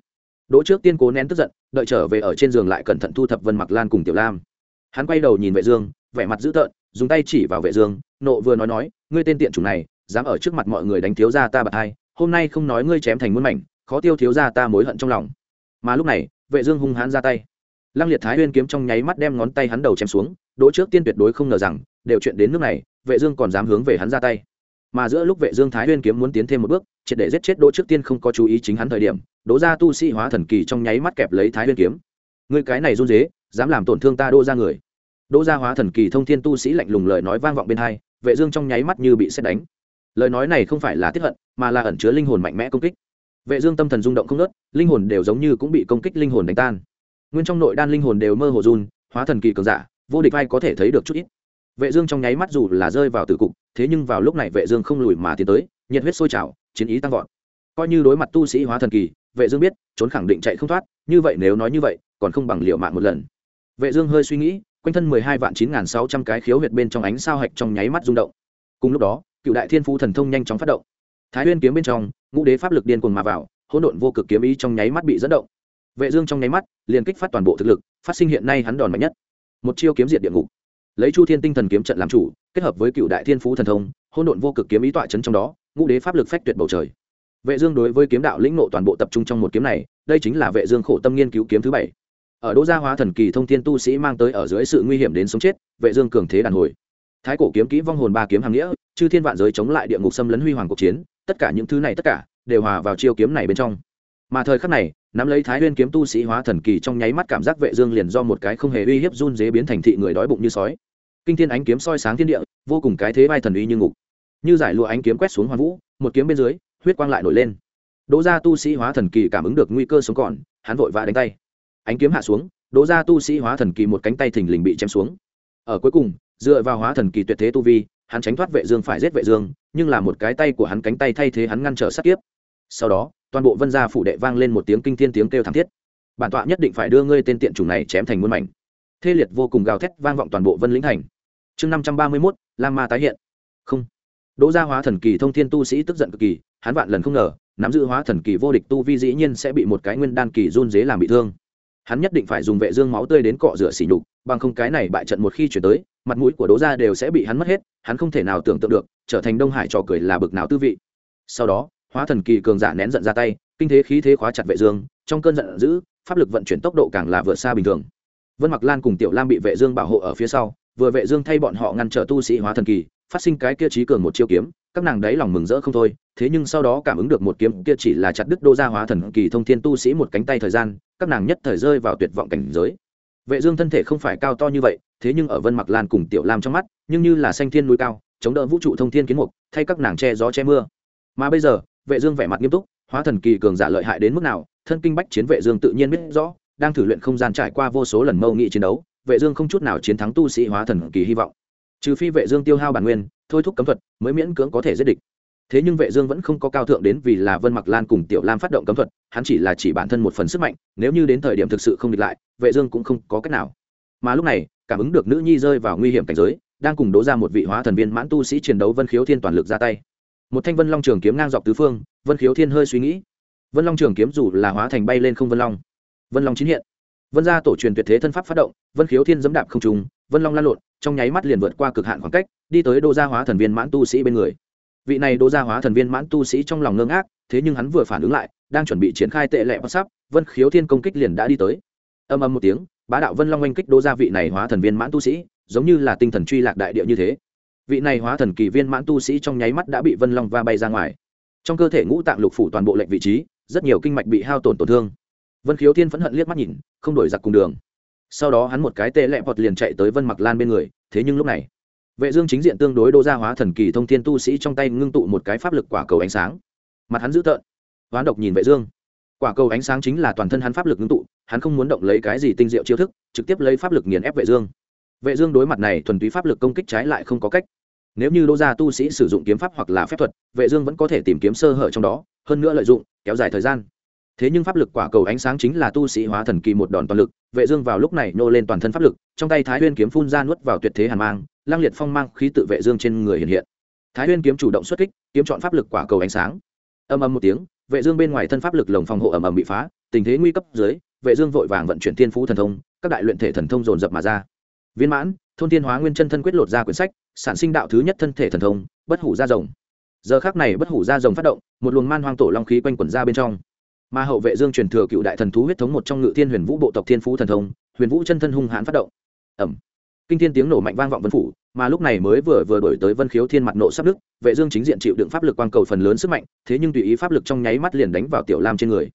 Đỗ trước tiên cố nén tức giận, đợi trở về ở trên giường lại cẩn thận thu thập vân mặc lan cùng tiểu lam. Hắn quay đầu nhìn vệ dương, vẻ mặt dữ tợn, dùng tay chỉ vào vệ dương, nộ vừa nói nói, ngươi tên tiện chủng này, dám ở trước mặt mọi người đánh thiếu gia ta bạc hai, hôm nay không nói ngươi chém thành muôn mảnh, khó tiêu thiếu gia ta mối hận trong lòng. Mà lúc này vệ dương hung hãn ra tay. Lăng liệt thái nguyên kiếm trong nháy mắt đem ngón tay hắn đầu chém xuống, đỗ trước tiên tuyệt đối không ngờ rằng, đều chuyện đến nước này, vệ dương còn dám hướng về hắn ra tay. Mà giữa lúc vệ dương thái nguyên kiếm muốn tiến thêm một bước, triệt để giết chết đỗ trước tiên không có chú ý chính hắn thời điểm, đỗ gia tu sĩ hóa thần kỳ trong nháy mắt kẹp lấy thái nguyên kiếm. Ngươi cái này run rế, dám làm tổn thương ta đỗ gia người. Đỗ gia hóa thần kỳ thông thiên tu sĩ lạnh lùng lời nói vang vọng bên hai, vệ dương trong nháy mắt như bị xét đánh. Lời nói này không phải là tiết hận, mà là ẩn chứa linh hồn mạnh mẽ công kích vệ dương tâm thần rung động không nớt linh hồn đều giống như cũng bị công kích linh hồn đánh tan. Nguyên trong nội đan linh hồn đều mơ hồ run, hóa thần kỳ cường giả, vô địch ai có thể thấy được chút ít. Vệ dương trong nháy mắt dù là rơi vào tử cục, thế nhưng vào lúc này vệ dương không lùi mà tiến tới, nhiệt huyết sôi trào, chiến ý tăng vọt. Coi như đối mặt tu sĩ hóa thần kỳ, vệ dương biết, trốn khẳng định chạy không thoát, như vậy nếu nói như vậy, còn không bằng liều mạng một lần. Vệ dương hơi suy nghĩ, quanh thân 12 vạn 9.600 cái khiếu huyệt bên trong ánh sao hạch trong nháy mắt rung động. Cùng lúc đó, cựu đại thiên phú thần thông nhanh chóng phát động thái Huyên kiếm bên trong, ngũ đế pháp lực điên cuồng mà vào, hỗn độn vô cực kiếm ý trong nháy mắt bị dẫn động. Vệ dương trong nháy mắt, liền kích phát toàn bộ thực lực, phát sinh hiện nay hắn đòn mạnh nhất. Một chiêu kiếm diệt địa ngục. Lấy chu thiên tinh thần kiếm trận làm chủ, kết hợp với cựu đại thiên phú thần thông, hỗn độn vô cực kiếm ý tọa chấn trong đó, ngũ đế pháp lực phách tuyệt bầu trời. Vệ dương đối với kiếm đạo lĩnh ngộ toàn bộ tập trung trong một kiếm này, đây chính là vệ dương khổ tâm nghiên cứu kiếm thứ bảy. Ở đỗ gia hóa thần kỳ thông thiên tu sĩ mang tới ở dưới sự nguy hiểm đến sống chết, vệ dương cường thế đàn hồi. Thái cổ kiếm kỹ vong hồn ba kiếm hàng nghĩa, chư thiên vạn giới chống lại địa ngục xâm lấn huy hoàng cuộc chiến tất cả những thứ này tất cả đều hòa vào chiêu kiếm này bên trong. Mà thời khắc này, nắm lấy thái nguyên kiếm tu sĩ hóa thần kỳ trong nháy mắt cảm giác vệ dương liền do một cái không hề uy hiếp run dế biến thành thị người đói bụng như sói. Kinh thiên ánh kiếm soi sáng thiên địa, vô cùng cái thế vai thần uy như ngục. Như giải lụa ánh kiếm quét xuống hoàn vũ, một kiếm bên dưới, huyết quang lại nổi lên. Đỗ gia tu sĩ hóa thần kỳ cảm ứng được nguy cơ sống còn, hắn vội vã đánh tay. Ánh kiếm hạ xuống, đỗ gia tu sĩ hóa thần kỳ một cánh tay thình lình bị chém xuống. Ở cuối cùng, dựa vào hóa thần kỳ tuyệt thế tu vi hắn tránh thoát vệ dương phải giết vệ dương, nhưng là một cái tay của hắn cánh tay thay thế hắn ngăn trở sát kiếp. Sau đó, toàn bộ vân gia phủ đệ vang lên một tiếng kinh thiên tiếng kêu thảm thiết. Bản tọa nhất định phải đưa ngươi tên tiện chủng này chém thành muôn mảnh. Thê liệt vô cùng gào thét vang vọng toàn bộ vân lĩnh thành. Chương năm trăm ba mươi mốt, lam ma tái hiện. Không. Đỗ gia hóa thần kỳ thông thiên tu sĩ tức giận cực kỳ, hắn vạn lần không ngờ, nắm giữ hóa thần kỳ vô địch tu vi dĩ nhiên sẽ bị một cái nguyên đan kỳ run dế làm bị thương hắn nhất định phải dùng vệ dương máu tươi đến cọ rửa xỉ nhục, bằng không cái này bại trận một khi chuyển tới, mặt mũi của đỗ gia đều sẽ bị hắn mất hết, hắn không thể nào tưởng tượng được, trở thành đông hải trò cười là bực nào tư vị. Sau đó, hóa thần kỳ cường giả nén giận ra tay, kinh thế khí thế khóa chặt vệ dương, trong cơn giận dữ, pháp lực vận chuyển tốc độ càng là vượt xa bình thường. Vân mặc lan cùng tiểu lam bị vệ dương bảo hộ ở phía sau, vừa vệ dương thay bọn họ ngăn trở tu sĩ hóa thần kỳ, phát sinh cái kia trí cường một chiêu kiếm các nàng đấy lòng mừng rỡ không thôi, thế nhưng sau đó cảm ứng được một kiếm kia chỉ là chặt đứt đô gia hóa thần kỳ thông thiên tu sĩ một cánh tay thời gian, các nàng nhất thời rơi vào tuyệt vọng cảnh giới. Vệ dương thân thể không phải cao to như vậy, thế nhưng ở vân mặc lan cùng tiểu lam trong mắt, nhưng như là xanh thiên núi cao, chống đỡ vũ trụ thông thiên kiến mục, thay các nàng che gió che mưa. Mà bây giờ, vệ dương vẻ mặt nghiêm túc, hóa thần kỳ cường giả lợi hại đến mức nào, thân kinh bách chiến vệ dương tự nhiên biết rõ, đang thử luyện không gian trải qua vô số lần mâu nghị chiến đấu, vệ dương không chút nào chiến thắng tu sĩ hóa thần kỳ hy vọng. Trừ phi vệ dương tiêu hao bản nguyên thôi thúc cấm thuật mới miễn cưỡng có thể giết địch. Thế nhưng vệ dương vẫn không có cao thượng đến vì là vân mặc lan cùng tiểu lam phát động cấm thuật, hắn chỉ là chỉ bản thân một phần sức mạnh, nếu như đến thời điểm thực sự không địch lại, vệ dương cũng không có cách nào. Mà lúc này, cảm ứng được nữ nhi rơi vào nguy hiểm cảnh giới, đang cùng đố ra một vị hóa thần viên mãn tu sĩ chiến đấu vân khiếu thiên toàn lực ra tay. Một thanh vân long trường kiếm ngang dọc tứ phương, vân khiếu thiên hơi suy nghĩ. Vân long trường kiếm dù là hóa thành bay lên không vân long. Vân long chín hiện. Vân gia tổ truyền tuyệt thế thân pháp phát động, vân khiếu thiên dẫm đạp không trùng vân long lan lộn, trong nháy mắt liền vượt qua cực hạn khoảng cách đi tới đô gia hóa thần viên mãn tu sĩ bên người. Vị này đô gia hóa thần viên mãn tu sĩ trong lòng ngơ ngác, thế nhưng hắn vừa phản ứng lại, đang chuẩn bị triển khai tệ lệ bắt sắp, vân khiếu thiên công kích liền đã đi tới. Âm âm một tiếng, bá đạo vân long oanh kích đô gia vị này hóa thần viên mãn tu sĩ, giống như là tinh thần truy lạc đại địa như thế. Vị này hóa thần kỳ viên mãn tu sĩ trong nháy mắt đã bị vân long va bay ra ngoài. Trong cơ thể ngũ tạng lục phủ toàn bộ lệnh vị trí, rất nhiều kinh mạch bị hao tổn tổn thương. Vân khiếu thiên phẫn hận liếc mắt nhìn, không đổi giặc cùng đường. Sau đó hắn một cái tê lẹ bọt liền chạy tới vân mặc lan bên người, thế nhưng lúc này vệ dương chính diện tương đối đô gia hóa thần kỳ thông thiên tu sĩ trong tay ngưng tụ một cái pháp lực quả cầu ánh sáng. Mặt hắn dữ tợn. Hoán độc nhìn vệ dương. Quả cầu ánh sáng chính là toàn thân hắn pháp lực ngưng tụ, hắn không muốn động lấy cái gì tinh diệu chiêu thức, trực tiếp lấy pháp lực nghiền ép vệ dương. Vệ dương đối mặt này thuần túy pháp lực công kích trái lại không có cách. Nếu như đô gia tu sĩ sử dụng kiếm pháp hoặc là phép thuật, vệ dương vẫn có thể tìm kiếm sơ hở trong đó, hơn nữa lợi dụng, kéo dài thời gian thế nhưng pháp lực quả cầu ánh sáng chính là tu sĩ hóa thần kỳ một đòn toàn lực, vệ dương vào lúc này nô lên toàn thân pháp lực, trong tay thái huyên kiếm phun ra nuốt vào tuyệt thế hàn mang, lang liệt phong mang khí tự vệ dương trên người hiện hiện. Thái huyên kiếm chủ động xuất kích, kiếm chọn pháp lực quả cầu ánh sáng. Âm âm một tiếng, vệ dương bên ngoài thân pháp lực lồng phòng hộ ầm ầm bị phá, tình thế nguy cấp dưới, vệ dương vội vàng vận chuyển thiên phú thần thông, các đại luyện thể thần thông dồn dập mà ra. Viên mãn, thôn thiên hóa nguyên chân thân quyết lột ra quyển sách, sản sinh đạo thứ nhất thân thể thần thông, bất hủ ra rồng. Giờ khắc này bất hủ ra rồng phát động, một luồng man hoang tổ long khí quanh quẩn ra bên trong mà hậu vệ dương truyền thừa cựu đại thần thú huyết thống một trong ngự thiên huyền vũ bộ tộc thiên phú thần thông, huyền vũ chân thân hung hãn phát động. Ẩm. Kinh thiên tiếng nổ mạnh vang vọng vân phủ, mà lúc này mới vừa vừa đổi tới vân khiếu thiên mặt nộ sắp đức, vệ dương chính diện chịu đựng pháp lực quang cầu phần lớn sức mạnh, thế nhưng tùy ý pháp lực trong nháy mắt liền đánh vào tiểu lam trên người.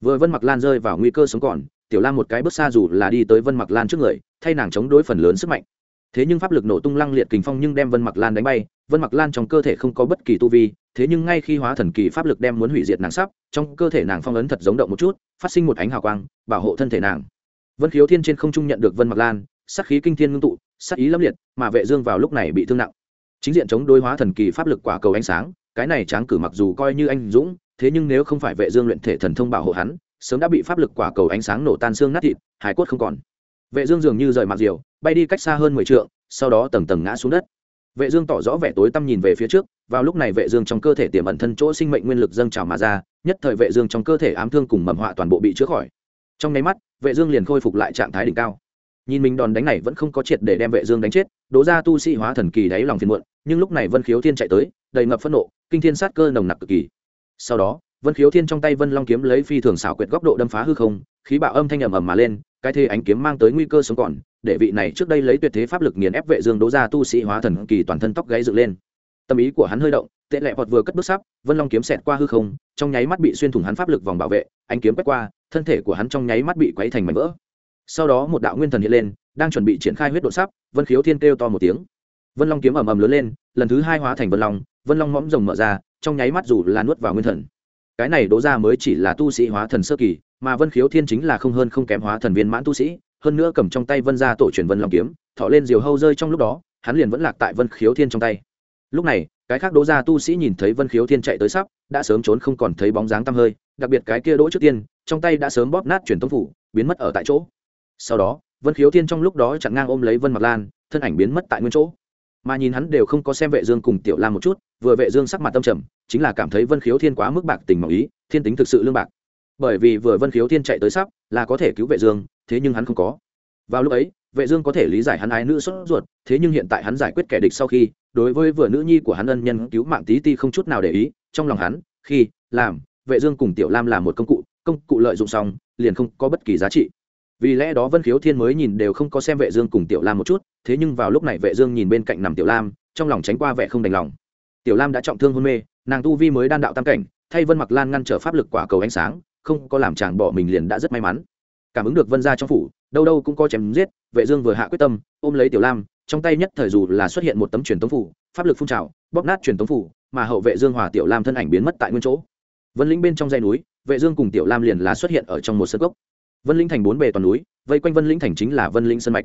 Vừa vân mặc lan rơi vào nguy cơ sống còn, tiểu lam một cái bước xa dù là đi tới vân mặc lan trước người, thay nàng chống đối phần lớn sức mạnh. Thế nhưng pháp lực nổ tung lăng liệt kình phong nhưng đem vân mặc lan đánh bay, vân mặc lan trong cơ thể không có bất kỳ tu vi thế nhưng ngay khi hóa thần kỳ pháp lực đem muốn hủy diệt nàng sắp, trong cơ thể nàng phong ấn thật giống động một chút, phát sinh một ánh hào quang, bảo hộ thân thể nàng. Vân khiếu thiên trên không trung nhận được vân mặc lan sắc khí kinh thiên ngưng tụ sắc ý lâm liệt, mà vệ dương vào lúc này bị thương nặng. Chính diện chống đối hóa thần kỳ pháp lực quả cầu ánh sáng, cái này tráng cử mặc dù coi như anh dũng, thế nhưng nếu không phải vệ dương luyện thể thần thông bảo hộ hắn, sớm đã bị pháp lực quả cầu ánh sáng nổ tan xương nát thịt, hải cốt không còn. Vệ dương dường như rời mặt diều, bay đi cách xa hơn mười trượng, sau đó tầng tầng ngã xuống đất vệ dương tỏ rõ vẻ tối tăm nhìn về phía trước, vào lúc này vệ dương trong cơ thể tiềm ẩn thân chỗ sinh mệnh nguyên lực dâng trào mà ra, nhất thời vệ dương trong cơ thể ám thương cùng mầm họa toàn bộ bị chữa khỏi. Trong nháy mắt, vệ dương liền khôi phục lại trạng thái đỉnh cao. Nhìn mình đòn đánh này vẫn không có triệt để đem vệ dương đánh chết đố ra tu sĩ hóa thần kỳ đáy lòng phiền muộn, nhưng lúc này vân khiếu thiên chạy tới, đầy ngập phẫn nộ, kinh thiên sát cơ nồng nặc cực kỳ. Sau đó, vân khiếu thiên trong tay vân long kiếm lấy phi thường xảo quyệt góc độ đâm phá hư không, khí bạo âm thanh ầm ầm mà lên cái thế ánh kiếm mang tới nguy cơ sống còn, để vị này trước đây lấy tuyệt thế pháp lực nghiền ép vệ dương đố ra tu sĩ hóa thần kỳ toàn thân tóc gáy dựng lên. Tâm ý của hắn hơi động, tệ lệ vọt vừa cất bước sắp, vân long kiếm xẹt qua hư không, trong nháy mắt bị xuyên thủng hắn pháp lực vòng bảo vệ, ánh kiếm quét qua, thân thể của hắn trong nháy mắt bị quấy thành mảnh vỡ. Sau đó một đạo nguyên thần hiện lên, đang chuẩn bị triển khai huyết độ sắp, vân khiếu thiên kêu to một tiếng. Vân long kiếm ầm ầm lớn lên, lần thứ hai hóa thành vân long vân long mõm rồng mở ra, trong nháy mắt dù là nuốt vào nguyên thần. Cái này đố ra mới chỉ là tu sĩ hóa thần sơ kỳ mà vân khiếu thiên chính là không hơn không kém hóa thần viên mãn tu sĩ, hơn nữa cầm trong tay vân ra tổ truyền vân long kiếm, thọ lên diều hâu rơi trong lúc đó, hắn liền vẫn lạc tại vân khiếu thiên trong tay. Lúc này, cái khác đố gia tu sĩ nhìn thấy vân khiếu thiên chạy tới sắp, đã sớm trốn không còn thấy bóng dáng tăm hơi, đặc biệt cái kia đỗ trước tiên, trong tay đã sớm bóp nát truyền tông phủ, biến mất ở tại chỗ. Sau đó, vân khiếu thiên trong lúc đó chặn ngang ôm lấy vân mặc lan, thân ảnh biến mất tại nguyên chỗ. Mà nhìn hắn đều không có xem vệ dương cùng tiểu lam một chút, vừa vệ dương sắc mặt tâm trầm, chính là cảm thấy vân khiếu thiên quá mức bạc tình mỏng ý, thiên tính thực sự lương bạc bởi vì vừa vân khiếu thiên chạy tới sắp, là có thể cứu vệ dương, thế nhưng hắn không có. Vào lúc ấy, vệ dương có thể lý giải hắn ái nữ sốt ruột, thế nhưng hiện tại hắn giải quyết kẻ địch sau khi, đối với vừa nữ nhi của hắn ân nhân cứu mạng tí ti không chút nào để ý, trong lòng hắn, khi, làm, vệ dương cùng tiểu lam là một công cụ công cụ lợi dụng xong, liền không có bất kỳ giá trị. Vì lẽ đó vân khiếu thiên mới nhìn đều không có xem vệ dương cùng tiểu lam một chút, thế nhưng vào lúc này vệ dương nhìn bên cạnh nằm tiểu lam, trong lòng tránh qua vẻ không đành lòng. Tiểu lam đã trọng thương hôn mê, nàng tu vi mới đan đạo tam cảnh, thay vân mặc lan ngăn trở pháp lực quả cầu ánh sáng không có làm chàng bỏ mình liền đã rất may mắn. Cảm ứng được vân gia trong phủ, đâu đâu cũng có chém giết, vệ dương vừa hạ quyết tâm, ôm lấy tiểu lam, trong tay nhất thời dù là xuất hiện một tấm truyền tống phủ, pháp lực phun trào, bóp nát truyền tống phủ, mà hậu vệ dương hòa tiểu lam thân ảnh biến mất tại nguyên chỗ. Vân lĩnh bên trong dãy núi, vệ dương cùng tiểu lam liền là xuất hiện ở trong một sơn gốc. Vân lĩnh thành bốn bề toàn núi, vây quanh vân lĩnh thành chính là vân lĩnh sơn mạch.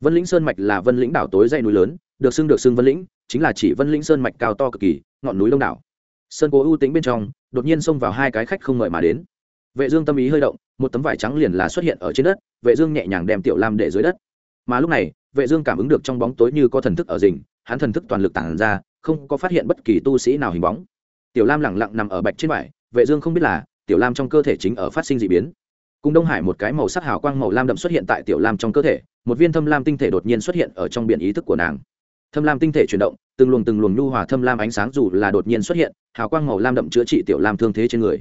Vân lĩnh sơn mạch là vân lĩnh đảo tối dây núi lớn, được xưng được xưng vân lĩnh, chính là chỉ vân lĩnh sơn mạch cao to cực kỳ, ngọn núi đông đảo. Sơn cố ưu tính bên trong, đột nhiên xông vào hai cái khách không mời mà đến vệ dương tâm ý hơi động, một tấm vải trắng liền là xuất hiện ở trên đất, vệ dương nhẹ nhàng đem tiểu lam để dưới đất. Mà lúc này, vệ dương cảm ứng được trong bóng tối như có thần thức ở rình, hắn thần thức toàn lực tản ra, không có phát hiện bất kỳ tu sĩ nào hình bóng. Tiểu lam lẳng lặng nằm ở bạch trên vải, vệ dương không biết là, tiểu lam trong cơ thể chính ở phát sinh dị biến. Cùng đông hải một cái màu sắc hào quang màu lam đậm xuất hiện tại tiểu lam trong cơ thể, một viên thâm lam tinh thể đột nhiên xuất hiện ở trong biển ý thức của nàng. Thâm lam tinh thể chuyển động, từng luồng từng luồng nhu hòa thâm lam ánh sáng dù là đột nhiên xuất hiện, hào quang màu lam đậm chữa trị tiểu lam thương thế trên người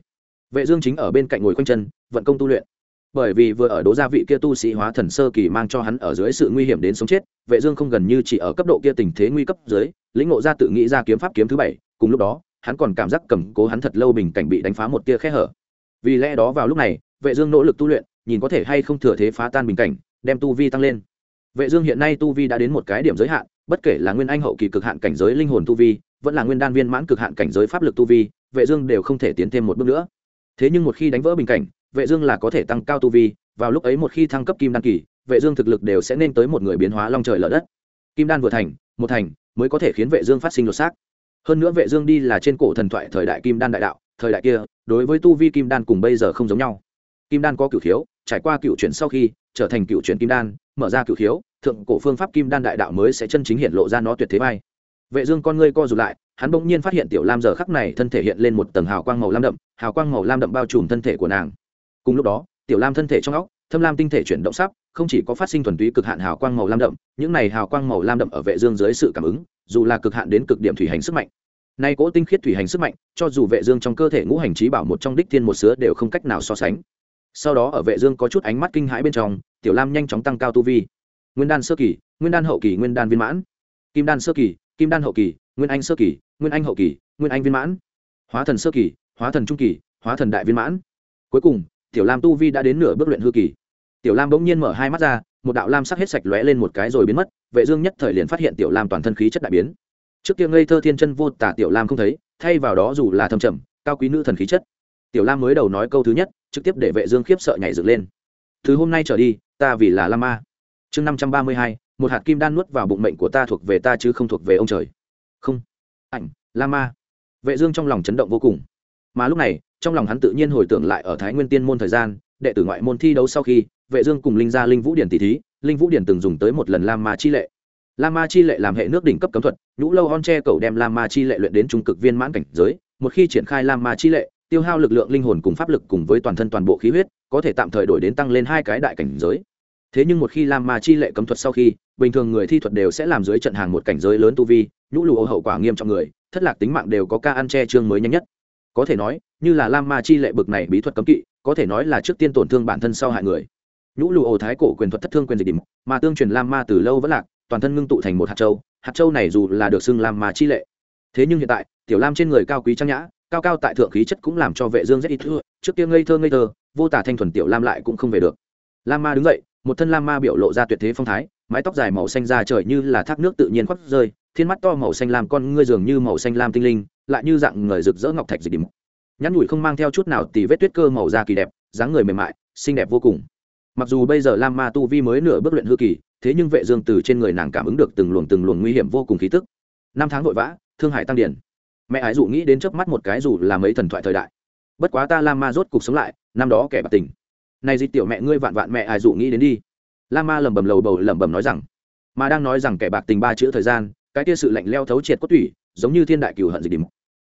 vệ dương chính ở bên cạnh ngồi quanh chân, vận công tu luyện. Bởi vì vừa ở đố gia vị kia tu sĩ hóa thần sơ kỳ mang cho hắn ở dưới sự nguy hiểm đến sống chết, vệ dương không gần như chỉ ở cấp độ kia tình thế nguy cấp dưới, lĩnh ngộ ra tự nghĩ ra kiếm pháp kiếm thứ bảy, cùng lúc đó, hắn còn cảm giác cầm cố hắn thật lâu bình cảnh bị đánh phá một tia khe hở. Vì lẽ đó vào lúc này, vệ dương nỗ lực tu luyện, nhìn có thể hay không thừa thế phá tan bình cảnh, đem tu vi tăng lên. Vệ dương hiện nay tu vi đã đến một cái điểm giới hạn, bất kể là nguyên anh hậu kỳ cực hạn cảnh giới linh hồn tu vi, vẫn là nguyên đan viên mãn cực hạn cảnh giới pháp lực tu vi, vệ dương đều không thể tiến thêm một bước nữa thế nhưng một khi đánh vỡ bình cảnh vệ dương là có thể tăng cao tu vi vào lúc ấy một khi thăng cấp kim đan kỳ vệ dương thực lực đều sẽ nên tới một người biến hóa long trời lở đất. Kim đan vừa thành một thành mới có thể khiến vệ dương phát sinh lột xác. Hơn nữa vệ dương đi là trên cổ thần thoại thời đại kim đan đại đạo thời đại kia đối với tu vi kim đan cùng bây giờ không giống nhau. Kim đan có cửu thiếu, trải qua cửu chuyển sau khi trở thành cửu chuyển kim đan mở ra cửu thiếu thượng cổ phương pháp kim đan đại đạo mới sẽ chân chính hiện lộ ra nó tuyệt thế vai. Vệ dương con ngươi co rụt lại hắn bỗng nhiên phát hiện tiểu lam giờ khắc này thân thể hiện lên một tầng hào quang màu lam đậm, hào quang màu lam đậm bao trùm thân thể của nàng. Cùng lúc đó, tiểu lam thân thể trong óc, thâm lam tinh thể chuyển động sắp, không chỉ có phát sinh thuần túy cực hạn hào quang màu lam đậm, những này hào quang màu lam đậm ở vệ dương dưới sự cảm ứng, dù là cực hạn đến cực điểm thủy hành sức mạnh. Nay cỗ tinh khiết thủy hành sức mạnh, cho dù vệ dương trong cơ thể ngũ hành trí bảo một trong đích thiên một sứa đều không cách nào so sánh. Sau đó ở vệ dương có chút ánh mắt kinh hãi bên trong, tiểu lam nhanh chóng tăng cao tu vi. Nguyên đan sơ kỳ, nguyên đan hậu kỳ, nguyên đan viên mãn. Kim đan sơ kỳ, kim đan hậu kỳ nguyên anh sơ kỳ, nguyên anh hậu kỳ, nguyên anh viên mãn, hóa thần sơ kỳ, hóa thần trung kỳ, hóa thần đại viên mãn. Cuối cùng, tiểu lam tu vi đã đến nửa bước luyện hư kỳ. Tiểu lam bỗng nhiên mở hai mắt ra, một đạo lam sắc hết sạch lóe lên một cái rồi biến mất, vệ dương nhất thời liền phát hiện tiểu lam toàn thân khí chất đại biến. Trước kia ngây thơ thiên chân vô tả tiểu lam không thấy, thay vào đó dù là thâm trầm, cao quý nữ thần khí chất. Tiểu lam mới đầu nói câu thứ nhất, trực tiếp để vệ dương khiếp sợ nhảy dựng lên. Từ hôm nay trở đi, ta vì là lam ma. Chương năm trăm ba mươi hai, một hạt kim đan nuốt vào bụng mệnh của ta thuộc về ta chứ không thuộc về ông trời không. Ảnh, la ma. Vệ dương trong lòng chấn động vô cùng. Mà lúc này, trong lòng hắn tự nhiên hồi tưởng lại ở thái nguyên tiên môn thời gian, đệ tử ngoại môn thi đấu sau khi, vệ dương cùng linh gia linh vũ điển tỷ thí, linh vũ điển từng dùng tới một lần la ma chi lệ. La ma chi lệ làm hệ nước đỉnh cấp cấm thuật, nhũ lâu hon che cầu đem la ma chi lệ luyện đến trung cực viên mãn cảnh giới, một khi triển khai la ma chi lệ, tiêu hao lực lượng linh hồn cùng pháp lực cùng với toàn thân toàn bộ khí huyết, có thể tạm thời đổi đến tăng lên hai cái đại cảnh giới thế nhưng một khi lam ma chi lệ cấm thuật sau khi, bình thường người thi thuật đều sẽ làm dưới trận hàng một cảnh giới lớn tu vi, nhũ lụ hậu quả nghiêm trọng người, thất lạc tính mạng đều có ca ăn che chương mới nhanh nhất. Có thể nói, như là lam ma chi lệ bực này bí thuật cấm kỵ, có thể nói là trước tiên tổn thương bản thân sau hại người. Nhũ lụ ổ thái cổ quyền thuật thất thương quyền dịch điểm, mà tương truyền lam ma từ lâu vẫn lạc, toàn thân ngưng tụ thành một hạt châu hạt châu này dù là được xưng lam ma chi lệ. Thế nhưng hiện tại, tiểu lam trên người cao quý trang nhã, cao cao tại thượng khí chất cũng làm cho vệ dương rất ít thưa trước kia ngây thơ ngây thơ, vô tả thanh thuần tiểu lam lại cũng không về được. Lam ma đứng dậy một thân lam ma biểu lộ ra tuyệt thế phong thái, mái tóc dài màu xanh ra trời như là thác nước tự nhiên khoác rơi, thiên mắt to màu xanh lam con ngươi dường như màu xanh lam tinh linh, lại như dạng người rực rỡ ngọc thạch dịch điểm. Nhắn nhủi không mang theo chút nào tì vết tuyết cơ màu da kỳ đẹp, dáng người mềm mại, xinh đẹp vô cùng. Mặc dù bây giờ lam ma tu vi mới nửa bước luyện hư kỳ, thế nhưng vệ dương từ trên người nàng cảm ứng được từng luồng từng luồng nguy hiểm vô cùng khí tức. Năm tháng vội vã, thương hải tăng điển. Mẹ ái dụ nghĩ đến chớp mắt một cái dù là mấy thần thoại thời đại. Bất quá ta lam ma rốt cục sống lại, năm đó kẻ bạc tình này dịch tiểu mẹ ngươi vạn vạn mẹ ai dụ nghĩ đến đi. La ma lẩm bẩm lầu bầu lẩm bẩm nói rằng, mà đang nói rằng kẻ bạc tình ba chữ thời gian, cái kia sự lạnh leo thấu triệt cốt tủy, giống như thiên đại cửu hận dịch điểm.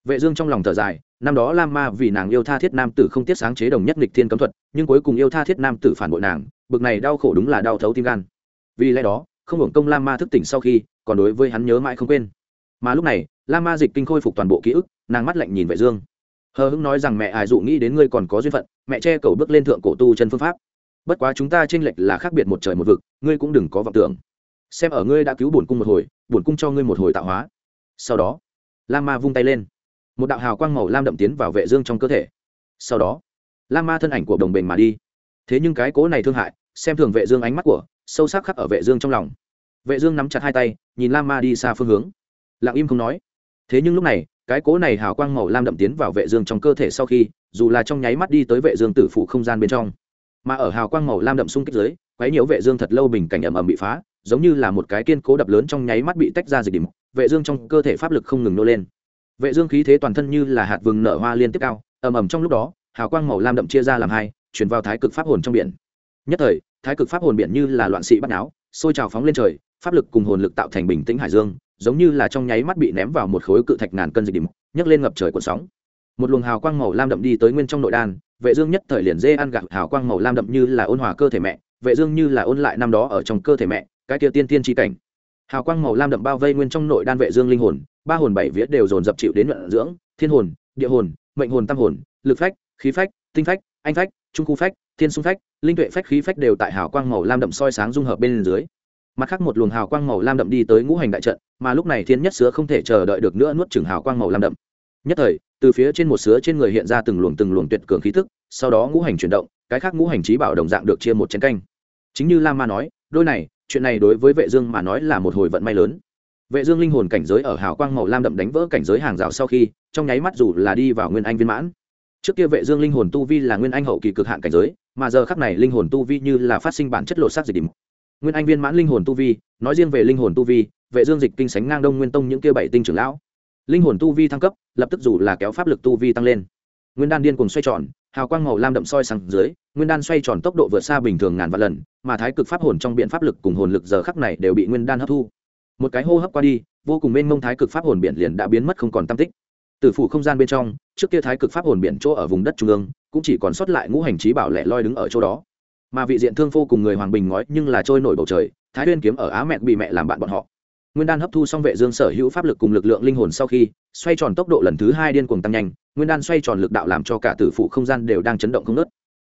Vệ dương trong lòng thở dài, năm đó la ma vì nàng yêu tha thiết nam tử không tiết sáng chế đồng nhất nghịch thiên cấm thuật, nhưng cuối cùng yêu tha thiết nam tử phản bội nàng, bực này đau khổ đúng là đau thấu tim gan. Vì lẽ đó, không hưởng công la ma thức tỉnh sau khi, còn đối với hắn nhớ mãi không quên. Mà lúc này, la ma dịch kinh khôi phục toàn bộ ký ức, nàng mắt lạnh nhìn vệ dương. Hờ hững nói rằng mẹ ai dụ nghĩ đến ngươi còn có duyên phận mẹ che cầu bước lên thượng cổ tu chân phương pháp. Bất quá chúng ta tranh lệch là khác biệt một trời một vực, ngươi cũng đừng có vọng tưởng. Xem ở ngươi đã cứu bổn cung một hồi, bổn cung cho ngươi một hồi tạo hóa. Sau đó la ma vung tay lên. Một đạo hào quang màu lam đậm tiến vào vệ dương trong cơ thể. Sau đó la ma thân ảnh của đồng bình mà đi. Thế nhưng cái cố này thương hại, xem thường vệ dương ánh mắt của, sâu sắc khắc ở vệ dương trong lòng. Vệ dương nắm chặt hai tay, nhìn la ma đi xa phương hướng. Lặng im không nói. Thế nhưng lúc này cái cố này hào quang màu lam đậm tiến vào vệ dương trong cơ thể sau khi, dù là trong nháy mắt đi tới vệ dương tử phụ không gian bên trong. Mà ở hào quang màu lam đậm xung kích dưới, quấy nhiễu vệ dương thật lâu bình cảnh ẩm ẩm bị phá, giống như là một cái kiên cố đập lớn trong nháy mắt bị tách ra dịch điểm, vệ dương trong cơ thể pháp lực không ngừng nô lên. Vệ dương khí thế toàn thân như là hạt vừng nở hoa liên tiếp cao, ầm ầm trong lúc đó, hào quang màu lam đậm chia ra làm hai, chuyển vào thái cực pháp hồn trong biển. Nhất thời, thái cực pháp hồn biển như là loạn sĩ bắt áo, sôi trào phóng lên trời, pháp lực cùng hồn lực tạo thành bình tĩnh hải dương giống như là trong nháy mắt bị ném vào một khối cự thạch ngàn cân dịch điểm, nhấc lên ngập trời cuộn sóng. Một luồng hào quang màu lam đậm đi tới nguyên trong nội đan, vệ dương nhất thời liền dê ăn gạo hào quang màu lam đậm như là ôn hòa cơ thể mẹ, vệ dương như là ôn lại năm đó ở trong cơ thể mẹ, cái kia tiên tiên chi cảnh. Hào quang màu lam đậm bao vây nguyên trong nội đan vệ dương linh hồn, ba hồn bảy vía đều dồn dập chịu đến nhuận dưỡng, thiên hồn, địa hồn, mệnh hồn, tam hồn, lực phách, khí phách, tinh phách, anh phách, trung khu phách, thiên xung phách, linh tuệ phách, khí phách đều tại hào quang màu lam đậm soi sáng dung hợp bên dưới mặt khác một luồng hào quang màu lam đậm đi tới ngũ hành đại trận, mà lúc này thiên nhất sứa không thể chờ đợi được nữa nuốt chửng hào quang màu lam đậm. Nhất thời, từ phía trên một sứa trên người hiện ra từng luồng từng luồng tuyệt cường khí thức sau đó ngũ hành chuyển động, cái khác ngũ hành trí bảo đồng dạng được chia một chén canh. Chính như lam ma nói, đôi này, chuyện này đối với vệ dương mà nói là một hồi vận may lớn. Vệ dương linh hồn cảnh giới ở hào quang màu lam đậm đánh vỡ cảnh giới hàng rào sau khi, trong nháy mắt dù là đi vào nguyên anh viên mãn. Trước kia vệ dương linh hồn tu vi là nguyên anh hậu kỳ cực hạn cảnh giới, mà giờ khắc này linh hồn tu vi như là phát sinh bản chất lộ sắc dịch điểm nguyên anh viên mãn linh hồn tu vi, nói riêng về linh hồn tu vi, vệ dương dịch kinh sánh ngang đông nguyên tông những kia bảy tinh trưởng lão. Linh hồn tu vi thăng cấp, lập tức dù là kéo pháp lực tu vi tăng lên. Nguyên đan điên cuồng xoay tròn, hào quang màu lam đậm soi sáng dưới, nguyên đan xoay tròn tốc độ vượt xa bình thường ngàn vạn lần, mà thái cực pháp hồn trong biện pháp lực cùng hồn lực giờ khắc này đều bị nguyên đan hấp thu. Một cái hô hấp qua đi, vô cùng mênh mông thái cực pháp hồn biển liền đã biến mất không còn tam tích. Từ phủ không gian bên trong, trước kia thái cực pháp hồn biển chỗ ở vùng đất trung ương, cũng chỉ còn sót lại ngũ hành trí bảo lẻ loi đứng ở chỗ đó mà vị diện thương phô cùng người hoàng bình ngói nhưng là trôi nổi bầu trời, thái huyên kiếm ở á mẹ bị mẹ làm bạn bọn họ. Nguyên đan hấp thu xong vệ dương sở hữu pháp lực cùng lực lượng linh hồn sau khi, xoay tròn tốc độ lần thứ hai điên cuồng tăng nhanh, nguyên đan xoay tròn lực đạo làm cho cả tử phụ không gian đều đang chấn động không nứt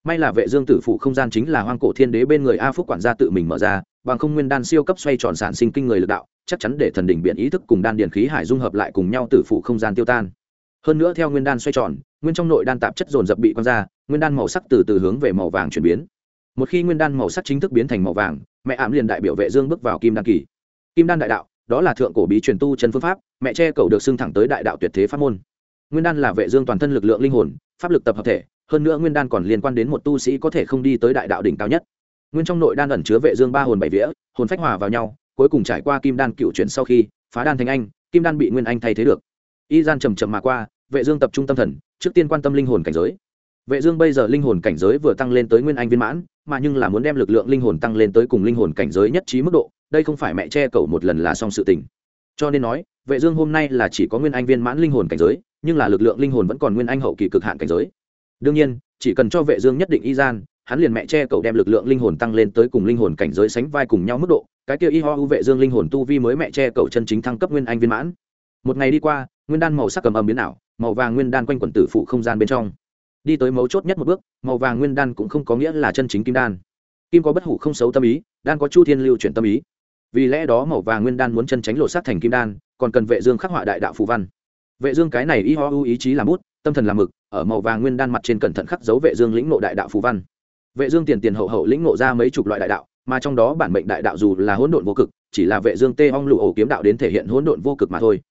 may là vệ dương tử phụ không gian chính là hoang cổ thiên đế bên người a phúc quản gia tự mình mở ra, bằng không nguyên đan siêu cấp xoay tròn sản sinh kinh người lực đạo, chắc chắn để thần đỉnh biện ý thức cùng đan điển khí hải dung hợp lại cùng nhau tử phụ không gian tiêu tan. Hơn nữa theo nguyên đan xoay tròn, nguyên trong nội đan tạp chất dồn dập bị quăng ra, nguyên đan màu sắc từ từ hướng về màu vàng chuyển biến một khi nguyên đan màu sắc chính thức biến thành màu vàng, mẹ ảm liền đại biểu vệ dương bước vào kim đan kỳ. Kim đan đại đạo, đó là thượng cổ bí truyền tu chân phương pháp, mẹ che cầu được xưng thẳng tới đại đạo tuyệt thế pháp môn. Nguyên đan là vệ dương toàn thân lực lượng linh hồn, pháp lực tập hợp thể, hơn nữa nguyên đan còn liên quan đến một tu sĩ có thể không đi tới đại đạo đỉnh cao nhất. Nguyên trong nội đan ẩn chứa vệ dương ba hồn bảy vía, hồn phách hòa vào nhau, cuối cùng trải qua kim đan cựu chuyển sau khi, phá đan thành anh, kim đan bị nguyên anh thay thế được. Y gian trầm trầm mà qua, vệ dương tập trung tâm thần, trước tiên quan tâm linh hồn cảnh giới. Vệ dương bây giờ linh hồn cảnh giới vừa tăng lên tới nguyên anh viên mãn mà nhưng là muốn đem lực lượng linh hồn tăng lên tới cùng linh hồn cảnh giới nhất trí mức độ, đây không phải mẹ che cầu một lần là xong sự tình. Cho nên nói, vệ dương hôm nay là chỉ có nguyên anh viên mãn linh hồn cảnh giới, nhưng là lực lượng linh hồn vẫn còn nguyên anh hậu kỳ cực hạn cảnh giới. Đương nhiên, chỉ cần cho vệ dương nhất định y gian, hắn liền mẹ che cậu đem lực lượng linh hồn tăng lên tới cùng linh hồn cảnh giới sánh vai cùng nhau mức độ, cái kia y ho u vệ dương linh hồn tu vi mới mẹ che cậu chân chính thăng cấp nguyên anh viên mãn. Một ngày đi qua, nguyên đan màu sắc cầm âm biến ảo, màu vàng nguyên đan quanh quần tử phụ không gian bên trong đi tới mấu chốt nhất một bước, màu vàng nguyên đan cũng không có nghĩa là chân chính kim đan. Kim có bất hủ không xấu tâm ý, đan có chu thiên lưu chuyển tâm ý. Vì lẽ đó màu vàng nguyên đan muốn chân tránh lộ sát thành kim đan, còn cần vệ dương khắc họa đại đạo phù văn. Vệ dương cái này y ho ưu ý chí làm bút, tâm thần làm mực, ở màu vàng nguyên đan mặt trên cẩn thận khắc dấu vệ dương lĩnh ngộ đại đạo phù văn. Vệ dương tiền tiền hậu hậu lĩnh ngộ ra mấy chục loại đại đạo, mà trong đó bản mệnh đại đạo dù là hỗn độn vô cực, chỉ là vệ dương tê ong lụ ổ kiếm đạo đến thể hiện hỗn độn vô cực mà thôi.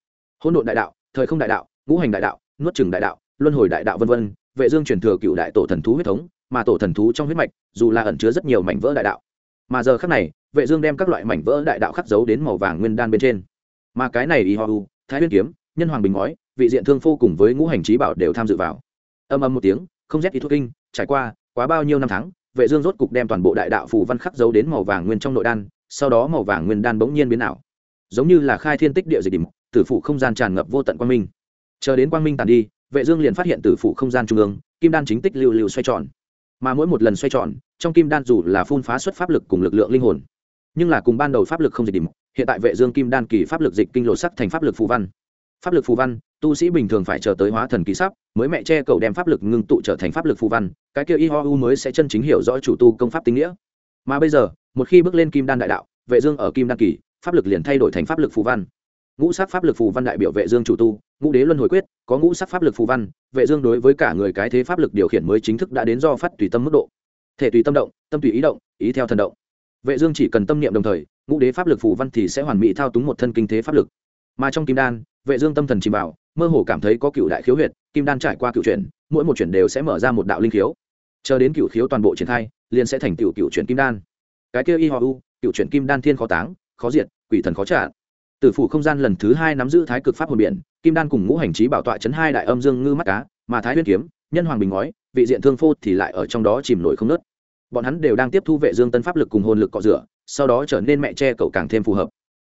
Hỗn độn đại đạo, thời không đại đạo, ngũ hành đại đạo, nuốt chửng đại đạo, luân hồi đại đạo vân vân vệ dương truyền thừa cựu đại tổ thần thú huyết thống, mà tổ thần thú trong huyết mạch, dù là ẩn chứa rất nhiều mảnh vỡ đại đạo. Mà giờ khắc này, vệ dương đem các loại mảnh vỡ đại đạo khắc dấu đến màu vàng nguyên đan bên trên. Mà cái này y ho u, thái nguyên kiếm, nhân hoàng bình ngói, vị diện thương phu cùng với ngũ hành trí bảo đều tham dự vào. Âm âm một tiếng, không rét ý thuốc kinh, trải qua quá bao nhiêu năm tháng, vệ dương rốt cục đem toàn bộ đại đạo phù văn khắc dấu đến màu vàng nguyên trong nội đan, sau đó màu vàng nguyên đan bỗng nhiên biến ảo. Giống như là khai thiên tích địa dịch điểm tử phụ không gian tràn ngập vô tận quang minh. Chờ đến quang minh tàn đi vệ dương liền phát hiện tử phụ không gian trung ương, kim đan chính tích lưu lưu xoay tròn. Mà mỗi một lần xoay tròn, trong kim đan dù là phun phá xuất pháp lực cùng lực lượng linh hồn, nhưng là cùng ban đầu pháp lực không dịch điểm, hiện tại vệ dương kim đan kỳ pháp lực dịch kinh lộ sắc thành pháp lực phù văn. Pháp lực phù văn, tu sĩ bình thường phải chờ tới hóa thần kỳ sắp, mới mẹ che cầu đem pháp lực ngưng tụ trở thành pháp lực phù văn, cái kia y ho u mới sẽ chân chính hiểu rõ chủ tu công pháp tinh nghĩa. Mà bây giờ, một khi bước lên kim đan đại đạo, vệ dương ở kim đan kỳ, pháp lực liền thay đổi thành pháp lực phù văn. Ngũ sắc pháp lực phù văn đại biểu vệ dương chủ tu ngũ đế luân hồi quyết, có ngũ sắc pháp lực phù văn, vệ dương đối với cả người cái thế pháp lực điều khiển mới chính thức đã đến do phát tùy tâm mức độ. Thể tùy tâm động, tâm tùy ý động, ý theo thần động. Vệ dương chỉ cần tâm niệm đồng thời, ngũ đế pháp lực phù văn thì sẽ hoàn mỹ thao túng một thân kinh thế pháp lực. Mà trong kim đan, vệ dương tâm thần chìm vào, mơ hồ cảm thấy có cựu đại khiếu huyệt, kim đan trải qua cựu chuyển, mỗi một chuyển đều sẽ mở ra một đạo linh khiếu. Chờ đến cựu khiếu toàn bộ triển khai, liền sẽ thành cựu cựu chuyển kim đan. Cái kia y hoa u, cựu chuyển kim đan thiên khó táng, khó diệt, quỷ thần khó trả. Tử phủ không gian lần thứ hai nắm giữ thái cực pháp hồn biển kim đan cùng ngũ hành trí bảo tọa chấn hai đại âm dương ngư mắt cá, mà thái huyên kiếm, nhân hoàng bình ngói, vị diện thương phô thì lại ở trong đó chìm nổi không nớt. Bọn hắn đều đang tiếp thu vệ dương tân pháp lực cùng hồn lực cọ rửa, sau đó trở nên mẹ che cậu càng thêm phù hợp.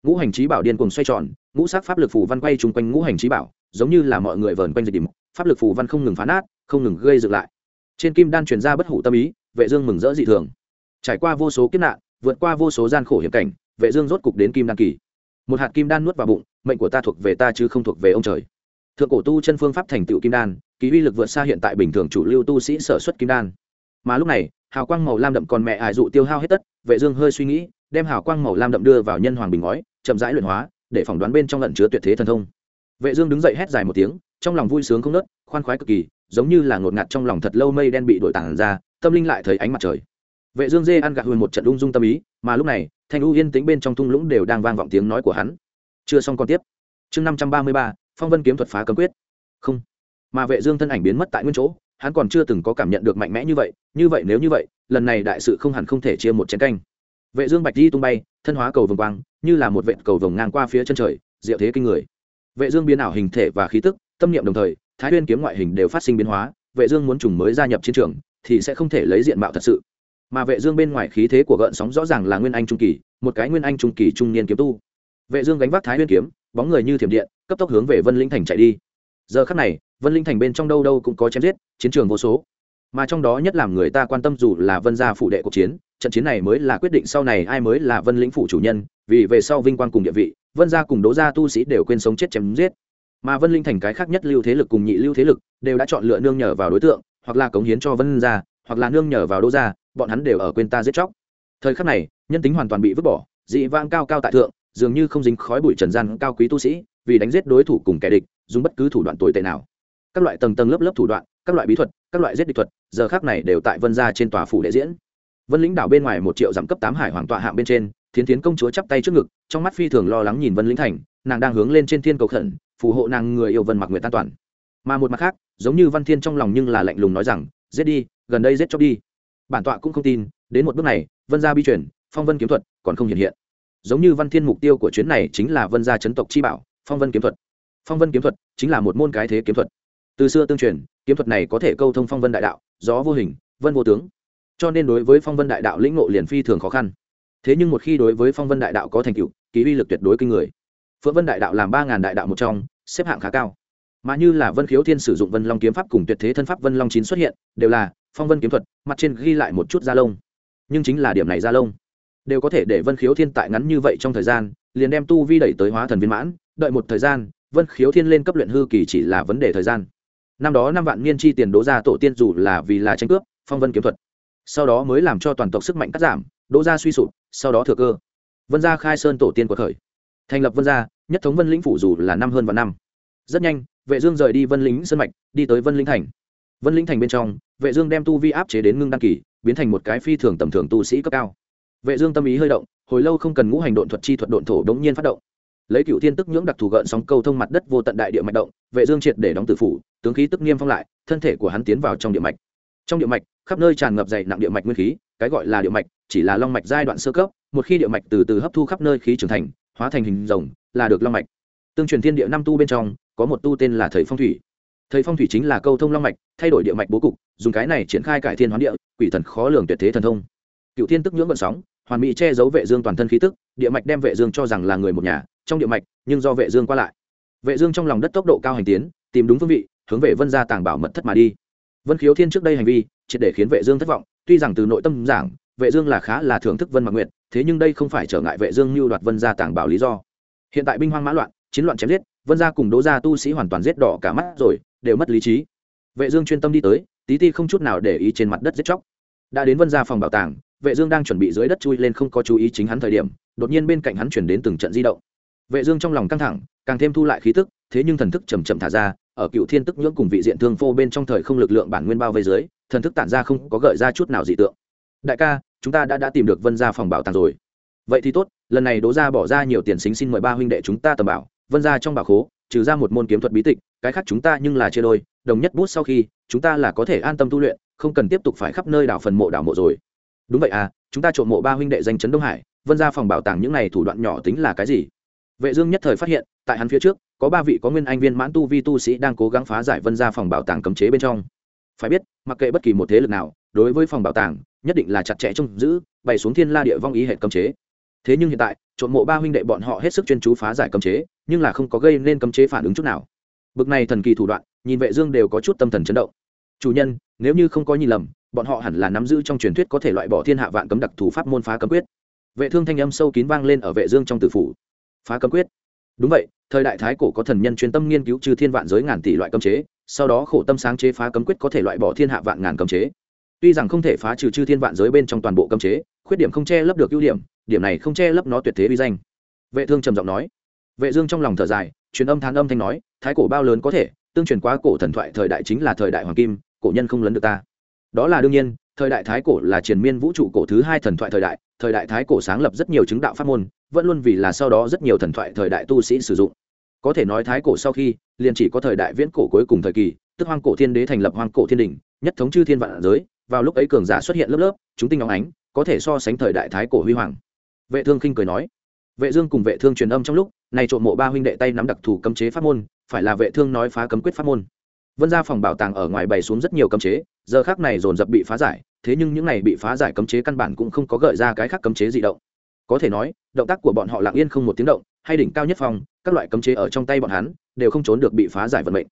Ngũ hành trí bảo điên cùng xoay tròn, ngũ sắc pháp lực phù văn quay chung quanh ngũ hành trí bảo, giống như là mọi người vờn quanh dịch điểm, pháp lực phù văn không ngừng phá nát, không ngừng gây dựng lại. Trên kim đan truyền ra bất hủ tâm ý, vệ dương mừng rỡ dị thường. Trải qua vô số kiếp nạn, vượt qua vô số gian khổ hiểm cảnh, vệ dương rốt cục đến kim đan kỳ một hạt kim đan nuốt vào bụng, mệnh của ta thuộc về ta chứ không thuộc về ông trời. Thượng cổ tu chân phương pháp thành tựu kim đan ký uy lực vượt xa hiện tại bình thường chủ lưu tu sĩ sở xuất kim đan. Mà lúc này, hào quang màu lam đậm còn mẹ ải dụ tiêu hao hết tất, vệ dương hơi suy nghĩ, đem hào quang màu lam đậm đưa vào nhân hoàng bình ngói, chậm rãi luyện hóa, để phỏng đoán bên trong lẫn chứa tuyệt thế thần thông. Vệ dương đứng dậy hét dài một tiếng, trong lòng vui sướng không nớt khoan khoái cực kỳ, giống như là ngột ngạt trong lòng thật lâu mây đen bị đổi tản ra, tâm linh lại thấy ánh mặt trời. Vệ dương dê ăn gạt hùn một trận ung dung tâm ý, mà lúc này thanh u yên tĩnh bên trong thung lũng đều đang vang vọng tiếng nói của hắn. Chưa xong con tiếp. Chương năm trăm ba mươi ba, phong vân kiếm thuật phá cấm quyết. Không. Mà vệ dương thân ảnh biến mất tại nguyên chỗ, hắn còn chưa từng có cảm nhận được mạnh mẽ như vậy như vậy nếu như vậy, lần này đại sự không hẳn không thể chia một chén canh. Vệ dương bạch di tung bay, thân hóa cầu vồng quang, như là một vệ cầu vồng ngang qua phía chân trời, diệu thế kinh người. Vệ dương biến ảo hình thể và khí tức, tâm niệm đồng thời, thái nguyên kiếm ngoại hình đều phát sinh biến hóa, vệ dương muốn trùng mới gia nhập chiến trường, thì sẽ không thể lấy diện mạo thật sự mà vệ dương bên ngoài khí thế của gợn sóng rõ ràng là nguyên anh trung kỳ, một cái nguyên anh trung kỳ trung niên kiếm tu. Vệ dương gánh vác thái nguyên kiếm, bóng người như thiểm điện, cấp tốc hướng về vân linh thành chạy đi. Giờ khắc này, vân linh thành bên trong đâu đâu cũng có chém giết, chiến trường vô số. Mà trong đó nhất làm người ta quan tâm dù là vân gia phụ đệ cuộc chiến, trận chiến này mới là quyết định sau này ai mới là vân lĩnh phủ chủ nhân, vì về sau vinh quang cùng địa vị, vân gia cùng đỗ gia tu sĩ đều quên sống chết chém giết. Mà vân linh thành cái khác nhất lưu thế lực cùng nhị lưu thế lực đều đã chọn lựa nương nhờ vào đối tượng, hoặc là cống hiến cho vân gia hoặc là nương nhờ vào đô gia, bọn hắn đều ở quên ta giết chóc. Thời khắc này, nhân tính hoàn toàn bị vứt bỏ, dị vang cao cao tại thượng, dường như không dính khói bụi trần gian cao quý tu sĩ, vì đánh giết đối thủ cùng kẻ địch, dùng bất cứ thủ đoạn tồi tệ nào. Các loại tầng tầng lớp lớp thủ đoạn, các loại bí thuật, các loại giết địch thuật, giờ khác này đều tại vân gia trên tòa phủ đệ diễn. Vân lĩnh đảo bên ngoài một triệu giảm cấp tám hải hoàng tọa hạng bên trên, thiến tiến công chúa chắp tay trước ngực, trong mắt phi thường lo lắng nhìn vân lĩnh thành, nàng đang hướng lên trên thiên cầu khẩn, phù hộ nàng người yêu vân mặc nguyện an toàn. Mà một mặt khác, giống như văn thiên trong lòng nhưng là lạnh lùng nói rằng, giết đi gần đây giết chóc đi. Bản tọa cũng không tin, đến một bước này, vân gia bi chuyển phong vân kiếm thuật còn không hiện hiện. Giống như văn thiên mục tiêu của chuyến này chính là vân gia chấn tộc chi bảo, phong vân kiếm thuật. Phong vân kiếm thuật chính là một môn cái thế kiếm thuật. Từ xưa tương truyền, kiếm thuật này có thể câu thông phong vân đại đạo, gió vô hình, vân vô tướng. Cho nên đối với phong vân đại đạo lĩnh ngộ liền phi thường khó khăn. Thế nhưng một khi đối với phong vân đại đạo có thành tựu, ký uy lực tuyệt đối kinh người. Phượng vân đại đạo làm ba ngàn đại đạo một trong, xếp hạng khá cao. Mà như là vân khiếu thiên sử dụng vân long kiếm pháp cùng tuyệt thế thân pháp vân long chín xuất hiện, đều là phong vân kiếm thuật, mặt trên ghi lại một chút da lông. Nhưng chính là điểm này da lông. Đều có thể để vân khiếu thiên tại ngắn như vậy trong thời gian, liền đem tu vi đẩy tới hóa thần viên mãn, đợi một thời gian, vân khiếu thiên lên cấp luyện hư kỳ chỉ là vấn đề thời gian. Năm đó năm vạn niên chi tiền đố ra tổ tiên dù là vì là tranh cướp, phong vân kiếm thuật, sau đó mới làm cho toàn tộc sức mạnh cắt giảm, đỗ ra suy sụp, sau đó thừa cơ. Vân gia khai sơn tổ tiên của khởi thành lập vân gia, nhất thống vân lĩnh phủ dù là năm hơn vạn năm. Rất nhanh, vệ dương rời đi vân lĩnh sơn mạch, đi tới vân lĩnh thành vân lĩnh thành bên trong, vệ dương đem tu vi áp chế đến ngưng đăng kỳ, biến thành một cái phi thường tầm thường tu sĩ cấp cao. Vệ dương tâm ý hơi động, hồi lâu không cần ngũ hành độn thuật chi thuật độn thổ đống nhiên phát động. Lấy cựu thiên tức nhưỡng đặc thù gợn sóng câu thông mặt đất vô tận đại địa mạch động, vệ dương triệt để đóng tử phủ, tướng khí tức nghiêm phong lại, thân thể của hắn tiến vào trong địa mạch. Trong địa mạch, khắp nơi tràn ngập dày nặng địa mạch nguyên khí, cái gọi là địa mạch, chỉ là long mạch giai đoạn sơ cấp, một khi địa mạch từ từ hấp thu khắp nơi khí trưởng thành, hóa thành hình rồng, là được long mạch. Tương truyền thiên địa năm tu bên trong, có một tu tên là thầy phong thủy thầy phong thủy chính là câu thông long mạch thay đổi địa mạch bố cục dùng cái này triển khai cải thiên hoán địa quỷ thần khó lường tuyệt thế thần thông. Cựu thiên tức nhưỡng vận sóng hoàn mỹ che giấu vệ dương toàn thân khí tức địa mạch đem vệ dương cho rằng là người một nhà trong địa mạch nhưng do vệ dương qua lại. Vệ dương trong lòng đất tốc độ cao hành tiến tìm đúng phương vị hướng về vân gia tàng bảo mật thất mà đi. Vân khiếu thiên trước đây hành vi triệt để khiến vệ dương thất vọng tuy rằng từ nội tâm giảng vệ dương là khá là thưởng thức vân mặc nguyện, thế nhưng đây không phải trở ngại vệ dương lưu đoạt vân gia tàng bảo lý do. Hiện tại binh hoang mã loạn chiến loạn chém giết vân gia cùng đỗ gia tu sĩ hoàn toàn giết đỏ cả mắt rồi đều mất lý trí. Vệ dương chuyên tâm đi tới, tí ti không chút nào để ý trên mặt đất giết chóc. Đã đến vân gia phòng bảo tàng, vệ dương đang chuẩn bị dưới đất chui lên không có chú ý chính hắn thời điểm, đột nhiên bên cạnh hắn chuyển đến từng trận di động. Vệ dương trong lòng căng thẳng, càng thêm thu lại khí tức, thế nhưng thần thức chậm chậm thả ra, ở cựu thiên tức nhưỡng cùng vị diện thương phô bên trong thời không lực lượng bản nguyên bao vây dưới, thần thức tản ra không có gợi ra chút nào dị tượng. Đại ca, chúng ta đã đã tìm được vân gia phòng bảo tàng rồi. Vậy thì tốt, lần này đỗ gia bỏ ra nhiều tiền xính xin mời ba huynh đệ chúng ta tầm bảo, vân gia trong bảo khố, trừ ra một môn kiếm thuật bí tịch cái khác chúng ta nhưng là chia đôi, đồng nhất bút sau khi, chúng ta là có thể an tâm tu luyện, không cần tiếp tục phải khắp nơi đảo phần mộ đảo mộ rồi. Đúng vậy à chúng ta trộm mộ ba huynh đệ danh chấn đông hải, vân ra phòng bảo tàng những này thủ đoạn nhỏ tính là cái gì? Vệ dương nhất thời phát hiện, tại hắn phía trước, có ba vị có nguyên anh viên mãn tu vi tu sĩ đang cố gắng phá giải vân ra phòng bảo tàng cấm chế bên trong. Phải biết, mặc kệ bất kỳ một thế lực nào, đối với phòng bảo tàng, nhất định là chặt chẽ trông giữ, bày xuống thiên la địa vong ý hệ cấm chế. Thế nhưng hiện tại, trộm mộ ba huynh đệ bọn họ hết sức chuyên chú phá giải cấm chế, nhưng là không có gây nên cấm chế phản ứng chút nào bực này thần kỳ thủ đoạn, nhìn vệ dương đều có chút tâm thần chấn động. Chủ nhân, nếu như không có nhìn lầm, bọn họ hẳn là nắm giữ trong truyền thuyết có thể loại bỏ thiên hạ vạn cấm đặc thủ pháp môn phá cấm quyết. Vệ thương thanh âm sâu kín vang lên ở vệ dương trong tử phủ. Phá cấm quyết? Đúng vậy, thời đại thái cổ có thần nhân chuyên tâm nghiên cứu trừ thiên vạn giới ngàn tỷ loại cấm chế, sau đó khổ tâm sáng chế phá cấm quyết có thể loại bỏ thiên hạ vạn ngàn cấm chế. Tuy rằng không thể phá trừ trừ thiên vạn giới bên trong toàn bộ cấm chế, khuyết điểm không che lấp được ưu điểm điểm này không che lấp nó tuyệt thế uy danh. Vệ thương trầm giọng nói. Vệ dương trong lòng thở dài, truyền âm thán âm thanh nói thái cổ bao lớn có thể, tương truyền quá cổ thần thoại thời đại chính là thời đại hoàng kim, cổ nhân không lấn được ta. Đó là đương nhiên, thời đại thái cổ là triền miên vũ trụ cổ thứ hai thần thoại thời đại thời đại thái cổ sáng lập rất nhiều chứng đạo pháp môn, vẫn luôn vì là sau đó rất nhiều thần thoại thời đại tu sĩ sử dụng. Có thể nói thái cổ sau khi, liền chỉ có thời đại viễn cổ cuối cùng thời kỳ, tức hoang cổ thiên đế thành lập hoang cổ thiên đình, nhất thống chư thiên vạn giới, vào lúc ấy cường giả xuất hiện lớp lớp, chúng tinh ngóng ánh, có thể so sánh thời đại thái cổ huy hoàng. Vệ thương khinh cười nói, vệ dương cùng vệ thương truyền âm trong lúc, này trộm mộ ba huynh đệ tay nắm đặc thù cấm chế pháp môn phải là vệ thương nói phá cấm quyết pháp môn. Vân ra phòng bảo tàng ở ngoài bày xuống rất nhiều cấm chế, giờ khác này dồn dập bị phá giải, thế nhưng những này bị phá giải cấm chế căn bản cũng không có gợi ra cái khác cấm chế dị động. Có thể nói, động tác của bọn họ lặng yên không một tiếng động, hay đỉnh cao nhất phòng các loại cấm chế ở trong tay bọn hắn, đều không trốn được bị phá giải vận mệnh.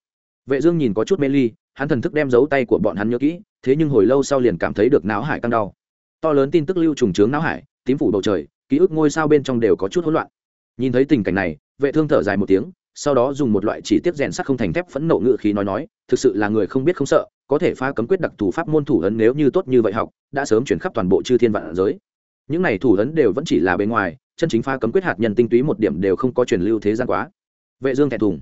Vệ dương nhìn có chút mê ly, hắn thần thức đem dấu tay của bọn hắn nhớ kỹ, thế nhưng hồi lâu sau liền cảm thấy được não hải căng đau. To lớn tin tức lưu trùng trướng não hải, tím phủ bầu trời, ký ức ngôi sao bên trong đều có chút hỗn loạn. Nhìn thấy tình cảnh này, vệ thương thở dài một tiếng sau đó dùng một loại chỉ tiếp rèn sắt không thành thép phẫn nộ ngự khí nói nói, thực sự là người không biết không sợ, có thể phá cấm quyết đặc thù pháp môn thủ ấn nếu như tốt như vậy học, đã sớm chuyển khắp toàn bộ chư thiên vạn giới. Những này thủ ấn đều vẫn chỉ là bên ngoài, chân chính phá cấm quyết hạt nhân tinh túy một điểm đều không có truyền lưu thế gian quá. Vệ dương thẹn thùng.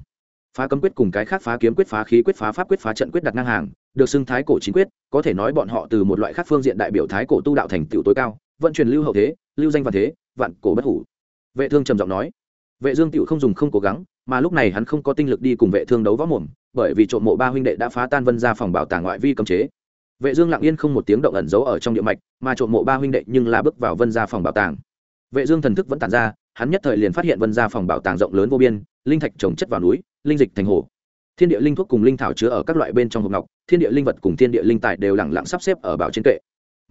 Phá cấm quyết cùng cái khác phá kiếm quyết, phá khí quyết, phá pháp quyết, phá trận quyết đặt ngang hàng, được xưng thái cổ chính quyết, có thể nói bọn họ từ một loại khác phương diện đại biểu thái cổ tu đạo thành tựu tối cao, vận truyền lưu hậu thế, lưu danh vạn thế, vạn cổ bất hủ. Vệ thương trầm giọng nói. Vệ dương tựu không dùng không cố gắng mà lúc này hắn không có tinh lực đi cùng vệ thương đấu võ mồm, bởi vì trộm mộ ba huynh đệ đã phá tan vân ra phòng bảo tàng ngoại vi cấm chế. Vệ dương lặng yên không một tiếng động ẩn giấu ở trong địa mạch, mà trộm mộ ba huynh đệ nhưng là bước vào vân ra phòng bảo tàng. Vệ dương thần thức vẫn tản ra, hắn nhất thời liền phát hiện vân ra phòng bảo tàng rộng lớn vô biên, linh thạch trồng chất vào núi, linh dịch thành hồ. Thiên địa linh thuốc cùng linh thảo chứa ở các loại bên trong hộp ngọc, thiên địa linh vật cùng thiên địa linh tài đều lẳng lặng sắp xếp ở bảo trên kệ.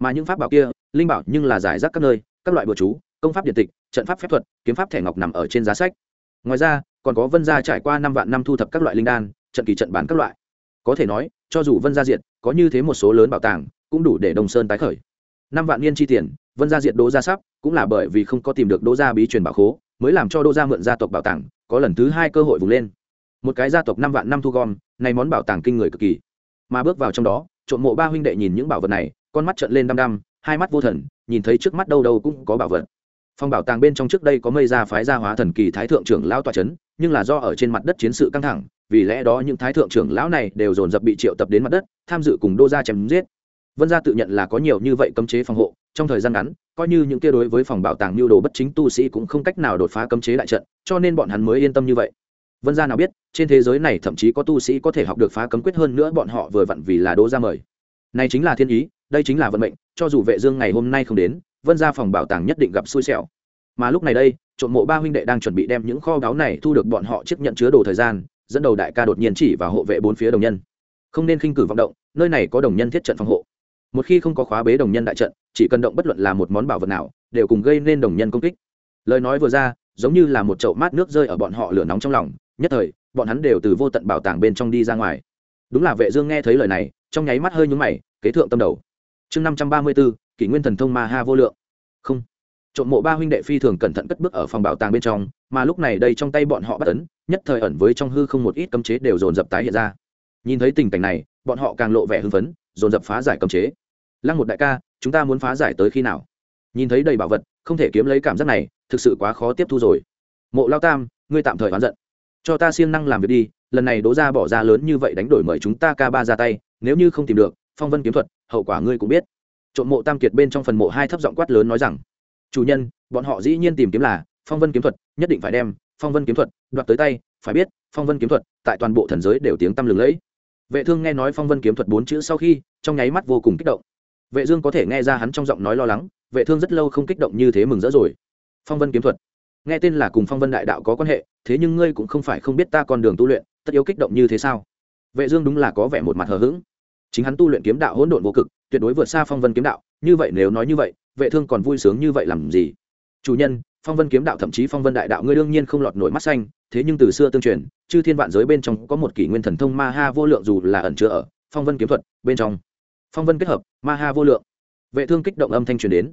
Mà những pháp bảo kia, linh bảo nhưng là giải rác các nơi, các loại bừa chú, công pháp điện tịch, trận pháp phép thuật, kiếm pháp thẻ ngọc nằm ở trên giá sách. Ngoài ra còn có vân gia trải qua năm vạn năm thu thập các loại linh đan, trận kỳ trận bán các loại. Có thể nói, cho dù vân gia diệt, có như thế một số lớn bảo tàng, cũng đủ để đồng sơn tái khởi. Năm vạn niên chi tiền, vân gia diệt đỗ gia sắp cũng là bởi vì không có tìm được đỗ gia bí truyền bảo khố, mới làm cho đỗ gia mượn gia tộc bảo tàng, có lần thứ hai cơ hội vùng lên. Một cái gia tộc năm vạn năm thu gom, này món bảo tàng kinh người cực kỳ. Mà bước vào trong đó, trộm mộ ba huynh đệ nhìn những bảo vật này, con mắt trợn lên đăm đăm, hai mắt vô thần, nhìn thấy trước mắt đâu đâu cũng có bảo vật. Phòng bảo tàng bên trong trước đây có mây gia phái gia hóa thần kỳ thái thượng trưởng lão tọa chấn nhưng là do ở trên mặt đất chiến sự căng thẳng, vì lẽ đó những thái thượng trưởng lão này đều dồn dập bị triệu tập đến mặt đất, tham dự cùng đô gia chém giết. Vân gia tự nhận là có nhiều như vậy cấm chế phòng hộ, trong thời gian ngắn, coi như những kia đối với phòng bảo tàng mưu đồ bất chính tu sĩ cũng không cách nào đột phá cấm chế đại trận, cho nên bọn hắn mới yên tâm như vậy. Vân gia nào biết, trên thế giới này thậm chí có tu sĩ có thể học được phá cấm quyết hơn nữa bọn họ vừa vặn vì là đô gia mời. Này chính là thiên ý, đây chính là vận mệnh, cho dù vệ dương ngày hôm nay không đến, vân gia phòng bảo tàng nhất định gặp xui xẻo mà lúc này đây trộm mộ ba huynh đệ đang chuẩn bị đem những kho báu này thu được bọn họ chiếc nhận chứa đồ thời gian dẫn đầu đại ca đột nhiên chỉ và hộ vệ bốn phía đồng nhân. Không nên khinh cử vọng động nơi này có đồng nhân thiết trận phòng hộ. Một khi không có khóa bế đồng nhân đại trận chỉ cần động bất luận là một món bảo vật nào đều cùng gây nên đồng nhân công kích. Lời nói vừa ra giống như là một chậu mát nước rơi ở bọn họ lửa nóng trong lòng nhất thời bọn hắn đều từ vô tận bảo tàng bên trong đi ra ngoài. Đúng là vệ dương nghe thấy lời này trong nháy mắt hơi nhướng mày kế thượng tâm đầu. Chương năm trăm ba mươi 534, kỷ nguyên thần thông ma ha vô lượng trộm mộ ba huynh đệ phi thường cẩn thận cất bước ở phòng bảo tàng bên trong, mà lúc này đây trong tay bọn họ bắt ấn, nhất thời ẩn với trong hư không một ít cấm chế đều dồn dập tái hiện ra. Nhìn thấy tình cảnh này, bọn họ càng lộ vẻ hưng phấn, dồn dập phá giải cấm chế. Lăng một đại ca, chúng ta muốn phá giải tới khi nào? Nhìn thấy đầy bảo vật, không thể kiếm lấy cảm giác này, thực sự quá khó tiếp thu rồi. Mộ lao tam, ngươi tạm thời oán giận. Cho ta siêng năng làm việc đi, lần này đố ra bỏ ra lớn như vậy đánh đổi mời chúng ta ca ba ra tay, nếu như không tìm được, phong vân kiếm thuật, hậu quả ngươi cũng biết. Trộm mộ tam kiệt bên trong phần mộ hai thấp giọng quát lớn nói rằng chủ nhân, bọn họ dĩ nhiên tìm kiếm là phong vân kiếm thuật, nhất định phải đem phong vân kiếm thuật đoạt tới tay, phải biết, phong vân kiếm thuật tại toàn bộ thần giới đều tiếng tăm lừng lẫy. Vệ thương nghe nói phong vân kiếm thuật bốn chữ sau khi, trong nháy mắt vô cùng kích động. Vệ dương có thể nghe ra hắn trong giọng nói lo lắng, vệ thương rất lâu không kích động như thế mừng rỡ rồi. Phong vân kiếm thuật, nghe tên là cùng phong vân đại đạo có quan hệ, thế nhưng ngươi cũng không phải không biết ta con đường tu luyện, tất yếu kích động như thế sao? Vệ dương đúng là có vẻ một mặt hờ hững. Chính hắn tu luyện kiếm đạo hỗn độn vô cực, tuyệt đối vượt xa phong vân kiếm đạo, như vậy nếu nói như vậy vệ thương còn vui sướng như vậy làm gì? Chủ nhân, phong vân kiếm đạo thậm chí phong vân đại đạo ngươi đương nhiên không lọt nổi mắt xanh, thế nhưng từ xưa tương truyền, chư thiên vạn giới bên trong có một kỷ nguyên thần thông ma ha vô lượng dù là ẩn chứa ở phong vân kiếm thuật bên trong. Phong vân kết hợp, ma ha vô lượng. Vệ thương kích động âm thanh truyền đến.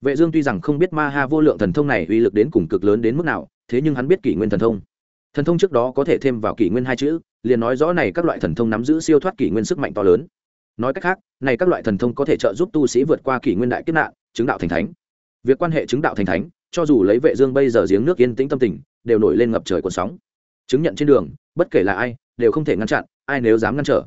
Vệ dương tuy rằng không biết ma ha vô lượng thần thông này uy lực đến cùng cực lớn đến mức nào, thế nhưng hắn biết kỷ nguyên thần thông. Thần thông trước đó có thể thêm vào kỷ nguyên hai chữ, liền nói rõ này các loại thần thông nắm giữ siêu thoát kỷ nguyên sức mạnh to lớn. Nói cách khác, này các loại thần thông có thể trợ giúp tu sĩ vượt qua kỷ nguyên đại kiếp nạn chứng đạo thành thánh. Việc quan hệ chứng đạo thành thánh, cho dù lấy vệ dương bây giờ giếng nước yên tĩnh tâm tình, đều nổi lên ngập trời cuộn sóng. Chứng nhận trên đường, bất kể là ai, đều không thể ngăn chặn, ai nếu dám ngăn trở.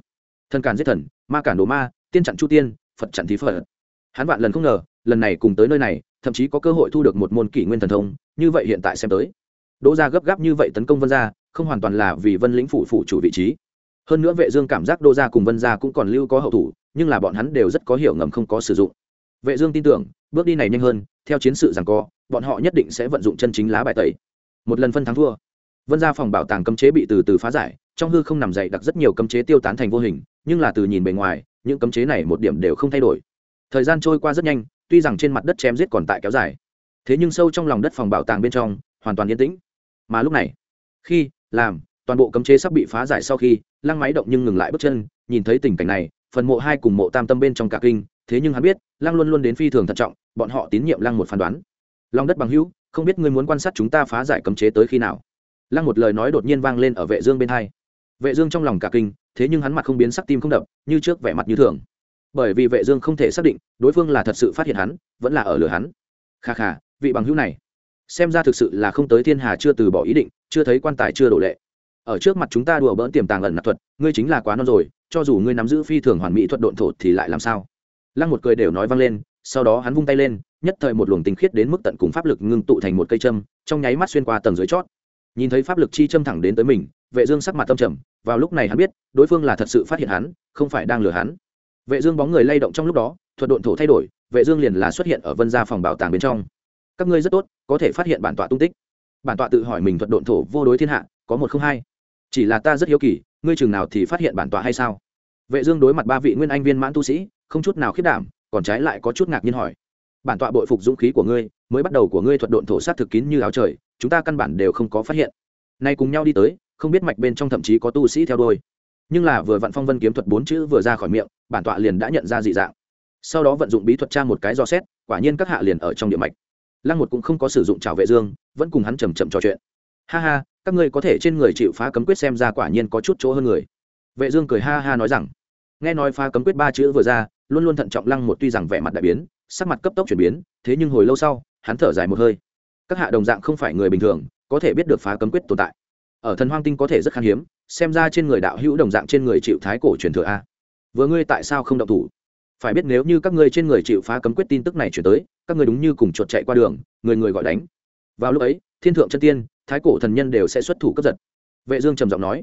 Thần càn giết thần, ma cản đồ ma, tiên chặn chu tiên, phật chặn thí phật. Hắn vạn lần không ngờ, lần này cùng tới nơi này, thậm chí có cơ hội thu được một môn kỷ nguyên thần thông, như vậy hiện tại xem tới. Đỗ gia gấp gáp như vậy tấn công vân gia, không hoàn toàn là vì vân lĩnh phủ phủ chủ vị trí. Hơn nữa vệ dương cảm giác đỗ gia cùng vân gia cũng còn lưu có hậu thủ, nhưng là bọn hắn đều rất có hiểu ngầm không có sử dụng vệ dương tin tưởng, bước đi này nhanh hơn, theo chiến sự giằng co, bọn họ nhất định sẽ vận dụng chân chính lá bài tẩy. Một lần phân thắng thua. Vân gia phòng bảo tàng cấm chế bị từ từ phá giải, trong hư không nằm dậy đặc rất nhiều cấm chế tiêu tán thành vô hình, nhưng là từ nhìn bề ngoài, những cấm chế này một điểm đều không thay đổi. Thời gian trôi qua rất nhanh, tuy rằng trên mặt đất chém giết còn tại kéo dài, thế nhưng sâu trong lòng đất phòng bảo tàng bên trong, hoàn toàn yên tĩnh. Mà lúc này, khi làm, toàn bộ cấm chế sắp bị phá giải sau khi, lăng máy động nhưng ngừng lại bước chân, nhìn thấy tình cảnh này, phần mộ hai cùng mộ tam tâm bên trong cả kinh thế nhưng hắn biết, lăng luôn luôn đến phi thường thận trọng, bọn họ tín nhiệm lăng một phán đoán. Lòng đất bằng hữu, không biết ngươi muốn quan sát chúng ta phá giải cấm chế tới khi nào? Lăng một lời nói đột nhiên vang lên ở vệ dương bên hai. Vệ dương trong lòng cả kinh, thế nhưng hắn mặt không biến sắc tim không đập, như trước vẻ mặt như thường. Bởi vì vệ dương không thể xác định, đối phương là thật sự phát hiện hắn, vẫn là ở lừa hắn. Kha kha, vị bằng hữu này. Xem ra thực sự là không tới thiên hà chưa từ bỏ ý định, chưa thấy quan tài chưa đổ lệ. Ở trước mặt chúng ta đùa bỡn tiềm tàng ẩn nạp thuật, ngươi chính là quá non rồi, cho dù ngươi nắm giữ phi thường hoàn mỹ thuật độn thổ thì lại làm sao? Lăng một cười đều nói vang lên, sau đó hắn vung tay lên, nhất thời một luồng tinh khiết đến mức tận cùng pháp lực ngưng tụ thành một cây châm, trong nháy mắt xuyên qua tầng dưới chót. Nhìn thấy pháp lực chi châm thẳng đến tới mình, vệ dương sắc mặt tâm trầm, vào lúc này hắn biết, đối phương là thật sự phát hiện hắn, không phải đang lừa hắn. Vệ dương bóng người lay động trong lúc đó, thuật độn thổ thay đổi, vệ dương liền là xuất hiện ở vân gia phòng bảo tàng bên trong. Các ngươi rất tốt, có thể phát hiện bản tọa tung tích. Bản tọa tự hỏi mình thuật độn thổ vô đối thiên hạ, có một không hai. Chỉ là ta rất hiếu kỳ, ngươi chừng nào thì phát hiện bản tọa hay sao? Vệ dương đối mặt ba vị nguyên anh viên mãn tu sĩ không chút nào khiết đảm, còn trái lại có chút ngạc nhiên hỏi. Bản tọa bội phục dũng khí của ngươi, mới bắt đầu của ngươi thuật độn thổ sát thực kín như áo trời, chúng ta căn bản đều không có phát hiện. Nay cùng nhau đi tới, không biết mạch bên trong thậm chí có tu sĩ theo đuôi. Nhưng là vừa vặn phong vân kiếm thuật bốn chữ vừa ra khỏi miệng, bản tọa liền đã nhận ra dị dạng. Sau đó vận dụng bí thuật tra một cái do xét, quả nhiên các hạ liền ở trong địa mạch. Lăng một cũng không có sử dụng trào vệ dương, vẫn cùng hắn chầm chậm trò chuyện. Ha ha, các ngươi có thể trên người chịu phá cấm quyết xem ra quả nhiên có chút chỗ hơn người. Vệ dương cười ha ha nói rằng, nghe nói phá cấm quyết ba chữ vừa ra luôn luôn thận trọng lăng một tuy rằng vẻ mặt đại biến, sắc mặt cấp tốc chuyển biến, thế nhưng hồi lâu sau, hắn thở dài một hơi. Các hạ đồng dạng không phải người bình thường, có thể biết được phá cấm quyết tồn tại. Ở thần hoang tinh có thể rất khan hiếm, xem ra trên người đạo hữu đồng dạng trên người chịu thái cổ truyền thừa a. Vừa ngươi tại sao không động thủ? Phải biết nếu như các ngươi trên người chịu phá cấm quyết tin tức này chuyển tới, các ngươi đúng như cùng chuột chạy qua đường, người người gọi đánh. Vào lúc ấy, thiên thượng chân tiên, thái cổ thần nhân đều sẽ xuất thủ cấp giật. Vệ dương trầm giọng nói,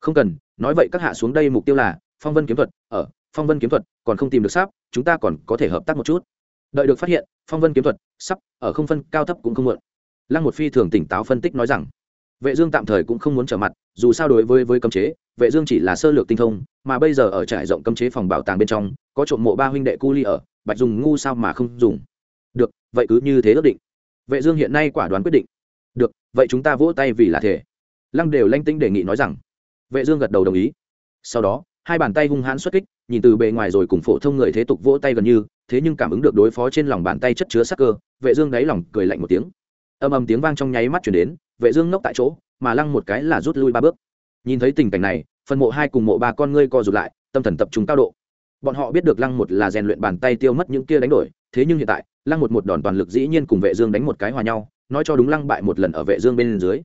không cần, nói vậy các hạ xuống đây mục tiêu là phong vân kiếm thuật, ở phong vân kiếm thuật còn không tìm được sáp, chúng ta còn có thể hợp tác một chút. Đợi được phát hiện phong vân kiếm thuật sắp ở không phân cao thấp cũng không muộn. Lăng một phi thường tỉnh táo phân tích nói rằng vệ dương tạm thời cũng không muốn trở mặt dù sao đối với với cấm chế vệ dương chỉ là sơ lược tinh thông mà bây giờ ở trải rộng cấm chế phòng bảo tàng bên trong có trộm mộ ba huynh đệ cu ly ở bạch dùng ngu sao mà không dùng. Được vậy cứ như thế ước định. Vệ dương hiện nay quả đoán quyết định. Được vậy chúng ta vỗ tay vì là thể. Lăng đều lanh tinh đề nghị nói rằng vệ dương gật đầu đồng ý. Sau đó hai bàn tay hung hãn xuất kích nhìn từ bề ngoài rồi cùng phổ thông người thế tục vỗ tay gần như, thế nhưng cảm ứng được đối phó trên lòng bàn tay chất chứa sắc cơ, vệ dương đáy lòng cười lạnh một tiếng. Âm âm tiếng vang trong nháy mắt truyền đến, vệ dương ngốc tại chỗ, mà lăng một cái là rút lui ba bước. Nhìn thấy tình cảnh này, phần mộ hai cùng mộ ba con ngươi co rụt lại, tâm thần tập trung cao độ. Bọn họ biết được lăng một là rèn luyện bàn tay tiêu mất những kia đánh đổi, thế nhưng hiện tại, lăng một một đòn toàn lực dĩ nhiên cùng vệ dương đánh một cái hòa nhau, nói cho đúng lăng bại một lần ở vệ dương bên dưới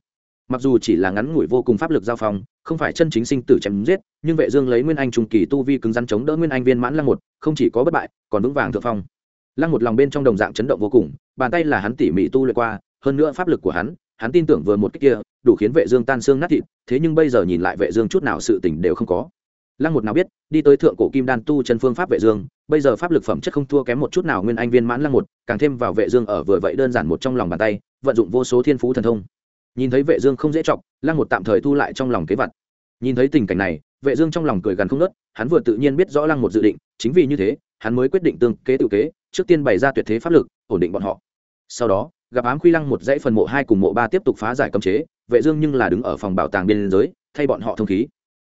mặc dù chỉ là ngắn ngủi vô cùng pháp lực giao phong, không phải chân chính sinh tử chém giết, nhưng vệ dương lấy nguyên anh trung kỳ tu vi cứng rắn chống đỡ nguyên anh viên mãn lăng một, không chỉ có bất bại, còn vững vàng thượng phong. Lăng một lòng bên trong đồng dạng chấn động vô cùng, bàn tay là hắn tỉ mỉ tu luyện qua, hơn nữa pháp lực của hắn hắn tin tưởng vừa một cách kia, đủ khiến vệ dương tan xương nát thịt, thế nhưng bây giờ nhìn lại vệ dương chút nào sự tình đều không có. Lăng một nào biết, đi tới thượng cổ kim đan tu chân phương pháp vệ dương, bây giờ pháp lực phẩm chất không thua kém một chút nào nguyên anh viên mãn lăng một, càng thêm vào vệ dương ở vừa vậy đơn giản một trong lòng bàn tay, vận dụng vô số thiên phú thần thông nhìn thấy vệ dương không dễ chọc, lăng một tạm thời thu lại trong lòng kế vật. Nhìn thấy tình cảnh này vệ dương trong lòng cười gần không nớt hắn vừa tự nhiên biết rõ lăng một dự định chính vì như thế hắn mới quyết định tương kế tự kế trước tiên bày ra tuyệt thế pháp lực ổn định bọn họ. Sau đó gặp ám khuy lăng một dãy phần mộ hai cùng mộ ba tiếp tục phá giải cấm chế vệ dương nhưng là đứng ở phòng bảo tàng biên giới thay bọn họ thông khí.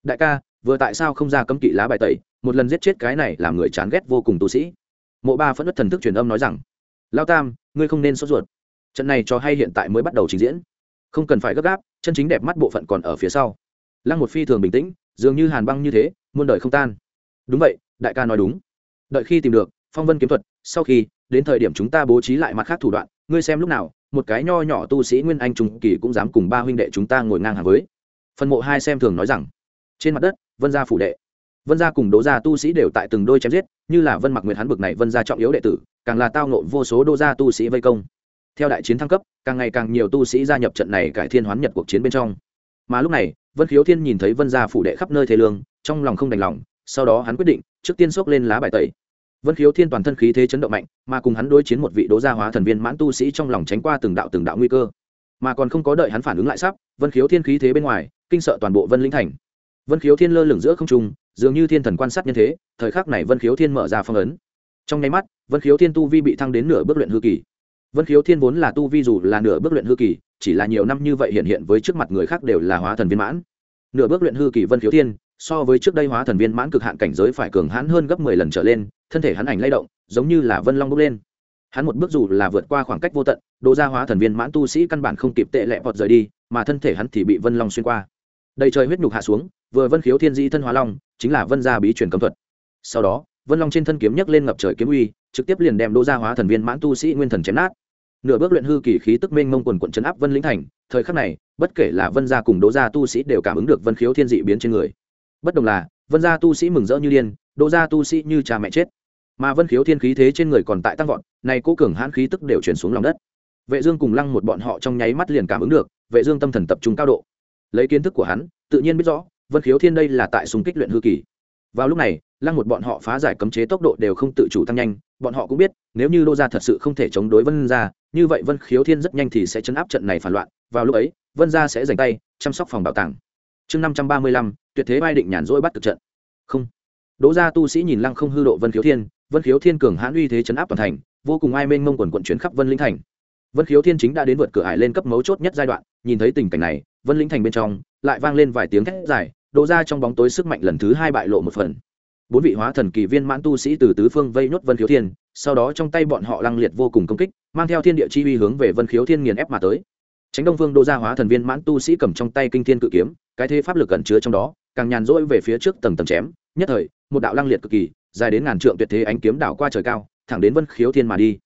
Đại ca vừa tại sao không ra cấm kỵ lá bài tẩy một lần giết chết cái này làm người chán ghét vô cùng tu sĩ. Mộ ba phẫn nộ thần thức truyền âm nói rằng lao tam ngươi không nên sốt ruột. Trận này cho hay hiện tại mới bắt đầu trình diễn không cần phải gấp gáp, chân chính đẹp mắt bộ phận còn ở phía sau. Lăng một phi thường bình tĩnh, dường như hàn băng như thế, muôn đời không tan. Đúng vậy, đại ca nói đúng. Đợi khi tìm được, phong vân kiếm thuật, sau khi, đến thời điểm chúng ta bố trí lại mặt khác thủ đoạn, ngươi xem lúc nào, một cái nho nhỏ tu sĩ nguyên anh trung kỳ cũng dám cùng ba huynh đệ chúng ta ngồi ngang hàng với. Phần mộ hai xem thường nói rằng, trên mặt đất, vân gia phủ đệ. Vân gia cùng đỗ gia tu sĩ đều tại từng đôi chém giết, như là vân mặc nguyệt hắn bực này vân gia trọng yếu đệ tử, càng là tao nộ vô số đô gia tu sĩ vây công theo đại chiến thăng cấp, càng ngày càng nhiều tu sĩ gia nhập trận này cải thiên hoán nhật cuộc chiến bên trong. Mà lúc này, vân khiếu thiên nhìn thấy vân gia phủ đệ khắp nơi thế lương, trong lòng không đành lòng, sau đó hắn quyết định, trước tiên xốc lên lá bài tẩy. Vân khiếu thiên toàn thân khí thế chấn động mạnh, mà cùng hắn đối chiến một vị đố gia hóa thần viên mãn tu sĩ trong lòng tránh qua từng đạo từng đạo nguy cơ. Mà còn không có đợi hắn phản ứng lại sắp, vân khiếu thiên khí thế bên ngoài, kinh sợ toàn bộ vân linh thành. Vân khiếu thiên lơ lửng giữa không trung, dường như thiên thần quan sát nhân thế, thời khắc này vân khiếu thiên mở ra phong ấn. Trong nháy mắt, vân khiếu thiên tu vi bị thăng đến nửa bước luyện hư kỳ vân khiếu thiên vốn là tu vi dù là nửa bước luyện hư kỳ, chỉ là nhiều năm như vậy hiện hiện với trước mặt người khác đều là hóa thần viên mãn. Nửa bước luyện hư kỳ vân khiếu thiên, so với trước đây hóa thần viên mãn cực hạn cảnh giới phải cường hãn hơn gấp mười lần trở lên, thân thể hắn ảnh lay động, giống như là vân long bốc lên. Hắn một bước dù là vượt qua khoảng cách vô tận, độ ra hóa thần viên mãn tu sĩ căn bản không kịp tệ lẹ vọt rời đi, mà thân thể hắn thì bị vân long xuyên qua. Đầy trời huyết nhục hạ xuống, vừa vân khiếu thiên di thân hóa long, chính là vân gia bí truyền cấm thuật. Sau đó, vân long trên thân kiếm nhấc lên ngập trời kiếm uy, trực tiếp liền đem đỗ gia hóa thần viên mãn tu sĩ nguyên thần chém nát nửa bước luyện hư kỳ khí tức mênh mông quần quận chấn áp vân lĩnh thành, thời khắc này, bất kể là vân gia cùng đỗ gia tu sĩ đều cảm ứng được vân khiếu thiên dị biến trên người. Bất đồng là, vân gia tu sĩ mừng rỡ như điên, đỗ gia tu sĩ như cha mẹ chết. Mà vân khiếu thiên khí thế trên người còn tại tăng vọt này cố cường hãn khí tức đều chuyển xuống lòng đất. Vệ dương cùng lăng một bọn họ trong nháy mắt liền cảm ứng được, vệ dương tâm thần tập trung cao độ. Lấy kiến thức của hắn, tự nhiên biết rõ, vân khiếu thiên đây là tại xung kích luyện hư kỳ. Vào lúc này lăng một bọn họ phá giải cấm chế tốc độ đều không tự chủ tăng nhanh, bọn họ cũng biết, nếu như đô gia thật sự không thể chống đối vân gia, như vậy vân khiếu thiên rất nhanh thì sẽ chấn áp trận này phản loạn, vào lúc ấy, vân gia sẽ dành tay, chăm sóc phòng bảo tàng. Chương năm trăm ba mươi lăm, tuyệt thế vai định nhàn rỗi bắt thực trận. Không. Đỗ gia tu sĩ nhìn lăng không hư độ vân khiếu thiên, vân khiếu thiên cường hãn uy thế chấn áp toàn thành, vô cùng ai mênh mông quần quận chuyến khắp vân linh thành. Vân khiếu thiên chính đã đến vượt cửa hải lên cấp mấu chốt nhất giai đoạn, nhìn thấy tình cảnh này, vân linh thành bên trong, lại vang lên vài tiếng thét dài, đỗ ra trong bóng tối sức mạnh lần thứ hai bại lộ một phần bốn vị hóa thần kỳ viên mãn tu sĩ từ tứ phương vây nhốt vân khiếu thiên, sau đó trong tay bọn họ lăng liệt vô cùng công kích, mang theo thiên địa chi uy hướng về vân khiếu thiên nghiền ép mà tới tránh đông vương đô gia hóa thần viên mãn tu sĩ cầm trong tay kinh thiên cự kiếm, cái thế pháp lực cẩn chứa trong đó, càng nhàn rỗi về phía trước tầng tầng chém, nhất thời, một đạo lăng liệt cực kỳ, dài đến ngàn trượng tuyệt thế ánh kiếm đảo qua trời cao, thẳng đến vân khiếu thiên mà đi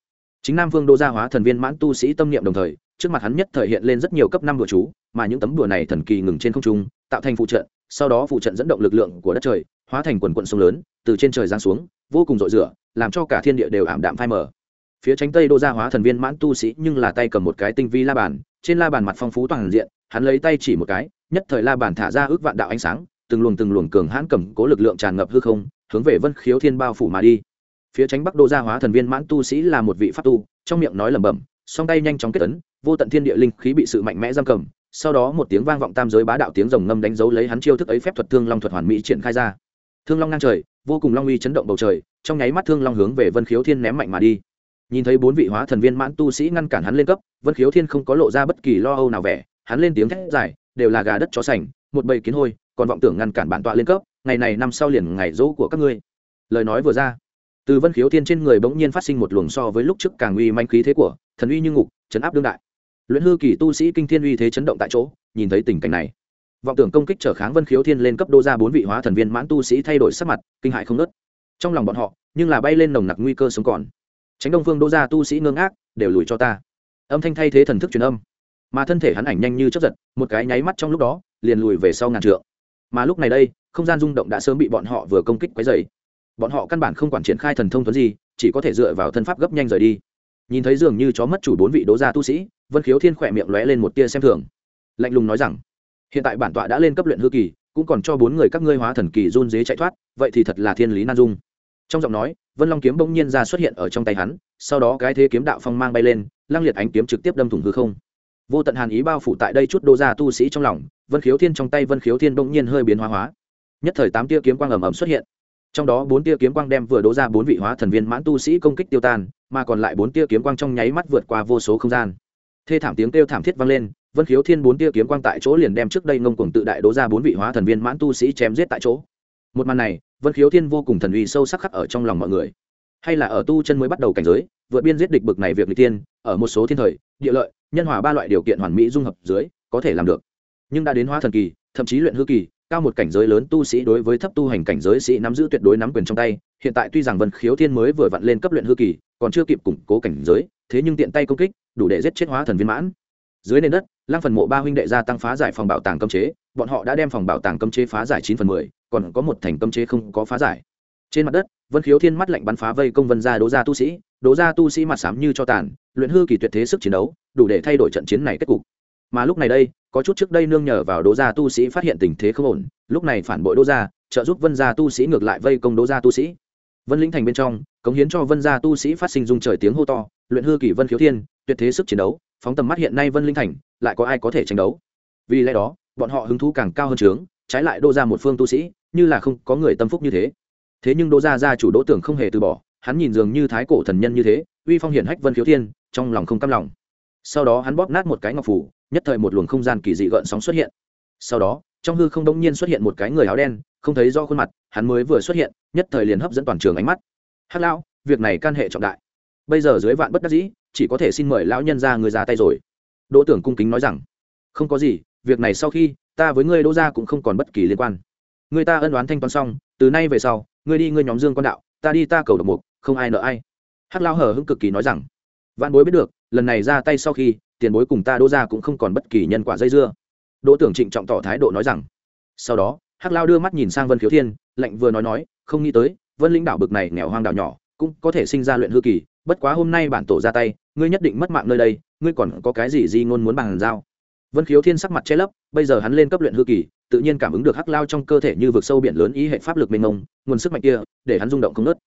chính nam vương đô gia hóa thần viên mãn tu sĩ tâm niệm đồng thời, trước mặt hắn nhất thời hiện lên rất nhiều cấp năm đùa chú, mà những tấm đùa này thần kỳ ngừng trên không trung, tạo thành phụ trợ sau đó phụ trận dẫn động lực lượng của đất trời, hóa thành quần quận sông lớn, từ trên trời giáng xuống, vô cùng rội rửa, làm cho cả thiên địa đều ảm đạm phai mờ. Phía tránh tây đô gia hóa thần viên mãn tu sĩ nhưng là tay cầm một cái tinh vi la bàn, trên la bàn mặt phong phú toàn diện, hắn lấy tay chỉ một cái, nhất thời la bàn thả ra ước vạn đạo ánh sáng, từng luồng từng luồng cường hãn cầm cố lực lượng tràn ngập hư không, hướng về vân khiếu thiên bao phủ mà đi. Phía tránh bắc đô gia hóa thần viên mãn tu sĩ là một vị pháp tu, trong miệng nói lẩm bẩm, song tay nhanh chóng kết ấn, vô tận thiên địa linh khí bị sự mạnh mẽ giam cầm sau đó một tiếng vang vọng tam giới bá đạo tiếng rồng ngâm đánh dấu lấy hắn chiêu thức ấy phép thuật thương long thuật hoàn mỹ triển khai ra. Thương long ngang trời, vô cùng long uy chấn động bầu trời, trong nháy mắt thương long hướng về vân khiếu thiên ném mạnh mà đi. Nhìn thấy bốn vị hóa thần viên mãn tu sĩ ngăn cản hắn lên cấp, vân khiếu thiên không có lộ ra bất kỳ lo âu nào vẻ, hắn lên tiếng thét dài, đều là gà đất chó sành, một bầy kiến hôi, còn vọng tưởng ngăn cản bản tọa lên cấp, ngày này năm sau liền ngày dỗ của các ngươi. Lời nói vừa ra, từ vân khiếu thiên trên người bỗng nhiên phát sinh một luồng so với lúc trước càng uy manh khí thế của, thần uy như ngục, chấn áp đương đại luyện hư kỳ tu sĩ kinh thiên uy thế chấn động tại chỗ, nhìn thấy tình cảnh này. Vọng tưởng công kích trở kháng vân khiếu thiên lên cấp đô ra bốn vị hóa thần viên mãn tu sĩ thay đổi sắc mặt, kinh hại không nớt trong lòng bọn họ, nhưng là bay lên nồng nặc nguy cơ sống còn. Tránh đông phương đô ra tu sĩ ngưng ác đều lùi cho ta. Âm thanh thay thế thần thức truyền âm. Mà thân thể hắn ảnh nhanh như chấp giật, một cái nháy mắt trong lúc đó, liền lùi về sau ngàn trượng. Mà lúc này đây, không gian rung động đã sớm bị bọn họ vừa công kích quấy dày bọn họ căn bản không quản triển khai thần thông tuấn gì, chỉ có thể dựa vào thân pháp gấp nhanh rời đi nhìn thấy dường như chó mất chủ bốn vị đố gia tu sĩ, vân khiếu thiên khỏe miệng lóe lên một tia xem thường. Lạnh lùng nói rằng, hiện tại bản tọa đã lên cấp luyện hư kỳ, cũng còn cho bốn người các ngươi hóa thần kỳ run dế chạy thoát, vậy thì thật là thiên lý nan dung. Trong giọng nói, vân long kiếm bỗng nhiên ra xuất hiện ở trong tay hắn, sau đó cái thế kiếm đạo phong mang bay lên, lăng liệt ánh kiếm trực tiếp đâm thủng hư không. Vô tận hàn ý bao phủ tại đây chút đô gia tu sĩ trong lòng, vân khiếu thiên trong tay vân khiếu thiên bỗng nhiên hơi biến hóa hóa. Nhất thời tám tia kiếm quang ầm ầm xuất hiện. Trong đó bốn tia kiếm quang đem vừa đỗ ra bốn vị hóa thần viên mãn tu sĩ công kích tiêu tan mà còn lại bốn tia kiếm quang trong nháy mắt vượt qua vô số không gian. Thê thảm tiếng kêu thảm thiết vang lên, vân khiếu thiên bốn tia kiếm quang tại chỗ liền đem trước đây ngông cuồng tự đại đố ra bốn vị hóa thần viên mãn tu sĩ chém giết tại chỗ. Một màn này, vân khiếu thiên vô cùng thần uy sâu sắc khắc ở trong lòng mọi người. Hay là ở tu chân mới bắt đầu cảnh giới, vượt biên giết địch bực này việc n tiên ở một số thiên thời, địa lợi, nhân hòa ba loại điều kiện hoàn mỹ dung hợp dưới, có thể làm được. Nhưng đã đến hóa thần kỳ, thậm chí luyện hư kỳ, cao một cảnh giới lớn tu sĩ đối với thấp tu hành cảnh giới sĩ nắm giữ tuyệt đối nắm quyền trong tay, hiện tại tuy rằng vân khiếu thiên mới vừa vặn lên cấp luyện hư kỳ còn chưa kịp củng cố cảnh giới, thế nhưng tiện tay công kích, đủ để giết chết hóa thần viên mãn. Dưới nền đất lang phần mộ ba huynh đệ gia tăng phá giải phòng bảo tàng cấm chế, bọn họ đã đem phòng bảo tàng cấm chế phá giải chín phần mười, còn có một thành cấm chế không có phá giải. Trên mặt đất, vân khiếu thiên mắt lạnh bắn phá vây công vân gia đố gia tu sĩ đố gia tu sĩ mặt sám như cho tàn, luyện hư kỳ tuyệt thế sức chiến đấu, đủ để thay đổi trận chiến này kết cục. Mà lúc này đây, có chút trước đây nương nhờ vào đố gia tu sĩ phát hiện tình thế không ổn, lúc này phản bội đố gia, trợ giúp vân gia tu sĩ ngược lại vây công đố gia tu sĩ. Vân lĩnh thành bên trong cống hiến cho vân gia tu sĩ phát sinh dung trời tiếng hô to, luyện hư kỳ vân khiếu thiên, tuyệt thế sức chiến đấu, phóng tầm mắt hiện nay vân linh thành, lại có ai có thể tranh đấu? Vì lẽ đó, bọn họ hứng thú càng cao hơn trướng trái lại đô ra một phương tu sĩ, như là không có người tâm phúc như thế. Thế nhưng đô gia gia chủ đỗ tưởng không hề từ bỏ, hắn nhìn dường như thái cổ thần nhân như thế, uy phong hiển hách vân khiếu thiên, trong lòng không cam lòng. Sau đó hắn bóp nát một cái ngọc phủ, nhất thời một luồng không gian kỳ dị gợn sóng xuất hiện. Sau đó, trong hư không đông nhiên xuất hiện một cái người áo đen, không thấy do khuôn mặt, hắn mới vừa xuất hiện, nhất thời liền hấp dẫn toàn trường ánh mắt hắc lão, việc này can hệ trọng đại. Bây giờ dưới vạn bất đắc dĩ, chỉ có thể xin mời lão nhân ra người ra tay rồi. Đỗ tưởng cung kính nói rằng, không có gì, việc này sau khi, ta với ngươi đỗ gia cũng không còn bất kỳ liên quan. Người ta ân oán thanh toán xong, từ nay về sau, ngươi đi ngươi nhóm dương quan đạo, ta đi ta cầu độc mục, không ai nợ ai. Hắc lão hờ hững cực kỳ nói rằng, vạn bối biết được, lần này ra tay sau khi, tiền bối cùng ta đỗ gia cũng không còn bất kỳ nhân quả dây dưa. Đỗ tưởng trịnh trọng tỏ thái độ nói rằng, sau đó, hắc lao đưa mắt nhìn sang vân khiếu thiên, lạnh vừa nói nói, không nghĩ tới vân lĩnh đảo bực này nghèo hoang đảo nhỏ, cũng có thể sinh ra luyện hư kỳ, bất quá hôm nay bản tổ ra tay, ngươi nhất định mất mạng nơi đây, ngươi còn có cái gì di ngôn muốn bàn giao? Vân khiếu thiên sắc mặt che lấp, bây giờ hắn lên cấp luyện hư kỳ, tự nhiên cảm ứng được hắc lao trong cơ thể như vực sâu biển lớn ý hệ pháp lực mênh mông, nguồn sức mạnh kia, để hắn rung động không nớt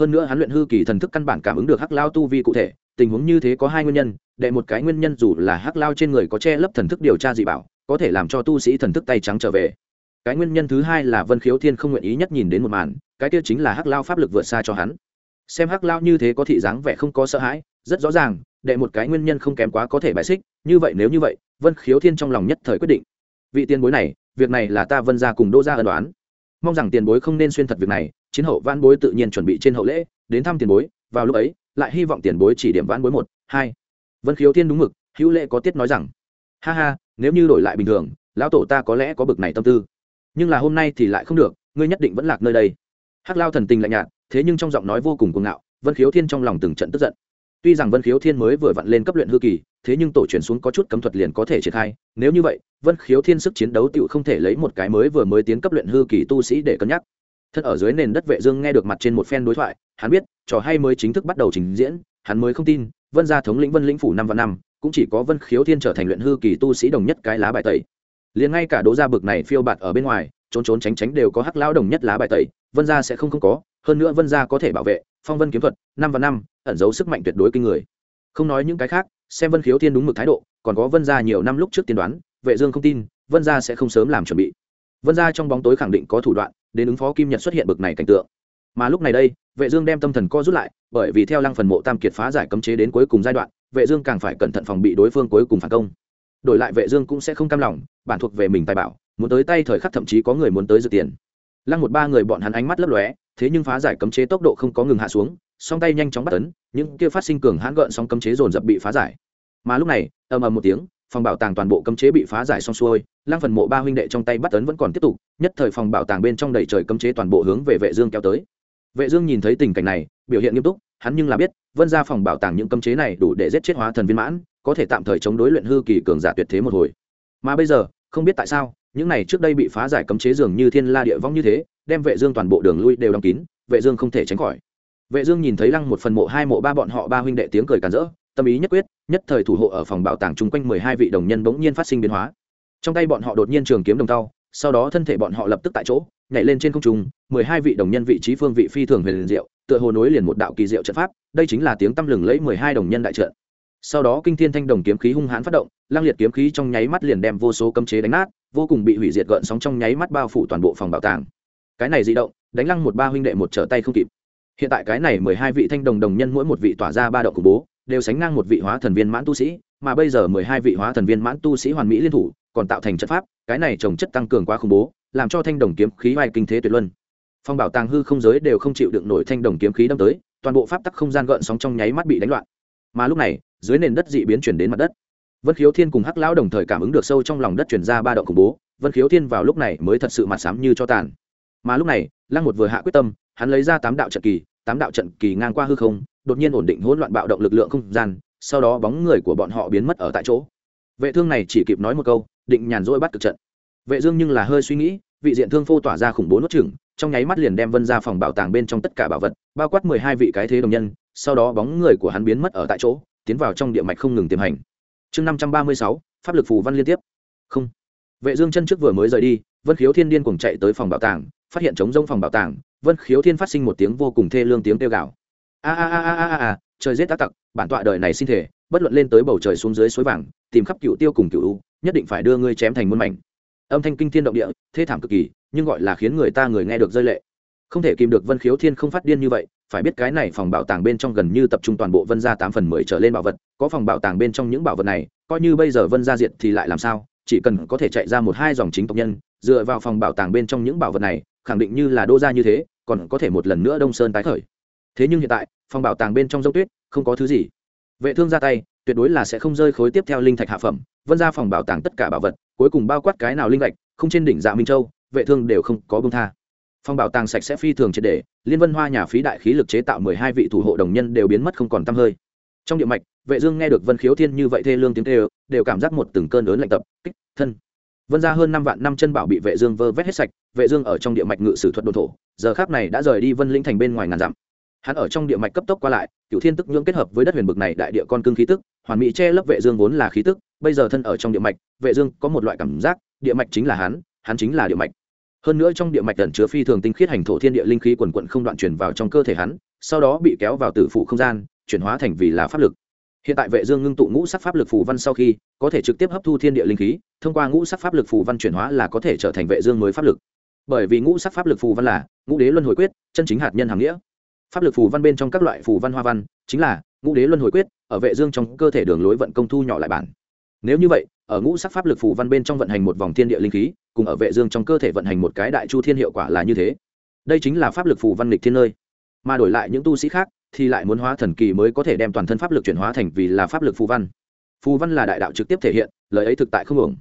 hơn nữa hắn luyện hư kỳ thần thức căn bản cảm ứng được hắc lao tu vi cụ thể, tình huống như thế có hai nguyên nhân, đệ một cái nguyên nhân dù là hắc lao trên người có che lấp thần thức điều tra dị bảo, có thể làm cho tu sĩ thần thức tay trắng trở về. Cái nguyên nhân thứ hai là vân khiếu thiên không nguyện ý nhất nhìn đến một màn cái kia chính là hắc lao pháp lực vượt xa cho hắn. Xem hắc lao như thế có thị dáng vẻ không có sợ hãi, rất rõ ràng, đệ một cái nguyên nhân không kém quá có thể bài xích, như vậy nếu như vậy, vân khiếu thiên trong lòng nhất thời quyết định. Vị tiền bối này, việc này là ta vân ra cùng đô ra ân đoán mong rằng tiền bối không nên xuyên thật việc này, chiến hậu van bối tự nhiên chuẩn bị trên hậu lễ, đến thăm tiền bối, vào lúc ấy, lại hy vọng tiền bối chỉ điểm vãn bối một, hai. Vân khiếu thiên đúng mực, hữu lễ có tiết nói rằng, ha ha, nếu như đổi lại bình thường, lão tổ ta có lẽ có bực này tâm tư. Nhưng là hôm nay thì lại không được, ngươi nhất định vẫn lạc nơi đây hắc lao thần tình lạnh nhạt, thế nhưng trong giọng nói vô cùng cuồng ngạo, vân khiếu thiên trong lòng từng trận tức giận. Tuy rằng vân khiếu thiên mới vừa vặn lên cấp luyện hư kỳ, thế nhưng tổ truyền xuống có chút cấm thuật liền có thể triển khai. Nếu như vậy, vân khiếu thiên sức chiến đấu tựu không thể lấy một cái mới vừa mới tiến cấp luyện hư kỳ tu sĩ để cân nhắc. Thân ở dưới nền đất vệ dương nghe được mặt trên một phen đối thoại, hắn biết, trò hay mới chính thức bắt đầu trình diễn, hắn mới không tin, vân gia thống lĩnh vân lĩnh phủ năm và năm, cũng chỉ có vân khiếu thiên trở thành luyện hư kỳ tu sĩ đồng nhất cái lá bài tẩy. Liền ngay cả đỗ gia bực này phiêu bạt ở bên ngoài trốn trốn tránh tránh đều có hắc lão đồng nhất lá bài tẩy, vân gia sẽ không không có, hơn nữa vân gia có thể bảo vệ, phong vân kiếm thuật, năm và năm, ẩn giấu sức mạnh tuyệt đối kinh người. Không nói những cái khác, xem vân khiếu thiên đúng mực thái độ, còn có vân gia nhiều năm lúc trước tiên đoán, vệ dương không tin, vân gia sẽ không sớm làm chuẩn bị. Vân gia trong bóng tối khẳng định có thủ đoạn, đến ứng phó kim nhật xuất hiện bực này cảnh tượng. Mà lúc này đây, vệ dương đem tâm thần co rút lại, bởi vì theo lăng phần mộ tam kiệt phá giải cấm chế đến cuối cùng giai đoạn, vệ dương càng phải cẩn thận phòng bị đối phương cuối cùng phản công. Đổi lại vệ dương cũng sẽ không cam lòng, bản thuộc về mình tài bảo muốn tới tay thời khắc thậm chí có người muốn tới dự tiền. Lăng một ba người bọn hắn ánh mắt lấp lóe, thế nhưng phá giải cấm chế tốc độ không có ngừng hạ xuống, song tay nhanh chóng bắt tấn, những kia phát sinh cường hãn gợn song cấm chế dồn dập bị phá giải. Mà lúc này, ầm ầm một tiếng, phòng bảo tàng toàn bộ cấm chế bị phá giải xong xuôi, lăng phần mộ ba huynh đệ trong tay bắt tấn vẫn còn tiếp tục, nhất thời phòng bảo tàng bên trong đầy trời cấm chế toàn bộ hướng về vệ dương kéo tới. Vệ dương nhìn thấy tình cảnh này, biểu hiện nghiêm túc, hắn nhưng là biết, vân gia phòng bảo tàng những cấm chế này đủ để giết chết hóa thần viên mãn, có thể tạm thời chống đối luyện hư kỳ cường giả tuyệt thế một hồi. Mà bây giờ, không biết tại sao những này trước đây bị phá giải cấm chế dường như thiên la địa vong như thế, đem vệ dương toàn bộ đường lui đều đóng kín, vệ dương không thể tránh khỏi. Vệ dương nhìn thấy lăng một phần mộ, hai mộ, ba bọn họ, ba huynh đệ tiếng cười càn rỡ, tâm ý nhất quyết, nhất thời thủ hộ ở phòng bảo tàng chung quanh mười hai vị đồng nhân bỗng nhiên phát sinh biến hóa. Trong tay bọn họ đột nhiên trường kiếm đồng tao, sau đó thân thể bọn họ lập tức tại chỗ, nhảy lên trên không trung, mười hai vị đồng nhân vị trí phương vị phi thường huyền diệu, tựa hồ nối liền một đạo kỳ diệu trận pháp, đây chính là tiếng tâm lừng lấy mười hai đồng nhân đại trận. Sau đó kinh thiên thanh đồng kiếm khí hung hãn phát động lang liệt kiếm khí trong nháy mắt liền đem vô số cấm chế đánh nát vô cùng bị hủy diệt gợn sóng trong nháy mắt bao phủ toàn bộ phòng bảo tàng. Cái này di động, đánh lăng một ba huynh đệ một trở tay không kịp. Hiện tại cái này mười hai vị thanh đồng đồng nhân mỗi một vị tỏa ra ba động khủng bố, đều sánh ngang một vị hóa thần viên mãn tu sĩ, mà bây giờ mười hai vị hóa thần viên mãn tu sĩ hoàn mỹ liên thủ, còn tạo thành trận pháp, cái này trồng chất tăng cường quá khủng bố, làm cho thanh đồng kiếm khí vai kinh thế tuyệt luân. Phong bảo tàng hư không giới đều không chịu đựng nổi thanh đồng kiếm khí đâm tới, toàn bộ pháp tắc không gian gợn sóng trong nháy mắt bị đánh loạn. Mà lúc này, dưới nền đất dị biến chuyển đến mặt đất vân khiếu thiên cùng hắc lão đồng thời cảm ứng được sâu trong lòng đất chuyển ra ba động khủng bố, vân khiếu thiên vào lúc này mới thật sự mặt sám như cho tàn. Mà lúc này, lăng một vừa hạ quyết tâm, hắn lấy ra tám đạo trận kỳ, tám đạo trận kỳ ngang qua hư không, đột nhiên ổn định hỗn loạn bạo động lực lượng không gian, sau đó bóng người của bọn họ biến mất ở tại chỗ. Vệ thương này chỉ kịp nói một câu, định nhàn rỗi bắt cực trận. Vệ dương nhưng là hơi suy nghĩ, vị diện thương phô tỏa ra khủng bố nuốt chửng, trong nháy mắt liền đem vân ra phòng bảo tàng bên trong tất cả bảo vật, bao quát mười hai vị cái thế đồng nhân, sau đó bóng người của hắn biến mất ở tại chỗ, tiến vào trong địa mạch không ngừng tiềm hành chương năm trăm ba mươi sáu, pháp lực phù văn liên tiếp. Không. Vệ dương chân trước vừa mới rời đi, vân khiếu thiên điên cuồng chạy tới phòng bảo tàng, phát hiện chống rông phòng bảo tàng, vân khiếu thiên phát sinh một tiếng vô cùng thê lương tiếng kêu gào. A a a a a a trời giết tác tặc, bản tọa đời này xin thể bất luận lên tới bầu trời xuống dưới suối vàng, tìm khắp cựu tiêu cùng cựu u, nhất định phải đưa ngươi chém thành muôn mảnh. Âm thanh kinh thiên động địa, thê thảm cực kỳ, nhưng gọi là khiến người ta người nghe được rơi lệ không thể kìm được vân khiếu thiên không phát điên như vậy, phải biết cái này phòng bảo tàng bên trong gần như tập trung toàn bộ vân gia tám phần mười trở lên bảo vật, có phòng bảo tàng bên trong những bảo vật này, coi như bây giờ vân gia diệt thì lại làm sao, chỉ cần có thể chạy ra một hai dòng chính tộc nhân, dựa vào phòng bảo tàng bên trong những bảo vật này, khẳng định như là đô gia như thế, còn có thể một lần nữa đông sơn tái khởi. Thế nhưng hiện tại, phòng bảo tàng bên trong dốc tuyết, không có thứ gì. Vệ thương ra tay, tuyệt đối là sẽ không rơi khối tiếp theo linh thạch hạ phẩm, vân ra phòng bảo tàng tất cả bảo vật, cuối cùng bao quát cái nào linh lạch không trên đỉnh dạ minh châu, vệ thương đều không có bông tha phòng bảo tàng sạch sẽ phi thường triệt để, liên vân hoa nhà phí đại khí lực chế tạo mười hai vị thủ hộ đồng nhân đều biến mất không còn t hơi. Trong địa mạch, vệ dương nghe được vân khiếu thiên như vậy thê lương tiếng kêu, đều cảm giác một từng cơn lớn lạnh tập, kích, thân. Vân ra hơn năm vạn năm chân bảo bị vệ dương vơ vét hết sạch, vệ dương ở trong địa mạch ngự sử thuật đồn thổ, giờ khắc này đã rời đi vân lĩnh thành bên ngoài ngàn dặm. Hắn ở trong địa mạch cấp tốc qua lại cựu thiên tức nhưỡng kết hợp với đất huyền bực này đại địa con cương khí tức, hoàn mỹ che lấp vệ dương vốn là khí tức, bây giờ thân ở trong địa mạch, vệ dương có một loại cảm giác, địa mạch chính là hắn hắn chính là địa mạch hơn nữa trong địa mạch ẩn chứa phi thường tinh khiết hành thổ thiên địa linh khí quần quận không đoạn chuyển vào trong cơ thể hắn, sau đó bị kéo vào tử phụ không gian, chuyển hóa thành vì là pháp lực. Hiện tại vệ dương ngưng tụ ngũ sắc pháp lực phù văn sau khi, có thể trực tiếp hấp thu thiên địa linh khí, thông qua ngũ sắc pháp lực phù văn chuyển hóa là có thể trở thành vệ dương mới pháp lực. Bởi vì ngũ sắc pháp lực phù văn là ngũ đế luân hồi quyết, chân chính hạt nhân hàng nghĩa. Pháp lực phù văn bên trong các loại phù văn hoa văn, chính là ngũ đế luân hồi quyết, ở vệ dương trong cơ thể đường lối vận công thu nhỏ lại bản. Nếu như vậy, ở ngũ sắc pháp lực phù văn bên trong vận hành một vòng thiên địa linh khí cùng ở vệ dương trong cơ thể vận hành một cái đại chu thiên hiệu quả là như thế. Đây chính là pháp lực phù văn lịch thiên nơi. Mà đổi lại những tu sĩ khác, thì lại muốn hóa thần kỳ mới có thể đem toàn thân pháp lực chuyển hóa thành vì là pháp lực phù văn. Phù văn là đại đạo trực tiếp thể hiện, lời ấy thực tại không ổn.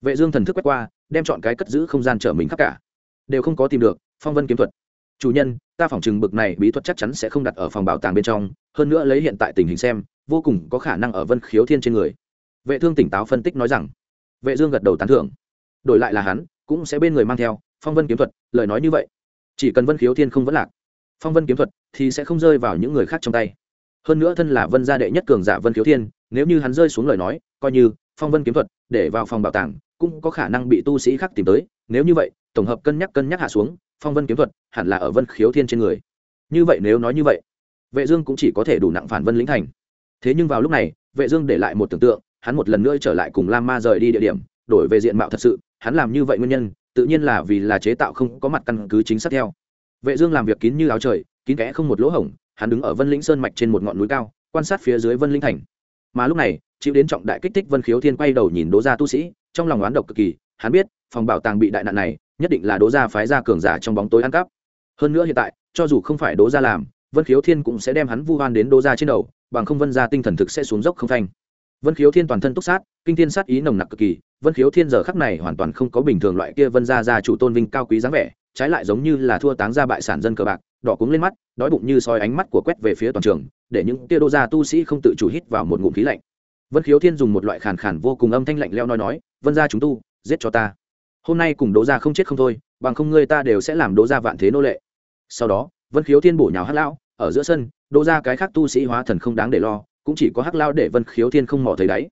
Vệ dương thần thức quét qua, đem chọn cái cất giữ không gian trở mình khắp cả. Đều không có tìm được, phong vân kiếm thuật. Chủ nhân, ta phỏng chừng bực này bí thuật chắc chắn sẽ không đặt ở phòng bảo tàng bên trong, hơn nữa lấy hiện tại tình hình xem, vô cùng có khả năng ở vân khiếu thiên trên người. Vệ thương tỉnh táo phân tích nói rằng. Vệ dương gật đầu tán thưởng đổi lại là hắn, cũng sẽ bên người mang theo, phong vân kiếm thuật, lời nói như vậy. Chỉ cần vân khiếu thiên không vẫn lạc, phong vân kiếm thuật thì sẽ không rơi vào những người khác trong tay. Hơn nữa thân là vân gia đệ nhất cường giả vân khiếu thiên, nếu như hắn rơi xuống lời nói, coi như phong vân kiếm thuật để vào phòng bảo tàng, cũng có khả năng bị tu sĩ khác tìm tới. Nếu như vậy, tổng hợp cân nhắc cân nhắc hạ xuống, phong vân kiếm thuật hẳn là ở vân khiếu thiên trên người. Như vậy nếu nói như vậy, vệ dương cũng chỉ có thể đủ nặng phản vân lĩnh thành. Thế nhưng vào lúc này, vệ dương để lại một tưởng tượng, hắn một lần nữa trở lại cùng lam ma rời đi địa điểm đổi về diện mạo thật sự, hắn làm như vậy nguyên nhân, tự nhiên là vì là chế tạo không có mặt căn cứ chính xác theo. Vệ dương làm việc kín như áo trời, kín kẽ không một lỗ hổng, hắn đứng ở vân lĩnh sơn mạch trên một ngọn núi cao, quan sát phía dưới vân lĩnh thành. Mà lúc này, chịu đến trọng đại kích thích vân khiếu thiên quay đầu nhìn đố gia tu sĩ, trong lòng oán độc cực kỳ, hắn biết, phòng bảo tàng bị đại nạn này, nhất định là đố gia phái ra cường giả trong bóng tối ăn cắp. Hơn nữa hiện tại, cho dù không phải đố gia làm, vân khiếu thiên cũng sẽ đem hắn vu oan đến đố gia trên đầu, bằng không vân gia tinh thần thực sẽ xuống dốc không thanh vân khiếu thiên toàn thân túc sát, kinh thiên sát ý nồng nặc cực kỳ, vân khiếu thiên giờ khắc này hoàn toàn không có bình thường loại kia vân gia gia chủ tôn vinh cao quý dáng vẻ, trái lại giống như là thua táng ra bại sản dân cờ bạc, đỏ cúng lên mắt, đói bụng như soi ánh mắt của quét về phía toàn trường, để những kia đô gia tu sĩ không tự chủ hít vào một ngụm khí lạnh. Vân khiếu thiên dùng một loại khàn khàn vô cùng âm thanh lạnh leo nói nói, vân gia chúng tu, giết cho ta. Hôm nay cùng đỗ gia không chết không thôi, bằng không ngươi ta đều sẽ làm đỗ gia vạn thế nô lệ. Sau đó, vân khiếu thiên bổ nhào hắc lão, ở giữa sân đỗ gia cái khác tu sĩ hóa thần không đáng để lo cũng chỉ có hắc lao để vân khiếu thiên không mò thấy đáy.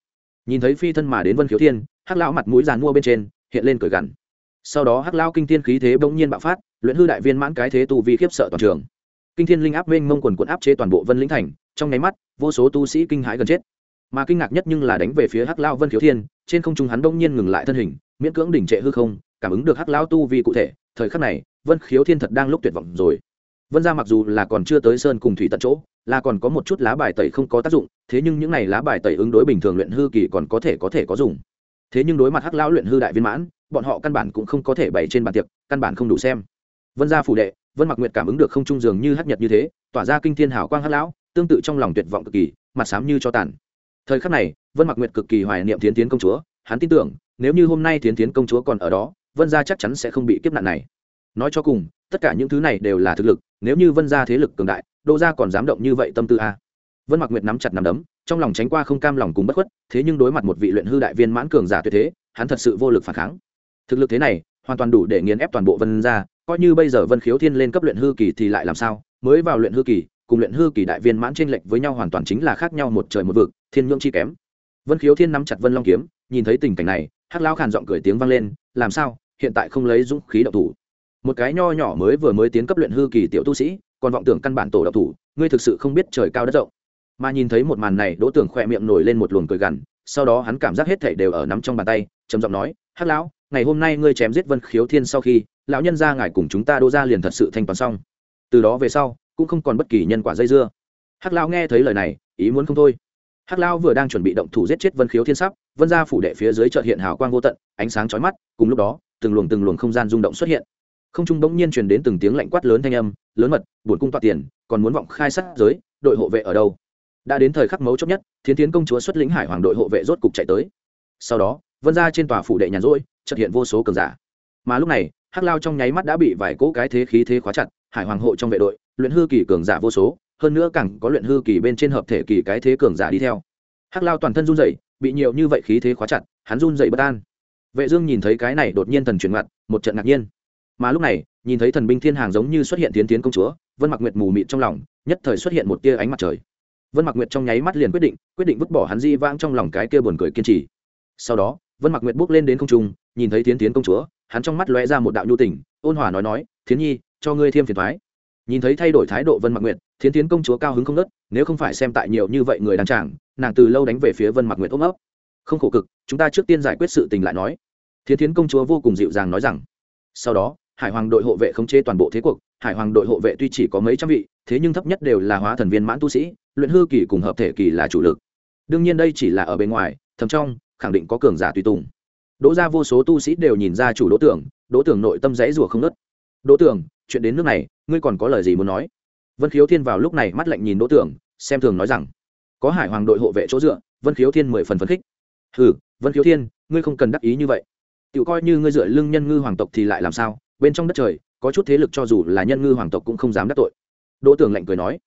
Nhìn thấy phi thân mà đến vân khiếu thiên, hắc lao mặt mũi giàn mua bên trên, hiện lên cười gằn. Sau đó hắc lao kinh thiên khí thế bỗng nhiên bạo phát, luyện hư đại viên mãn cái thế tu vi khiếp sợ toàn trường. Kinh thiên linh áp mênh mông quần quận áp chế toàn bộ vân lĩnh thành, trong nháy mắt, vô số tu sĩ kinh hãi gần chết. Mà kinh ngạc nhất nhưng là đánh về phía hắc lao vân khiếu thiên, trên không trung hắn đông nhiên ngừng lại thân hình, miễn cưỡng đỉnh trệ hư không, cảm ứng được hắc lao tu vi cụ thể, thời khắc này, vân khiếu thiên thật đang lúc tuyệt vọng rồi vân ra mặc dù là còn chưa tới sơn cùng thủy tận chỗ, là còn có một chút lá bài tẩy không có tác dụng, thế nhưng những n à y lá bài tẩy ứng đối bình thường luyện hư kỳ còn có thể có thể có dùng. Thế nhưng đối mặt hắc lão luyện hư đại viên mãn, bọn họ căn bản cũng không có thể bày trên bàn tiệc, căn bản không đủ xem. Vân gia phủ đệ, vân mặc nguyệt cảm ứng được không trung dường như hắc nhật như thế, tỏa ra kinh thiên hảo quang hắc lão, tương tự trong lòng tuyệt vọng cực kỳ, mặt sám như cho tàn. Thời khắc này, vân mặc nguyệt cực kỳ hoài niệm tiến tiến công chúa, hắn tin tưởng, nếu như hôm nay tiến tiến công chúa còn ở đó, vân gia chắc chắn sẽ không bị kiếp nạn này nói cho cùng, tất cả những thứ này đều là thực lực, nếu như vân gia thế lực cường đại đô gia còn dám động như vậy tâm tư a. Vân mặc nguyệt nắm chặt nắm đấm, trong lòng tránh qua không cam lòng cùng bất khuất, thế nhưng đối mặt một vị luyện hư đại viên mãn cường giả tuyệt thế, hắn thật sự vô lực phản kháng. Thực lực thế này, hoàn toàn đủ để nghiền ép toàn bộ vân gia, coi như bây giờ vân khiếu thiên lên cấp luyện hư kỳ thì lại làm sao? Mới vào luyện hư kỳ, cùng luyện hư kỳ đại viên mãn trên lệch với nhau hoàn toàn chính là khác nhau một trời một vực, thiên nhưỡng chi kém. Vân khiếu thiên nắm chặt vân long kiếm, nhìn thấy tình cảnh này, hắc lao khàn giọng cười tiếng vang lên, làm sao? Hiện tại không lấy dũng khí đậu thủ một cái nho nhỏ mới vừa mới tiến cấp luyện hư kỳ tiểu tu sĩ, còn vọng tưởng căn bản tổ độc thủ, ngươi thực sự không biết trời cao đất rộng. Mà nhìn thấy một màn này, đỗ tưởng khỏe miệng nổi lên một luồng cười gằn, sau đó hắn cảm giác hết thảy đều ở nắm trong bàn tay, trầm giọng nói, hắc lão, ngày hôm nay ngươi chém giết vân khiếu thiên sau khi, lão nhân ra ngài cùng chúng ta đô ra liền thật sự thanh toán xong. Từ đó về sau, cũng không còn bất kỳ nhân quả dây dưa. Hắc lão nghe thấy lời này, ý muốn không thôi. Hắc lão vừa đang chuẩn bị động thủ giết chết vân khiếu thiên sắp, vân ra phủ đệ phía dưới chợt hiện hào quang vô tận, ánh sáng chói mắt, cùng lúc đó, từng luồng từng luồng không gian rung động xuất hiện không trung bỗng nhiên truyền đến từng tiếng lạnh quát lớn thanh âm, lớn mật, buồn cung toa tiền, còn muốn vọng khai sát giới, đội hộ vệ ở đâu? Đã đến thời khắc mấu chốt nhất thiến tiến công chúa xuất lĩnh hải hoàng đội hộ vệ rốt cục chạy tới. Sau đó, vân ra trên tòa phủ đệ nhàn rỗi trật hiện vô số cường giả. Mà lúc này, hắc lao trong nháy mắt đã bị vài cỗ cái thế khí thế khóa chặt, hải hoàng hộ trong vệ đội, luyện hư kỳ cường giả vô số, hơn nữa càng có luyện hư kỳ bên trên hợp thể kỳ cái thế cường giả đi theo. Hắc lao toàn thân run rẩy, bị nhiều như vậy khí thế khóa chặt, hắn run rẩy bất an. Vệ dương nhìn thấy cái này đột nhiên thần chuyển mặt một trận ngạc nhiên mà lúc này, nhìn thấy thần binh thiên hàng giống như xuất hiện tiến tiến công chúa, vân mặc nguyệt mù mịt trong lòng, nhất thời xuất hiện một tia ánh mặt trời. Vân mặc nguyệt trong nháy mắt liền quyết định quyết định vứt bỏ hắn di vãng trong lòng cái kia buồn cười kiên trì. Sau đó, vân mặc nguyệt bước lên đến không trung, nhìn thấy tiến tiến công chúa, hắn trong mắt lóe ra một đạo nhu tình, ôn hòa nói nói, thiến nhi, cho ngươi thêm phiền thoái nhìn thấy thay đổi thái độ vân mặc nguyệt thiến tiến công chúa cao hứng không nớt nếu không phải xem tại nhiều như vậy người đàn tràng nàng từ lâu đánh về phía vân mặc nguyệt ôm ấp. Không khổ cực, chúng ta trước tiên giải quyết sự tình lại nói. Thiến tiến công chúa vô cùng dịu dàng nói rằng. Sau đó hải hoàng đội hộ vệ khống chế toàn bộ thế cuộc, hải hoàng đội hộ vệ tuy chỉ có mấy trăm vị, thế nhưng thấp nhất đều là hóa thần viên mãn tu sĩ, luyện hư kỳ cùng hợp thể kỳ là chủ lực. Đương nhiên đây chỉ là ở bên ngoài, thầm trong, khẳng định có cường giả tùy tùng. Đỗ ra vô số tu sĩ đều nhìn ra chủ đỗ tưởng đỗ tưởng nội tâm dãy rùa không nớt đỗ tưởng, chuyện đến nước này, ngươi còn có lời gì muốn nói? Vân khiếu thiên vào lúc này mắt lạnh nhìn đỗ tưởng, xem thường nói rằng, có hải hoàng đội hộ vệ chỗ dựa. Vân khiếu thiên mười phần phấn khích. Ừ vân khiếu thiên, ngươi không cần đắc ý như vậy. Tự coi như ngươi dựa lưng nhân ngư hoàng tộc thì lại làm sao? Bên trong đất trời, có chút thế lực cho dù là nhân ngư hoàng tộc cũng không dám đắc tội. Đỗ Tường lạnh cười nói,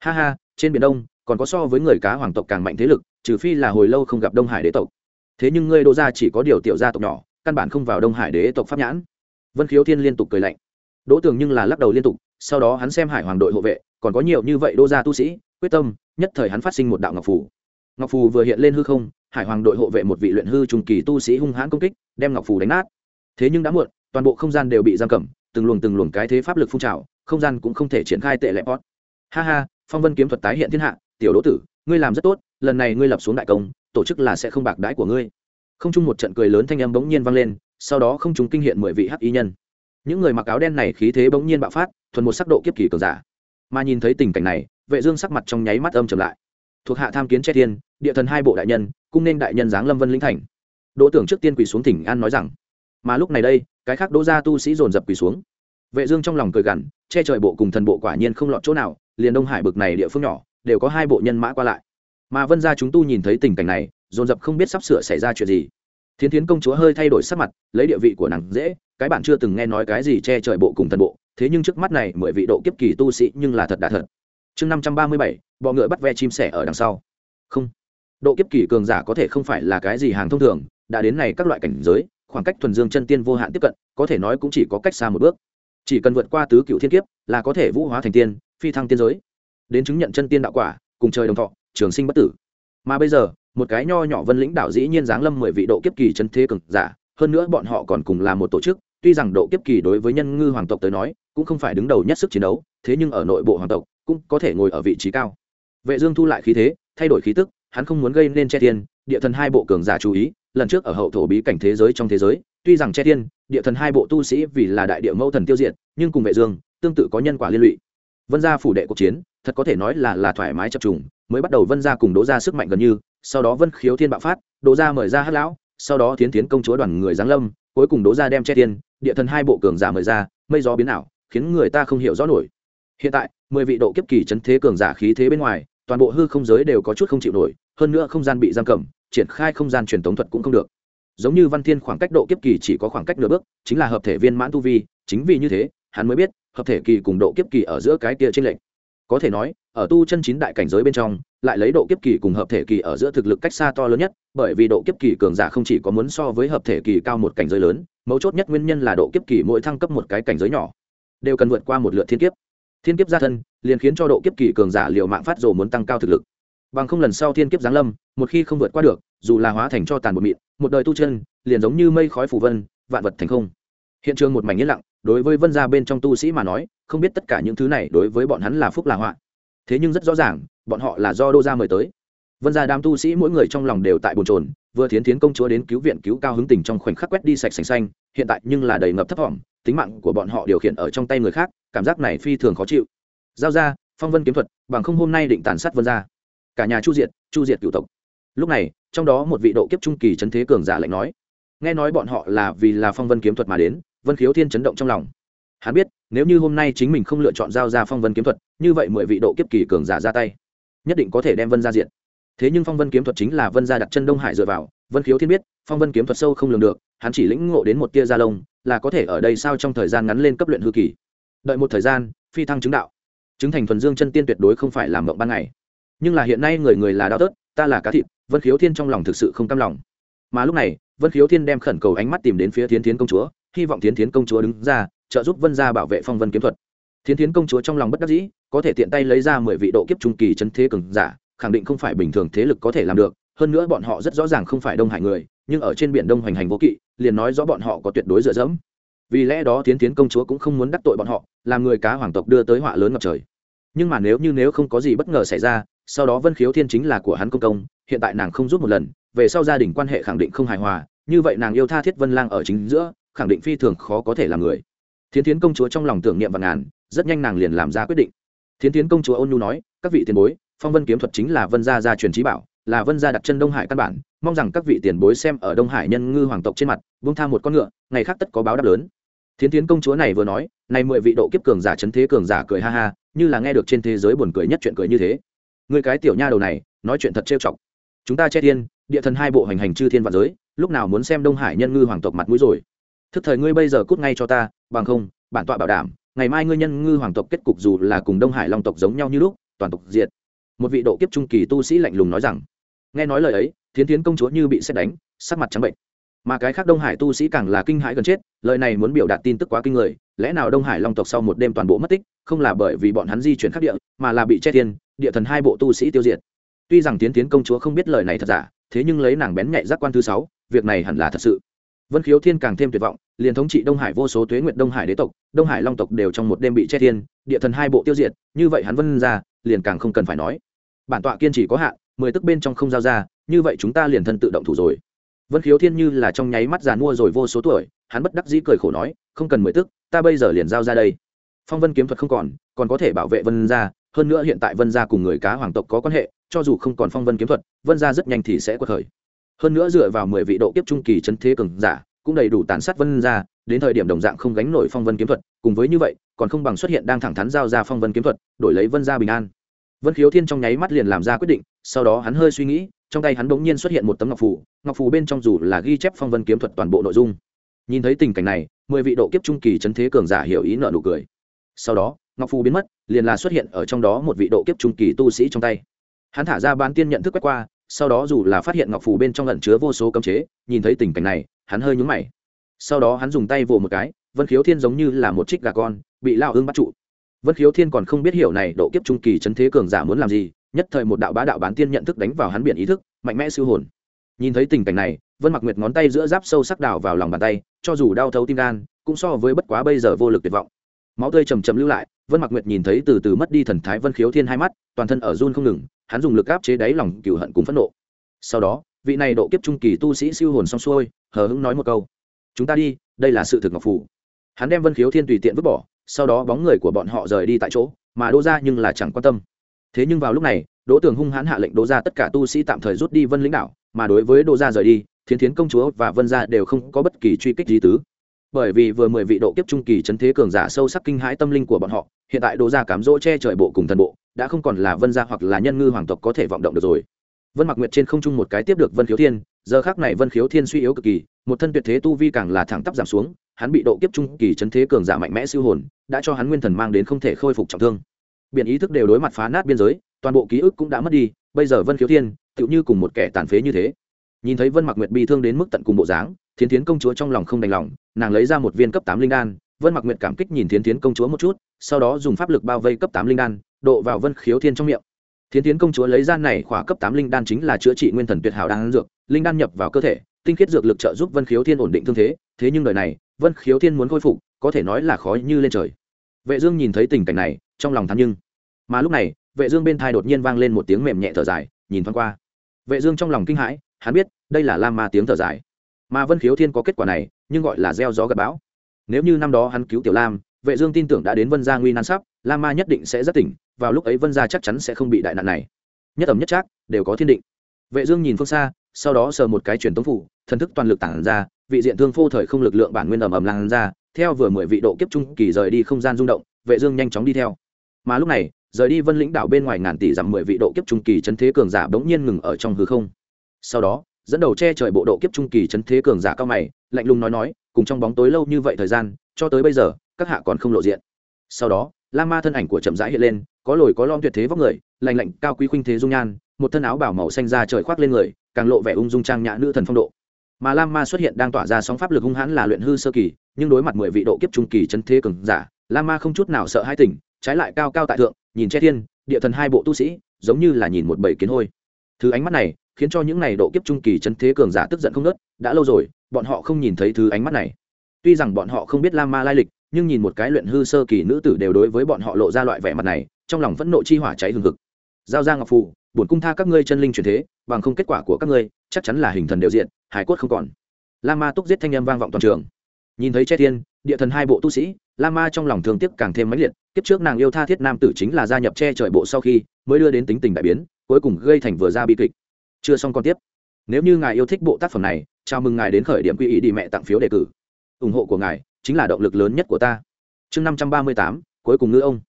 ha ha, trên biển đông, còn có so với người cá hoàng tộc càng mạnh thế lực, trừ phi là hồi lâu không gặp đông hải đế tộc. Thế nhưng ngươi đỗ gia chỉ có điều tiểu gia tộc nhỏ, căn bản không vào đông hải đế tộc pháp nhãn. Vân khiếu thiên liên tục cười lạnh. Đỗ Tường nhưng là lắc đầu liên tục, sau đó hắn xem hải hoàng đội hộ vệ, còn có nhiều như vậy đỗ gia tu sĩ, quyết tâm, nhất thời hắn phát sinh một đạo ngọc phù. Ngọc phù vừa hiện lên hư không, hải hoàng đội hộ vệ một vị luyện hư trùng kỳ tu sĩ hung hãn công kích, đem ngọc phù đánh nát. Thế nhưng đã muộn toàn bộ không gian đều bị giam cầm, từng luồng từng luồng cái thế pháp lực phun trào, không gian cũng không thể triển khai tệ lẹp pot. Ha ha, phong vân kiếm thuật tái hiện thiên hạ, tiểu đỗ tử, ngươi làm rất tốt, lần này ngươi lập xuống đại công, tổ chức là sẽ không bạc đãi của ngươi. Không chung một trận cười lớn thanh âm bỗng nhiên vang lên, sau đó không chúng kinh hiện mười vị hắc y nhân. Những người mặc áo đen này khí thế bỗng nhiên bạo phát, thuần một sắc độ kiếp kỳ cường giả. Mà nhìn thấy tình cảnh này, vệ dương sắc mặt trong nháy mắt âm trầm lại. Thuộc hạ tham kiến che thiên, địa thần hai bộ đại nhân, cung nên đại nhân giáng lâm vân linh thành. Đỗ tưởng trước tiên quỳ xuống thỉnh an nói rằng mà lúc này đây, cái khác đỗ gia tu sĩ dồn dập quỳ xuống. Vệ dương trong lòng cười gằn, che trời bộ cùng thần bộ quả nhiên không lọt chỗ nào, liền đông hải bực này địa phương nhỏ, đều có hai bộ nhân mã qua lại. Mà vân gia chúng tu nhìn thấy tình cảnh này, dồn dập không biết sắp sửa xảy ra chuyện gì. Thiến thiến công chúa hơi thay đổi sắc mặt, lấy địa vị của nàng dễ, cái bản chưa từng nghe nói cái gì che trời bộ cùng thần bộ, thế nhưng trước mắt này mười vị độ kiếp kỳ tu sĩ nhưng là thật đã thật. Chương năm trăm ba mươi bảy, bọ ngựa bắt ve chim sẻ ở đằng sau. Không, độ kiếp kỳ cường giả có thể không phải là cái gì hàng thông thường, đã đến này các loại cảnh giới khoảng cách thuần dương chân tiên vô hạn tiếp cận, có thể nói cũng chỉ có cách xa một bước. Chỉ cần vượt qua tứ cựu thiên kiếp là có thể vũ hóa thành tiên, phi thăng tiên giới. Đến chứng nhận chân tiên đạo quả, cùng trời đồng thọ, trường sinh bất tử. Mà bây giờ, một cái nho nhỏ vân lĩnh đạo dĩ nhiên giáng lâm mười vị độ kiếp kỳ chân thế cường giả, hơn nữa bọn họ còn cùng là một tổ chức, tuy rằng độ kiếp kỳ đối với nhân ngư hoàng tộc tới nói, cũng không phải đứng đầu nhất sức chiến đấu, thế nhưng ở nội bộ hoàng tộc, cũng có thể ngồi ở vị trí cao. Vệ dương thu lại khí thế, thay đổi khí tức, hắn không muốn gây nên che thiên, địa thần hai bộ cường giả chú ý lần trước ở hậu thổ bí cảnh thế giới trong thế giới, tuy rằng che thiên, địa thần hai bộ tu sĩ vì là đại địa mẫu thần tiêu diệt, nhưng cùng vệ dương, tương tự có nhân quả liên lụy. Vân gia phủ đệ cuộc chiến, thật có thể nói là là thoải mái chập trùng, mới bắt đầu vân gia cùng đỗ gia sức mạnh gần như, sau đó vân khiếu thiên bạo phát, đỗ gia mời ra hắc lão, sau đó thiến thiến công chúa đoàn người giáng lâm, cuối cùng đỗ gia đem che thiên, địa thần hai bộ cường giả mời ra, mây gió biến ảo, khiến người ta không hiểu rõ nổi. Hiện tại, mười vị độ kiếp kỳ chấn thế cường giả khí thế bên ngoài, toàn bộ hư không giới đều có chút không chịu nổi, hơn nữa không gian bị giam cầm triển khai không gian truyền tống thuật cũng không được. Giống như văn thiên khoảng cách độ kiếp kỳ chỉ có khoảng cách nửa bước, chính là hợp thể viên mãn tu vi, chính vì như thế, hắn mới biết, hợp thể kỳ cùng độ kiếp kỳ ở giữa cái kia trên lệch. có thể nói, ở tu chân chín đại cảnh giới bên trong, lại lấy độ kiếp kỳ cùng hợp thể kỳ ở giữa thực lực cách xa to lớn nhất, bởi vì độ kiếp kỳ cường giả không chỉ có muốn so với hợp thể kỳ cao một cảnh giới lớn, mấu chốt nhất nguyên nhân là độ kiếp kỳ mỗi thăng cấp một cái cảnh giới nhỏ, đều cần vượt qua một lượt thiên kiếp. Thiên kiếp gia thân, liền khiến cho độ kiếp kỳ cường giả liệu mạng phát rồ muốn tăng cao thực lực bằng không lần sau thiên kiếp giáng lâm, một khi không vượt qua được, dù là hóa thành cho tàn bột mịn, một đời tu chân, liền giống như mây khói phủ vân, vạn vật thành không. Hiện trường một mảnh yên lặng, đối với vân gia bên trong tu sĩ mà nói, không biết tất cả những thứ này đối với bọn hắn là phúc là họa. Thế nhưng rất rõ ràng, bọn họ là do đô gia mời tới. Vân gia đám tu sĩ mỗi người trong lòng đều tại bồn trồn vừa thiến thiến công chúa đến cứu viện cứu cao hứng tình trong khoảnh khắc quét đi sạch sành xanh, hiện tại nhưng là đầy ngập thấp thỏm, tính mạng của bọn họ điều khiển ở trong tay người khác, cảm giác này phi thường khó chịu. Giao ra, phong vân kiếm thuật, bằng không hôm nay định tàn sát vân gia cả nhà chu diệt chu diệt cựu tộc. Lúc này, trong đó một vị độ kiếp trung kỳ trấn thế cường giả lệnh nói, nghe nói bọn họ là vì là phong vân kiếm thuật mà đến, vân khiếu thiên chấn động trong lòng. Hắn biết, nếu như hôm nay chính mình không lựa chọn giao ra phong vân kiếm thuật, như vậy mười vị độ kiếp kỳ cường giả ra tay, nhất định có thể đem vân ra diện thế nhưng phong vân kiếm thuật chính là vân gia đặt chân đông hải dựa vào, vân khiếu thiên biết, phong vân kiếm thuật sâu không lường được, hắn chỉ lĩnh ngộ đến một tia gia lông, là có thể ở đây sao trong thời gian ngắn lên cấp luyện hư kỳ. Đợi một thời gian, phi thăng chứng đạo. Chứng thành thuần dương chân tiên tuyệt đối không phải làm mộng ban ngày nhưng là hiện nay người người là đau tớt, ta là cá thịt, vân khiếu thiên trong lòng thực sự không cam lòng. Mà lúc này, vân khiếu thiên đem khẩn cầu ánh mắt tìm đến phía thiến thiến công chúa, hy vọng thiến thiến công chúa đứng ra, trợ giúp vân gia bảo vệ phong vân kiếm thuật. Thiến thiến công chúa trong lòng bất đắc dĩ, có thể tiện tay lấy ra mười vị độ kiếp trung kỳ chân thế cường giả, khẳng định không phải bình thường thế lực có thể làm được, hơn nữa bọn họ rất rõ ràng không phải đông hải người, nhưng ở trên biển đông hoành hành vô kỵ, liền nói rõ bọn họ có tuyệt đối dựa dẫm. Vì lẽ đó tiến tiến công chúa cũng không muốn đắc tội bọn họ, làm người cá hoàng tộc đưa tới họa lớn ngập trời. Nhưng mà nếu như nếu không có gì bất ngờ xảy ra sau đó vân khiếu thiên chính là của hắn công công, hiện tại nàng không giúp một lần, về sau gia đình quan hệ khẳng định không hài hòa, như vậy nàng yêu tha thiết vân lang ở chính giữa, khẳng định phi thường khó có thể làm người. Thiến thiến công chúa trong lòng tưởng niệm và ngàn, rất nhanh nàng liền làm ra quyết định. Thiến thiến công chúa ôn nhu nói, các vị tiền bối, phong vân kiếm thuật chính là vân gia gia truyền trí bảo, là vân gia đặt chân đông hải căn bản, mong rằng các vị tiền bối xem ở đông hải nhân ngư hoàng tộc trên mặt vương tha một con ngựa, ngày khác tất có báo đáp lớn. Thiến thiến công chúa này vừa nói này mười vị độ kiếp cường giả chấn thế cường giả cười ha ha, như là nghe được trên thế giới buồn cười nhất chuyện cười như thế người cái tiểu nha đầu này, nói chuyện thật trêu chọc. Chúng ta che thiên địa thần hai bộ hành hành chư thiên vạn giới, lúc nào muốn xem đông hải nhân ngư hoàng tộc mặt mũi rồi. Thức thời ngươi bây giờ cút ngay cho ta, bằng không, bản tọa bảo đảm, ngày mai ngươi nhân ngư hoàng tộc kết cục dù là cùng đông hải long tộc giống nhau như lúc, toàn tộc diệt. Một vị độ kiếp trung kỳ tu sĩ lạnh lùng nói rằng. Nghe nói lời ấy, thiến thiến công chúa như bị xét đánh, sắc mặt trắng bệnh mà cái khác đông hải tu sĩ càng là kinh hãi gần chết, lời này muốn biểu đạt tin tức quá kinh người, lẽ nào đông hải long tộc sau một đêm toàn bộ mất tích, không là bởi vì bọn hắn di chuyển khắc địa, mà là bị che thiên, địa thần hai bộ tu sĩ tiêu diệt. Tuy rằng tiến tiến công chúa không biết lời này thật giả, thế nhưng lấy nàng bén nhạy giác quan thứ sáu, việc này hẳn là thật sự. Vân khiếu thiên càng thêm tuyệt vọng, liền thống trị đông hải vô số tuế nguyện đông hải đế tộc, đông hải long tộc đều trong một đêm bị che thiên, địa thần hai bộ tiêu diệt, như vậy hắn vân ra, liền càng không cần phải nói. Bản tọa kiên trì có hạn, mười tức bên trong không giao ra, như vậy chúng ta liền thân tự động thủ rồi vân khiếu thiên như là trong nháy mắt giàn mua rồi vô số tuổi, hắn bất đắc dĩ cười khổ nói, không cần mười tức, ta bây giờ liền giao ra đây. Phong vân kiếm thuật không còn còn có thể bảo vệ vân gia, hơn nữa hiện tại vân gia cùng người cá hoàng tộc có quan hệ, cho dù không còn phong vân kiếm thuật, vân gia rất nhanh thì sẽ quật khởi. Hơn nữa dựa vào mười vị độ kiếp trung kỳ chân thế cường giả, cũng đầy đủ tàn sát vân gia, đến thời điểm đồng dạng không gánh nổi phong vân kiếm thuật, cùng với như vậy, còn không bằng xuất hiện đang thẳng thắn giao ra phong vân kiếm thuật, đổi lấy vân gia bình an. Vân khiếu thiên trong nháy mắt liền làm ra quyết định, sau đó hắn hơi suy nghĩ trong tay hắn bỗng nhiên xuất hiện một tấm ngọc phù ngọc phù bên trong dù là ghi chép phong vân kiếm thuật toàn bộ nội dung. Nhìn thấy tình cảnh này, mười vị độ kiếp trung kỳ chấn thế cường giả hiểu ý nợ nụ cười. Sau đó, ngọc phù biến mất, liền là xuất hiện ở trong đó một vị độ kiếp trung kỳ tu sĩ trong tay. Hắn thả ra bán tiên nhận thức quét qua, sau đó dù là phát hiện ngọc phù bên trong lẩn chứa vô số cấm chế, nhìn thấy tình cảnh này, hắn hơi nhúng mày. Sau đó hắn dùng tay vồ một cái, vân khiếu thiên giống như là một trích gà con, bị lao ương bắt trụ. Vân khiếu thiên còn không biết hiểu này độ kiếp trung kỳ chấn thế cường giả muốn làm gì nhất thời một đạo bá đạo bán tiên nhận thức đánh vào hắn biển ý thức, mạnh mẽ siêu hồn. Nhìn thấy tình cảnh này, vân mặc nguyệt ngón tay giữa giáp sâu sắc đào vào lòng bàn tay, cho dù đau thấu tim gan, cũng so với bất quá bây giờ vô lực tuyệt vọng. Máu tươi chầm chầm lưu lại, vân mặc nguyệt nhìn thấy từ từ mất đi thần thái vân khiếu thiên hai mắt, toàn thân ở run không ngừng, hắn dùng lực áp chế đáy lòng cựu hận cùng phẫn nộ. Sau đó, vị này độ kiếp trung kỳ tu sĩ siêu hồn xong xuôi, hờ hững nói một câu. Chúng ta đi, đây là sự thực ngọc phủ. Hắn đem vân khiếu thiên tùy tiện vứt bỏ, sau đó bóng người của bọn họ rời đi tại chỗ, mà Đô ra nhưng là chẳng quan tâm thế nhưng vào lúc này, đỗ tường hung hãn hạ lệnh đỗ ra tất cả tu sĩ tạm thời rút đi vân lĩnh đạo mà đối với đỗ gia rời đi, thiến thiến công chúa và vân gia đều không có bất kỳ truy kích gì tứ. Bởi vì vừa mười vị độ kiếp trung kỳ chấn thế cường giả sâu sắc kinh hãi tâm linh của bọn họ, hiện tại đỗ gia cám dỗ che trời bộ cùng thần bộ, đã không còn là vân gia hoặc là nhân ngư hoàng tộc có thể vọng động được rồi. Vân mặc nguyệt trên không trung một cái tiếp được vân khiếu thiên, giờ khác này vân khiếu thiên suy yếu cực kỳ, một thân tuyệt thế tu vi càng là thẳng tắp giảm xuống, hắn bị độ kiếp trung kỳ chấn thế cường giả mạnh mẽ siêu hồn, đã cho hắn nguyên thần mang đến không thể khôi phục trọng thương biện ý thức đều đối mặt phá nát biên giới, toàn bộ ký ức cũng đã mất đi, bây giờ vân khiếu thiên, tựu như cùng một kẻ tàn phế như thế. Nhìn thấy vân mặc nguyệt bị thương đến mức tận cùng bộ dáng, thiến thiến công chúa trong lòng không đành lòng, nàng lấy ra một viên cấp tám linh đan, vân mặc nguyệt cảm kích nhìn thiến thiến công chúa một chút, sau đó dùng pháp lực bao vây cấp tám linh đan, độ vào vân khiếu thiên trong miệng. Thiến thiến công chúa lấy ra này khỏa cấp tám linh đan chính là chữa trị nguyên thần tuyệt hảo đan dược, linh đan nhập vào cơ thể, tinh khiết dược lực trợ giúp vân khiếu thiên ổn định thương thế thế nhưng đời này, vân khiếu thiên muốn khôi phục, có thể nói là khó như lên trời. Vệ dương nhìn thấy tình cảnh này trong lòng thán nhưng. Mà lúc này, vệ dương bên thai đột nhiên vang lên một tiếng mềm nhẹ thở dài, nhìn thoáng qua. Vệ dương trong lòng kinh hãi, hắn biết, đây là lam ma tiếng thở dài. Mà vân khiếu thiên có kết quả này, nhưng gọi là gieo gió gặp bão. Nếu như năm đó hắn cứu tiểu lam, vệ dương tin tưởng đã đến vân gia nguy nan sắp, lam ma nhất định sẽ rất tỉnh, vào lúc ấy vân gia chắc chắn sẽ không bị đại nạn này. Nhất ẩm nhất chắc đều có thiên định. Vệ dương nhìn phương xa, sau đó sờ một cái truyền tống phủ, thần thức toàn lực tản ra, vị diện thương phô thời không lực lượng bản nguyên ẩm ẩm lan ra, theo vừa mười vị độ kiếp trung kỳ rời đi không gian rung động, vệ dương nhanh chóng đi theo mà lúc này, rời đi vân lĩnh đảo bên ngoài ngàn tỷ dặm mười vị độ kiếp trung kỳ chấn thế cường giả bỗng nhiên ngừng ở trong hư không. Sau đó, dẫn đầu che trời bộ độ kiếp trung kỳ chấn thế cường giả cao mày, lạnh lùng nói nói, cùng trong bóng tối lâu như vậy thời gian, cho tới bây giờ, các hạ còn không lộ diện. Sau đó, la ma thân ảnh của chậm rãi hiện lên, có lồi có lom tuyệt thế vóc người lạnh lạnh, cao quý khuynh thế dung nhan, một thân áo bảo màu xanh da trời khoác lên người, càng lộ vẻ ung dung trang nhã nữ thần phong độ. Mà lam ma xuất hiện đang tỏa ra sóng pháp lực hung hãn là luyện hư sơ kỳ, nhưng đối mặt mười vị độ kiếp trung kỳ chấn thế cường giả lam ma không chút nào sợ hai tỉnh trái lại cao cao tại thượng, nhìn che thiên, địa thần hai bộ tu sĩ, giống như là nhìn một bầy kiến hôi. Thứ ánh mắt này, khiến cho những này độ kiếp trung kỳ chân thế cường giả tức giận không nớt đã lâu rồi, bọn họ không nhìn thấy thứ ánh mắt này. Tuy rằng bọn họ không biết lam ma lai lịch, nhưng nhìn một cái luyện hư sơ kỳ nữ tử đều đối với bọn họ lộ ra loại vẻ mặt này, trong lòng phẫn nộ chi hỏa cháy hừng hực. Giao ra ngọc phù, bổn cung tha các ngươi chân linh truyền thế, bằng không kết quả của các ngươi, chắc chắn là hình thần đều diện, hải cốt không còn. Lam ma túc giết thanh âm vang vọng toàn trường nhìn thấy che thiên, địa thần hai bộ tu sĩ, lama ma trong lòng thường tiếc càng thêm mãnh liệt, kiếp trước nàng yêu tha thiết nam tử chính là gia nhập che trời bộ sau khi mới đưa đến tính tình đại biến, cuối cùng gây thành vừa ra bi kịch. Chưa xong còn tiếp. Nếu như ngài yêu thích bộ tác phẩm này, chào mừng ngài đến khởi điểm quy ý đi mẹ tặng phiếu đề cử. Ủng hộ của ngài chính là động lực lớn nhất của ta. Chương năm trăm ba mươi tám, cuối cùng ngư ông.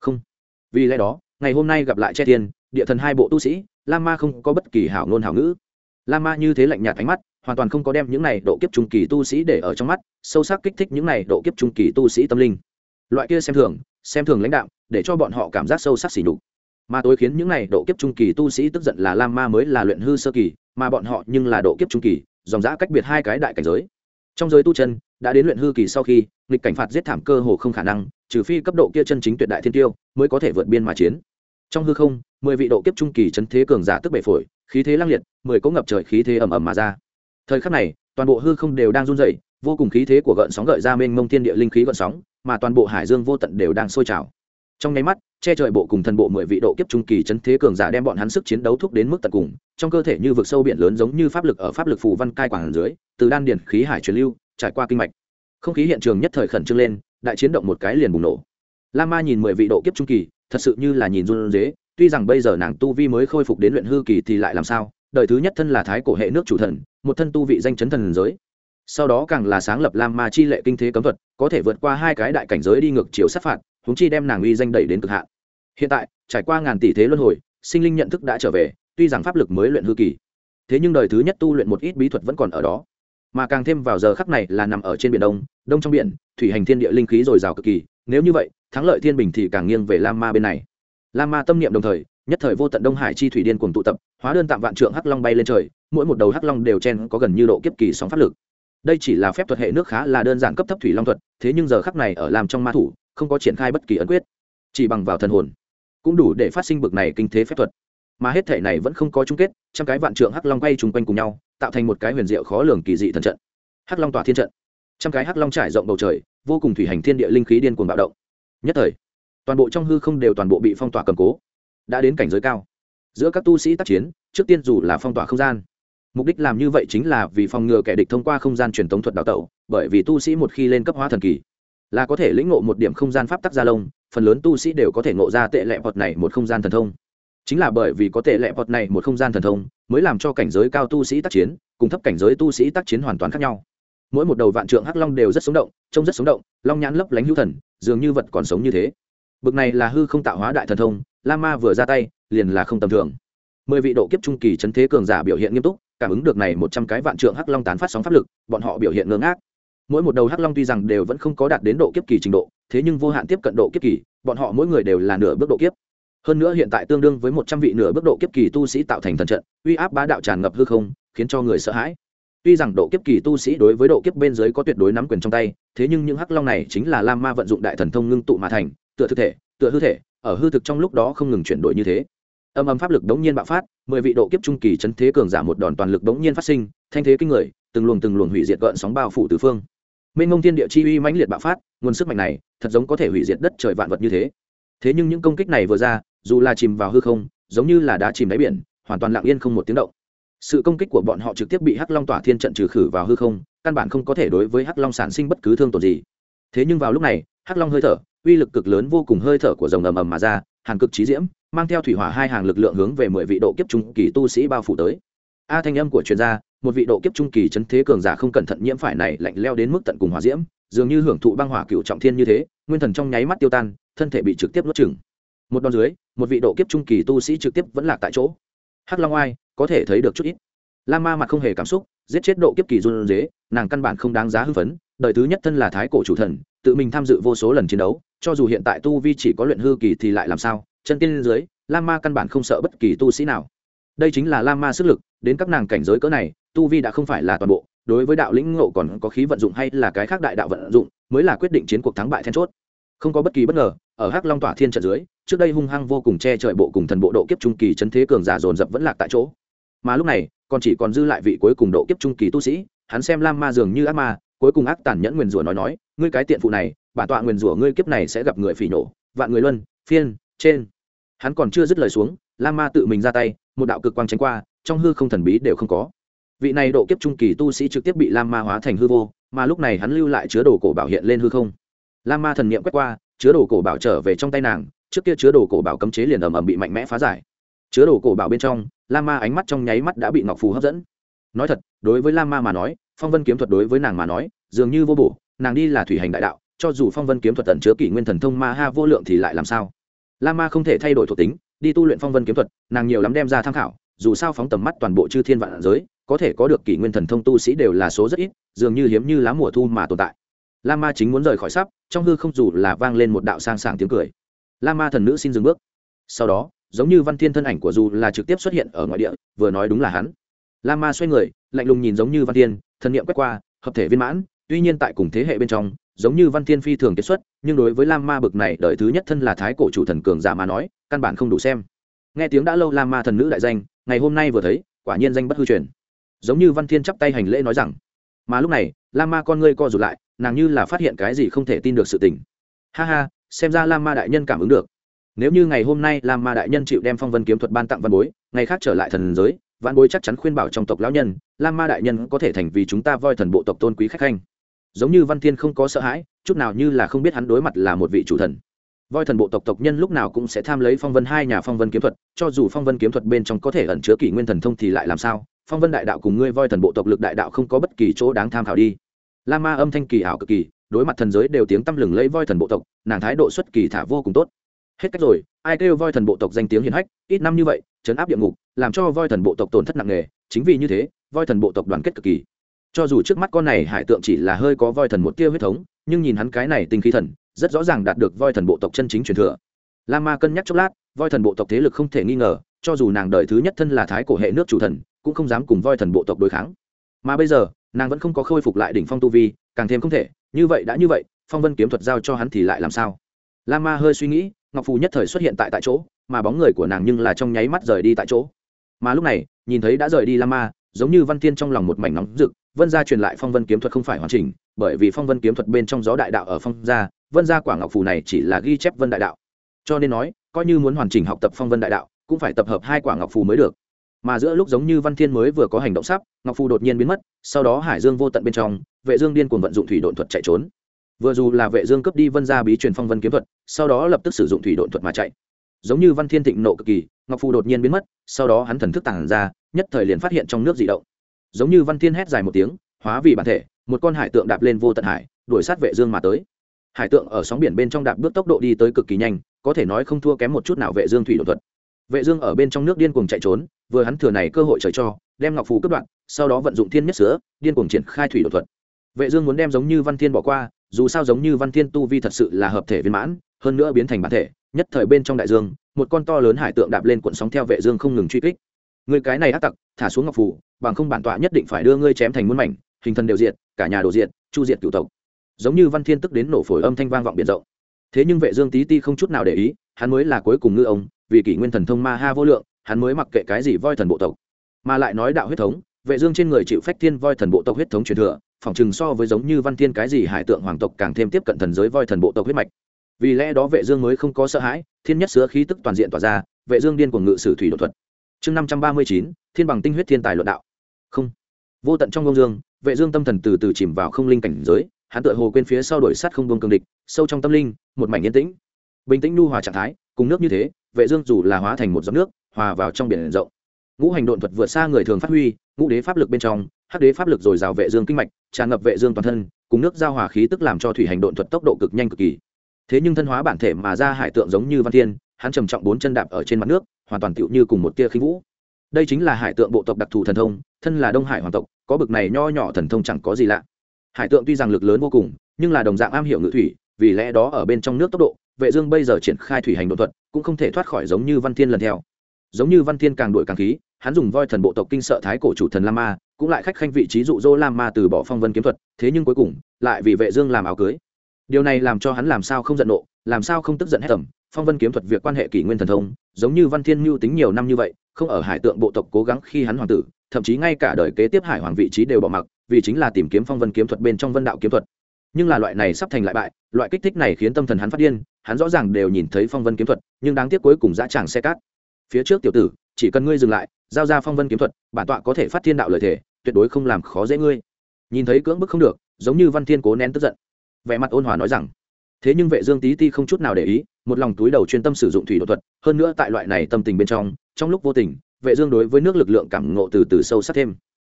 Không. Vì lẽ đó, ngày hôm nay gặp lại che thiên, địa thần hai bộ tu sĩ, lama ma không có bất kỳ hảo ngôn hảo ngữ la ma như thế lạnh nhạt ánh mắt, hoàn toàn không có đem những này độ kiếp trung kỳ tu sĩ để ở trong mắt, sâu sắc kích thích những này độ kiếp trung kỳ tu sĩ tâm linh. Loại kia xem thường xem thường lãnh đạo, để cho bọn họ cảm giác sâu sắc xỉ nhục. Mà tối khiến những này độ kiếp trung kỳ tu sĩ tức giận là lam ma mới là luyện hư sơ kỳ, mà bọn họ nhưng là độ kiếp trung kỳ, dòng giã cách biệt hai cái đại cảnh giới. Trong giới tu chân, đã đến luyện hư kỳ sau khi, nghịch cảnh phạt giết thảm cơ hồ không khả năng, trừ phi cấp độ kia chân chính tuyệt đại thiên tiêu, mới có thể vượt biên mà chiến. Trong hư không, mười vị độ kiếp trung kỳ chấn thế cường giả tức bể phổi khí thế lang liệt, mười có ngập trời khí thế ầm ầm mà ra. Thời khắc này, toàn bộ hư không đều đang run rẩy, vô cùng khí thế của gợn sóng gợi ra mênh mông thiên địa linh khí gợn sóng, mà toàn bộ hải dương vô tận đều đang sôi trào. Trong nháy mắt, che trời bộ cùng thần bộ mười vị độ kiếp trung kỳ chấn thế cường giả đem bọn hắn sức chiến đấu thúc đến mức tận cùng, trong cơ thể như vực sâu biển lớn giống như pháp lực ở pháp lực phù văn cai quảng dưới, từ đan điền khí hải truyền lưu, trải qua kinh mạch. Không khí hiện trường nhất thời khẩn trương lên, đại chiến động một cái liền bùng nổ. La ma nhìn mười vị độ kiếp trung kỳ, thật sự như là nhìn run dế tuy rằng bây giờ nàng tu vi mới khôi phục đến luyện hư kỳ thì lại làm sao? Đời thứ nhất thân là thái cổ hệ nước chủ thần, một thân tu vị danh chấn thần giới. Sau đó càng là sáng lập lam ma chi lệ kinh thế cấm thuật, có thể vượt qua hai cái đại cảnh giới đi ngược chiều sát phạt húng chi đem nàng uy danh đẩy đến cực hạn. Hiện tại, trải qua ngàn tỷ thế luân hồi, sinh linh nhận thức đã trở về, tuy rằng pháp lực mới luyện hư kỳ, thế nhưng đời thứ nhất tu luyện một ít bí thuật vẫn còn ở đó. Mà càng thêm vào giờ khắc này là nằm ở trên biển đông đông trong biển, thủy hành thiên địa linh khí dồi dào cực kỳ, nếu như vậy, thắng lợi thiên bình thì càng nghiêng về lam ma bên này lam ma tâm niệm đồng thời, nhất thời vô tận đông hải chi thủy điên cùng tụ tập, hóa đơn tạm vạn trượng hắc long bay lên trời, mỗi một đầu hắc long đều chen có gần như độ kiếp kỳ sóng pháp lực. Đây chỉ là phép thuật hệ nước khá là đơn giản cấp thấp thủy long thuật, thế nhưng giờ khắc này ở làm trong ma thủ, không có triển khai bất kỳ ấn quyết, chỉ bằng vào thần hồn, cũng đủ để phát sinh bực này kinh thế phép thuật. Mà hết thể này vẫn không có chung kết, trăm cái vạn trượng hắc long quay chung quanh cùng nhau, tạo thành một cái huyền diệu khó lường kỳ dị thần trận. Hắc long tỏa thiên trận. Trăm cái hắc long trải rộng bầu trời, vô cùng thủy hành thiên địa linh khí điên cuồng bạo động. Nhất thời toàn bộ trong hư không đều toàn bộ bị phong tỏa cầm cố, đã đến cảnh giới cao. Giữa các tu sĩ tác chiến, trước tiên dù là phong tỏa không gian, mục đích làm như vậy chính là vì phòng ngừa kẻ địch thông qua không gian truyền thống thuật đào tẩu, bởi vì tu sĩ một khi lên cấp hóa thần kỳ, là có thể lĩnh ngộ một điểm không gian pháp tắc gia lông, phần lớn tu sĩ đều có thể ngộ ra tệ lệ bọt này một không gian thần thông. Chính là bởi vì có tệ lệ bọt này một không gian thần thông, mới làm cho cảnh giới cao tu sĩ tác chiến, cùng thấp cảnh giới tu sĩ tác chiến hoàn toàn khác nhau. Mỗi một đầu vạn trượng hắc long đều rất sống động, trông rất sống động, long nhãn lấp lánh hữu thần, dường như vật còn sống như thế bực này là hư không tạo hóa đại thần thông, la ma vừa ra tay, liền là không tầm thường. Mười vị độ kiếp trung kỳ chấn thế cường giả biểu hiện nghiêm túc, cảm ứng được này một trăm cái vạn trượng hắc long tán phát sóng pháp lực, bọn họ biểu hiện ngơ ngác. Mỗi một đầu hắc long tuy rằng đều vẫn không có đạt đến độ kiếp kỳ trình độ, thế nhưng vô hạn tiếp cận độ kiếp kỳ, bọn họ mỗi người đều là nửa bước độ kiếp. Hơn nữa hiện tại tương đương với một trăm vị nửa bước độ kiếp kỳ tu sĩ tạo thành thần trận, uy áp bá đạo tràn ngập hư không, khiến cho người sợ hãi. Tuy rằng độ kiếp kỳ tu sĩ đối với độ kiếp bên dưới có tuyệt đối nắm quyền trong tay, thế nhưng những hắc long này chính là lam ma vận dụng đại thần thông ngưng tụ mà thành tựa thực thể, tựa hư thể, ở hư thực trong lúc đó không ngừng chuyển đổi như thế. Âm âm pháp lực đống nhiên bạo phát, mười vị độ kiếp trung kỳ chấn thế cường giả một đòn toàn lực đống nhiên phát sinh, thanh thế kinh người, từng luồng từng luồng hủy diệt gợn sóng bao phủ tứ phương. Minh ngông thiên địa chi uy mãnh liệt bạo phát, nguồn sức mạnh này thật giống có thể hủy diệt đất trời vạn vật như thế. Thế nhưng những công kích này vừa ra, dù là chìm vào hư không, giống như là đá chìm đáy biển, hoàn toàn lặng yên không một tiếng động. Sự công kích của bọn họ trực tiếp bị hắc long tỏa thiên trận trừ khử vào hư không, căn bản không có thể đối với hắc long sản sinh bất cứ thương tổn gì. Thế nhưng vào lúc này hắc long hơi thở, uy lực cực lớn vô cùng hơi thở của dòng ầm ầm mà ra, hàn cực trí diễm, mang theo thủy hỏa hai hàng lực lượng hướng về mười vị độ kiếp trung kỳ tu sĩ bao phủ tới. A thanh âm của chuyên gia, một vị độ kiếp trung kỳ chấn thế cường giả không cẩn thận nhiễm phải này lạnh leo đến mức tận cùng hỏa diễm, dường như hưởng thụ băng hỏa cựu trọng thiên như thế, nguyên thần trong nháy mắt tiêu tan, thân thể bị trực tiếp nuốt chửng. một đòn dưới, một vị độ kiếp trung kỳ tu sĩ trực tiếp vẫn lạc tại chỗ. Hắc long oai, có thể thấy được chút ít. La ma mặt không hề cảm xúc, giết chết độ kiếp kỳ run dế nàng căn bản không đáng giá hưng phấn, đời thứ nhất thân là thái cổ chủ thần tự mình tham dự vô số lần chiến đấu, cho dù hiện tại tu vi chỉ có luyện hư kỳ thì lại làm sao? Chân tiên dưới la ma căn bản không sợ bất kỳ tu sĩ nào. Đây chính là la ma sức lực, đến các nàng cảnh giới cỡ này, tu vi đã không phải là toàn bộ, đối với đạo lĩnh ngộ còn có khí vận dụng hay là cái khác đại đạo vận dụng, mới là quyết định chiến cuộc thắng bại then chốt. Không có bất kỳ bất ngờ, ở hắc long tỏa thiên trận dưới, trước đây hung hăng vô cùng che trời bộ cùng thần bộ độ kiếp trung kỳ chấn thế cường giả dồn dập vẫn lạc tại chỗ. Mà lúc này, còn chỉ còn dư lại vị cuối cùng độ kiếp trung kỳ tu sĩ, hắn xem lam ma dường như ác ma, cuối cùng ác tàn nhẫn nguyền rủa nói nói ngươi cái tiện phụ này, bản tọa nguyền rủa ngươi kiếp này sẽ gặp người phỉ nổ, vạn người luân, phiên, trên. Hắn còn chưa dứt lời xuống, lam ma tự mình ra tay, một đạo cực quang tránh qua, trong hư không thần bí đều không có. Vị này độ kiếp trung kỳ tu sĩ trực tiếp bị lam ma hóa thành hư vô, mà lúc này hắn lưu lại chứa đồ cổ bảo hiện lên hư không. Lam ma thần niệm quét qua, chứa đồ cổ bảo trở về trong tay nàng, trước kia chứa đồ cổ bảo cấm chế liền ầm ầm bị mạnh mẽ phá giải. Chứa đồ cổ bảo bên trong, lam ma ánh mắt trong nháy mắt đã bị ngọc phù hấp dẫn. Nói thật, đối với lam ma mà nói, phong vân kiếm thuật đối với nàng mà nói, dường như vô bổ nàng đi là thủy hành đại đạo, cho dù phong vân kiếm thuật tận chứa kỷ nguyên thần thông ma ha vô lượng thì lại làm sao? La ma không thể thay đổi thuộc tính, đi tu luyện phong vân kiếm thuật, nàng nhiều lắm đem ra tham khảo, dù sao phóng tầm mắt toàn bộ chư thiên vạn giới, có thể có được kỷ nguyên thần thông tu sĩ đều là số rất ít, dường như hiếm như lá mùa thu mà tồn tại. La ma chính muốn rời khỏi sắp, trong hư không dù là vang lên một đạo sang sảng tiếng cười. La ma thần nữ xin dừng bước. Sau đó, giống như văn thiên thân ảnh của dù là trực tiếp xuất hiện ở ngoại địa, vừa nói đúng là hắn. La ma xoay người, lạnh lùng nhìn giống như văn thiên, thần niệm quét qua, hợp thể viên mãn tuy nhiên tại cùng thế hệ bên trong, giống như văn thiên phi thường kết xuất, nhưng đối với lam ma bực này đợi thứ nhất thân là thái cổ chủ thần cường giả mà nói, căn bản không đủ xem. Nghe tiếng đã lâu lam ma thần nữ đại danh, ngày hôm nay vừa thấy, quả nhiên danh bất hư truyền. Giống như văn thiên chắp tay hành lễ nói rằng, mà lúc này, lam ma con ngươi co rụt lại, nàng như là phát hiện cái gì không thể tin được sự tình. Ha ha, xem ra lam ma đại nhân cảm ứng được. Nếu như ngày hôm nay lam ma đại nhân chịu đem phong vân kiếm thuật ban tặng văn bối, ngày khác trở lại thần giới, văn bối chắc chắn khuyên bảo trong tộc lão nhân, lam ma đại nhân có thể thành vì chúng ta voi thần bộ tộc tôn quý khách khanh giống như văn thiên không có sợ hãi, chút nào như là không biết hắn đối mặt là một vị chủ thần. Voi thần bộ tộc tộc nhân lúc nào cũng sẽ tham lấy phong vân hai nhà phong vân kiếm thuật, cho dù phong vân kiếm thuật bên trong có thể ẩn chứa kỷ nguyên thần thông thì lại làm sao? Phong vân đại đạo cùng ngươi voi thần bộ tộc lực đại đạo không có bất kỳ chỗ đáng tham khảo đi. La ma âm thanh kỳ ảo cực kỳ, đối mặt thần giới đều tiếng tăm lừng lấy voi thần bộ tộc, nàng thái độ xuất kỳ thả vô cùng tốt. Hết cách rồi, ai kêu voi thần bộ tộc danh tiếng hiền hách, ít năm như vậy chấn áp địa ngục, làm cho voi thần bộ tộc tổn thất nặng nề, chính vì như thế, voi thần bộ tộc đoàn kết cực kỳ cho dù trước mắt con này hải tượng chỉ là hơi có voi thần một tia huyết thống, nhưng nhìn hắn cái này tinh khí thần, rất rõ ràng đạt được voi thần bộ tộc chân chính truyền thừa. La ma cân nhắc chốc lát, voi thần bộ tộc thế lực không thể nghi ngờ, cho dù nàng đợi thứ nhất thân là thái cổ hệ nước chủ thần, cũng không dám cùng voi thần bộ tộc đối kháng. Mà bây giờ, nàng vẫn không có khôi phục lại đỉnh phong tu vi, càng thêm không thể, như vậy đã như vậy, phong vân kiếm thuật giao cho hắn thì lại làm sao? La ma hơi suy nghĩ, ngọc phù nhất thời xuất hiện tại tại chỗ, mà bóng người của nàng nhưng là trong nháy mắt rời đi tại chỗ. Mà lúc này, nhìn thấy đã rời đi la ma, giống như văn tiên trong lòng một mảnh nóng rực vân gia truyền lại phong vân kiếm thuật không phải hoàn chỉnh, bởi vì phong vân kiếm thuật bên trong gió đại đạo ở phong gia, vân gia quả ngọc phù này chỉ là ghi chép vân đại đạo. Cho nên nói, coi như muốn hoàn chỉnh học tập phong vân đại đạo, cũng phải tập hợp hai quả ngọc phù mới được. Mà giữa lúc giống như văn thiên mới vừa có hành động sắp, ngọc phù đột nhiên biến mất, sau đó hải dương vô tận bên trong, vệ dương điên cuồng vận dụng thủy độn thuật chạy trốn. Vừa dù là vệ dương cấp đi vân gia bí truyền phong vân kiếm thuật, sau đó lập tức sử dụng thủy độn thuật mà chạy. Giống như văn thiên thịnh nộ cực kỳ, ngọc phù đột nhiên biến mất, sau đó hắn thần thức tàng ra, nhất thời liền phát hiện trong nước dị động giống như văn thiên hét dài một tiếng, hóa vì bản thể, một con hải tượng đạp lên vô tận hải, đuổi sát vệ dương mà tới. Hải tượng ở sóng biển bên trong đạp bước tốc độ đi tới cực kỳ nhanh, có thể nói không thua kém một chút nào vệ dương thủy đột thuật. Vệ dương ở bên trong nước điên cuồng chạy trốn, vừa hắn thừa này cơ hội trời cho, đem ngọc phù cướp đoạn sau đó vận dụng thiên nhất sữa điên cuồng triển khai thủy đột thuật. Vệ dương muốn đem giống như văn thiên bỏ qua, dù sao giống như văn thiên tu vi thật sự là hợp thể viên mãn, hơn nữa biến thành bản thể, nhất thời bên trong đại dương, một con to lớn hải tượng đạp lên cuộn sóng theo vệ dương không ngừng truy kích người cái này ác tặc, thả xuống ngọc phù bằng không bản tọa nhất định phải đưa ngươi chém thành muôn mảnh, hình thần đều diệt, cả nhà đồ diệt, chu diệt cửu tộc. Giống như văn thiên tức đến nổ phổi âm thanh vang vọng biển rộng. Thế nhưng vệ dương tí ti không chút nào để ý, hắn mới là cuối cùng ngư ông, vì kỷ nguyên thần thông ma ha vô lượng, hắn mới mặc kệ cái gì voi thần bộ tộc. Mà lại nói đạo huyết thống, vệ dương trên người chịu phách thiên voi thần bộ tộc huyết thống truyền thừa, phỏng chừng so với giống như văn thiên cái gì hải tượng hoàng tộc càng thêm tiếp cận thần giới voi thần bộ tộc huyết mạch. Vì lẽ đó vệ dương mới không có sợ hãi, thiên nhất sứa khí tức toàn diện tỏa ra, vệ dương điên cuồng ngự sử thủy độ thuật chương 539, thiên bằng tinh huyết thiên tài luận đạo. Không. Vô tận trong công dương vệ dương tâm thần từ từ chìm vào không linh cảnh giới hắn tựa hồ quên phía sau đổi sát không buông cường địch sâu trong tâm linh một mảnh yên tĩnh. Bình tĩnh nu hòa trạng thái cùng nước như thế vệ dương dù là hóa thành một giọt nước hòa vào trong biển rộng. Ngũ hành độn thuật vượt xa người thường phát huy ngũ đế pháp lực bên trong hắc đế pháp lực rồi rào vệ dương kinh mạch tràn ngập vệ dương toàn thân cùng nước giao hòa khí tức làm cho thủy hành độn thuật tốc độ cực nhanh cực kỳ. Thế nhưng thân hóa bản thể mà ra hải tượng giống như văn thiên hắn trầm trọng bốn chân đạp ở trên mặt nước, hoàn toàn tựu như cùng một tia khí vũ. Đây chính là hải tượng bộ tộc đặc thù thần thông, thân là đông hải hoàng tộc, có bực này nho nhỏ thần thông chẳng có gì lạ. Hải tượng tuy rằng lực lớn vô cùng, nhưng là đồng dạng am hiểu ngự thủy, vì lẽ đó ở bên trong nước tốc độ, vệ dương bây giờ triển khai thủy hành đột thuật, cũng không thể thoát khỏi giống như văn thiên lần theo. Giống như văn thiên càng đuổi càng khí, hắn dùng voi thần bộ tộc kinh sợ thái cổ chủ thần lam ma, cũng lại khách khanh vị trí dụ dỗ lam ma từ bỏ phong vân kiếm thuật, thế nhưng cuối cùng, lại vì vệ dương làm áo cưới. Điều này làm cho hắn làm sao không giận nộ làm sao không tức giận hết tầm phong vân kiếm thuật việc quan hệ kỷ nguyên thần thông, giống như văn thiên mưu tính nhiều năm như vậy, không ở hải tượng bộ tộc cố gắng khi hắn hoàng tử, thậm chí ngay cả đời kế tiếp hải hoàng vị trí đều bỏ mặc, vì chính là tìm kiếm phong vân kiếm thuật bên trong vân đạo kiếm thuật. Nhưng là loại này sắp thành lại bại, loại kích thích này khiến tâm thần hắn phát điên, hắn rõ ràng đều nhìn thấy phong vân kiếm thuật, nhưng đáng tiếc cuối cùng dã tràng xe cát. Phía trước tiểu tử, chỉ cần ngươi dừng lại, giao ra phong vân kiếm thuật, bản tọa có thể phát thiên đạo lời thể tuyệt đối không làm khó dễ ngươi. Nhìn thấy cưỡng bức không được, giống như văn thiên cố nén tức giận. Vẻ mặt ôn hòa nói rằng thế nhưng vệ dương tí ti không chút nào để ý, một lòng túi đầu chuyên tâm sử dụng thủy độ thuật, hơn nữa tại loại này tâm tình bên trong trong lúc vô tình, vệ dương đối với nước lực lượng cảm ngộ từ từ sâu sắc thêm.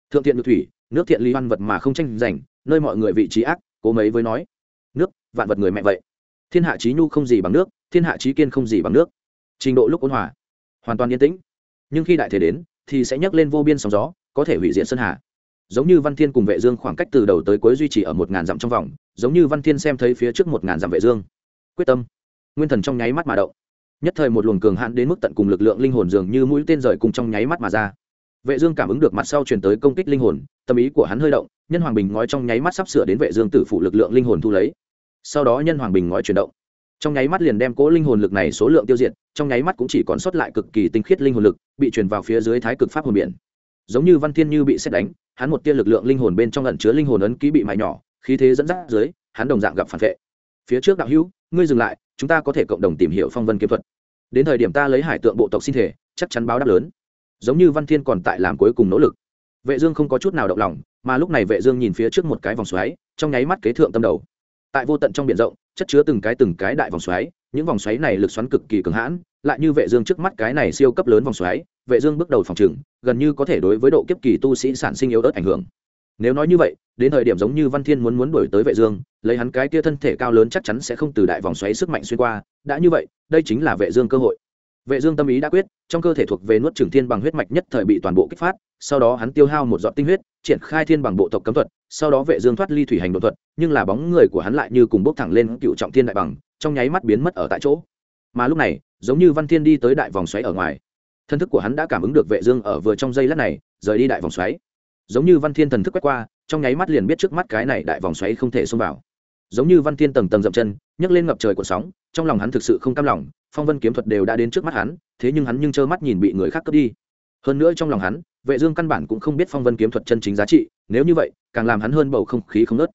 Thượng thiện được thủy, nước thiện ly văn vật mà không tranh giành, nơi mọi người vị trí ác, cố mấy với nói. Nước, vạn vật người mẹ vậy. Thiên hạ trí nhu không gì bằng nước, thiên hạ trí kiên không gì bằng nước. Trình độ lúc ôn hòa, hoàn toàn yên tĩnh. Nhưng khi đại thể đến, thì sẽ nhấc lên vô biên sóng gió, có thể hủy diệt sơn hà giống như văn thiên cùng vệ dương khoảng cách từ đầu tới cuối duy trì ở một ngàn dặm trong vòng, giống như văn thiên xem thấy phía trước một ngàn dặm vệ dương. Quyết tâm. Nguyên thần trong nháy mắt mà động. Nhất thời một luồng cường hãn đến mức tận cùng lực lượng linh hồn dường như mũi tên rời cùng trong nháy mắt mà ra. Vệ dương cảm ứng được mặt sau truyền tới công kích linh hồn, tâm ý của hắn hơi động, nhân hoàng bình ngói trong nháy mắt sắp sửa đến vệ dương tử phụ lực lượng linh hồn thu lấy. Sau đó nhân hoàng bình ngói chuyển động. Trong nháy mắt liền đem cố linh hồn lực này số lượng tiêu diệt, trong nháy mắt cũng chỉ còn sót lại cực kỳ tinh khiết linh hồn lực, bị truyền vào phía dưới thái cực pháp hồn biển giống như văn thiên như bị xét đánh, hắn một tia lực lượng linh hồn bên trong ẩn chứa linh hồn ấn ký bị mại nhỏ, khí thế dẫn dắt dưới, hắn đồng dạng gặp phản vệ. Phía trước đạo hữu, ngươi dừng lại, chúng ta có thể cộng đồng tìm hiểu phong vân kiếm thuật. Đến thời điểm ta lấy hải tượng bộ tộc sinh thể, chắc chắn báo đáp lớn. Giống như văn thiên còn tại làm cuối cùng nỗ lực. Vệ dương không có chút nào động lòng, mà lúc này vệ dương nhìn phía trước một cái vòng xoáy, trong nháy mắt kế thượng tâm đầu. Tại vô tận trong biển rộng, chất chứa từng cái từng cái đại vòng xoáy những vòng xoáy này lực xoắn cực kỳ cường hãn, lại như vệ dương trước mắt cái này siêu cấp lớn vòng xoáy, vệ dương bước đầu phòng trường gần như có thể đối với độ kiếp kỳ tu sĩ sản sinh yếu ớt ảnh hưởng. Nếu nói như vậy, đến thời điểm giống như văn thiên muốn muốn đuổi tới vệ dương, lấy hắn cái kia thân thể cao lớn chắc chắn sẽ không từ đại vòng xoáy sức mạnh xuyên qua, đã như vậy, đây chính là vệ dương cơ hội. Vệ dương tâm ý đã quyết, trong cơ thể thuộc về nuốt trường thiên bằng huyết mạch nhất thời bị toàn bộ kích phát, sau đó hắn tiêu hao một giọt tinh huyết, triển khai thiên bằng bộ tộc cấm thuật, sau đó vệ dương thoát ly thủy hành độ thuật, nhưng là bóng người của hắn lại như cùng bốc thẳng lên cựu trọng thiên đại bằng trong nháy mắt biến mất ở tại chỗ. Mà lúc này, giống như văn thiên đi tới đại vòng xoáy ở ngoài. Thân thức của hắn đã cảm ứng được vệ dương ở vừa trong giây lát này, rời đi đại vòng xoáy. Giống như văn thiên thần thức quét qua, trong nháy mắt liền biết trước mắt cái này đại vòng xoáy không thể xông vào. Giống như văn thiên tầng tầng dậm chân, nhấc lên ngập trời của sóng, trong lòng hắn thực sự không cam lòng, phong vân kiếm thuật đều đã đến trước mắt hắn, thế nhưng hắn nhưng trơ mắt nhìn bị người khác cướp đi. Hơn nữa trong lòng hắn, vệ dương căn bản cũng không biết phong vân kiếm thuật chân chính giá trị, nếu như vậy, càng làm hắn hơn bầu không khí không nớt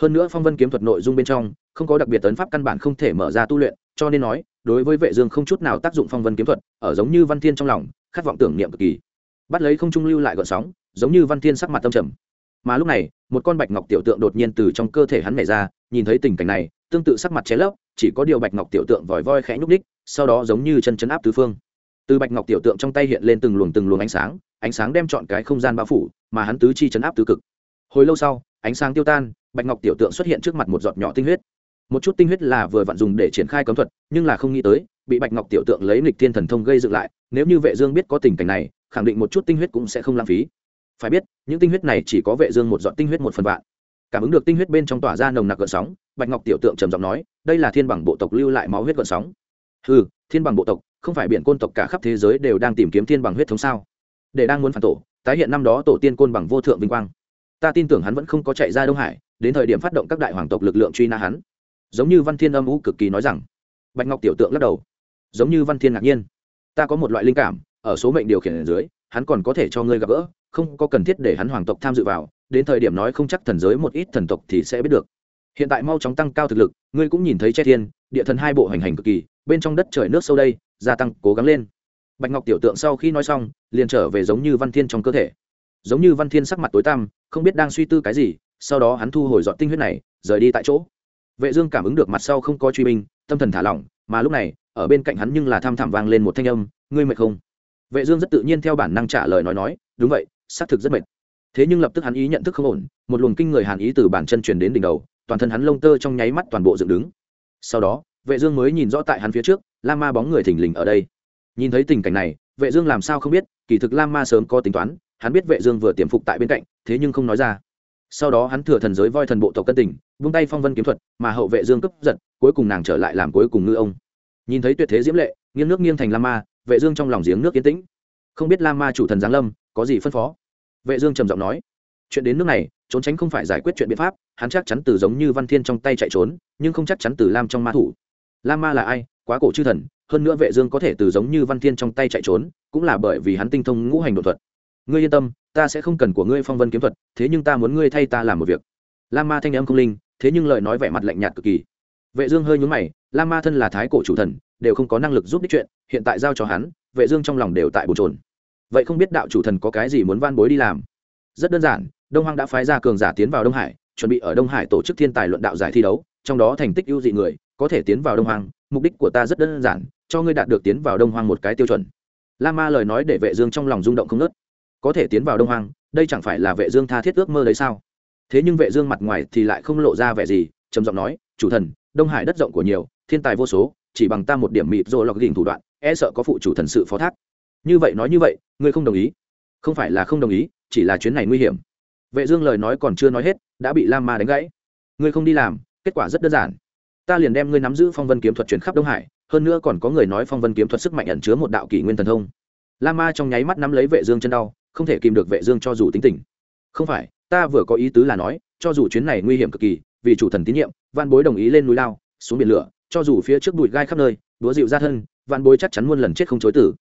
hơn nữa phong vân kiếm thuật nội dung bên trong không có đặc biệt tấn pháp căn bản không thể mở ra tu luyện cho nên nói đối với vệ dương không chút nào tác dụng phong vân kiếm thuật ở giống như văn thiên trong lòng khát vọng tưởng niệm cực kỳ. Bắt lấy không trung lưu lại gợn sóng giống như văn thiên sắc mặt tâm trầm. Mà lúc này một con bạch ngọc tiểu tượng đột nhiên từ trong cơ thể hắn nhảy ra nhìn thấy tình cảnh này tương tự sắc mặt chế lấp chỉ có điều bạch ngọc tiểu tượng vòi voi khẽ nhúc đích, sau đó giống như chân chấn áp tứ phương. Từ bạch ngọc tiểu tượng trong tay hiện lên từng luồng từng luồng ánh sáng ánh sáng đem chọn cái không gian bao phủ mà hắn tứ chi chấn áp tứ cực. Hồi lâu sau ánh sáng tiêu tan bạch ngọc tiểu tượng xuất hiện trước mặt một giọt nhỏ tinh huyết một chút tinh huyết là vừa vặn dùng để triển khai cấm thuật, nhưng là không nghĩ tới, bị bạch ngọc tiểu tượng lấy nghịch thiên thần thông gây dựng lại, nếu như vệ dương biết có tình cảnh này, khẳng định một chút tinh huyết cũng sẽ không lãng phí. Phải biết, những tinh huyết này chỉ có vệ dương một giọt tinh huyết một phần vạn. Cảm ứng được tinh huyết bên trong tỏa ra nồng nặc gợn sóng, bạch ngọc tiểu tượng trầm giọng nói, đây là thiên bằng bộ tộc lưu lại máu huyết gợn sóng. Hừ, thiên bằng bộ tộc, không phải biển côn tộc cả khắp thế giới đều đang tìm kiếm thiên bằng huyết thống sao? Để đang muốn phản tổ, tái hiện năm đó tổ tiên côn bằng vô thượng vinh quang. Ta tin tưởng hắn vẫn không có chạy ra đông hải, đến thời điểm phát động các đại hoàng tộc lực lượng truy nã hắn giống như văn thiên âm u cực kỳ nói rằng. Bạch ngọc tiểu tượng lắc đầu. Giống như văn thiên ngạc nhiên. Ta có một loại linh cảm, ở số mệnh điều khiển ở dưới, hắn còn có thể cho ngươi gặp gỡ, không có cần thiết để hắn hoàng tộc tham dự vào, đến thời điểm nói không chắc thần giới một ít thần tộc thì sẽ biết được. Hiện tại mau chóng tăng cao thực lực, ngươi cũng nhìn thấy che thiên, địa thần hai bộ hành hành cực kỳ, bên trong đất trời nước sâu đây, gia tăng, cố gắng lên. Bạch ngọc tiểu tượng sau khi nói xong, liền trở về giống như văn thiên trong cơ thể. Giống như văn thiên sắc mặt tối tăm, không biết đang suy tư cái gì, sau đó hắn thu hồi dọn tinh huyết này, rời đi tại chỗ vệ dương cảm ứng được mặt sau không có truy binh, tâm thần thả lỏng, mà lúc này, ở bên cạnh hắn nhưng là tham thảm vang lên một thanh âm, ngươi mệt không? Vệ dương rất tự nhiên theo bản năng trả lời nói nói, đúng vậy, xác thực rất mệt. Thế nhưng lập tức hắn ý nhận thức không ổn, một luồng kinh người hàn ý từ bàn chân truyền đến đỉnh đầu, toàn thân hắn lông tơ trong nháy mắt toàn bộ dựng đứng. Sau đó, vệ dương mới nhìn rõ tại hắn phía trước lam ma bóng người thình lình ở đây. Nhìn thấy tình cảnh này, vệ dương làm sao không biết, kỳ thực lam ma sớm có tính toán, hắn biết vệ dương vừa tiềm phục tại bên cạnh, thế nhưng không nói ra sau đó hắn thừa thần giới voi thần bộ tộc cân tình, vung tay phong vân kiếm thuật, mà hậu vệ dương cấp giật, cuối cùng nàng trở lại làm cuối cùng ngư ông. Nhìn thấy tuyệt thế diễm lệ, nghiêng nước nghiêng thành lam ma vệ dương trong lòng giếng nước yên tĩnh. Không biết lam ma chủ thần giáng lâm, có gì phân phó? Vệ dương trầm giọng nói, chuyện đến nước này, trốn tránh không phải giải quyết chuyện biện pháp, hắn chắc chắn từ giống như văn thiên trong tay chạy trốn, nhưng không chắc chắn từ lam trong ma thủ. Lam ma là ai? Quá cổ chư thần, hơn nữa vệ dương có thể từ giống như văn thiên trong tay chạy trốn, cũng là bởi vì hắn tinh thông ngũ hành đột thuật. Ngươi yên tâm ta sẽ không cần của ngươi phong vân kiếm thuật, thế nhưng ta muốn ngươi thay ta làm một việc. Lam ma thanh âm không linh, thế nhưng lời nói vẻ mặt lạnh nhạt cực kỳ. Vệ dương hơi nhướng mày, lam ma thân là thái cổ chủ thần, đều không có năng lực giúp đích chuyện, hiện tại giao cho hắn, vệ dương trong lòng đều tại bồn trồn vậy không biết đạo chủ thần có cái gì muốn van bối đi làm? Rất đơn giản, đông hoang đã phái ra cường giả tiến vào đông hải, chuẩn bị ở đông hải tổ chức thiên tài luận đạo giải thi đấu, trong đó thành tích ưu dị người, có thể tiến vào đông hoang, mục đích của ta rất đơn giản, cho ngươi đạt được tiến vào đông hoang một cái tiêu chuẩn. La ma lời nói để vệ dương trong lòng rung động không nớt có thể tiến vào đông hoang, đây chẳng phải là vệ dương tha thiết ước mơ đấy sao? Thế nhưng vệ dương mặt ngoài thì lại không lộ ra vẻ gì, trầm giọng nói, chủ thần, đông hải đất rộng của nhiều, thiên tài vô số, chỉ bằng ta một điểm mịt rồi lọc đỉnh thủ đoạn e sợ có phụ chủ thần sự phó thác. Như vậy nói như vậy, ngươi không đồng ý? Không phải là không đồng ý, chỉ là chuyến này nguy hiểm. Vệ dương lời nói còn chưa nói hết, đã bị lam ma đánh gãy. Ngươi không đi làm, kết quả rất đơn giản. Ta liền đem ngươi nắm giữ phong vân kiếm thuật truyền khắp đông hải, hơn nữa còn có người nói phong vân kiếm thuật sức mạnh ẩn chứa một đạo kỷ nguyên thần thông. Lam ma trong nháy mắt nắm lấy vệ dương chân đau không thể kìm được vệ dương cho dù tính tình. Không phải, ta vừa có ý tứ là nói, cho dù chuyến này nguy hiểm cực kỳ, vì chủ thần tín nhiệm văn bối đồng ý lên núi lao, xuống biển lửa, cho dù phía trước bụi gai khắp nơi đúa dịu ra thân văn bối chắc chắn muôn lần chết không chối tử.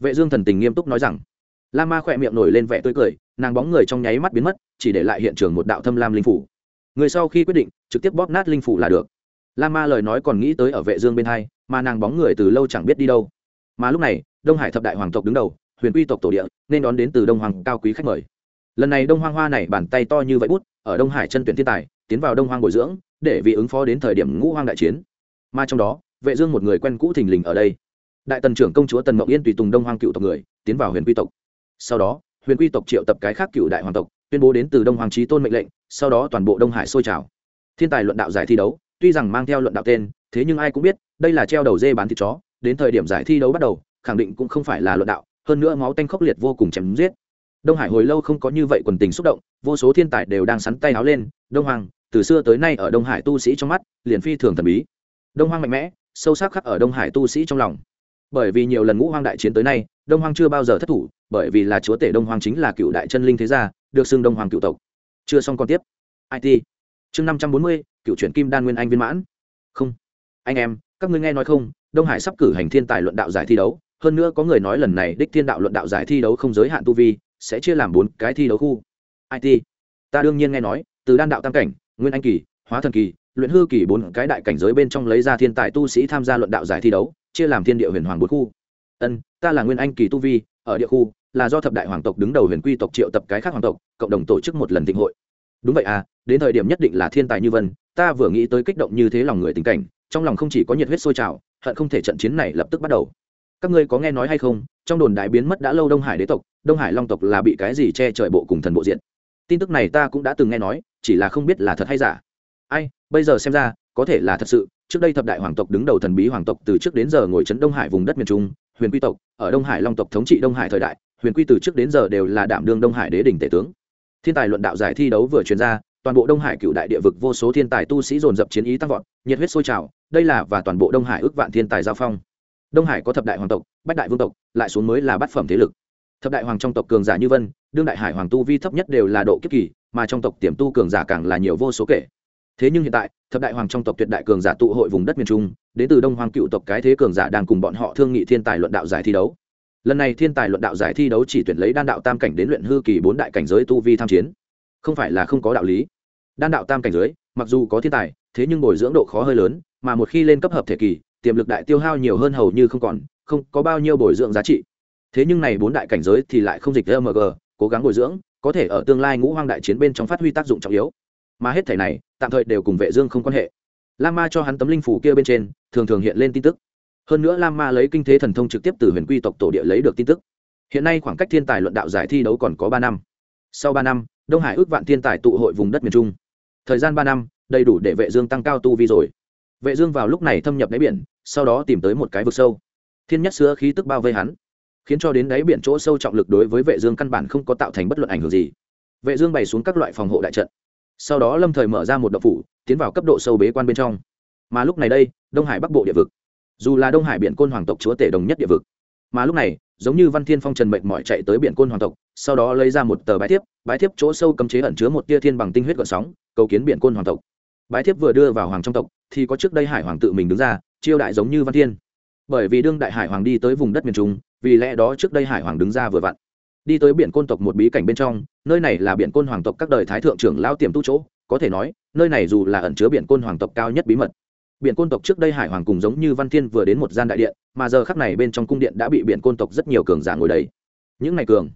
Vệ dương thần tình nghiêm túc nói rằng. La ma khỏe miệng nổi lên vẻ tươi cười, nàng bóng người trong nháy mắt biến mất, chỉ để lại hiện trường một đạo thâm lam linh phủ. Người sau khi quyết định, trực tiếp bóp nát linh phủ là được. La ma lời nói còn nghĩ tới ở vệ dương bên hai, mà nàng bóng người từ lâu chẳng biết đi đâu. Mà lúc này, đông hải thập đại hoàng tộc đứng đầu huyền quy tộc tổ địa, nên đón đến từ đông hoàng cao quý khách mời. Lần này đông hoang hoa này bàn tay to như vậy bút, ở đông hải chân tuyển thiên tài, tiến vào đông hoang bồi dưỡng, để vì ứng phó đến thời điểm ngũ hoang đại chiến. Mà trong đó, vệ dương một người quen cũ thình lình ở đây. Đại tần trưởng công chúa tần mộng yên tùy tùng đông hoang cựu tộc người, tiến vào huyền quy tộc. Sau đó, huyền quy tộc triệu tập cái khác cựu đại hoàng tộc, tuyên bố đến từ đông hoàng trí tôn mệnh lệnh, sau đó toàn bộ đông hải sôi trào. Thiên tài luận đạo giải thi đấu, tuy rằng mang theo luận đạo tên, thế nhưng ai cũng biết, đây là treo đầu dê bán thịt chó, đến thời điểm giải thi đấu bắt đầu, khẳng định cũng không phải là luận đạo hơn nữa máu tanh khốc liệt vô cùng chém giết. Đông hải hồi lâu không có như vậy quần tình xúc động, vô số thiên tài đều đang sắn tay áo lên, đông hoàng, từ xưa tới nay ở đông hải tu sĩ trong mắt, liền phi thường thần bí. Đông hoàng mạnh mẽ, sâu sắc khắc ở đông hải tu sĩ trong lòng. Bởi vì nhiều lần ngũ hoang đại chiến tới nay, đông hoàng chưa bao giờ thất thủ, bởi vì là chúa tể đông hoàng chính là cựu đại chân linh thế gia, được xưng đông hoàng cựu tộc. Chưa xong còn tiếp. It chương năm trăm bốn mươi, cựu truyện kim đan nguyên anh viên mãn. Không. Anh em, các ngươi nghe nói không, đông hải sắp cử hành thiên tài luận đạo giải thi đấu hơn nữa có người nói lần này đích thiên đạo luận đạo giải thi đấu không giới hạn tu vi, sẽ chia làm bốn cái thi đấu khu. It ta đương nhiên nghe nói, từ đan đạo tam cảnh, nguyên anh kỳ, hóa thần kỳ, luyện hư kỳ bốn cái đại cảnh giới bên trong lấy ra thiên tài tu sĩ tham gia luận đạo giải thi đấu, chia làm thiên địa huyền hoàng bốn khu. Ân, ta là nguyên anh kỳ tu vi, ở địa khu, là do thập đại hoàng tộc đứng đầu huyền quy tộc triệu tập cái khác hoàng tộc, cộng đồng tổ chức một lần thịnh hội. Đúng vậy à đến thời điểm nhất định là thiên tài như vân, ta vừa nghĩ tới kích động như thế lòng người tình cảnh, trong lòng không chỉ có nhiệt huyết sôi trào, hận không thể trận chiến này lập tức bắt đầu các ngươi có nghe nói hay không, trong đồn đại biến mất đã lâu đông hải đế tộc, đông hải long tộc là bị cái gì che trời bộ cùng thần bộ diện tin tức này ta cũng đã từng nghe nói, chỉ là không biết là thật hay giả. Ai, bây giờ xem ra, có thể là thật sự, trước đây thập đại hoàng tộc đứng đầu thần bí hoàng tộc từ trước đến giờ ngồi trấn đông hải vùng đất miền trung, huyền quy tộc, ở đông hải long tộc thống trị đông hải thời đại, huyền quy từ trước đến giờ đều là đảm đương đông hải đế đình tể tướng. Thiên tài luận đạo giải thi đấu vừa truyền ra, toàn bộ đông hải cựu đại địa vực vô số thiên tài tu sĩ dồn dập chiến ý tăng vọt, nhiệt huyết sôi trào, đây là và toàn bộ đông hải ước vạn thiên tài giao phong đông hải có thập đại hoàng tộc, bách đại vương tộc, lại xuống mới là bát phẩm thế lực. Thập đại hoàng trong tộc cường giả như vân, đương đại hải hoàng tu vi thấp nhất đều là độ kiếp kỳ, mà trong tộc tiềm tu cường giả càng là nhiều vô số kể. Thế nhưng hiện tại, thập đại hoàng trong tộc tuyệt đại cường giả tụ hội vùng đất miền trung, đến từ đông hoàng cựu tộc cái thế cường giả đang cùng bọn họ thương nghị thiên tài luận đạo giải thi đấu. Lần này thiên tài luận đạo giải thi đấu chỉ tuyển lấy đan đạo tam cảnh đến luyện hư kỳ bốn đại cảnh giới tu vi tham chiến. Không phải là không có đạo lý. Đan đạo tam cảnh giới, mặc dù có thiên tài, thế nhưng bồi dưỡng độ khó hơi lớn, mà một khi lên cấp hợp thể kỳ tiềm lực đại tiêu hao nhiều hơn hầu như không còn, không có bao nhiêu bồi dưỡng giá trị. Thế nhưng này bốn đại cảnh giới thì lại không dịch mg cố gắng bồi dưỡng, có thể ở tương lai ngũ hoang đại chiến bên trong phát huy tác dụng trọng yếu. Mà hết thể này, tạm thời đều cùng vệ dương không quan hệ. Lam ma cho hắn tấm linh phủ kia bên trên, thường thường hiện lên tin tức. Hơn nữa lam ma lấy kinh thế thần thông trực tiếp từ huyền quy tộc tổ địa lấy được tin tức. Hiện nay khoảng cách thiên tài luận đạo giải thi đấu còn có ba năm. Sau ba năm, đông hải ước vạn thiên tài tụ hội vùng đất miền trung. Thời gian ba năm, đầy đủ để vệ dương tăng cao tu vi rồi. Vệ dương vào lúc này thâm nhập đáy biển sau đó tìm tới một cái vực sâu. Thiên nhất sữa khí tức bao vây hắn, khiến cho đến đáy biển chỗ sâu trọng lực đối với vệ dương căn bản không có tạo thành bất luận ảnh hưởng gì. Vệ dương bày xuống các loại phòng hộ đại trận, sau đó lâm thời mở ra một động phủ, tiến vào cấp độ sâu bế quan bên trong. Mà lúc này đây, đông hải bắc bộ địa vực, dù là đông hải biển côn hoàng tộc chúa tể đồng nhất địa vực, mà lúc này, giống như văn thiên phong trần mệnh mọi chạy tới biển côn hoàng tộc, sau đó lấy ra một tờ bái thiếp bái thiếp chỗ sâu cấm chế ẩn chứa một tia thiên bằng tinh huyết gợn sóng, cầu kiến biển côn hoàng tộc. Bái thiếp vừa đưa vào hoàng trong tộc, thì có trước đây hải hoàng tự mình đứng ra chiêu đại giống như văn thiên. Bởi vì đương đại hải hoàng đi tới vùng đất miền trung, vì lẽ đó trước đây hải hoàng đứng ra vừa vặn. Đi tới biển côn tộc một bí cảnh bên trong, nơi này là biển côn hoàng tộc các đời thái thượng trưởng lao tiềm tu chỗ, có thể nói, nơi này dù là ẩn chứa biển côn hoàng tộc cao nhất bí mật. Biển côn tộc trước đây hải hoàng cùng giống như văn thiên vừa đến một gian đại điện, mà giờ khắc này bên trong cung điện đã bị biển côn tộc rất nhiều cường giả ngồi đầy. Những ngày cường,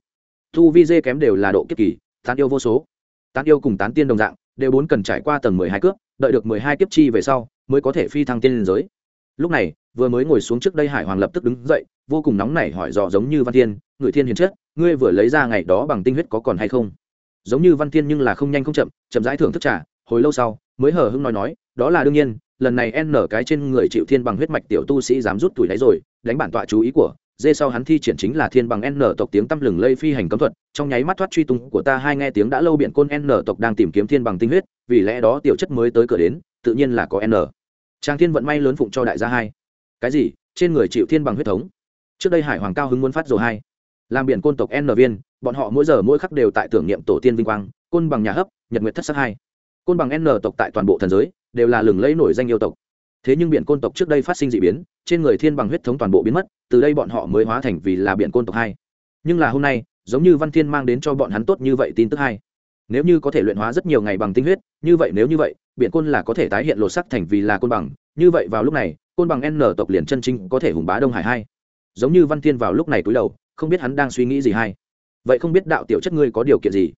thu vi dê kém đều là độ kiếp kỳ, tán yêu vô số. Tán yêu cùng tán tiên đồng dạng, đều bốn cần trải qua tầng mười hai cướp, đợi được mười hai kiếp chi về sau, mới có thể phi thăng tiên liên giới lúc này, vừa mới ngồi xuống trước đây hải hoàng lập tức đứng dậy, vô cùng nóng nảy hỏi dò giống như văn thiên người thiên hiền chết ngươi vừa lấy ra ngày đó bằng tinh huyết có còn hay không? Giống như văn thiên nhưng là không nhanh không chậm chậm rãi thưởng thức trả hồi lâu sau, mới hờ hưng nói nói, đó là đương nhiên, lần này n cái trên người chịu thiên bằng huyết mạch tiểu tu sĩ dám rút tuổi đáy rồi, đánh bản tọa chú ý của dê sau hắn thi triển chính là thiên bằng n tộc tiếng tăm lừng lây phi hành cấm thuật, trong nháy mắt thoát truy tung của ta hai nghe tiếng đã lâu biện côn n tộc đang tìm kiếm thiên bằng tinh huyết, vì lẽ đó tiểu chất mới tới cửa đến, tự nhiên là có n trang thiên vận may lớn phụng cho đại gia hai. Cái gì? Trên người chịu thiên bằng huyết thống. Trước đây hải hoàng cao hứng muốn phát rồi hai. Làm biển côn tộc n viên, bọn họ mỗi giờ mỗi khắc đều tại tưởng niệm tổ tiên vinh quang, côn bằng nhà hấp, nhật nguyệt thất sắc hai. Côn bằng n tộc tại toàn bộ thần giới, đều là lừng lẫy nổi danh yêu tộc. Thế nhưng biển côn tộc trước đây phát sinh d ị biến, trên người thiên bằng huyết thống toàn bộ biến mất, từ đây bọn họ mới hóa thành vì là biển côn tộc hai. Nhưng là hôm nay, giống như văn thiên mang đến cho bọn hắn tốt như vậy tin tức hai nếu như có thể luyện hóa rất nhiều ngày bằng tinh huyết, như vậy nếu như vậy, biển côn là có thể tái hiện lột sắc thành vì là côn bằng. Như vậy vào lúc này, côn bằng n tộc liền chân chính có thể hùng bá đông hải hai. Giống như văn thiên vào lúc này túi đầu, không biết hắn đang suy nghĩ gì hay. Vậy không biết đạo tiểu chất ngươi có điều kiện gì?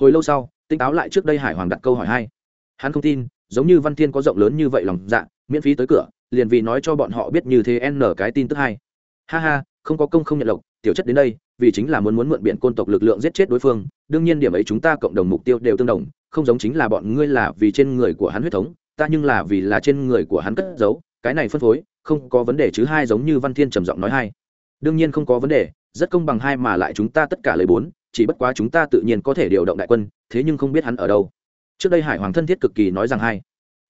Hồi lâu sau tinh táo lại trước đây hải hoàng đặt câu hỏi hai. Hắn không tin, giống như văn thiên có rộng lớn như vậy lòng dạ miễn phí tới cửa, liền vì nói cho bọn họ biết như thế n cái tin tức hay ha ha, không có công không nhận lộc, tiểu chất đến đây, vì chính là muốn muốn mượn biện côn tộc lực lượng giết chết đối phương đương nhiên điểm ấy chúng ta cộng đồng mục tiêu đều tương đồng, không giống chính là bọn ngươi là vì trên người của hắn huyết thống, ta nhưng là vì là trên người của hắn cất giấu, cái này phân phối, không có vấn đề chứ hai giống như văn thiên trầm giọng nói hai. Đương nhiên không có vấn đề, rất công bằng hai mà lại chúng ta tất cả lấy bốn, chỉ bất quá chúng ta tự nhiên có thể điều động đại quân, thế nhưng không biết hắn ở đâu. Trước đây hải hoàng thân thiết cực kỳ nói rằng hai.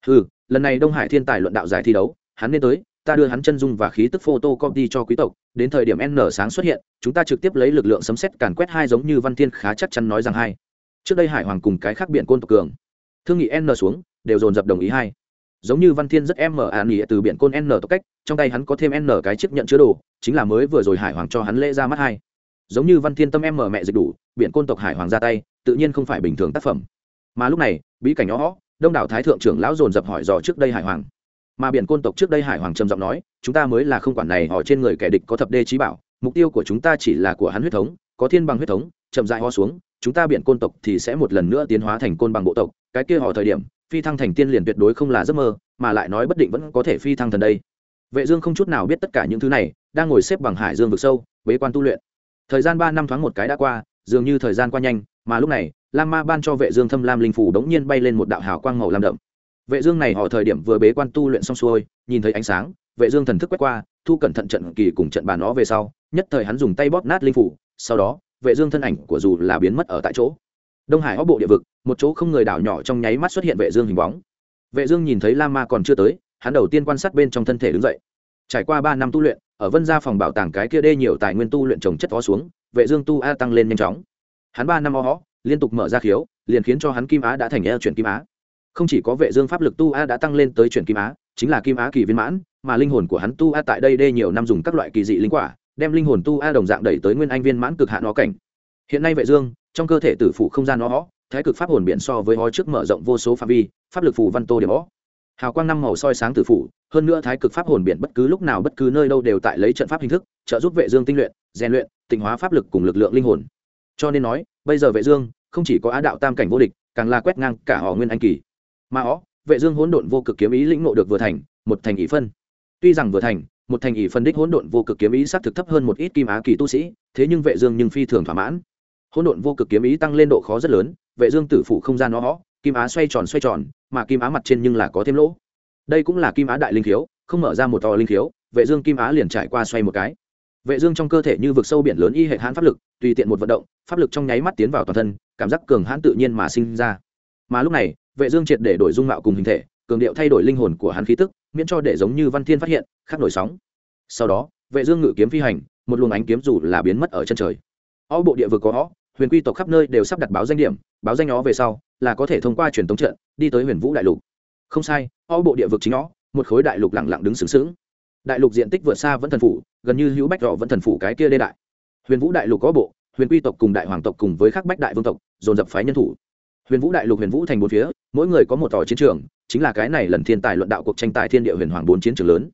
Ừ lần này đông hải thiên tài luận đạo giải thi đấu, hắn nên tới ta đưa hắn chân dung và khí tức photo copy cho quý tộc, đến thời điểm n sáng xuất hiện, chúng ta trực tiếp lấy lực lượng sấm xét càn quét hai giống như văn thiên khá chắc chắn nói rằng hai. Trước đây hải hoàng cùng cái khác biện côn tộc cường, thương nghị n xuống, đều dồn dập đồng ý hai. Giống như văn thiên rất em mở ạn nghỉ từ biển côn n tộc cách, trong tay hắn có thêm n cái chiếc nhận chứa đồ, chính là mới vừa rồi hải hoàng cho hắn lễ ra mắt hai. Giống như văn thiên tâm em mở mẹ dịch đủ biển côn tộc hải hoàng ra tay, tự nhiên không phải bình thường tác phẩm. Mà lúc này, bí cảnh nhỏ đông đảo thái thượng trưởng lão dồn dập hỏi dò trước đây hải hoàng mà biển côn tộc trước đây hải hoàng trầm giọng nói, chúng ta mới là không quản này, họ trên người kẻ địch có thập đê trí bảo, mục tiêu của chúng ta chỉ là của hắn huyết thống, có thiên bằng huyết thống, chậm dại ho xuống, chúng ta biển côn tộc thì sẽ một lần nữa tiến hóa thành côn bằng bộ tộc, cái kia họ thời điểm, phi thăng thành tiên liền tuyệt đối không là giấc mơ, mà lại nói bất định vẫn có thể phi thăng thần đây. Vệ dương không chút nào biết tất cả những thứ này, đang ngồi xếp bằng hải dương vực sâu, bế quan tu luyện. Thời gian ba năm thoáng một cái đã qua, dường như thời gian qua nhanh, mà lúc này, lam ma ban cho vệ dương thâm lam linh phủ đống nhiên bay lên một đạo hào quang màu lam đậm vệ dương này họ thời điểm vừa bế quan tu luyện xong xuôi, nhìn thấy ánh sáng, vệ dương thần thức quét qua, thu cẩn thận trận kỳ cùng trận bàn nó về sau, nhất thời hắn dùng tay bóp nát linh phủ, sau đó, vệ dương thân ảnh của dù là biến mất ở tại chỗ. Đông hải hóc bộ địa vực, một chỗ không người đảo nhỏ trong nháy mắt xuất hiện vệ dương hình bóng. Vệ dương nhìn thấy lam ma còn chưa tới, hắn đầu tiên quan sát bên trong thân thể đứng dậy. Trải qua ba năm tu luyện, ở vân gia phòng bảo tàng cái kia đê nhiều tài nguyên tu luyện trồng chất vó xuống, vệ dương tu a tăng lên nhanh chóng. Hắn ba năm o liên tục mở ra khiếu, liền khiến cho hắn kim á đã thành e chuyển kim á không chỉ có vệ dương pháp lực tu a đã tăng lên tới chuyển kim á, chính là kim á kỳ viên mãn, mà linh hồn của hắn tu a tại đây đê nhiều năm dùng các loại kỳ dị linh quả, đem linh hồn tu a đồng dạng đẩy tới nguyên anh viên mãn cực hạn nó cảnh. Hiện nay vệ dương, trong cơ thể tử phụ không gian nó thái cực pháp hồn biển so với hói trước mở rộng vô số phạm vi, pháp lực phù văn tô điểm ó. Hào quang năm màu soi sáng tử phụ hơn nữa thái cực pháp hồn biển bất cứ lúc nào bất cứ nơi đâu đều tại lấy trận pháp hình thức, trợ giúp vệ dương tinh luyện, rèn luyện, tịnh hóa pháp lực cùng lực lượng linh hồn. Cho nên nói, bây giờ vệ dương, không chỉ có á đạo tam cảnh vô địch, càng là quét ngang cả họ nguyên anh kỳ mà ó, vệ dương hỗn độn vô cực kiếm ý lĩnh ngộ được vừa thành, một thành ý phân. Tuy rằng vừa thành, một thành ý phân đích hỗn độn vô cực kiếm ý sát thực thấp hơn một ít kim á kỳ tu sĩ, thế nhưng vệ dương nhưng phi thường thỏa mãn. Hỗn độn vô cực kiếm ý tăng lên độ khó rất lớn, vệ dương tử phụ không gian nó kim á xoay tròn xoay tròn, mà kim á mặt trên nhưng là có thêm lỗ. Đây cũng là kim á đại linh thiếu không mở ra một to linh thiếu vệ dương kim á liền trải qua xoay một cái. Vệ dương trong cơ thể như vực sâu biển lớn y hệ hãn pháp lực, tùy tiện một vận động, pháp lực trong nháy mắt tiến vào toàn thân, cảm giác cường hãn tự nhiên mà sinh ra mà lúc này, vệ dương triệt để đổi dung mạo cùng hình thể, cường điệu thay đổi linh hồn của hắn khí tức, miễn cho để giống như văn thiên phát hiện khắc nổi sóng. Sau đó, vệ dương ngự kiếm phi hành, một luồng ánh kiếm dù là biến mất ở chân trời. Ó bộ địa vực có ó, huyền quy tộc khắp nơi đều sắp đặt báo danh điểm, báo danh nó về sau, là có thể thông qua truyền thống trận, đi tới huyền vũ đại lục. Không sai, ó bộ địa vực chính nó một khối đại lục lặng lặng đứng sướng sướng đại lục diện tích vượt xa vẫn thần phủ, gần như hữu bách rõ vẫn thần phủ cái kia đê đại. Huyền vũ đại lục có bộ, huyền quy tộc cùng đại hoàng tộc cùng với các bách đại vương tộc, dồn dập phái nhân thủ huyền vũ đại lục, huyền vũ thành bốn phía, mỗi người có một tòa chiến trường, chính là cái này lần thiên tài luận đạo cuộc tranh tài thiên địa huyền hoàng bốn chiến trường lớn.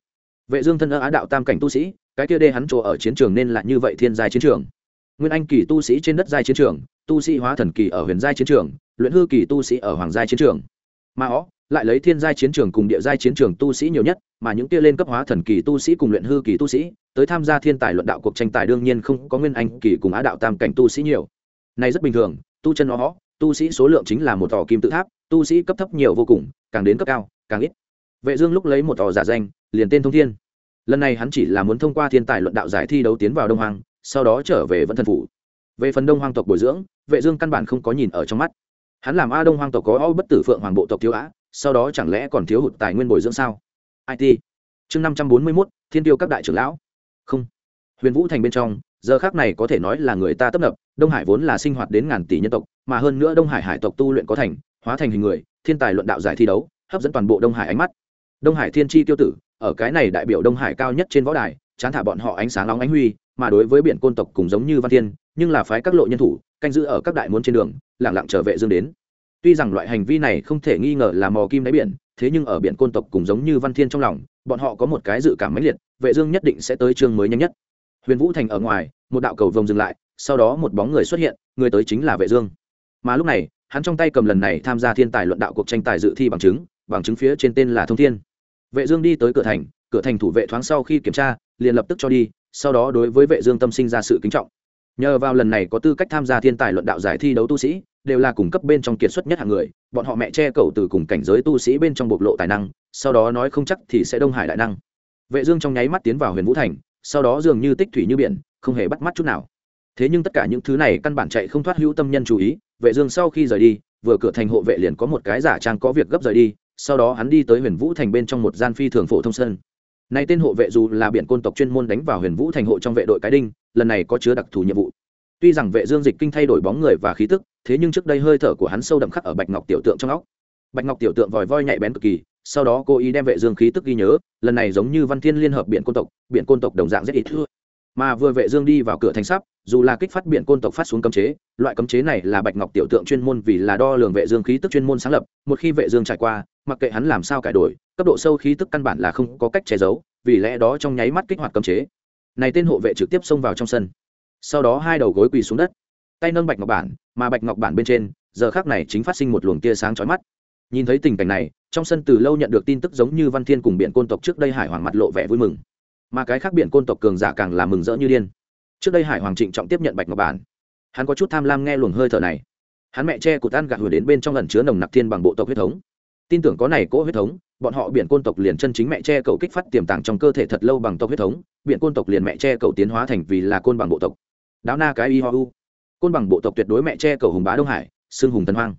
Vệ dương thân ở á đạo tam cảnh tu sĩ, cái kia đê hắn chỗ ở chiến trường nên là như vậy thiên giai chiến trường. Nguyên anh kỳ tu sĩ trên đất giai chiến trường, tu sĩ hóa thần kỳ ở huyền giai chiến trường, luyện hư kỳ tu sĩ ở hoàng giai chiến trường. Mà ó lại lấy thiên giai chiến trường cùng địa giai chiến trường tu sĩ nhiều nhất, mà những kia lên cấp hóa thần kỳ tu sĩ cùng luyện hư kỳ tu sĩ, tới tham gia thiên tài luận đạo cuộc tranh tài đương nhiên không có nguyên anh kỳ cùng á đạo tam cảnh tu sĩ nhiều. Này rất bình thường, tu chân nó tu sĩ số lượng chính là một tòa kim tự tháp tu sĩ cấp thấp nhiều vô cùng càng đến cấp cao càng ít. Vệ dương lúc lấy một tòa giả danh liền tên thông thiên. Lần này hắn chỉ là muốn thông qua thiên tài luận đạo giải thi đấu tiến vào đông hoàng sau đó trở về vẫn thần phủ. Về phần đông hoàng tộc bồi dưỡng vệ dương căn bản không có nhìn ở trong mắt. Hắn làm a đông hoàng tộc có o bất tử phượng hoàng bộ tộc thiếu á sau đó chẳng lẽ còn thiếu hụt tài nguyên bồi dưỡng sao? It chương năm trăm bốn mươi 541, thiên tiêu các đại trưởng lão. Không. Huyền vũ thành bên trong giờ khác này có thể nói là người ta tấp nập, đông hải vốn là sinh hoạt đến ngàn tỷ nhân tộc, mà hơn nữa đông hải hải tộc tu luyện có thành, hóa thành hình người, thiên tài luận đạo giải thi đấu, hấp dẫn toàn bộ đông hải ánh mắt. Đông hải thiên tri tiêu tử, ở cái này đại biểu đông hải cao nhất trên võ đài, chán thả bọn họ ánh sáng nóng ánh huy, mà đối với biển côn tộc cũng giống như văn thiên, nhưng là phái các lộ nhân thủ, canh giữ ở các đại môn trên đường lẳng lặng trở vệ dương đến. Tuy rằng loại hành vi này không thể nghi ngờ là mò kim đáy biển, thế nhưng ở biển côn tộc cũng giống như văn thiên trong lòng, bọn họ có một cái dự cảm mãnh liệt, vệ dương nhất định sẽ tới chương mới nhanh nhất huyền vũ thành ở ngoài, một đạo cầu vồng dừng lại, sau đó một bóng người xuất hiện, người tới chính là vệ dương. Mà lúc này, hắn trong tay cầm lần này tham gia thiên tài luận đạo cuộc tranh tài dự thi bằng chứng bằng chứng phía trên tên là thông thiên. Vệ dương đi tới cửa thành cửa thành thủ vệ thoáng sau khi kiểm tra, liền lập tức cho đi, sau đó đối với vệ dương tâm sinh ra sự kính trọng. Nhờ vào lần này có tư cách tham gia thiên tài luận đạo giải thi đấu tu sĩ, đều là cùng cấp bên trong kiệt xuất nhất hạng người, bọn họ mẹ che cầu từ cùng cảnh giới tu sĩ bên trong bộc lộ tài năng, sau đó nói không chắc thì sẽ đông hải đại năng. Vệ dương trong nháy mắt tiến vào huyền vũ thành sau đó dường như tích thủy như biển, không hề bắt mắt chút nào. Thế nhưng tất cả những thứ này căn bản chạy không thoát hữu tâm nhân chú ý, vệ dương sau khi rời đi, vừa cửa thành hộ vệ liền có một cái giả trang có việc gấp rời đi, sau đó hắn đi tới huyền vũ thành bên trong một gian phi thường phổ thông sơn. Nay tên hộ vệ dù là biển côn tộc chuyên môn đánh vào huyền vũ thành hộ trong vệ đội cái đinh, lần này có chứa đặc thù nhiệm vụ. Tuy rằng vệ dương dịch kinh thay đổi bóng người và khí tức, thế nhưng trước đây hơi thở của hắn sâu đậm khắc ở bạch ngọc tiểu tượng trong óc. Bạch ngọc tiểu tượng vòi voi nhạy bén cực kỳ sau đó cô ý đem vệ dương khí tức ghi nhớ, lần này giống như văn thiên liên hợp biển côn tộc, biển côn tộc đồng dạng rất ít. Thưa mà vừa vệ dương đi vào cửa thành sắp, dù là kích phát biển côn tộc phát xuống cấm chế, loại cấm chế này là bạch ngọc tiểu tượng chuyên môn vì là đo lường vệ dương khí tức chuyên môn sáng lập, một khi vệ dương trải qua, mặc kệ hắn làm sao cải đổi, cấp độ sâu khí tức căn bản là không có cách che giấu, vì lẽ đó trong nháy mắt kích hoạt cấm chế. Này tên hộ vệ trực tiếp xông vào trong sân. Sau đó hai đầu gối quỳ xuống đất. Tay nâng bạch ngọc bản, mà bạch ngọc bản bên trên, giờ khắc này chính phát sinh một luồng tia sáng chói mắt nhìn thấy tình cảnh này, trong sân từ lâu nhận được tin tức giống như văn thiên cùng biện côn tộc trước đây hải hoàng mặt lộ vẻ vui mừng. Mà cái khác biện côn tộc cường giả càng là mừng rỡ như điên. Trước đây hải hoàng trịnh trọng tiếp nhận bạch ngọc bản. Hắn có chút tham lam nghe luồng hơi thở này. Hắn mẹ che cụt tan gạt hồi đến bên trong lần chứa nồng nặc thiên bằng bộ tộc huyết thống. Tin tưởng có này cỗ huyết thống, bọn họ biển côn tộc liền chân chính mẹ che cậu kích phát tiềm tàng trong cơ thể thật lâu bằng tộc huyết thống, biển côn tộc liền mẹ che cậu tiến hóa thành vì là côn bằng bộ tộc. Đáo na cái y ho u. Côn bằng bộ tộc tuyệt đối mẹ che cậu hùng bá đông hải xương hùng tân hoang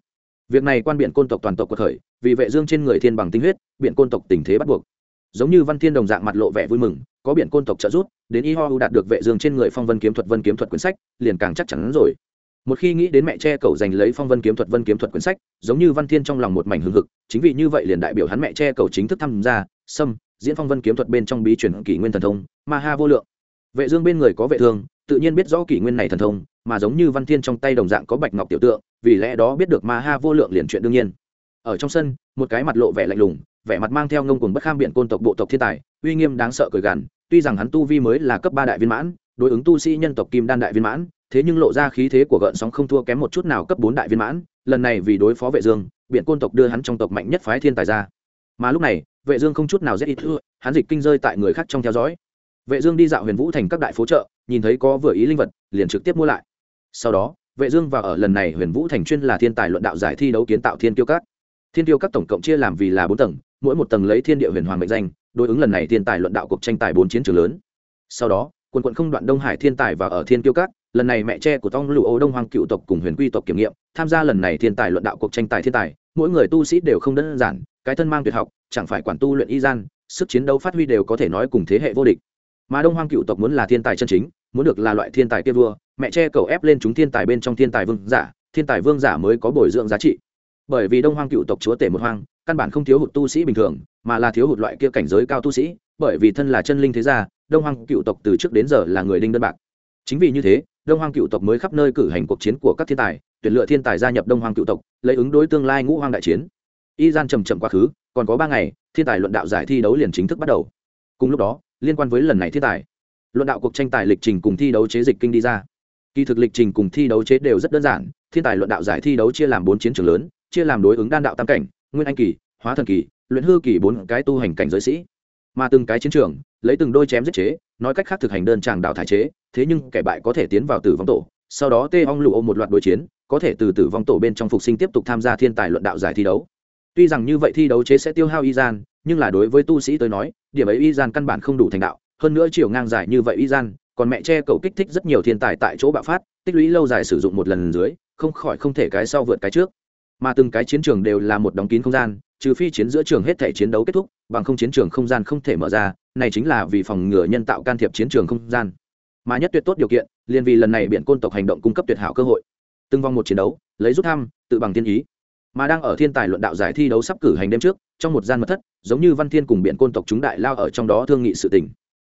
việc này quan biển côn tộc toàn tộc của thời vì vệ dương trên người thiên bằng tinh huyết biển côn tộc tình thế bắt buộc. Giống như văn thiên đồng dạng mặt lộ vẻ vui mừng, có biển côn tộc trợ giúp, đến y ho u đạt được vệ dương trên người phong vân kiếm thuật vân kiếm thuật quyển sách, liền càng chắc chắn rồi. Một khi nghĩ đến mẹ che cầu giành lấy phong vân kiếm thuật vân kiếm thuật quyển sách, giống như văn thiên trong lòng một mảnh hưng hực, chính vì như vậy liền đại biểu hắn mẹ che cầu chính thức tham gia, xâm, diễn phong vân kiếm thuật bên trong bí truyền kỷ nguyên thần thông, ma ha vô lượng. Vệ dương bên người có vệ thương, tự nhiên biết rõ kỷ nguyên này thần thông, mà giống như văn thiên trong tay đồng dạng có bạch ngọc tiểu tượng vì lẽ đó biết được ma ha vô lượng liền chuyện đương nhiên. Ở trong sân, một cái mặt lộ vẻ lạnh lùng, vẻ mặt mang theo ngông cuồng bất kham biện côn tộc bộ tộc thiên tài, uy nghiêm đáng sợ cười gằn, tuy rằng hắn tu vi mới là cấp ba đại viên mãn, đối ứng tu sĩ nhân tộc kim đan đại viên mãn, thế nhưng lộ ra khí thế của gợn sóng không thua kém một chút nào cấp bốn đại viên mãn, lần này vì đối phó vệ dương biện côn tộc đưa hắn trong tộc mạnh nhất phái thiên tài ra. Mà lúc này, vệ dương không chút nào dễ ít thưa hắn dịch kinh rơi tại người khác trong theo dõi. Vệ dương đi dạo huyền vũ thành các đại phố chợ, nhìn thấy có vừa ý linh vật, liền trực tiếp mua lại. Sau đó vệ dương vào ở lần này huyền vũ thành chuyên là thiên tài luận đạo giải thi đấu kiến tạo thiên tiêu các. Thiên tiêu các tổng cộng chia làm vì là bốn tầng, mỗi một tầng lấy thiên địa huyền hoàng mệnh danh, đối ứng lần này thiên tài luận đạo cuộc tranh tài bốn chiến trường lớn. Sau đó quân quận không đoạn đông hải thiên tài và ở thiên tiêu các, lần này mẹ tre của tông Lưu ô đông hoàng cựu tộc cùng huyền quy tộc kiểm nghiệm, tham gia lần này thiên tài luận đạo cuộc tranh tài thiên tài, mỗi người tu sĩ đều không đơn giản, cái thân mang tuyệt học, chẳng phải quản tu luyện y gian, sức chiến đấu phát huy đều có thể nói cùng thế hệ vô địch. Mà đông hoàng cựu tộc muốn là thiên tài chân chính, muốn được là loại thiên tài kia vua mẹ che cầu ép lên chúng thiên tài bên trong thiên tài vương giả, thiên tài vương giả mới có bồi dưỡng giá trị. Bởi vì đông hoang cựu tộc chúa tể một hoang, căn bản không thiếu hụt tu sĩ bình thường, mà là thiếu hụt loại kia cảnh giới cao tu sĩ, bởi vì thân là chân linh thế gia, đông hoang cựu tộc từ trước đến giờ là người đinh đơn bạc. Chính vì như thế, đông hoang cựu tộc mới khắp nơi cử hành cuộc chiến của các thiên tài, tuyển lựa thiên tài gia nhập đông hoang cựu tộc, lấy ứng đối tương lai ngũ hoang đại chiến. Y gian trầm trầm quá khứ, còn có ba ngày, thiên tài luận đạo giải thi đấu liền chính thức bắt đầu. Cùng lúc đó, liên quan với lần này thiên tài, luận đạo cuộc tranh tài lịch trình cùng thi đấu chế dịch kinh đi ra kỳ thực lịch trình cùng thi đấu chế đều rất đơn giản, thiên tài luận đạo giải thi đấu chia làm bốn chiến trường lớn, chia làm đối ứng đan đạo tam cảnh, nguyên anh kỳ, hóa thần kỳ, luyện hư kỳ bốn cái tu hành cảnh giới sĩ. Mà từng cái chiến trường, lấy từng đôi chém giết chế, nói cách khác thực hành đơn tràng đạo thải chế, thế nhưng kẻ bại có thể tiến vào tử vong tổ, sau đó tê ong lụ ôm một loạt đối chiến, có thể từ tử vong tổ bên trong phục sinh tiếp tục tham gia thiên tài luận đạo giải thi đấu. Tuy rằng như vậy thi đấu chế sẽ tiêu hao y gian, nhưng là đối với tu sĩ tới nói, điểm ấy y gian căn bản không đủ thành đạo, hơn nữa chiều ngang dài như vậy y gian còn mẹ che cậu kích thích rất nhiều thiên tài tại chỗ bạo phát, tích lũy lâu dài sử dụng một lần dưới, không khỏi không thể cái sau vượt cái trước. Mà từng cái chiến trường đều là một đóng kín không gian, trừ phi chiến giữa trường hết thể chiến đấu kết thúc, bằng không chiến trường không gian không thể mở ra, này chính là vì phòng ngừa nhân tạo can thiệp chiến trường không gian. Mà nhất tuyệt tốt điều kiện, liền vì lần này biển côn tộc hành động cung cấp tuyệt hảo cơ hội. Từng vòng một chiến đấu, lấy rút thăm, tự bằng tiên ý. Mà đang ở thiên tài luận đạo giải thi đấu sắp cử hành đêm trước, trong một gian mật thất, giống như văn thiên cùng biện côn tộc chúng đại lao ở trong đó thương nghị sự tình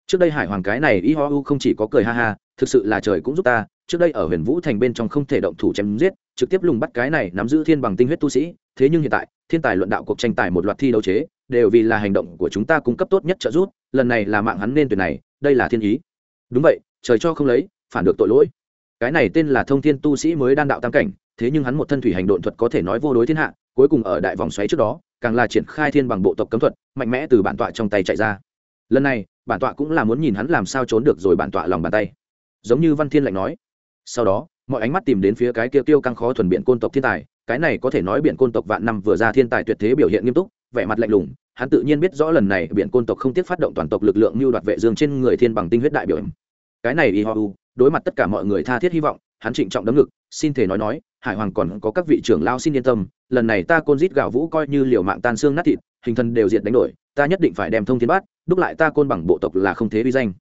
trước đây hải hoàng cái này y ho u không chỉ có cười ha ha, thực sự là trời cũng giúp ta, trước đây ở huyền vũ thành bên trong không thể động thủ chém giết, trực tiếp lùng bắt cái này nắm giữ thiên bằng tinh huyết tu sĩ, thế nhưng hiện tại, thiên tài luận đạo cuộc tranh tài một loạt thi đấu chế, đều vì là hành động của chúng ta cung cấp tốt nhất trợ giúp, lần này là mạng hắn nên tuyệt này, đây là thiên ý. Đúng vậy, trời cho không lấy, phản được tội lỗi. Cái này tên là thông thiên tu sĩ mới đan đạo tam cảnh, thế nhưng hắn một thân thủy hành độn thuật có thể nói vô đối thiên hạ, cuối cùng ở đại vòng xoáy trước đó, càng là triển khai thiên bằng bộ tộc cấm thuật, mạnh mẽ từ bản tọa trong tay chạy ra. Lần này bản tọa cũng là muốn nhìn hắn làm sao trốn được rồi bản tọa lòng bàn tay. Giống như văn thiên lạnh nói. Sau đó, mọi ánh mắt tìm đến phía cái kia tiêu căng khó thuần biện côn tộc thiên tài, cái này có thể nói biện côn tộc vạn năm vừa ra thiên tài tuyệt thế biểu hiện nghiêm túc, vẻ mặt lạnh lùng, hắn tự nhiên biết rõ lần này biện côn tộc không tiếc phát động toàn tộc lực lượng như đoạt vệ dương trên người thiên bằng tinh huyết đại biểu cái này y ho u, đối mặt tất cả mọi người tha thiết hy vọng, hắn trịnh trọng đấm ngực, xin thể nói nói, hải hoàng còn có các vị trưởng lao xin yên tâm, lần này ta côn rít gạo vũ coi như liều mạng tan xương nát thịt hình thân đều diệt đánh đổi, ta nhất định phải đem thông thiên bát đúc lại ta côn bằng bộ tộc là không thế vi danh.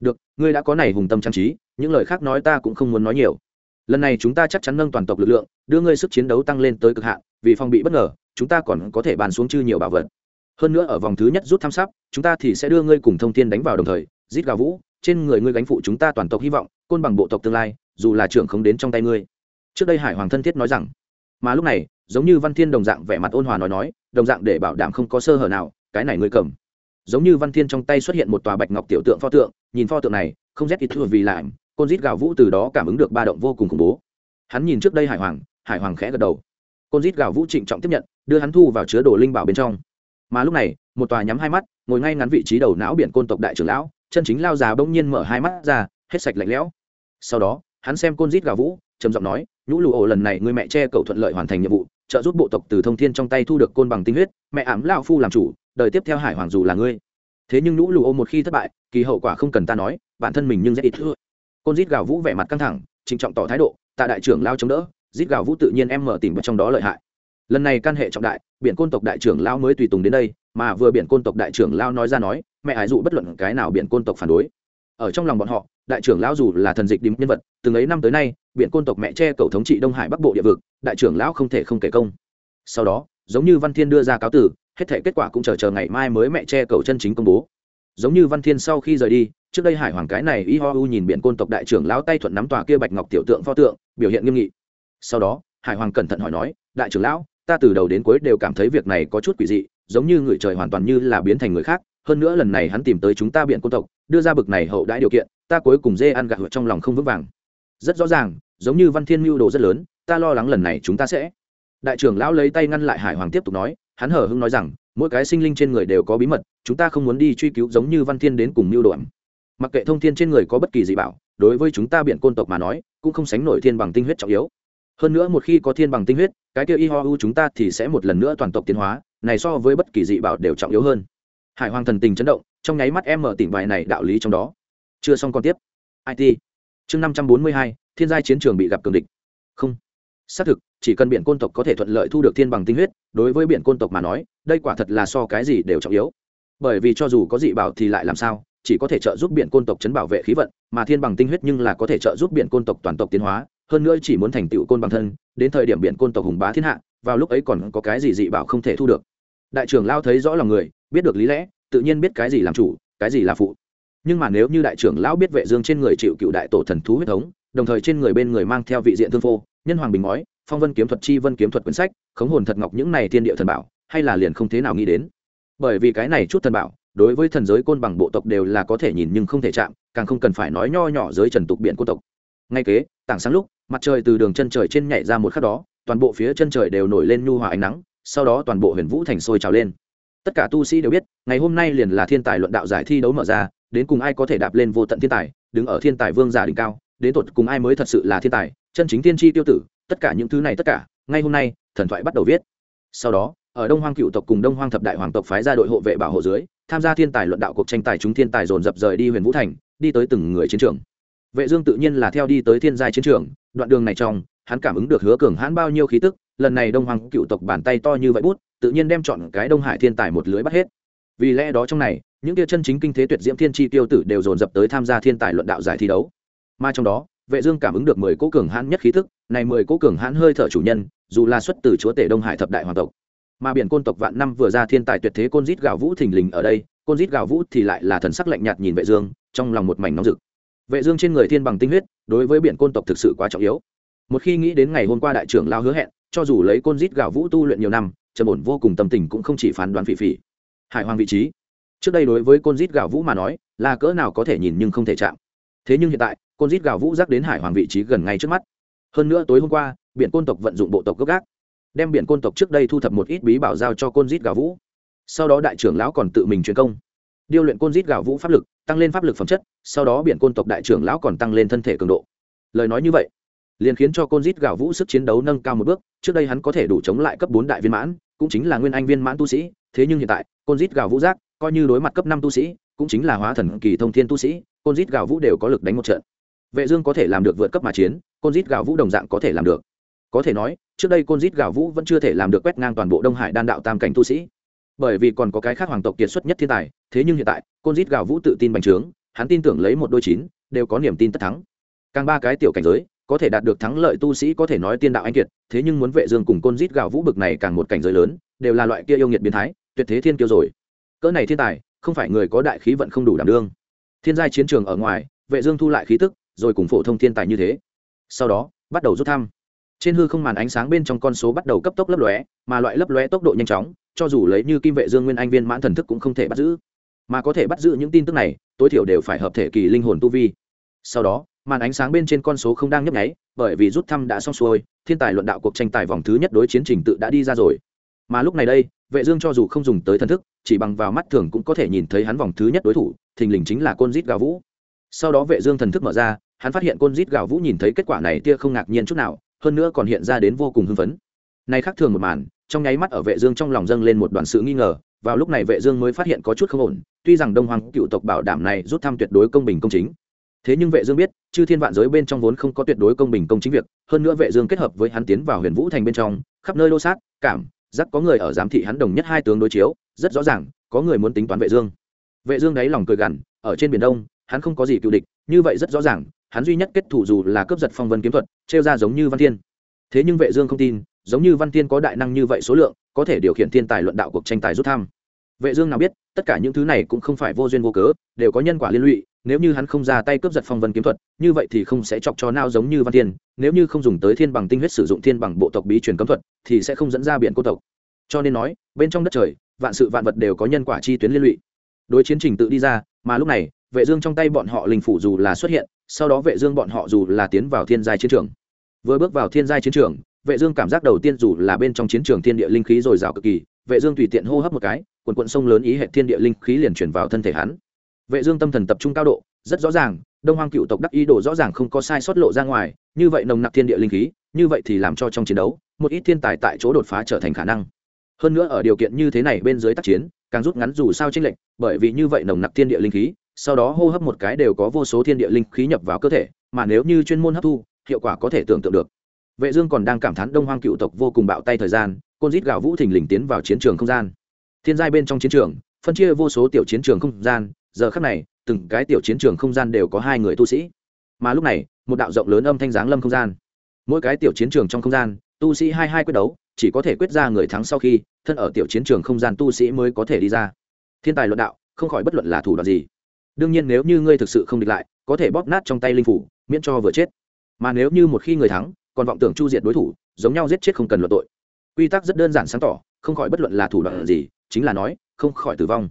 Được, ngươi đã có này hùng tâm trang trí, những lời khác nói ta cũng không muốn nói nhiều. Lần này chúng ta chắc chắn nâng toàn tộc lực lượng, đưa ngươi sức chiến đấu tăng lên tới cực hạn, vì phòng bị bất ngờ, chúng ta còn có thể bàn xuống chư nhiều bảo vật. Hơn nữa ở vòng thứ nhất rút thăm sắp, chúng ta thì sẽ đưa ngươi cùng thông thiên đánh vào đồng thời, giết gà vũ, trên người ngươi gánh phụ chúng ta toàn tộc hy vọng, côn bằng bộ tộc tương lai, dù là trưởng không đến trong tay ngươi. Trước đây hải hoàng thân thiết nói rằng mà lúc này, giống như văn thiên đồng dạng vẻ mặt ôn hòa nói nói, đồng dạng để bảo đảm không có sơ hở nào, cái này ngươi cầm. Giống như văn thiên trong tay xuất hiện một tòa bạch ngọc tiểu tượng pho tượng, nhìn pho tượng này, không rét ít thừa vì lại côn rít gào vũ từ đó cảm ứng được ba động vô cùng khủng bố. Hắn nhìn trước đây hải hoàng hải hoàng khẽ gật đầu. Côn rít gào vũ trịnh trọng tiếp nhận, đưa hắn thu vào chứa đồ linh bảo bên trong. Mà lúc này, một tòa nhắm hai mắt, ngồi ngay ngắn vị trí đầu não biển côn tộc đại trưởng lão, chân chính lao già bỗng nhiên mở hai mắt ra, hết sạch lạnh lẽo. Sau đó, hắn xem côn rít gào vũ, trầm giọng nói nhũ lụ ổ lần này người mẹ che cậu thuận lợi hoàn thành nhiệm vụ, trợ giúp bộ tộc từ thông thiên trong tay thu được côn bằng tinh huyết, mẹ ảm lao phu làm chủ, đời tiếp theo hải hoàng dù là ngươi. Thế nhưng nhũ lụ ổ một khi thất bại, kỳ hậu quả không cần ta nói, bản thân mình nhưng rất ít thưa côn rít gào vũ vẻ mặt căng thẳng, trịnh trọng tỏ thái độ, tạ đại trưởng lao chống đỡ rít gào vũ tự nhiên em mở tìm vào trong đó lợi hại. Lần này căn hệ trọng đại, biển côn tộc đại trưởng lao mới tùy tùng đến đây, mà vừa biển côn tộc đại trưởng lao nói ra nói, mẹ hải dụ bất luận cái nào biển côn tộc phản đối. Ở trong lòng bọn họ, đại trưởng lão dù là thần dịch đím nhân vật, từng ấy năm tới nay biện côn tộc mẹ che cầu thống trị đông hải bắc bộ địa vực, đại trưởng lão không thể không kể công. Sau đó, giống như văn thiên đưa ra cáo tử, hết thể kết quả cũng chờ chờ ngày mai mới mẹ che cầu chân chính công bố. Giống như văn thiên sau khi rời đi, trước đây hải hoàng cái này y ho u nhìn biện côn tộc đại trưởng lão tay thuận nắm tòa kia bạch ngọc tiểu tượng pho tượng, biểu hiện nghiêm nghị. Sau đó, hải hoàng cẩn thận hỏi nói, đại trưởng lão, ta từ đầu đến cuối đều cảm thấy việc này có chút quỷ dị, giống như người trời hoàn toàn như là biến thành người khác, hơn nữa lần này hắn tìm tới chúng ta biện côn tộc, đưa ra bực này hậu đãi điều kiện, ta cuối cùng dê ăn gạt trong lòng không vững vàng. Rất rõ ràng giống như văn thiên mưu đồ rất lớn, ta lo lắng lần này chúng ta sẽ. Đại trưởng lão lấy tay ngăn lại hải hoàng tiếp tục nói, hắn hờ hưng nói rằng, mỗi cái sinh linh trên người đều có bí mật, chúng ta không muốn đi truy cứu giống như văn thiên đến cùng mưu đồ mặc kệ thông thiên trên người có bất kỳ gì bảo, đối với chúng ta biện côn tộc mà nói, cũng không sánh nổi thiên bằng tinh huyết trọng yếu. Hơn nữa một khi có thiên bằng tinh huyết, cái kia y ho u chúng ta thì sẽ một lần nữa toàn tộc tiến hóa, này so với bất kỳ dị bảo đều trọng yếu hơn. Hải hoàng thần tình chấn động, trong nháy mắt em mở tỉnh bài này đạo lý trong đó. Chưa xong còn tiếp. It chương năm trăm bốn mươi hai thiên giai chiến trường bị gặp cường địch. Không. Xác thực, chỉ cần biển côn tộc có thể thuận lợi thu được thiên bằng tinh huyết, đối với biển côn tộc mà nói, đây quả thật là so cái gì đều trọng yếu. Bởi vì cho dù có dị bảo thì lại làm sao, chỉ có thể trợ giúp biển côn tộc chấn bảo vệ khí vận, mà thiên bằng tinh huyết nhưng là có thể trợ giúp biển côn tộc toàn tộc tiến hóa, hơn nữa chỉ muốn thành tựu côn bằng thân, đến thời điểm biển côn tộc hùng bá thiên hạ, vào lúc ấy còn có cái gì dị bảo không thể thu được. Đại trưởng lao thấy rõ lòng người, biết được lý lẽ, tự nhiên biết cái gì làm chủ, cái gì là phụ. Nhưng mà nếu như đại trưởng lão biết vệ dương trên người chịu cựu đại tổ thần thú huyết thống đồng thời trên người bên người mang theo vị diện thương phô, nhân hoàng bình ngói, phong vân kiếm thuật chi vân kiếm thuật quyển sách, khống hồn thật ngọc những này thiên địa thần bảo, hay là liền không thế nào nghĩ đến. Bởi vì cái này chút thần bảo, đối với thần giới côn bằng bộ tộc đều là có thể nhìn nhưng không thể chạm, càng không cần phải nói nho nhỏ giới trần tục biển côn tộc. Ngay kế, tảng sáng lúc, mặt trời từ đường chân trời trên nhảy ra một khắc đó, toàn bộ phía chân trời đều nổi lên nhu hòa ánh nắng, sau đó toàn bộ huyền vũ thành sôi trào lên. Tất cả tu sĩ đều biết, ngày hôm nay liền là thiên tài luận đạo giải thi đấu mở ra, đến cùng ai có thể đạp lên vô tận thiên tài, đứng ở thiên tài vương giả đỉnh cao đến tột cùng ai mới thật sự là thiên tài, chân chính tiên tri tiêu tử, tất cả những thứ này tất cả, ngay hôm nay, thần thoại bắt đầu viết. Sau đó, ở đông hoang cựu tộc cùng đông hoang thập đại hoàng tộc phái ra đội hộ vệ bảo hộ dưới, tham gia thiên tài luận đạo cuộc tranh tài chúng thiên tài dồn dập rời đi huyền vũ thành, đi tới từng người chiến trường. Vệ dương tự nhiên là theo đi tới thiên giai chiến trường, đoạn đường này trong, hắn cảm ứng được hứa cường hãn bao nhiêu khí tức, lần này đông hoàng cựu tộc bàn tay to như vậy bút, tự nhiên đem chọn cái đông hải thiên tài một lưới bắt hết. Vì lẽ đó trong này, những kia chân chính kinh thế tuyệt diễm thiên chi tiêu tử đều dồn dập tới tham gia thiên tài luận đạo giải thi đấu mà trong đó vệ dương cảm ứng được mười cố cường hãn nhất khí tức, này mười cố cường hãn hơi thở chủ nhân dù là xuất từ chúa tể đông hải thập đại hoàng tộc mà biển côn tộc vạn năm vừa ra thiên tài tuyệt thế côn rít gạo vũ thình lình ở đây côn rít gạo vũ thì lại là thần sắc lạnh nhạt nhìn vệ dương trong lòng một mảnh nóng rực. Vệ dương trên người thiên bằng tinh huyết đối với biển côn tộc thực sự quá trọng yếu. Một khi nghĩ đến ngày hôm qua đại trưởng lao hứa hẹn cho dù lấy côn rít gạo vũ tu luyện nhiều năm trầm ổn vô cùng tâm tình cũng không chỉ phán đoán phỉ phỉ. Hải hoàng vị trí. Trước đây đối với côn rít gạo vũ mà nói là cỡ nào có thể nhìn nhưng không thể chạm thế nhưng hiện tại côn rít gạo vũ rác đến hải hoàng vị trí gần ngay trước mắt. Hơn nữa tối hôm qua, biển côn tộc vận dụng bộ tộc gốc gác, đem biển côn tộc trước đây thu thập một ít bí bảo giao cho côn rít gạo vũ. Sau đó đại trưởng lão còn tự mình truyền công. Điêu luyện côn rít gạo vũ pháp lực, tăng lên pháp lực phẩm chất, sau đó biển côn tộc đại trưởng lão còn tăng lên thân thể cường độ. Lời nói như vậy, liền khiến cho côn rít gạo vũ sức chiến đấu nâng cao một bước, trước đây hắn có thể đủ chống lại cấp bốn đại viên mãn, cũng chính là nguyên anh viên mãn tu sĩ, thế nhưng hiện tại côn rít gạo vũ giác coi như đối mặt cấp năm tu sĩ cũng chính là hóa thần kỳ thông thiên tu sĩ, côn rít gạo vũ đều có lực đánh một trận. Vệ dương có thể làm được vượt cấp mà chiến, côn rít gạo vũ đồng dạng có thể làm được. Có thể nói, trước đây côn rít gạo vũ vẫn chưa thể làm được quét ngang toàn bộ đông hải đan đạo tam cảnh tu sĩ. Bởi vì còn có cái khác hoàng tộc kiệt xuất nhất thiên tài, thế nhưng hiện tại, côn rít gạo vũ tự tin bành trướng, hắn tin tưởng lấy một đôi chín, đều có niềm tin tất thắng. Càng ba cái tiểu cảnh giới, có thể đạt được thắng lợi tu sĩ có thể nói tiên đạo anh kiệt, thế nhưng muốn vệ dương cùng côn rít gạo vũ bực này càng một cảnh giới lớn, đều là loại kia yêu nghiệt biến thái, tuyệt thế thiên kiêu rồi. Cỡ này thiên tài không phải người có đại khí vận không đủ đảm đương. Thiên giai chiến trường ở ngoài, vệ dương thu lại khí tức, rồi cùng phổ thông thiên tài như thế. Sau đó, bắt đầu rút thăm. Trên hư không màn ánh sáng bên trong con số bắt đầu cấp tốc lấp lóe, mà loại lấp lóe tốc độ nhanh chóng, cho dù lấy như kim vệ dương nguyên anh viên mãn thần thức cũng không thể bắt giữ. Mà có thể bắt giữ những tin tức này, tối thiểu đều phải hợp thể kỳ linh hồn tu vi. Sau đó, màn ánh sáng bên trên con số không đang nhấp nháy, bởi vì rút thăm đã xong xuôi, thiên tài luận đạo cuộc tranh tài vòng thứ nhất đối chiến trình tự đã đi ra rồi mà lúc này đây, vệ dương cho dù không dùng tới thần thức, chỉ bằng vào mắt thường cũng có thể nhìn thấy hắn vòng thứ nhất đối thủ, thình lình chính là côn dít gào vũ. Sau đó vệ dương thần thức mở ra, hắn phát hiện côn dít gào vũ nhìn thấy kết quả này tia không ngạc nhiên chút nào, hơn nữa còn hiện ra đến vô cùng hưng phấn. Này khác thường một màn, trong nháy mắt ở vệ dương trong lòng dâng lên một đoạn sự nghi ngờ, vào lúc này vệ dương mới phát hiện có chút không ổn, tuy rằng đông hoàng cựu tộc bảo đảm này rút thăm tuyệt đối công bình công chính. Thế nhưng vệ dương biết, chư thiên vạn giới bên trong vốn không có tuyệt đối công bình công chính việc, hơn nữa vệ dương kết hợp với hắn tiến vào huyền vũ thành bên trong, khắp nơi lô sát, cảm giác có người ở giám thị hắn đồng nhất hai tướng đối chiếu, rất rõ ràng, có người muốn tính toán vệ dương vệ dương đáy lòng cười gằn, ở trên biển đông, hắn không có gì cựu địch, như vậy rất rõ ràng, hắn duy nhất kết thủ dù là cướp giật phong vân kiếm thuật treo ra giống như văn thiên thế nhưng vệ dương không tin, giống như văn thiên có đại năng như vậy số lượng, có thể điều khiển thiên tài luận đạo cuộc tranh tài rút tham. vệ dương nào biết, tất cả những thứ này cũng không phải vô duyên vô cớ, đều có nhân quả liên lụy nếu như hắn không ra tay cướp giật phong vân kiếm thuật, như vậy thì không sẽ chọc cho nao giống như văn thiên. Nếu như không dùng tới thiên bằng tinh huyết sử dụng thiên bằng bộ tộc bí truyền cấm thuật, thì sẽ không dẫn ra biển cô tộc. Cho nên nói, bên trong đất trời, vạn sự vạn vật đều có nhân quả chi tuyến liên lụy. Đối chiến trình tự đi ra, mà lúc này, vệ dương trong tay bọn họ linh phủ dù là xuất hiện, sau đó vệ dương bọn họ dù là tiến vào thiên giai chiến trường. Vừa bước vào thiên giai chiến trường, vệ dương cảm giác đầu tiên dù là bên trong chiến trường thiên địa linh khí rồi rào cực kỳ, vệ dương tùy tiện hô hấp một cái, quần cuộn sông lớn ý hệ thiên địa linh khí liền truyền vào thân thể hắn vệ dương tâm thần tập trung cao độ, rất rõ ràng, đông hoang cựu tộc đắc ý đồ rõ ràng không có sai sót lộ ra ngoài, như vậy nồng nặc thiên địa linh khí, như vậy thì làm cho trong chiến đấu, một ít thiên tài tại chỗ đột phá trở thành khả năng. Hơn nữa ở điều kiện như thế này bên dưới tác chiến, càng rút ngắn dù sao chênh lệnh bởi vì như vậy nồng nặc thiên địa linh khí, sau đó hô hấp một cái đều có vô số thiên địa linh khí nhập vào cơ thể, mà nếu như chuyên môn hấp thu, hiệu quả có thể tưởng tượng được. Vệ dương còn đang cảm thán đông hoang cựu tộc vô cùng bạo tay thời gian, côn rít gạo vũ thình lình tiến vào chiến trường không gian. Thiên giai bên trong chiến trường, phân chia vô số tiểu chiến trường không gian giờ khắc này, từng cái tiểu chiến trường không gian đều có hai người tu sĩ. Mà lúc này, một đạo rộng lớn âm thanh giáng lâm không gian. Mỗi cái tiểu chiến trường trong không gian, tu sĩ hai hai quyết đấu, chỉ có thể quyết ra người thắng sau khi, thân ở tiểu chiến trường không gian tu sĩ mới có thể đi ra. Thiên tài luận đạo, không khỏi bất luận là thủ đoạn gì. Đương nhiên nếu như ngươi thực sự không địch lại, có thể bóp nát trong tay linh phủ, miễn cho vừa chết. Mà nếu như một khi người thắng, còn vọng tưởng chu diệt đối thủ, giống nhau giết chết không cần luận tội. Quy tắc rất đơn giản sáng tỏ, không khỏi bất luận là thủ đoạn gì, chính là nói, không khỏi tử vong.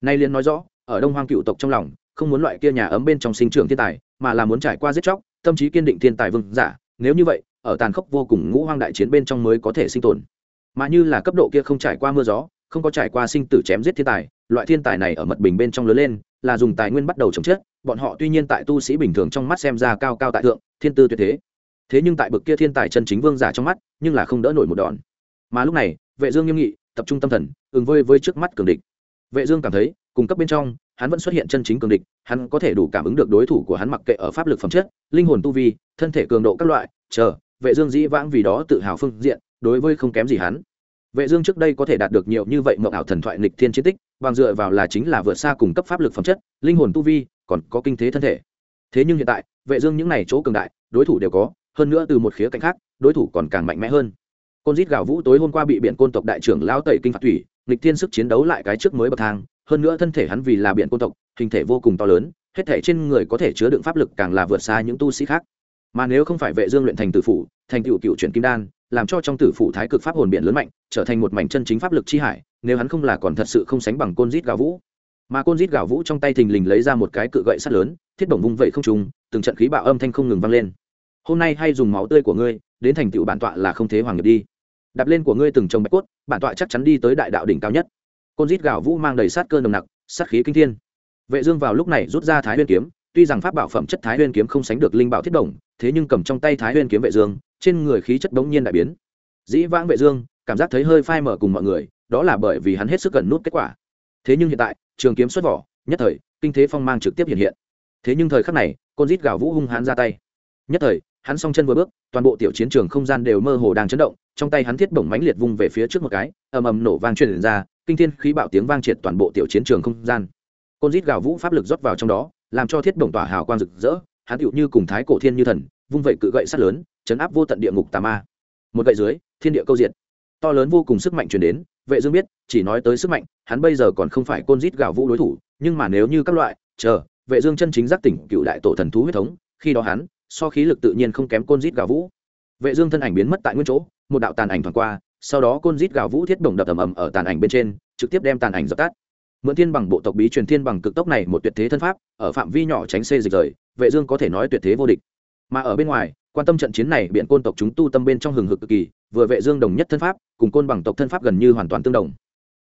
Nay liên nói rõ ở đông hoang cựu tộc trong lòng, không muốn loại kia nhà ấm bên trong sinh trưởng thiên tài, mà là muốn trải qua giết chóc, tâm trí kiên định thiên tài vương giả. Nếu như vậy, ở tàn khốc vô cùng ngũ hoang đại chiến bên trong mới có thể sinh tồn. Mà như là cấp độ kia không trải qua mưa gió, không có trải qua sinh tử chém giết thiên tài, loại thiên tài này ở mật bình bên trong lớn lên, là dùng tài nguyên bắt đầu chống chết, bọn họ tuy nhiên tại tu sĩ bình thường trong mắt xem ra cao cao tại thượng, thiên tư tuyệt thế. Thế nhưng tại bực kia thiên tài chân chính vương giả trong mắt, nhưng là không đỡ nổi một đòn. Mà lúc này, vệ dương nghiêm nghị, tập trung tâm thần, ứng vơi với trước mắt cường địch. Vệ dương cảm thấy cùng cấp bên trong, hắn vẫn xuất hiện chân chính cường địch, hắn có thể đủ cảm ứng được đối thủ của hắn mặc kệ ở pháp lực phẩm chất, linh hồn tu vi, thân thể cường độ các loại, chờ, vệ dương dĩ vãng vì đó tự hào phương diện, đối với không kém gì hắn. Vệ dương trước đây có thể đạt được nhiều như vậy mộng ảo thần thoại nghịch thiên chiến tích, bằng dựa vào là chính là vượt xa cùng cấp pháp lực phẩm chất, linh hồn tu vi, còn có kinh thế thân thể. Thế nhưng hiện tại, vệ dương những này chỗ cường đại, đối thủ đều có, hơn nữa từ một khía cạnh khác, đối thủ còn càng mạnh mẽ hơn. Côn giết gạo vũ tối hôm qua bị biển côn tộc đại trưởng lão tẩy kinh phạt thủy, nghịch thiên sức chiến đấu lại cái trước mới bậc thang hơn nữa thân thể hắn vì là biển côn tộc, hình thể vô cùng to lớn, hết thể trên người có thể chứa đựng pháp lực càng là vượt xa những tu sĩ khác. Mà nếu không phải vệ dương luyện thành tử phủ, thành tựu cựu chuyển kim đan, làm cho trong tử phủ thái cực pháp hồn biển lớn mạnh, trở thành một mảnh chân chính pháp lực chi hải, nếu hắn không là còn thật sự không sánh bằng côn giết gào vũ. Mà côn giết gào vũ trong tay thình lình lấy ra một cái cự gậy sắt lớn, thiết bổng vung vậy không trùng từng trận khí bạo âm thanh không ngừng vang lên. Hôm nay hay dùng máu tươi của ngươi, đến thành tựu bản tọa là không thế hoàng nghiệp đi. Đạp lên của ngươi từng trồng bạch cốt, bản tọa chắc chắn đi tới đại đạo đỉnh cao nhất côn rít gạo vũ mang đầy sát cơ nồng nặc, sát khí kinh thiên. Vệ dương vào lúc này rút ra thái nguyên kiếm, tuy rằng pháp bảo phẩm chất thái nguyên kiếm không sánh được linh bảo thiết đồng, thế nhưng cầm trong tay thái nguyên kiếm vệ dương, trên người khí chất đống nhiên đại biến. Dĩ vãng vệ dương, cảm giác thấy hơi phai mở cùng mọi người, đó là bởi vì hắn hết sức gần nút kết quả. Thế nhưng hiện tại, trường kiếm xuất vỏ, nhất thời, kinh thế phong mang trực tiếp hiện hiện. Thế nhưng thời khắc này, côn rít gạo vũ hung hãn ra tay. Nhất thời, hắn song chân vừa bước, toàn bộ tiểu chiến trường không gian đều mơ hồ đang chấn động, trong tay hắn thiết bổng mãnh liệt vung về phía trước một cái, ầm ầm nổ vang truyền ra kinh thiên khí bạo tiếng vang triệt toàn bộ tiểu chiến trường không gian. Côn rít gào vũ pháp lực rót vào trong đó làm cho thiết bổng tỏa hào quang rực rỡ hắn tựu như cùng thái cổ thiên như thần vung vậy cự gậy sắt lớn chấn áp vô tận địa ngục tà ma. Một gậy dưới thiên địa câu diện, to lớn vô cùng sức mạnh truyền đến vệ dương biết chỉ nói tới sức mạnh hắn bây giờ còn không phải côn rít gào vũ đối thủ nhưng mà nếu như các loại chờ vệ dương chân chính giác tỉnh cựu đại tổ thần thú huyết thống khi đó hắn so khí lực tự nhiên không kém côn rít gào vũ. Vệ dương thân ảnh biến mất tại nguyên chỗ một đạo tàn ảnh thoáng qua sau đó côn rít gào vũ thiết đồng đập ầm ầm ở tàn ảnh bên trên, trực tiếp đem tàn ảnh dập tắt. Mượn thiên bằng bộ tộc bí truyền thiên bằng cực tốc này một tuyệt thế thân pháp, ở phạm vi nhỏ tránh xê dịch rời, vệ dương có thể nói tuyệt thế vô địch. Mà ở bên ngoài, quan tâm trận chiến này biện côn tộc chúng tu tâm bên trong hừng hực cực kỳ, vừa vệ dương đồng nhất thân pháp, cùng côn bằng tộc thân pháp gần như hoàn toàn tương đồng.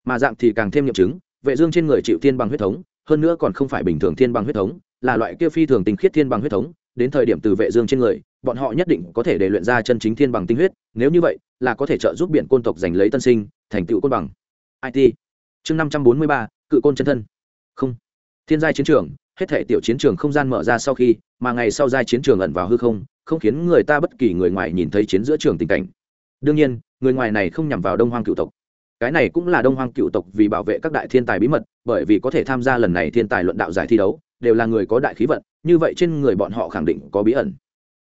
Mà dạng thì càng thêm nghiệm chứng, vệ dương trên người chịu thiên bằng huyết thống, hơn nữa còn không phải bình thường thiên bằng huyết thống, là loại kia phi thường tinh khiết thiên bằng huyết thống, đến thời điểm từ vệ dương trên người, bọn họ nhất định có thể để luyện ra chân chính thiên bằng tinh huyết, nếu như vậy là có thể trợ giúp biển côn tộc giành lấy tân sinh thành tựu côn bằng. It chương 543, cự côn chân thân. Không. Thiên giai chiến trường hết thể tiểu chiến trường không gian mở ra sau khi mà ngày sau giai chiến trường ẩn vào hư không không khiến người ta bất kỳ người ngoài nhìn thấy chiến giữa trường tình cảnh. Đương nhiên người ngoài này không nhằm vào đông hoang cựu tộc. Cái này cũng là đông hoang cựu tộc vì bảo vệ các đại thiên tài bí mật bởi vì có thể tham gia lần này thiên tài luận đạo giải thi đấu đều là người có đại khí vận như vậy trên người bọn họ khẳng định có bí ẩn.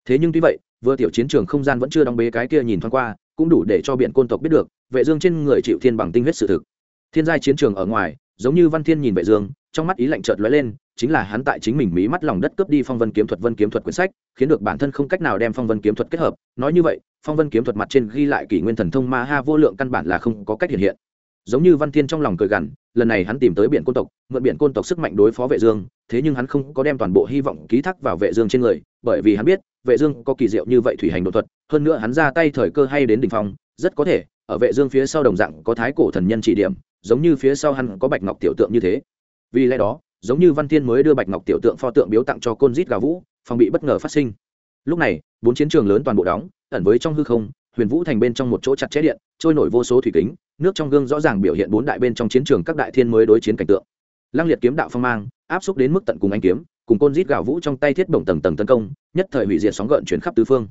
Thế nhưng tuy vậy vừa tiểu chiến trường không gian vẫn chưa đóng bế cái kia nhìn thoáng qua cũng đủ để cho biện côn tộc biết được, vệ dương trên người chịu thiên bằng tinh huyết sự thực. Thiên giai chiến trường ở ngoài, giống như văn thiên nhìn vệ dương, trong mắt ý lạnh chợt lóe lên, chính là hắn tại chính mình mí mắt lòng đất cướp đi phong vân kiếm thuật, vân kiếm thuật quyển sách, khiến được bản thân không cách nào đem phong vân kiếm thuật kết hợp. Nói như vậy, phong vân kiếm thuật mặt trên ghi lại kỷ nguyên thần thông ma ha vô lượng căn bản là không có cách hiện hiện. Giống như văn thiên trong lòng cười gằn, lần này hắn tìm tới biển côn tộc, mượn biển côn tộc sức mạnh đối phó vệ dương, thế nhưng hắn không có đem toàn bộ hy vọng ký thác vào vệ dương trên người, bởi vì hắn biết vệ dương có kỳ diệu như vậy thủy hành độ thuật, hơn nữa hắn ra tay thời cơ hay đến đỉnh phong, rất có thể, ở vệ dương phía sau đồng dạng có thái cổ thần nhân chỉ điểm, giống như phía sau hắn có bạch ngọc tiểu tượng như thế. Vì lẽ đó, giống như văn thiên mới đưa bạch ngọc tiểu tượng pho tượng biếu tặng cho côn dít gà vũ, phòng bị bất ngờ phát sinh. Lúc này, bốn chiến trường lớn toàn bộ đóng, ẩn với trong hư không, huyền vũ thành bên trong một chỗ chặt chẽ điện, trôi nổi vô số thủy kính, nước trong gương rõ ràng biểu hiện bốn đại bên trong chiến trường các đại thiên mới đối chiến cảnh tượng. Lăng liệt kiếm đạo phong mang, áp xúc đến mức tận cùng anh kiếm cùng côn rít gạo vũ trong tay thiết động tầng tầng tấn công, nhất thời hủy diệt sóng gợn chuyển khắp tứ phương.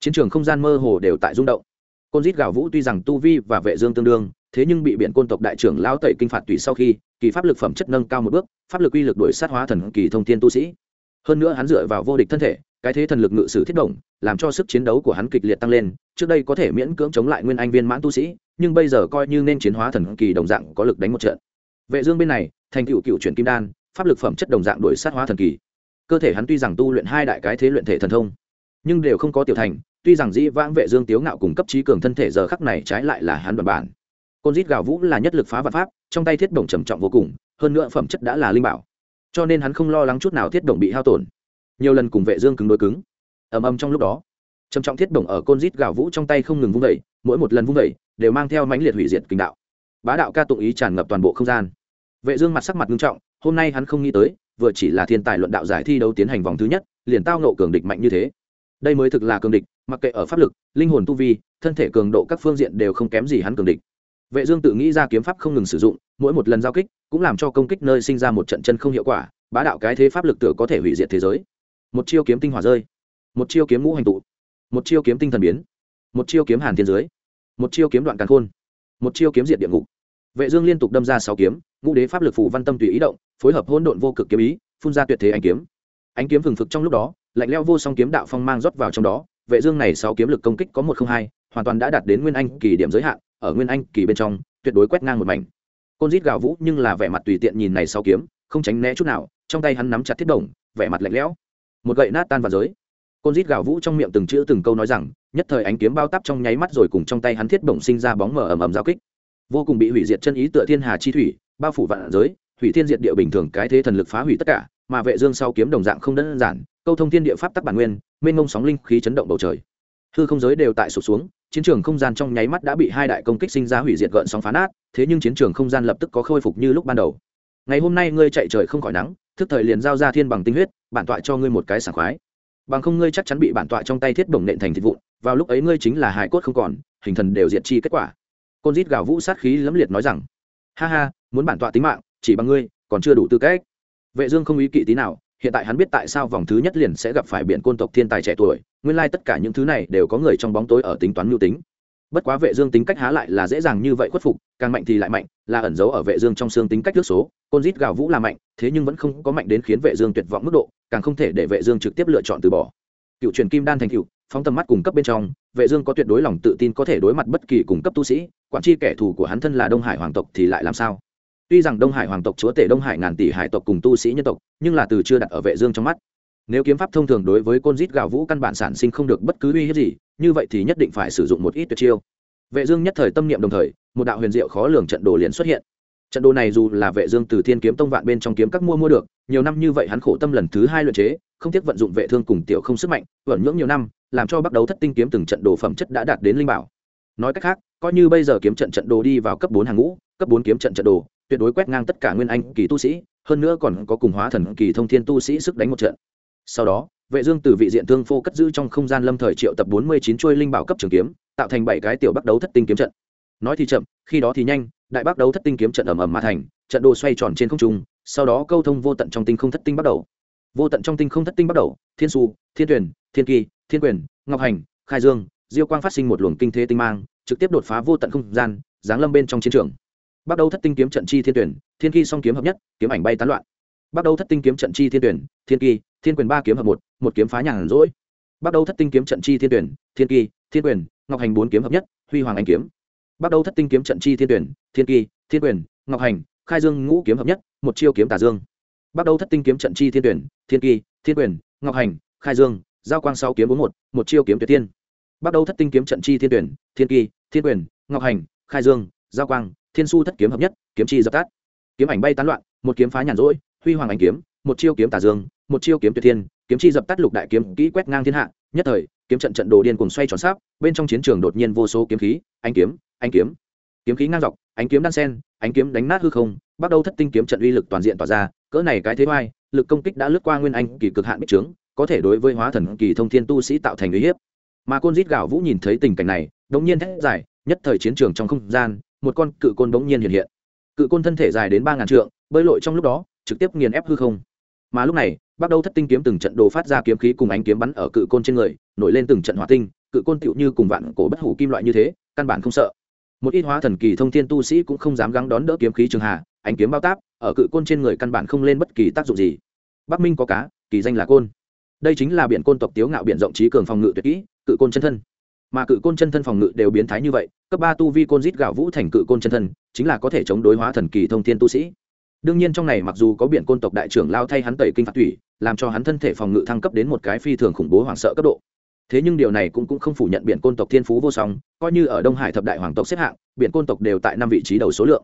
Chiến trường không gian mơ hồ đều tại rung động. Côn rít gạo vũ tuy rằng tu vi và vệ dương tương đương, thế nhưng bị biện côn tộc đại trưởng lão tẩy kinh phạt tùy sau khi, kỳ pháp lực phẩm chất nâng cao một bước, pháp lực uy lực đổi sát hóa thần kỳ thông thiên tu sĩ. Hơn nữa hắn dựa vào vô địch thân thể, cái thế thần lực ngự sử thiết động làm cho sức chiến đấu của hắn kịch liệt tăng lên, trước đây có thể miễn cưỡng chống lại nguyên anh viên mãn tu sĩ, nhưng bây giờ coi như nên chiến hóa thần kỳ đồng dạng có lực đánh một trận. Vệ dương bên này, thành cựu cựu chuyển kim đan pháp lực phẩm chất đồng dạng đổi sát hóa thần kỳ. Cơ thể hắn tuy rằng tu luyện hai đại cái thế luyện thể thần thông, nhưng đều không có tiểu thành, tuy rằng dĩ vãng vệ dương tiếu ngạo cùng cấp trí cường thân thể giờ khắc này trái lại là hắn bản bản. Côn rít gào vũ là nhất lực phá vạn pháp, trong tay thiết đồng trầm trọng vô cùng, hơn nữa phẩm chất đã là linh bảo. Cho nên hắn không lo lắng chút nào thiết đồng bị hao tổn. Nhiều lần cùng vệ dương cứng đối cứng. Ầm ầm trong lúc đó, trầm trọng thiết đồng ở côn rít gào vũ trong tay không ngừng vung vẩy mỗi một lần vung vẩy đều mang theo mãnh liệt hủy diệt kinh đạo. Bá đạo ca tụng ý tràn ngập toàn bộ không gian. Vệ dương mặt sắc mặt nghiêm trọng hôm nay hắn không nghĩ tới, vừa chỉ là thiên tài luận đạo giải thi đấu tiến hành vòng thứ nhất, liền tao nộ cường địch mạnh như thế. Đây mới thực là cường địch, mặc kệ ở pháp lực, linh hồn tu vi, thân thể cường độ các phương diện đều không kém gì hắn cường địch. Vệ dương tự nghĩ ra kiếm pháp không ngừng sử dụng, mỗi một lần giao kích cũng làm cho công kích nơi sinh ra một trận chân không hiệu quả, bá đạo cái thế pháp lực tựa có thể hủy diệt thế giới. Một chiêu kiếm tinh hỏa rơi. Một chiêu kiếm ngũ hành tụ. Một chiêu kiếm tinh thần biến. Một chiêu kiếm hàn thiên giới một chiêu kiếm đoạn càn khôn. Một chiêu kiếm diệt địa ngục. Vệ dương liên tục đâm ra sáu kiếm, ngũ đế pháp lực phủ văn tâm tùy ý động phối hợp hỗn độn vô cực kiếm ý, phun ra tuyệt thế ánh kiếm. Ánh kiếm vừng phực trong lúc đó, lạnh lẽo vô song kiếm đạo phong mang rót vào trong đó. Vệ dương này sáu kiếm lực công kích có một không hai, hoàn toàn đã đạt đến nguyên anh kỳ điểm giới hạn, ở nguyên anh kỳ bên trong, tuyệt đối quét ngang một mảnh. Côn rít gào vũ nhưng là vẻ mặt tùy tiện nhìn này sáu kiếm, không tránh né chút nào, trong tay hắn nắm chặt thiết đồng, vẻ mặt lạnh lẽo. Một gậy nát tan vào giới. Côn rít gào vũ trong miệng từng chữ từng câu nói rằng, nhất thời ánh kiếm bao tắp trong nháy mắt rồi cùng trong tay hắn thiết bổng sinh ra bóng mờ ầm ầm giao kích. Vô cùng bị hủy diệt chân ý tựa thiên hà chi thủy, bao phủ vạn giới hủy thiên diệt địa bình thường cái thế thần lực phá hủy tất cả, mà vệ dương sau kiếm đồng dạng không đơn giản, câu thông thiên địa pháp tắc bản nguyên, mênh mông sóng linh khí chấn động bầu trời. Hư không giới đều tại sụp xuống, chiến trường không gian trong nháy mắt đã bị hai đại công kích sinh ra hủy diệt gợn sóng phá nát, thế nhưng chiến trường không gian lập tức có khôi phục như lúc ban đầu. Ngày hôm nay ngươi chạy trời không khỏi nắng, thức thời liền giao ra thiên bằng tinh huyết, bản tọa cho ngươi một cái sảng khoái. Bằng không ngươi chắc chắn bị bản tọa trong tay thiết đồng nện thành thịt vụn, vào lúc ấy ngươi chính là hài cốt không còn, hình thần đều diệt chi kết quả. Côn rít gào vũ sát khí lẫm liệt nói rằng, ha ha, muốn bản tọa tính mạng chỉ bằng ngươi, còn chưa đủ tư cách. Vệ dương không ý kỵ tí nào, hiện tại hắn biết tại sao vòng thứ nhất liền sẽ gặp phải biển côn tộc thiên tài trẻ tuổi, nguyên lai tất cả những thứ này đều có người trong bóng tối ở tính toán mưu tính. Bất quá vệ dương tính cách há lại là dễ dàng như vậy khuất phục, càng mạnh thì lại mạnh, là ẩn giấu ở vệ dương trong xương tính cách trước số, côn rít gào vũ là mạnh, thế nhưng vẫn không có mạnh đến khiến vệ dương tuyệt vọng mức độ, càng không thể để vệ dương trực tiếp lựa chọn từ bỏ. Cựu truyền kim đan thành cựu phóng tầm mắt cùng cấp bên trong, vệ dương có tuyệt đối lòng tự tin có thể đối mặt bất kỳ cùng cấp tu sĩ, quản chi kẻ thù của hắn thân là đông hải hoàng tộc thì lại làm sao? Tuy rằng đông hải hoàng tộc chúa tể đông hải ngàn tỷ hải tộc cùng tu sĩ nhân tộc, nhưng là từ chưa đặt ở vệ dương trong mắt. Nếu kiếm pháp thông thường đối với côn rít gào vũ căn bản sản sinh không được bất cứ uy hiếp gì, như vậy thì nhất định phải sử dụng một ít tuyệt chiêu. Vệ dương nhất thời tâm niệm đồng thời, một đạo huyền diệu khó lường trận đồ liền xuất hiện. Trận đồ này dù là vệ dương từ thiên kiếm tông vạn bên trong kiếm các mua mua được, nhiều năm như vậy hắn khổ tâm lần thứ hai luyện chế, không tiếc vận dụng vệ thương cùng tiểu không sức mạnh vẩn nhưỡng nhiều năm, làm cho bắt đầu thất tinh kiếm từng trận đồ phẩm chất đã đạt đến linh bảo. Nói cách khác, coi như bây giờ kiếm trận trận đồ đi vào cấp bốn hàng ngũ, cấp bốn kiếm trận trận đồ tuyệt đối quét ngang tất cả nguyên anh kỳ tu sĩ, hơn nữa còn có cùng hóa thần kỳ thông thiên tu sĩ sức đánh một trận. Sau đó, vệ dương từ vị diện thương phô cất giữ trong không gian lâm thời triệu tập 49 chuôi linh bảo cấp trường kiếm, tạo thành bảy cái tiểu bắc đấu thất tinh kiếm trận. Nói thì chậm, khi đó thì nhanh, đại bắc đấu thất tinh kiếm trận ầm ầm mà thành, trận đồ xoay tròn trên không trung, sau đó câu thông vô tận trong tinh không thất tinh bắt đầu. Vô tận trong tinh không thất tinh bắt đầu, thiên su, thiên tuyển, thiên kỳ, thiên quyền, ngọc hành, khai dương, diêu quang phát sinh một luồng kinh thế tinh mang, trực tiếp đột phá vô tận không gian, giáng lâm bên trong chiến trường bắt đầu thất tinh kiếm trận chi thiên tuyển, thiên kỳ song kiếm hợp nhất, kiếm ảnh bay tán loạn. Bắt đầu thất tinh kiếm trận chi thiên tuyển, thiên kỳ, thiên quyền ba kiếm hợp một một kiếm phá nhàn rỗi. Bắt đầu thất tinh kiếm trận chi thiên tuyển, thiên kỳ, thiên quyền, ngọc hành bốn kiếm hợp nhất, huy hoàng anh kiếm. Bắt đầu thất tinh kiếm trận chi thiên tuyển, thiên kỳ, thiên quyền, ngọc hành, khai dương ngũ kiếm hợp nhất, một chiêu kiếm tà dương. Bắt đầu thất tinh kiếm trận chi thiên tuyển, thiên kỳ, thiên quyền, ngọc hành, khai dương, giao quang sáu kiếm bốn một một chiêu kiếm tuyệt tiên. Bắt đầu thất tinh kiếm trận chi thiên tuyển, thiên kỳ, thiên quyền, ngọc hành, khai dương, giao quang thiên su thất kiếm hợp nhất kiếm chi dập tắt. Kiếm ảnh bay tán loạn một kiếm phá nhàn rỗi huy hoàng ảnh kiếm một chiêu kiếm tà dương một chiêu kiếm tuyệt thiên kiếm chi dập tắt lục đại kiếm kỹ quét ngang thiên hạ nhất thời kiếm trận trận đồ điên cùng xoay tròn sáp bên trong chiến trường đột nhiên vô số kiếm khí ánh kiếm ánh kiếm. Kiếm khí ngang dọc ánh kiếm đan sen ánh kiếm đánh nát hư không bắt đầu thất tinh kiếm trận uy lực toàn diện tỏa ra cỡ này cái thế vai lực công kích đã lướt qua nguyên anh kỳ cực hạn bích trướng có thể đối với hóa thần kỳ thông thiên tu sĩ tạo thành uy hiếp. Mà côn rít gạo vũ nhìn thấy tình cảnh này đống nhiên thét giải, nhất thời chiến trường trong không gian một con cự côn đống nhiên hiện hiện. Cự côn thân thể dài đến ba ngàn trượng, bơi lội trong lúc đó, trực tiếp nghiền ép hư không. Mà lúc này bắt đầu thất tinh kiếm từng trận đồ phát ra kiếm khí cùng ánh kiếm bắn ở cự côn trên người, nổi lên từng trận hỏa tinh, cự côn tựu như cùng vạn cổ bất hủ kim loại như thế, căn bản không sợ. Một ít hóa thần kỳ thông thiên tu sĩ cũng không dám gắng đón đỡ kiếm khí trường hà, ánh kiếm bao táp, ở cự côn trên người căn bản không lên bất kỳ tác dụng gì. Bắc minh có cá, kỳ danh là côn. Đây chính là biển côn tộc tiếu ngạo biển rộng trí cường phòng ngự tuyệt kỹ, cự côn chân thân mà cự côn chân thân phòng ngự đều biến thái như vậy cấp ba tu vi côn rít gạo vũ thành cự côn chân thân chính là có thể chống đối hóa thần kỳ thông thiên tu sĩ. Đương nhiên trong này mặc dù có biển côn tộc đại trưởng lao thay hắn tẩy kinh phạt thủy làm cho hắn thân thể phòng ngự thăng cấp đến một cái phi thường khủng bố hoảng sợ cấp độ. Thế nhưng điều này cũng, cũng không phủ nhận biển côn tộc thiên phú vô song coi như ở đông hải thập đại hoàng tộc xếp hạng biển côn tộc đều tại năm vị trí đầu số lượng.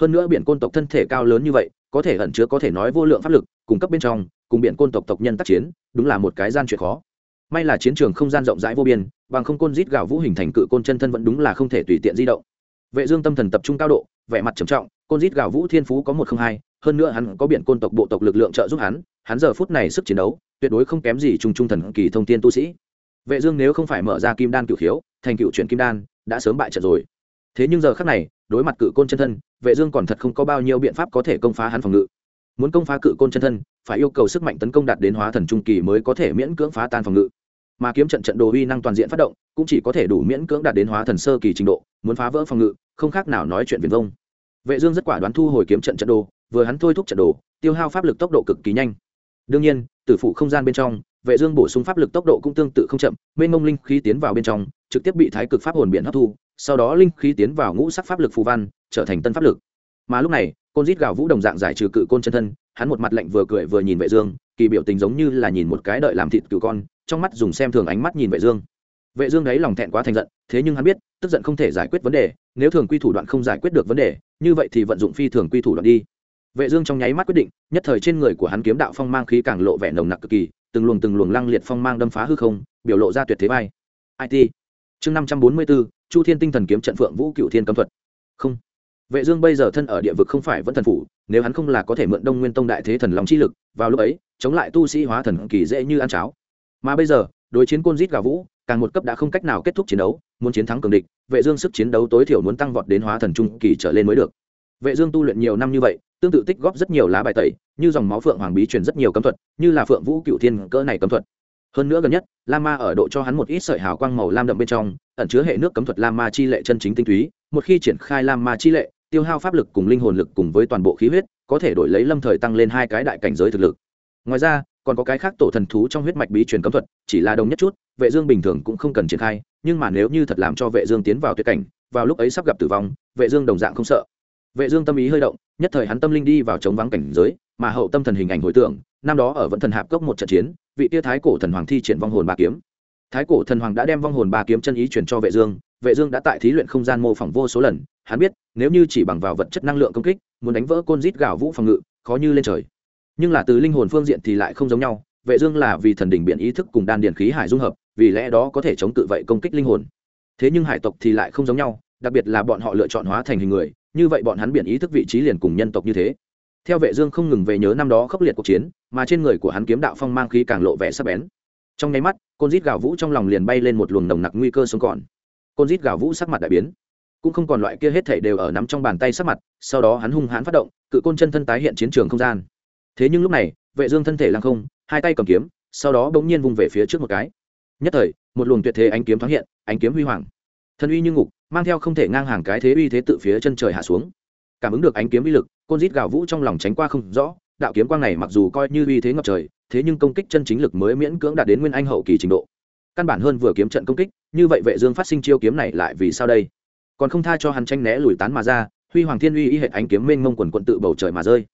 Hơn nữa biển côn tộc thân thể cao lớn như vậy có thể ẩn chứa có thể nói vô lượng pháp lực cung cấp bên trong cùng biển côn tộc tộc nhân tác chiến đúng là một cái gian chuyện khó may là chiến trường không gian rộng rãi vô biên, bằng không côn rít gạo vũ hình thành cự côn chân thân vẫn đúng là không thể tùy tiện di động. Vệ dương tâm thần tập trung cao độ, vẻ mặt trầm trọng, côn rít gạo vũ thiên phú có một không hai, hơn nữa hắn có biển côn tộc bộ tộc lực lượng trợ giúp hắn hắn giờ phút này sức chiến đấu, tuyệt đối không kém gì trung trung thần kỳ thông thiên tu sĩ. Vệ dương nếu không phải mở ra kim đan cửu khiếu, thành cựu chuyển kim đan, đã sớm bại trận rồi. Thế nhưng giờ khắc này, đối mặt cự côn chân thân, vệ dương còn thật không có bao nhiêu biện pháp có thể công phá hắn phòng ngự. Muốn công phá cự côn chân thân, phải yêu cầu sức mạnh tấn công đạt đến hóa thần trung kỳ mới có thể miễn cưỡng phá tan phòng ngự mà kiếm trận trận đồ uy năng toàn diện phát động, cũng chỉ có thể đủ miễn cưỡng đạt đến hóa thần sơ kỳ trình độ, muốn phá vỡ phòng ngự, không khác nào nói chuyện viền vông. Vệ dương rất quả đoán thu hồi kiếm trận trận đồ, vừa hắn thôi thúc trận đồ, tiêu hao pháp lực tốc độ cực kỳ nhanh. Đương nhiên tử phụ không gian bên trong, vệ dương bổ sung pháp lực tốc độ cũng tương tự không chậm, mênh mông linh khí tiến vào bên trong, trực tiếp bị thái cực pháp hồn biển hấp thu, sau đó linh khí tiến vào ngũ sắc pháp lực phù văn, trở thành tân pháp lực. Mà lúc này, côn rít gào vũ đồng dạng giải trừ cự côn chân thân, hắn một mặt lạnh vừa cười vừa nhìn vệ dương kỳ biểu tình giống như là nhìn một cái đợi làm thịt cừu con, trong mắt dùng xem thường ánh mắt nhìn vệ dương. Vệ dương đấy lòng thẹn quá thành giận, thế nhưng hắn biết, tức giận không thể giải quyết vấn đề, nếu thường quy thủ đoạn không giải quyết được vấn đề, như vậy thì vận dụng phi thường quy thủ đoạn đi. Vệ dương trong nháy mắt quyết định, nhất thời trên người của hắn kiếm đạo phong mang khí càng lộ vẻ nồng nặc cực kỳ, từng luồng từng luồng lăng liệt phong mang đâm phá hư không, biểu lộ ra tuyệt thế vai. It chương năm trăm bốn mươi bốn, chu thiên tinh thần kiếm trận phượng vũ cựu thiên cấm thuật. Không vệ dương bây giờ thân ở địa vực không phải vẫn thần phủ, nếu hắn không là có thể mượn đông nguyên tông đại thế thần lòng chi lực, vào lúc ấy, chống lại tu sĩ hóa thần kỳ dễ như ăn cháo. Mà bây giờ, đối chiến côn rít gà vũ, càng một cấp đã không cách nào kết thúc chiến đấu, muốn chiến thắng cường địch, vệ dương sức chiến đấu tối thiểu muốn tăng vọt đến hóa thần trung kỳ trở lên mới được. Vệ dương tu luyện nhiều năm như vậy, tương tự tích góp rất nhiều lá bài tẩy, như dòng máu phượng hoàng bí truyền rất nhiều cấm thuật, như là phượng vũ cựu thiên cỡ này cấm thuật. Hơn nữa gần nhất lam ma ở độ cho hắn một ít sợi hào quang màu lam đậm bên trong, ẩn chứa hệ nước cấm thuật lam ma chi lệ chân chính tinh túy, một khi triển khai lam ma chi lệ tiêu hao pháp lực cùng linh hồn lực cùng với toàn bộ khí huyết, có thể đổi lấy lâm thời tăng lên hai cái đại cảnh giới thực lực. Ngoài ra, còn có cái khác tổ thần thú trong huyết mạch bí truyền cấm thuật, chỉ là đồng nhất chút, vệ dương bình thường cũng không cần triển khai, nhưng mà nếu như thật làm cho vệ dương tiến vào tuyệt cảnh, vào lúc ấy sắp gặp tử vong, vệ dương đồng dạng không sợ. Vệ dương tâm ý hơi động, nhất thời hắn tâm linh đi vào chống vắng cảnh giới, mà hậu tâm thần hình ảnh hồi tưởng, năm đó ở vẫn thần hạp cốc một trận chiến, vị tia thái cổ thần hoàng thi triển vong hồn ba kiếm. Thái cổ thần hoàng đã đem vong hồn ba kiếm chân ý truyền cho vệ dương vệ dương đã tại thí luyện không gian mô phỏng vô số lần hắn biết, nếu như chỉ bằng vào vật chất năng lượng công kích, muốn đánh vỡ côn rít gạo vũ phòng ngự, khó như lên trời. Nhưng là từ linh hồn phương diện thì lại không giống nhau, vệ dương là vì thần đỉnh biển ý thức cùng đan điển khí hải dung hợp, vì lẽ đó có thể chống cự vậy công kích linh hồn. Thế nhưng hải tộc thì lại không giống nhau, đặc biệt là bọn họ lựa chọn hóa thành hình người, như vậy bọn hắn biển ý thức vị trí liền cùng nhân tộc như thế. Theo vệ dương không ngừng về nhớ năm đó khốc liệt cuộc chiến, mà trên người của hắn kiếm đạo phong mang khí càng lộ vẻ sắc bén. Trong nháy mắt, côn rít gào vũ trong lòng liền bay lên một luồng nồng nặc nguy cơ sống còn. Côn rít gào vũ sắc mặt đại biến cũng không còn loại kia hết thảy đều ở nắm trong bàn tay sắc mặt, sau đó hắn hung hãn phát động, cự côn chân thân tái hiện chiến trường không gian. Thế nhưng lúc này, vệ dương thân thể lăng không, hai tay cầm kiếm, sau đó bỗng nhiên vung về phía trước một cái. Nhất thời, một luồng tuyệt thế ánh kiếm thoáng hiện, ánh kiếm huy hoàng. Thân uy như ngục, mang theo không thể ngang hàng cái thế uy thế tự phía chân trời hạ xuống. Cảm ứng được ánh kiếm uy lực, côn rít gào vũ trong lòng tránh qua không rõ, đạo kiếm quang này mặc dù coi như uy thế ngập trời, thế nhưng công kích chân chính lực mới miễn cưỡng đạt đến nguyên anh hậu kỳ trình độ. Căn bản hơn vừa kiếm trận công kích, như vậy vệ dương phát sinh chiêu kiếm này lại vì sao đây? Còn không tha cho hắn tranh né lùi tán mà ra, huy hoàng thiên uy y hệ ánh kiếm mênh mông quần quận tự bầu trời mà rơi.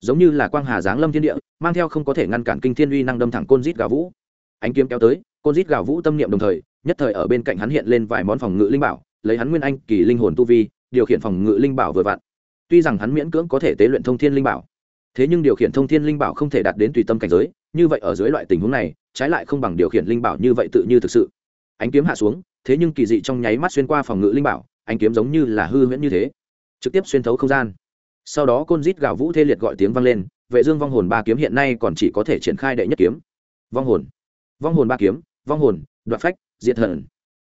Giống như là quang hà giáng lâm thiên địa, mang theo không có thể ngăn cản kinh thiên uy năng đâm thẳng côn rít gà vũ. Ánh kiếm kéo tới, côn rít gà vũ tâm niệm đồng thời, nhất thời ở bên cạnh hắn hiện lên vài món phòng ngự linh bảo, lấy hắn nguyên anh kỳ linh hồn tu vi, điều khiển phòng ngự linh bảo vừa vặn. Tuy rằng hắn miễn cưỡng có thể tế luyện thông thiên linh bảo, thế nhưng điều khiển thông thiên linh bảo không thể đạt đến tùy tâm cảnh giới, như vậy ở dưới loại tình huống này, trái lại không bằng điều khiển linh bảo như vậy tự như thực sự. Ánh kiếm hạ xuống, thế nhưng kỳ dị trong nháy mắt xuyên qua phòng ngự linh bảo ánh kiếm giống như là hư huyễn như thế, trực tiếp xuyên thấu không gian. Sau đó côn rít gào vũ thê liệt gọi tiếng vang lên, vệ dương vong hồn ba kiếm hiện nay còn chỉ có thể triển khai đệ nhất kiếm. Vong hồn vong hồn ba kiếm, vong hồn đoạt phách, diệt thần.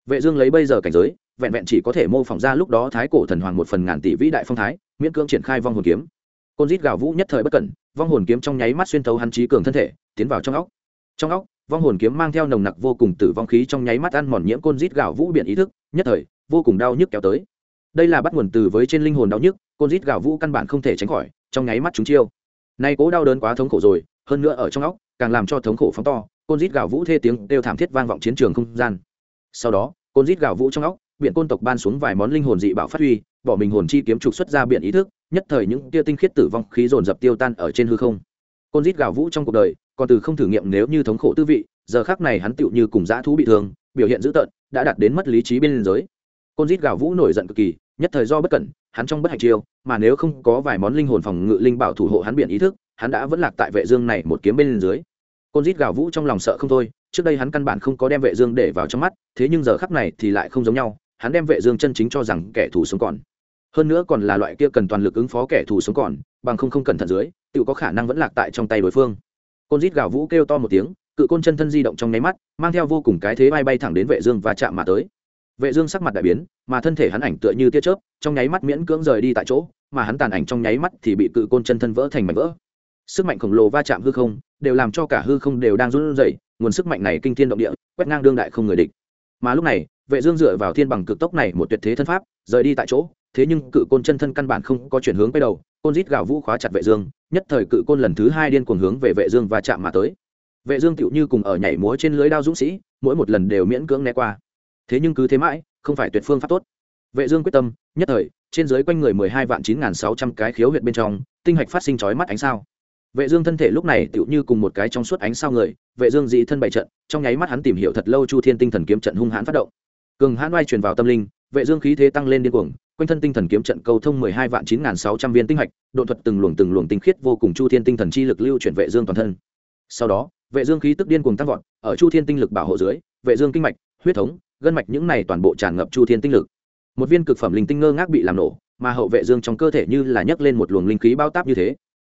Vệ dương lấy bây giờ cảnh giới, vẹn vẹn chỉ có thể mô phỏng ra lúc đó thái cổ thần hoàng một phần ngàn tỷ vĩ đại phong thái, miễn cưỡng triển khai vong hồn kiếm. Côn rít gào vũ nhất thời bất cẩn, vong hồn kiếm trong nháy mắt xuyên thấu hắn trí cường thân thể, tiến vào trong óc. Trong óc, vong hồn kiếm mang theo nồng nặc vô cùng tử vong khí trong nháy mắt ăn mòn nhiễm côn rít gào vũ biển ý thức, nhất thời vô cùng đau nhức kéo tới. Đây là bắt nguồn từ với trên linh hồn đau nhức, côn rít gào vũ căn bản không thể tránh khỏi, trong nháy mắt chúng chiêu. Nay cố đau đớn quá thống khổ rồi, hơn nữa ở trong óc, càng làm cho thống khổ phóng to, côn rít gào vũ thê tiếng đều thảm thiết vang vọng chiến trường không gian. Sau đó, côn rít gào vũ trong óc biện côn tộc ban xuống vài món linh hồn dị bảo phát huy, bỏ mình hồn chi kiếm trục xuất ra biện ý thức, nhất thời những tia tinh khiết tử vong khí dồn dập tiêu tan ở trên hư không. Côn rít gào vũ trong cuộc đời, còn từ không thử nghiệm nếu như thống khổ tư vị, giờ khác này hắn tựu như cùng dã thú bị thương, biểu hiện dữ tợn, đã đạt đến mất lý trí bên giới côn rít gào vũ nổi giận cực kỳ, nhất thời do bất cẩn, hắn trong bất hạnh chiêu, mà nếu không có vài món linh hồn phòng ngự linh bảo thủ hộ hắn biện ý thức, hắn đã vẫn lạc tại vệ dương này một kiếm bên dưới. Côn rít gào vũ trong lòng sợ không thôi, trước đây hắn căn bản không có đem vệ dương để vào trong mắt, thế nhưng giờ khắc này thì lại không giống nhau, hắn đem vệ dương chân chính cho rằng kẻ thù sống còn. Hơn nữa còn là loại kia cần toàn lực ứng phó kẻ thù sống còn, bằng không không cẩn thận dưới, tự có khả năng vẫn lạc tại trong tay đối phương. Côn rít gào vũ kêu to một tiếng, cự côn chân thân di động trong nháy mắt, mang theo vô cùng cái thế bay bay thẳng đến vệ dương và chạm mà tới vệ dương sắc mặt đại biến, mà thân thể hắn ảnh tựa như tia chớp, trong nháy mắt miễn cưỡng rời đi tại chỗ, mà hắn tàn ảnh trong nháy mắt thì bị cự côn chân thân vỡ thành mảnh vỡ. Sức mạnh khổng lồ va chạm hư không, đều làm cho cả hư không đều đang run rẩy, nguồn sức mạnh này kinh thiên động địa, quét ngang đương đại không người địch. Mà lúc này, vệ dương dựa vào thiên bằng cực tốc này một tuyệt thế thân pháp, rời đi tại chỗ, thế nhưng cự côn chân thân căn bản không có chuyển hướng quay đầu, côn rít gào vũ khóa chặt vệ dương, nhất thời cự côn lần thứ hai điên cuồng hướng về vệ dương và chạm mà tới. Vệ dương tựu như cùng ở nhảy múa trên lưới đao dũng sĩ, mỗi một lần đều miễn cưỡng né qua thế nhưng cứ thế mãi, không phải tuyệt phương pháp tốt. Vệ dương quyết tâm, nhất thời, trên dưới quanh người 12 vạn 9.600 cái khiếu huyệt bên trong, tinh hạch phát sinh chói mắt ánh sao. Vệ dương thân thể lúc này tựu như cùng một cái trong suốt ánh sao người, vệ dương dị thân bày trận, trong nháy mắt hắn tìm hiểu thật lâu chu thiên tinh thần kiếm trận hung hãn phát động. Cường hãn oai truyền vào tâm linh, vệ dương khí thế tăng lên điên cuồng, quanh thân tinh thần kiếm trận câu thông 12 vạn 9.600 viên tinh hạch độ thuật từng luồng từng luồng tinh khiết vô cùng chu thiên tinh thần chi lực lưu chuyển vệ dương toàn thân. Sau đó, vệ dương khí tức điên cuồng tăng vọt, ở chu thiên tinh lực bảo hộ dưới, vệ dương kinh mạch, huyết thống gân mạch những này toàn bộ tràn ngập chu thiên tinh lực. Một viên cực phẩm linh tinh ngơ ngác bị làm nổ, mà hậu vệ dương trong cơ thể như là nhấc lên một luồng linh khí bao táp như thế.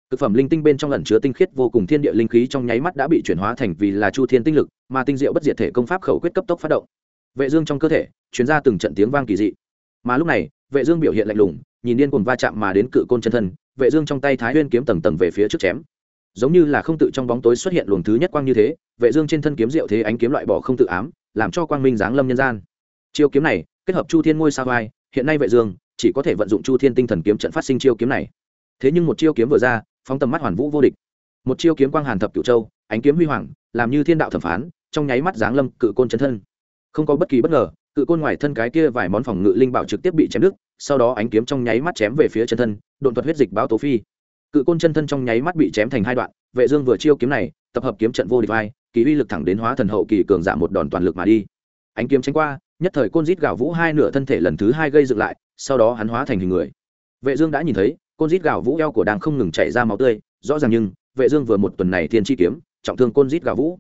Cực phẩm linh tinh bên trong ẩn chứa tinh khiết vô cùng thiên địa linh khí trong nháy mắt đã bị chuyển hóa thành vì là chu thiên tinh lực, mà tinh diệu bất diệt thể công pháp khẩu quyết cấp tốc phát động. Vệ dương trong cơ thể chuyển ra từng trận tiếng vang kỳ dị. Mà lúc này, vệ dương biểu hiện lạnh lùng, nhìn điên cuồng va chạm mà đến cự côn chân thân, vệ dương trong tay thái nguyên kiếm tầng tầng về phía trước chém. Giống như là không tự trong bóng tối xuất hiện luồng thứ nhất quang như thế, vệ dương trên thân kiếm diệu thế ánh kiếm loại bỏ không tự ám làm cho quang minh giáng lâm nhân gian. Chiêu kiếm này, kết hợp chu thiên ngôi sao vai, hiện nay vệ dương, chỉ có thể vận dụng chu thiên tinh thần kiếm trận phát sinh chiêu kiếm này. Thế nhưng một chiêu kiếm vừa ra, phóng tầm mắt hoàn vũ vô địch. Một chiêu kiếm quang hàn thập cửu châu, ánh kiếm huy hoàng, làm như thiên đạo thẩm phán, trong nháy mắt giáng lâm cự côn chân thân. Không có bất kỳ bất ngờ, cự côn ngoài thân cái kia vài món phòng ngự linh bảo trực tiếp bị chém đứt, sau đó ánh kiếm trong nháy mắt chém về phía chân thân đột thuật huyết dịch báo tố phi. Cự côn chân thân trong nháy mắt bị chém thành hai đoạn, vệ dương vừa chiêu kiếm này, tập hợp kiếm trận vô địch vai kỳ uy lực thẳng đến hóa thần hậu kỳ cường giả một đòn toàn lực mà đi. Ánh kiếm tránh qua, nhất thời côn rít gào vũ hai nửa thân thể lần thứ hai gây dựng lại, sau đó hắn hóa thành hình người. Vệ dương đã nhìn thấy, côn rít gào vũ eo của đang không ngừng chảy ra máu tươi, rõ ràng nhưng, vệ dương vừa một tuần này thiên chi kiếm, trọng thương côn rít gào vũ.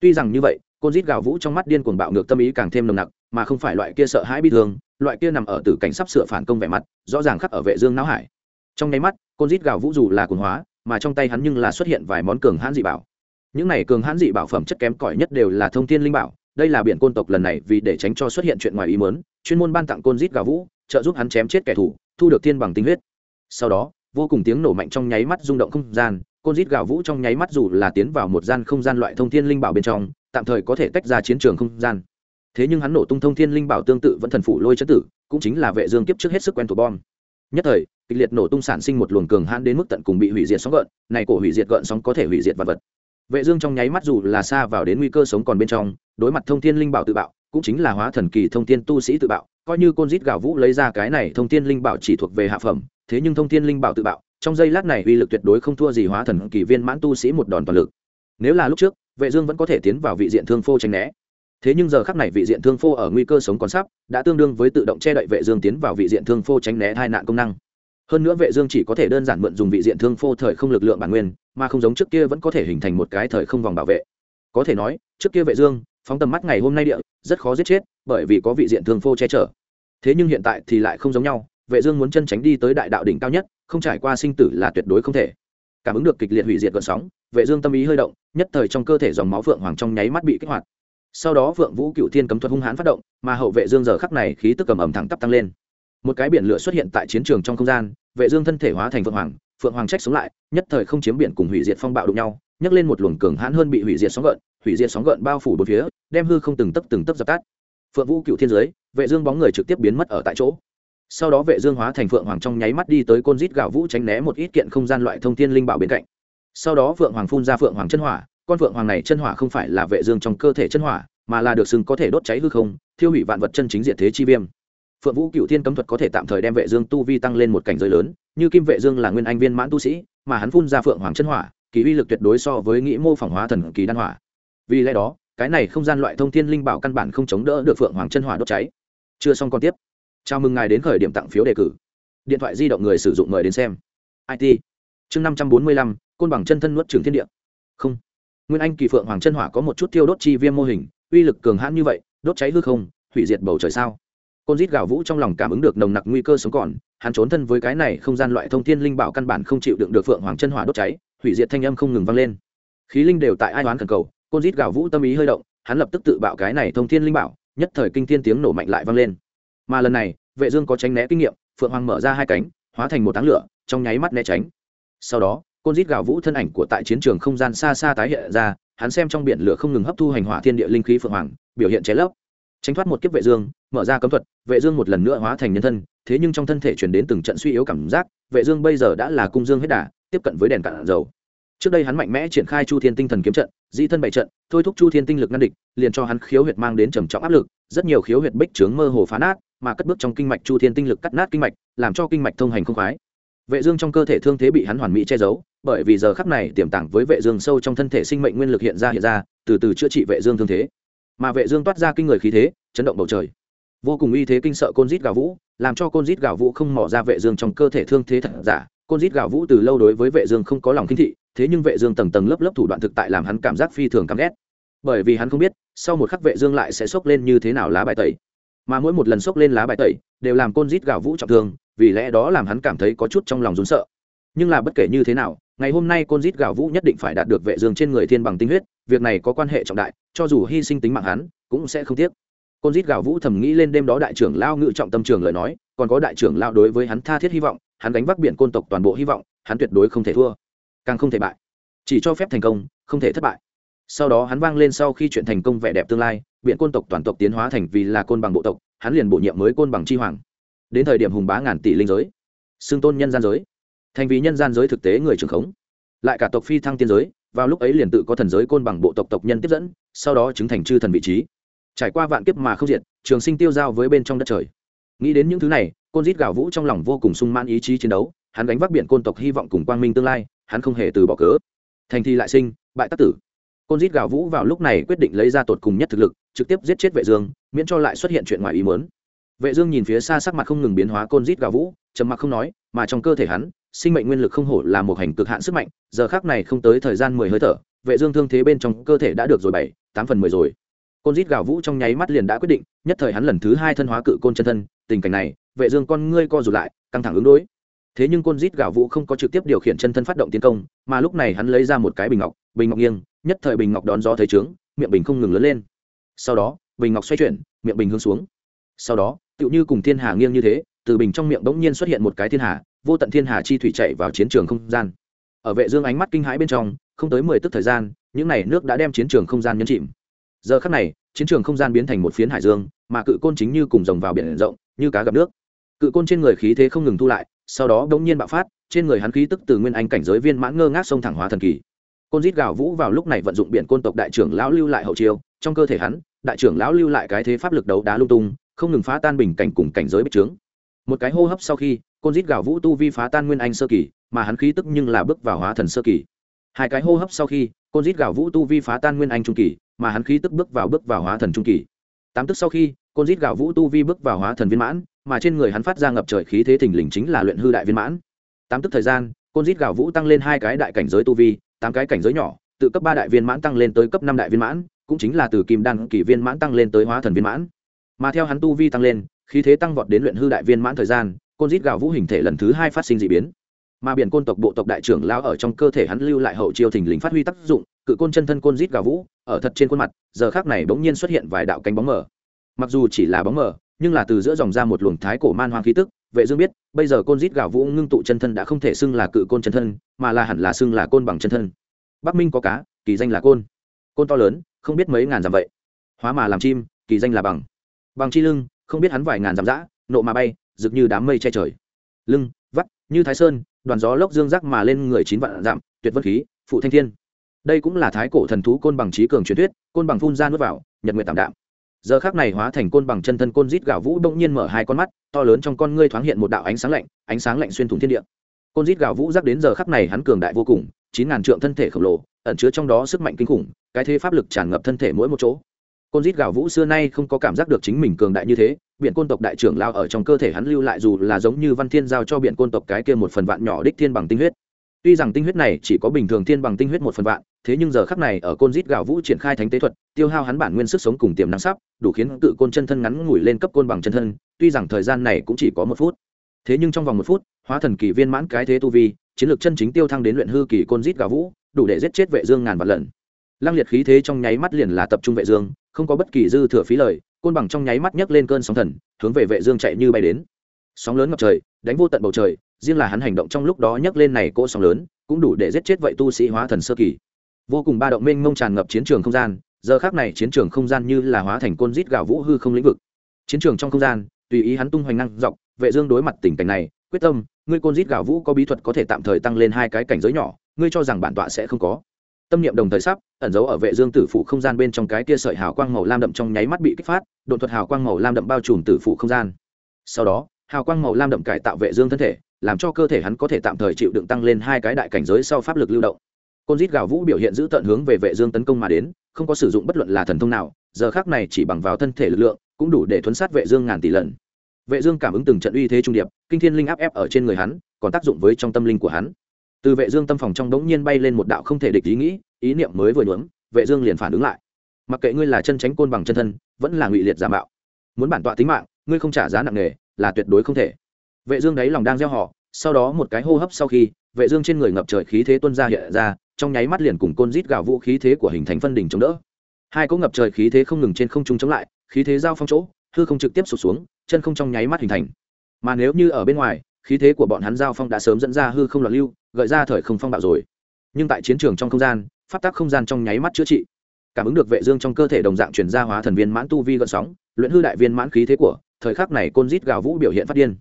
Tuy rằng như vậy, côn rít gào vũ trong mắt điên cuồng bạo ngược tâm ý càng thêm nồng nặc, mà không phải loại kia sợ hãi bi thương, loại kia nằm ở tử cảnh sắp sửa phản công vẻ mặt, rõ ràng khắc ở vệ dương não hải. Trong nháy mắt, côn rít gào vũ dù là cuồng hóa, mà trong tay hắn nhưng là xuất hiện vài món cường hãn dị bảo những này cường hãn dị bảo phẩm chất kém cỏi nhất đều là thông thiên linh bảo, đây là biển côn tộc lần này vì để tránh cho xuất hiện chuyện ngoài ý muốn, chuyên môn ban tặng côn rít gào vũ, trợ giúp hắn chém chết kẻ thù, thu được thiên bằng tinh huyết. Sau đó, vô cùng tiếng nổ mạnh trong nháy mắt rung động không gian, côn rít gào vũ trong nháy mắt dù là tiến vào một gian không gian loại thông thiên linh bảo bên trong, tạm thời có thể tách ra chiến trường không gian. Thế nhưng hắn nổ tung thông thiên linh bảo tương tự vẫn thần phủ lôi chất tử, cũng chính là vệ dương kiếp trước hết sức quen thuộc bom. Nhất thời, kịch liệt nổ tung sản sinh một luồng cường hãn đến mức tận cùng bị hủy diệt sóng gợn, này cổ hủy diệt gợn sóng có thể hủy diệt vật vật vệ dương trong nháy mắt dù là xa vào đến nguy cơ sống còn bên trong, đối mặt thông thiên linh bảo tự bạo, cũng chính là hóa thần kỳ thông thiên tu sĩ tự bạo, coi như côn rít gào vũ lấy ra cái này thông thiên linh bảo chỉ thuộc về hạ phẩm, thế nhưng thông thiên linh bảo tự bạo, trong giây lát này uy lực tuyệt đối không thua gì hóa thần kỳ viên mãn tu sĩ một đòn toàn lực. Nếu là lúc trước, vệ dương vẫn có thể tiến vào vị diện thương phô tránh né. Thế nhưng giờ khắc này vị diện thương phô ở nguy cơ sống còn sắp, đã tương đương với tự động che đậy vệ dương tiến vào vị diện thương phô tránh né tai nạn công năng. Hơn nữa vệ dương chỉ có thể đơn giản mượn dùng vị diện thương phô thời không lực lượng bản nguyên mà không giống trước kia vẫn có thể hình thành một cái thời không vòng bảo vệ. Có thể nói, trước kia vệ dương, phóng tầm mắt ngày hôm nay địa, rất khó giết chết, bởi vì có vị diện thương phô che chở. Thế nhưng hiện tại thì lại không giống nhau, vệ dương muốn chân tránh đi tới đại đạo đỉnh cao nhất, không trải qua sinh tử là tuyệt đối không thể. Cảm ứng được kịch liệt hủy diệt gợn sóng, vệ dương tâm ý hơi động, nhất thời trong cơ thể dòng máu vượng hoàng trong nháy mắt bị kích hoạt. Sau đó vượng vũ cựu thiên cấm thuật hung hãn phát động, mà hậu vệ dương giờ khắc này khí tức cầm ẩm thẳng tắp tăng lên. Một cái biển lửa xuất hiện tại chiến trường trong không gian, vệ dương thân thể hóa thành vượng hoàng phượng hoàng trách sống lại, nhất thời không chiếm biển cùng hủy diệt phong bạo đụng nhau, nhấc lên một luồng cường hãn hơn bị hủy diệt sóng gợn, hủy diệt sóng gợn bao phủ bốn phía, đem hư không từng tấc từng tấc dập tắt. Phượng vũ cựu thiên giới, vệ dương bóng người trực tiếp biến mất ở tại chỗ. Sau đó vệ dương hóa thành phượng hoàng trong nháy mắt đi tới côn rít gạo vũ tránh né một ít kiện không gian loại thông thiên linh bảo bên cạnh. Sau đó phượng hoàng phun ra phượng hoàng chân hỏa, con phượng hoàng này chân hỏa không phải là vệ dương trong cơ thể chân hỏa, mà là được xưng có thể đốt cháy hư không, thiêu hủy vạn vật chân chính diệt thế chi viêm. Phượng vũ cựu thiên cấm thuật có thể tạm thời đem vệ dương tu vi tăng lên một cảnh giới lớn như kim vệ dương là nguyên anh viên mãn tu sĩ, mà hắn phun ra phượng hoàng chân hỏa, kỳ uy lực tuyệt đối so với nghĩ mô phỏng hóa thần kỳ đan hỏa. Vì lẽ đó, cái này không gian loại thông thiên linh bảo căn bản không chống đỡ được phượng hoàng chân hỏa đốt cháy. Chưa xong còn tiếp. Chào mừng ngài đến khởi điểm tặng phiếu đề cử. Điện thoại di động người sử dụng mời đến xem. It chương năm trăm bốn mươi lăm, côn bằng chân thân nuốt trường thiên địa. Không. Nguyên anh kỳ phượng hoàng chân hỏa có một chút tiêu đốt chi viêm mô hình, uy lực cường hãn như vậy, đốt cháy hư không, hủy diệt bầu trời sao? Côn rít gạo vũ trong lòng cảm ứng được nồng nặc nguy cơ sống còn, hắn trốn thân với cái này không gian loại thông thiên linh bảo căn bản không chịu đựng được phượng hoàng chân hỏa đốt cháy, hủy diệt thanh âm không ngừng vang lên. Khí linh đều tại ai đoán cần cầu, côn rít gạo vũ tâm ý hơi động, hắn lập tức tự bạo cái này thông thiên linh bảo, nhất thời kinh thiên tiếng nổ mạnh lại vang lên. Mà lần này, vệ dương có tránh né kinh nghiệm, phượng hoàng mở ra hai cánh, hóa thành một táng lửa, trong nháy mắt né tránh. Sau đó, côn rít gạo vũ thân ảnh của tại chiến trường không gian xa xa tái hiện ra, hắn xem trong biển lửa không ngừng hấp thu hành hỏa thiên địa linh khí phượng hoàng, biểu hiện cháy lấp tránh thoát một kiếp vệ dương, mở ra cấm thuật, vệ dương một lần nữa hóa thành nhân thân, thế nhưng trong thân thể truyền đến từng trận suy yếu cảm giác, vệ dương bây giờ đã là cung dương hết đà, tiếp cận với đèn cạn dầu. Trước đây hắn mạnh mẽ triển khai chu thiên tinh thần kiếm trận, di thân bảy trận, thôi thúc chu thiên tinh lực ngăn địch, liền cho hắn khiếu huyệt mang đến trầm trọng áp lực, rất nhiều khiếu huyệt bích trướng mơ hồ phá nát, mà cất bước trong kinh mạch chu thiên tinh lực cắt nát kinh mạch, làm cho kinh mạch thông hành không khoái. Vệ dương trong cơ thể thương thế bị hắn hoàn mỹ che giấu, bởi vì giờ khắc này tiềm tàng với vệ dương sâu trong thân thể sinh mệnh nguyên lực hiện ra hiện ra, từ từ chữa trị vệ dương thương thế. Mà vệ dương toát ra kinh người khí thế chấn động bầu trời. Vô cùng uy thế kinh sợ côn rít gào vũ, làm cho côn rít gào vũ không mò ra vệ dương trong cơ thể thương thế thật giả. Côn rít gào vũ từ lâu đối với vệ dương không có lòng kinh thị, thế nhưng vệ dương tầng tầng lớp lớp thủ đoạn thực tại làm hắn cảm giác phi thường căm ghét. Bởi vì hắn không biết, sau một khắc vệ dương lại sẽ sốc lên như thế nào lá bài tẩy. Mà mỗi một lần sốc lên lá bài tẩy, đều làm côn rít gào vũ trọng thương, vì lẽ đó làm hắn cảm thấy có chút trong lòng rốn sợ. Nhưng là bất kể như thế nào, ngày hôm nay côn rít gào vũ nhất định phải đạt được vệ dương trên người thiên bằng tinh huyết, việc này có quan hệ trọng đại, cho dù hy sinh tính mạng hắn, cũng sẽ không tiếc côn rít gào vũ thầm nghĩ lên đêm đó đại trưởng lao ngự trọng tâm trường lời nói, còn có đại trưởng lao đối với hắn tha thiết hy vọng, hắn đánh vác biển côn tộc toàn bộ hy vọng, hắn tuyệt đối không thể thua. Càng không thể bại. Chỉ cho phép thành công, không thể thất bại. Sau đó hắn vang lên sau khi chuyện thành công vẻ đẹp tương lai biện côn tộc toàn tộc tiến hóa thành vì là côn bằng bộ tộc, hắn liền bổ nhiệm mới côn bằng chi hoàng. Đến thời điểm hùng bá ngàn tỷ linh giới xương tôn nhân gian giới, thành vì nhân gian giới thực tế người trưởng khống. Lại cả tộc phi thăng tiên giới, vào lúc ấy liền tự có thần giới côn bằng bộ tộc tộc nhân tiếp dẫn, sau đó chứng thành chư thần vị trí trải qua vạn kiếp mà không diệt, trường sinh tiêu giao với bên trong đất trời. Nghĩ đến những thứ này, côn rít gào vũ trong lòng vô cùng sung mãn ý chí chiến đấu, hắn gánh vác biển côn tộc hy vọng cùng quang minh tương lai, hắn không hề từ bỏ cớ. Thành thi lại sinh, bại tắc tử. Côn rít gào vũ vào lúc này quyết định lấy ra tột cùng nhất thực lực, trực tiếp giết chết vệ dương, miễn cho lại xuất hiện chuyện ngoài ý muốn. Vệ dương nhìn phía xa sắc mặt không ngừng biến hóa côn rít gào vũ, trầm mặc không nói, mà trong cơ thể hắn, sinh mệnh nguyên lực không hổ là một hành cực hạn sức mạnh, giờ khắc này không tới thời gian mười hơi thở, vệ dương thương thế bên trong cơ thể đã được rồi bảy, tám phần mười rồi côn rít gào vũ trong nháy mắt liền đã quyết định, nhất thời hắn lần thứ hai thân hóa cự côn chân thân, tình cảnh này, vệ dương con ngươi co rụt lại, căng thẳng ứng đối. Thế nhưng côn rít gào vũ không có trực tiếp điều khiển chân thân phát động tiến công, mà lúc này hắn lấy ra một cái bình ngọc bình ngọc nghiêng, nhất thời bình ngọc đón gió thấy trướng, miệng bình không ngừng lớn lên. Sau đó, bình ngọc xoay chuyển, miệng bình hướng xuống. Sau đó, tựu như cùng thiên hà nghiêng như thế, từ bình trong miệng bỗng nhiên xuất hiện một cái thiên hà, vô tận thiên hà chi thủy chạy vào chiến trường không gian. Ở vệ dương ánh mắt kinh hãi bên trong, không tới mười tức thời gian, những này nước đã đem chiến trường không gian nhấn chìm giờ khắc này, chiến trường không gian biến thành một phiến hải dương, mà cự côn chính như cùng rồng vào biển rộng, như cá gặp nước. Cự côn trên người khí thế không ngừng thu lại, sau đó đống nhiên bạo phát, trên người hắn khí tức từ nguyên anh cảnh giới viên mãn ngơ ngác sông thẳng hóa thần kỳ. Côn rít gào vũ vào lúc này vận dụng biển côn tộc đại trưởng lão lưu lại hậu chiêu, trong cơ thể hắn, đại trưởng lão lưu lại cái thế pháp lực đấu đá lung tung, không ngừng phá tan bình cảnh cùng cảnh giới bích trướng. Một cái hô hấp sau khi, côn rít gào vũ tu vi phá tan nguyên anh sơ kỳ, mà hắn khí tức nhưng là bước vào hóa thần sơ kỳ. Hai cái hô hấp sau khi, côn rít gào vũ tu vi phá tan nguyên anh trung kỳ mà hắn khí tức bước vào bước vào hóa thần trung kỳ. Tám tức sau khi côn rít gạo vũ tu vi bước vào hóa thần viên mãn, mà trên người hắn phát ra ngập trời khí thế thình lình chính là luyện hư đại viên mãn. Tám tức thời gian côn rít gạo vũ tăng lên hai cái đại cảnh giới tu vi, tám cái cảnh giới nhỏ từ cấp ba đại viên mãn tăng lên tới cấp năm đại viên mãn, cũng chính là từ kim đan kỳ viên mãn tăng lên tới hóa thần viên mãn. Mà theo hắn tu vi tăng lên, khí thế tăng vọt đến luyện hư đại viên mãn thời gian côn rít gạo vũ hình thể lần thứ hai phát sinh d ị biến mà biển côn tộc bộ tộc đại trưởng lao ở trong cơ thể hắn lưu lại hậu chiêu thình lình phát huy tác dụng, cự côn chân thân côn rít gào vũ, ở thật trên khuôn mặt, giờ khác này bỗng nhiên xuất hiện vài đạo cánh bóng mờ. Mặc dù chỉ là bóng mờ, nhưng là từ giữa dòng ra một luồng thái cổ man hoang khí tức, vệ dương biết, bây giờ côn rít gào vũ ngưng tụ chân thân đã không thể xưng là cự côn chân thân, mà là hẳn là xưng là côn bằng chân thân. Bắc minh có cá, kỳ danh là côn. Côn to lớn, không biết mấy ngàn dặm vậy. Hóa mà làm chim, kỳ danh là bằng. Bằng chi lưng, không biết hắn vài ngàn dặm dã, nộ mà bay, rực như đám mây che trời. Lưng, vắt, như thái sơn đoàn gió lốc dương rắc mà lên người chín vạn dặm, tuyệt vân khí, phụ thanh thiên. Đây cũng là thái cổ thần thú côn bằng trí cường truyền thuyết, côn bằng phun ra nuốt vào, nhật nguyện tạm đạm. Giờ khác này hóa thành côn bằng chân thân côn rít gạo vũ bỗng nhiên mở hai con mắt, to lớn trong con ngươi thoáng hiện một đạo ánh sáng lạnh, ánh sáng lạnh xuyên thủng thiên địa. Côn rít gạo vũ rắc đến giờ khắc này hắn cường đại vô cùng, chín ngàn trượng thân thể khổng lồ, ẩn chứa trong đó sức mạnh kinh khủng, cái thế pháp lực tràn ngập thân thể mỗi một chỗ. Côn rít gạo vũ xưa nay không có cảm giác được chính mình cường đại như thế biện côn tộc đại trưởng lao ở trong cơ thể hắn lưu lại dù là giống như văn thiên giao cho biện côn tộc cái kia một phần vạn nhỏ đích thiên bằng tinh huyết. Tuy rằng tinh huyết này chỉ có bình thường thiên bằng tinh huyết một phần vạn, thế nhưng giờ khắc này ở côn rít gạo vũ triển khai thánh tế thuật, tiêu hao hắn bản nguyên sức sống cùng tiềm năng sắp, đủ khiến tự côn chân thân ngắn ngủi lên cấp côn bằng chân thân, tuy rằng thời gian này cũng chỉ có một phút. Thế nhưng trong vòng một phút, hóa thần kỳ viên mãn cái thế tu vi, chiến lược chân chính tiêu thăng đến luyện hư kỳ côn rít gạo vũ, đủ để giết chết vệ dương ngàn vạn lần. Lăng liệt khí thế trong nháy mắt liền là tập trung vệ dương, không có bất kỳ dư thừa phí lời côn bằng trong nháy mắt nhấc lên cơn sóng thần, hướng về vệ dương chạy như bay đến. Sóng lớn ngập trời, đánh vô tận bầu trời, riêng là hắn hành động trong lúc đó nhấc lên này cỗ sóng lớn, cũng đủ để giết chết vậy tu sĩ hóa thần sơ kỳ. Vô cùng ba động mênh mông tràn ngập chiến trường không gian, giờ khắc này chiến trường không gian như là hóa thành côn rít gạo vũ hư không lĩnh vực. Chiến trường trong không gian, tùy ý hắn tung hoành năng dọc, vệ dương đối mặt tình cảnh này, quyết tâm, ngươi côn rít gạo vũ có bí thuật có thể tạm thời tăng lên hai cái cảnh giới nhỏ, ngươi cho rằng bản tọa sẽ không có tâm niệm đồng thời sắp, ẩn giấu ở vệ dương tử phụ không gian bên trong cái kia sợi hào quang màu lam đậm trong nháy mắt bị kích phát đột thuật hào quang màu lam đậm bao trùm tử phụ không gian. Sau đó, hào quang màu lam đậm cải tạo vệ dương thân thể, làm cho cơ thể hắn có thể tạm thời chịu đựng tăng lên hai cái đại cảnh giới sau pháp lực lưu động. Côn rít gào vũ biểu hiện giữ tận hướng về vệ dương tấn công mà đến, không có sử dụng bất luận là thần thông nào, giờ khắc này chỉ bằng vào thân thể lực lượng, cũng đủ để thuấn sát vệ dương ngàn tỷ lần. Vệ dương cảm ứng từng trận uy thế trung điệp, kinh thiên linh áp ép ở trên người hắn, còn tác dụng với trong tâm linh của hắn từ vệ dương tâm phòng trong đống nhiên bay lên một đạo không thể địch ý nghĩ, ý niệm mới vừa nhuốm, vệ dương liền phản ứng lại. Mặc kệ ngươi là chân tránh côn bằng chân thân, vẫn là ngụy liệt giả mạo, muốn bản tọa tính mạng, ngươi không trả giá nặng nề, là tuyệt đối không thể. Vệ dương đấy lòng đang gieo họ, sau đó một cái hô hấp sau khi, vệ dương trên người ngập trời khí thế tuôn ra hiện ra, trong nháy mắt liền cùng côn rít gào vũ khí thế của hình thành phân đỉnh chống đỡ. Hai cỗ ngập trời khí thế không ngừng trên không trung chống lại, khí thế giao phong chỗ, hư không trực tiếp sụt xuống, chân không trong nháy mắt hình thành. Mà nếu như ở bên ngoài khí thế của bọn hắn giao phong đã sớm dẫn ra hư không loạn lưu, gợi ra thời không phong bạo rồi. Nhưng tại chiến trường trong không gian phát tác không gian trong nháy mắt chữa trị. Cảm ứng được vệ dương trong cơ thể đồng dạng chuyển ra hóa thần viên mãn tu vi gợn sóng, luyện hư đại viên mãn khí thế của, thời khắc này côn rít gào vũ biểu hiện phát điên.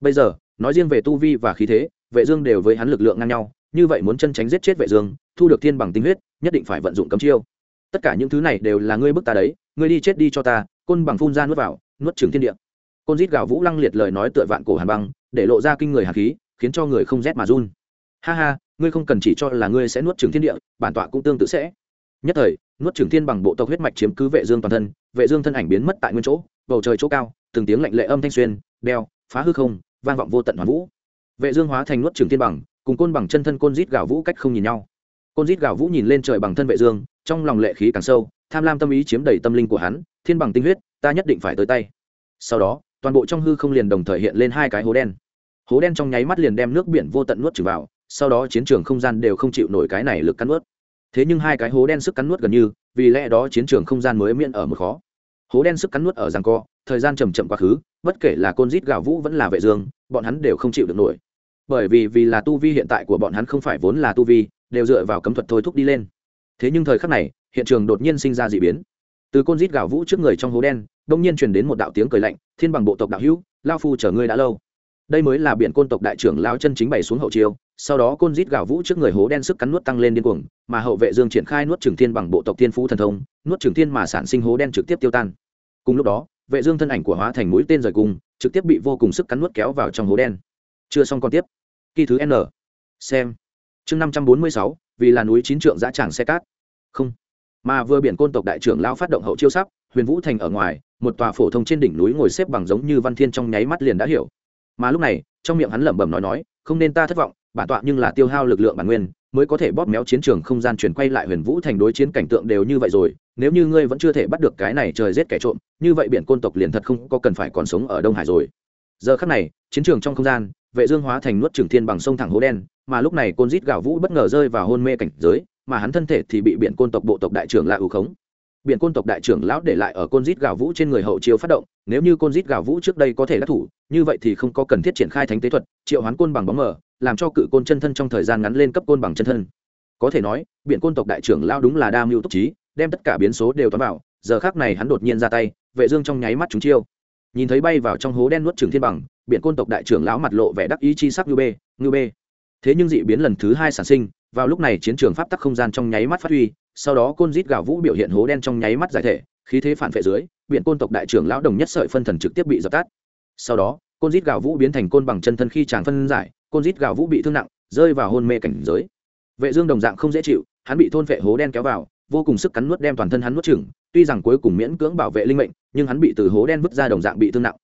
Bây giờ, nói riêng về tu vi và khí thế, vệ dương đều với hắn lực lượng ngang nhau, như vậy muốn chân tránh giết chết vệ dương, thu được thiên bằng tinh huyết, nhất định phải vận dụng cấm chiêu. Tất cả những thứ này đều là ngươi bức ta đấy, ngươi đi chết đi cho ta, côn bằng phun ra nuốt vào, nuốt trường thiên địa côn rít gào vũ lăng liệt lời nói tựa vạn cổ hàn băng, để lộ ra kinh người hàn khí, khiến cho người không rét mà run. Ha ha, ngươi không cần chỉ cho là ngươi sẽ nuốt trường thiên địa, bản tọa cũng tương tự sẽ. Nhất thời, nuốt trừng thiên bằng bộ tộc huyết mạch chiếm cứ vệ dương toàn thân, vệ dương thân ảnh biến mất tại nguyên chỗ, bầu trời chỗ cao, từng tiếng lạnh lệ âm thanh xuyên, đeo, phá hư không, vang vọng vô tận hoàn vũ. Vệ dương hóa thành nuốt trừng thiên bằng, cùng côn bằng chân thân côn rít gào vũ cách không nhìn nhau. Côn rít gào vũ nhìn lên trời bằng thân vệ dương, trong lòng lệ khí càng sâu, tham lam tâm ý chiếm đầy tâm linh của hắn, thiên bằng tinh huyết, ta nhất định phải tới tay. Sau đó toàn bộ trong hư không liền đồng thời hiện lên hai cái hố đen. Hố đen trong nháy mắt liền đem nước biển vô tận nuốt trừng vào, sau đó chiến trường không gian đều không chịu nổi cái này lực cắn nuốt. Thế nhưng hai cái hố đen sức cắn nuốt gần như, vì lẽ đó chiến trường không gian mới miễn ở một khó. Hố đen sức cắn nuốt ở giang co, thời gian chầm chậm quá khứ, bất kể là côn rít gạo vũ vẫn là vệ dương, bọn hắn đều không chịu được nổi. Bởi vì vì là tu vi hiện tại của bọn hắn không phải vốn là tu vi, đều dựa vào cấm thuật thôi thúc đi lên. Thế nhưng thời khắc này, hiện trường đột nhiên sinh ra dị biến từ côn rít gạo vũ trước người trong hố đen, đông nhiên truyền đến một đạo tiếng cười lạnh, thiên bằng bộ tộc đạo hữu, lao phu chờ ngươi đã lâu. Đây mới là biển côn tộc đại trưởng lao chân chính bày xuống hậu chiêu, sau đó côn rít gạo vũ trước người hố đen sức cắn nuốt tăng lên điên cuồng, mà hậu vệ dương triển khai nuốt trường thiên bằng bộ tộc thiên phú thần thông, nuốt trường thiên mà sản sinh hố đen trực tiếp tiêu tan. Cùng lúc đó, vệ dương thân ảnh của hóa thành mũi tên rời cung trực tiếp bị vô cùng sức cắn nuốt kéo vào trong hố đen. Chưa xong còn tiếp. Kỳ thứ n. Xem. Chương năm trăm bốn mươi sáu, vì là núi chín trượng dã tràng xe cát. Không mà vừa biển côn tộc đại trưởng lao phát động hậu chiêu sắp, huyền vũ thành ở ngoài, một tòa phổ thông trên đỉnh núi ngồi xếp bằng giống như văn thiên trong nháy mắt liền đã hiểu. Mà lúc này, trong miệng hắn lẩm bẩm nói nói, không nên ta thất vọng, bản tọa nhưng là tiêu hao lực lượng bản nguyên, mới có thể bóp méo chiến trường không gian chuyển quay lại huyền vũ thành đối chiến cảnh tượng đều như vậy rồi, nếu như ngươi vẫn chưa thể bắt được cái này trời giết kẻ trộm, như vậy biển côn tộc liền thật không có cần phải còn sống ở đông hải rồi. Giờ khắc này, chiến trường trong không gian, vệ dương hóa thành nuốt trường thiên bằng sông thẳng hố đen, mà lúc này côn rít gạo vũ bất ngờ rơi vào hôn mê cảnh giới mà hắn thân thể thì bị biển côn tộc bộ tộc đại trưởng lại ưu khống. Biển côn tộc đại trưởng lão để lại ở côn rít gào vũ trên người hậu chiêu phát động, nếu như côn rít gào vũ trước đây có thể đắc thủ, như vậy thì không có cần thiết triển khai thánh tế thuật, triệu hoán côn bằng bóng mờ, làm cho cự côn chân thân trong thời gian ngắn lên cấp côn bằng chân thân. Có thể nói, biển côn tộc đại trưởng lão đúng là đa mưu túc trí, đem tất cả biến số đều toán vào, giờ khác này hắn đột nhiên ra tay, vệ dương trong nháy mắt chúng chiêu. Nhìn thấy bay vào trong hố đen nuốt trường thiên bằng, biển côn tộc đại trưởng lão mặt lộ vẻ đắc ý chi sắc như bê như bê. Thế nhưng dị biến lần thứ hai sản sinh vào lúc này chiến trường pháp tắc không gian trong nháy mắt phát huy, sau đó côn rít gạo vũ biểu hiện hố đen trong nháy mắt giải thể, khí thế phản vệ dưới biện côn tộc đại trưởng lão đồng nhất sợi phân thần trực tiếp bị dập tắt. Sau đó, côn rít gạo vũ biến thành côn bằng chân thân khi chàng phân giải, côn rít gạo vũ bị thương nặng, rơi vào hôn mê cảnh giới. Vệ dương đồng dạng không dễ chịu, hắn bị thôn vệ hố đen kéo vào, vô cùng sức cắn nuốt đem toàn thân hắn nuốt chửng, tuy rằng cuối cùng miễn cưỡng bảo vệ linh mệnh, nhưng hắn bị từ hố đen vứt ra đồng dạng bị thương nặng.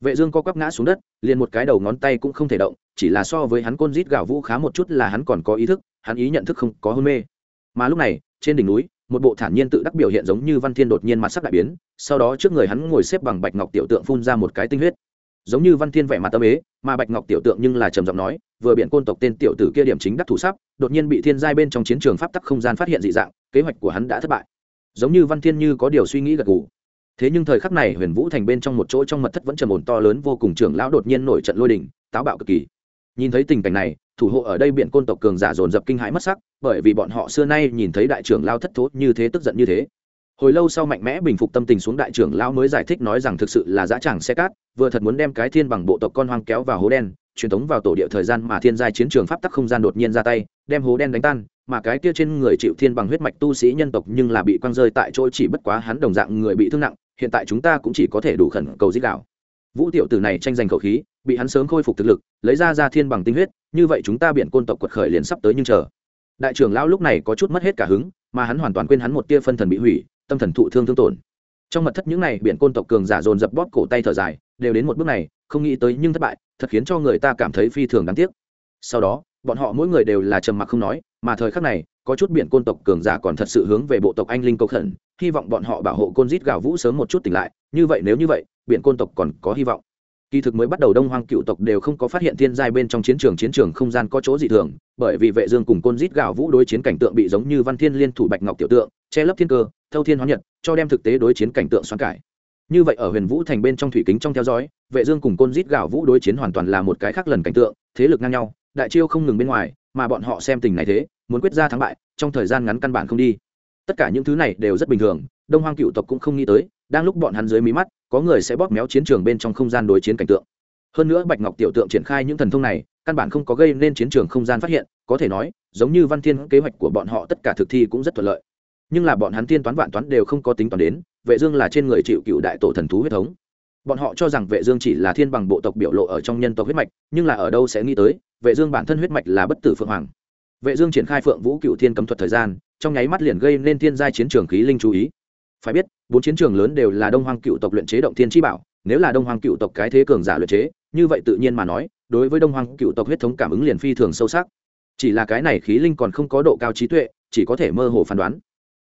Vệ dương co quắp ngã xuống đất, liền một cái đầu ngón tay cũng không thể động, chỉ là so với hắn côn rít gạo vũ khá một chút là hắn còn có ý thức hắn ý nhận thức không có hôn mê. Mà lúc này, trên đỉnh núi, một bộ thản nhiên tự đắc biểu hiện giống như văn thiên đột nhiên mặt sắc đại biến, sau đó trước người hắn ngồi xếp bằng bạch ngọc tiểu tượng phun ra một cái tinh huyết. Giống như văn thiên vẻ mặt tâm ế, mà bạch ngọc tiểu tượng nhưng là trầm giọng nói, vừa biện côn tộc tên tiểu tử kia điểm chính đắc thủ sắp, đột nhiên bị thiên giai bên trong chiến trường pháp tắc không gian phát hiện dị dạng, kế hoạch của hắn đã thất bại. Giống như văn thiên như có điều suy nghĩ gật gù. Thế nhưng thời khắc này huyền vũ thành bên trong một chỗ trong mật thất vẫn trầm ổn to lớn vô cùng, trưởng lão đột nhiên nổi trận lôi đình, táo bạo cực kỳ. Nhìn thấy tình cảnh này thủ hộ ở đây biển côn tộc cường giả dồn dập kinh hãi mất sắc, bởi vì bọn họ xưa nay nhìn thấy đại trưởng lao thất thố như thế tức giận như thế. Hồi lâu sau mạnh mẽ bình phục tâm tình xuống đại trưởng lao mới giải thích nói rằng thực sự là dã tràng xe cát, vừa thật muốn đem cái thiên bằng bộ tộc con hoang kéo vào hố đen, truyền thống vào tổ địa thời gian mà thiên giai chiến trường pháp tắc không gian đột nhiên ra tay, đem hố đen đánh tan, mà cái kia trên người chịu thiên bằng huyết mạch tu sĩ nhân tộc nhưng là bị quăng rơi tại chỗ chỉ bất quá hắn đồng dạng người bị thương nặng, hiện tại chúng ta cũng chỉ có thể đủ khẩn cầu giết đạo. Vũ tiểu tử này tranh giành khẩu khí bị hắn sớm khôi phục thực lực, lấy ra ra thiên bằng tinh huyết, như vậy chúng ta biện côn tộc quật khởi liền sắp tới nhưng chờ. Đại trưởng lão lúc này có chút mất hết cả hứng, mà hắn hoàn toàn quên hắn một tia phân thần bị hủy, tâm thần thụ thương thương tổn. Trong mật thất những này biện côn tộc cường giả dồn dập bóp cổ tay thở dài, đều đến một bước này, không nghĩ tới nhưng thất bại, thật khiến cho người ta cảm thấy phi thường đáng tiếc. Sau đó, bọn họ mỗi người đều là trầm mặc không nói, mà thời khắc này, có chút biện côn tộc cường giả còn thật sự hướng về bộ tộc anh linh cầu khẩn, hy vọng bọn họ bảo hộ côn rít gạo vũ sớm một chút tỉnh lại, như vậy nếu như vậy biện côn tộc còn có hy vọng kỳ thực mới bắt đầu đông hoang cựu tộc đều không có phát hiện thiên giai bên trong chiến trường chiến trường không gian có chỗ dị thường, bởi vì vệ dương cùng côn rít gạo vũ đối chiến cảnh tượng bị giống như văn thiên liên thủ bạch ngọc tiểu tượng, che lấp thiên cơ, thâu thiên hóa nhật, cho đem thực tế đối chiến cảnh tượng xoắn cải. Như vậy ở huyền vũ thành bên trong thủy kính trong theo dõi, vệ dương cùng côn rít gạo vũ đối chiến hoàn toàn là một cái khác lần cảnh tượng, thế lực ngang nhau, đại chiêu không ngừng bên ngoài, mà bọn họ xem tình này thế, muốn quyết ra thắng bại, trong thời gian ngắn căn bản không đi. Tất cả những thứ này đều rất bình thường, đông hoang cựu tộc cũng không nghĩ tới đang lúc bọn hắn dưới mí mắt, có người sẽ bóp méo chiến trường bên trong không gian đối chiến cảnh tượng. Hơn nữa bạch ngọc tiểu tượng triển khai những thần thông này, căn bản không có gây nên chiến trường không gian phát hiện, có thể nói, giống như văn thiên kế hoạch của bọn họ tất cả thực thi cũng rất thuận lợi. Nhưng là bọn hắn tiên toán vạn toán đều không có tính toán đến, vệ dương là trên người chịu cựu đại tổ thần thú huyết thống. Bọn họ cho rằng vệ dương chỉ là thiên bằng bộ tộc biểu lộ ở trong nhân tộc huyết mạch, nhưng là ở đâu sẽ nghĩ tới, vệ dương bản thân huyết mạch là bất tử phượng hoàng. Vệ dương triển khai phượng vũ cựu thiên cấm thuật thời gian, trong nháy mắt liền gây nên thiên giai chiến trường khí linh chú ý phải biết, bốn chiến trường lớn đều là đông hoang cựu tộc luyện chế động thiên chi bảo, nếu là đông hoang cựu tộc cái thế cường giả luyện chế, như vậy tự nhiên mà nói, đối với đông hoang cựu tộc huyết thống cảm ứng liền phi thường sâu sắc. Chỉ là cái này khí linh còn không có độ cao trí tuệ, chỉ có thể mơ hồ phán đoán.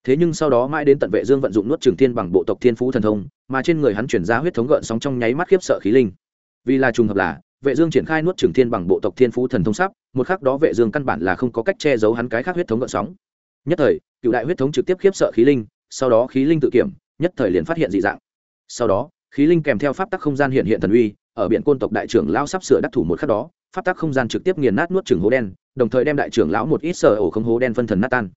Thế nhưng sau đó mãi đến tận vệ dương vận dụng nuốt trường thiên bằng bộ tộc thiên phú thần thông, mà trên người hắn chuyển ra huyết thống gợn sóng trong nháy mắt khiếp sợ khí linh. Vì là trùng hợp là, vệ dương triển khai nuốt trường thiên bằng bộ tộc thiên phú thần thông sắp, một khắc đó vệ dương căn bản là không có cách che giấu hắn cái khác huyết thống gợn sóng. Nhất thời, cựu đại huyết thống trực tiếp khiếp sợ khí linh sau đó khí linh tự kiểm, nhất thời liền phát hiện dị dạng. Sau đó, khí linh kèm theo pháp tắc không gian hiện hiện thần uy, ở biển côn tộc đại trưởng lão sắp sửa đắc thủ một khắc đó, pháp tắc không gian trực tiếp nghiền nát nuốt trường hố đen, đồng thời đem đại trưởng lão một ít sở ổ không hố đen phân thần nát tan.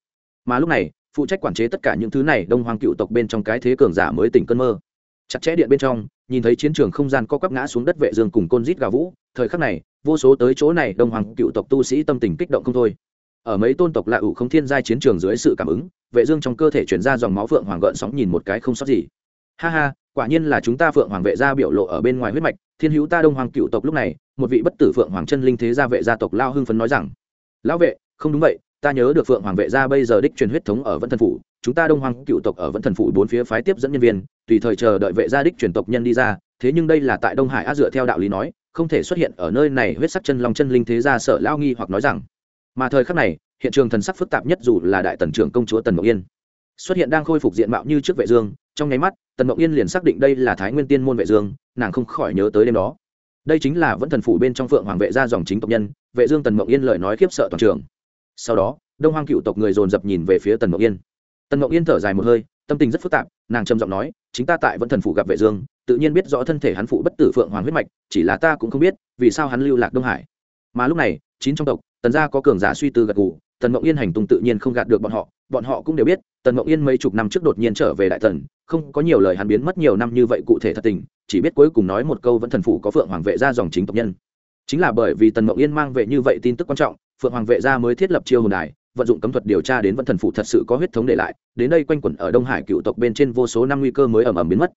Mà lúc này, phụ trách quản chế tất cả những thứ này đông hoàng cựu tộc bên trong cái thế cường giả mới tỉnh cơn mơ. Chặt chẽ điện bên trong, nhìn thấy chiến trường không gian co quắp ngã xuống đất vệ dương cùng côn rít gà vũ, thời khắc này, vô số tới chỗ này đông hoàng cựu tộc tu sĩ tâm tình kích động không thôi ở mấy tôn tộc lạ ủ không thiên giai chiến trường dưới sự cảm ứng, vệ dương trong cơ thể chuyển ra dòng máu phượng hoàng gợn sóng nhìn một cái không sót gì. Ha ha, quả nhiên là chúng ta phượng hoàng vệ gia biểu lộ ở bên ngoài huyết mạch, thiên hữu ta đông hoàng cựu tộc lúc này, một vị bất tử phượng hoàng chân linh thế gia vệ gia tộc lao hưng phấn nói rằng, lão vệ, không đúng vậy, ta nhớ được phượng hoàng vệ gia bây giờ đích truyền huyết thống ở vẫn thần phủ, chúng ta đông hoàng cựu tộc ở vẫn thần phủ bốn phía phái tiếp dẫn nhân viên, tùy thời chờ đợi vệ gia đích truyền tộc nhân đi ra, thế nhưng đây là tại đông hải a dựa theo đạo lý nói, không thể xuất hiện ở nơi này. Huyết sắc chân long chân linh thế gia sợ lao nghi hoặc nói rằng mà thời khắc này, hiện trường thần sắc phức tạp nhất dù là đại tần trưởng công chúa tần mộng yên. Xuất hiện đang khôi phục diện mạo như trước vệ dương, trong nháy mắt, tần mộng yên liền xác định đây là thái nguyên tiên môn vệ dương, nàng không khỏi nhớ tới đêm đó. Đây chính là vẫn thần phủ bên trong phượng hoàng vệ gia dòng chính tộc nhân, vệ dương tần mộng yên lời nói khiếp sợ toàn trường. Sau đó, đông hoang cựu tộc người dồn dập nhìn về phía tần mộng yên. Tần mộng yên thở dài một hơi, tâm tình rất phức tạp, nàng trầm giọng nói, chính ta tại vẫn thần phủ gặp vệ dương, tự nhiên biết rõ thân thể hắn phụ bất tử phượng hoàng huyết mạch, chỉ là ta cũng không biết, vì sao hắn lưu lạc đông hải. Mà lúc này, chín trong tộc tần gia có cường giả suy tư gật gù, tần mộng yên hành tung tự nhiên không gạt được bọn họ bọn họ cũng đều biết, tần mộng yên mấy chục năm trước đột nhiên trở về đại tần, không có nhiều lời hắn biến mất nhiều năm như vậy cụ thể thật tình, chỉ biết cuối cùng nói một câu vẫn thần phủ có phượng hoàng vệ gia dòng chính tộc nhân. Chính là bởi vì tần mộng yên mang về như vậy tin tức quan trọng, phượng hoàng vệ gia mới thiết lập chiêu hồn đài, vận dụng cấm thuật điều tra đến vẫn thần phủ thật sự có huyết thống để lại, đến đây quanh quẩn ở đông hải cựu tộc bên trên vô số năm nguy cơ mới ẩm ẩm biến mất.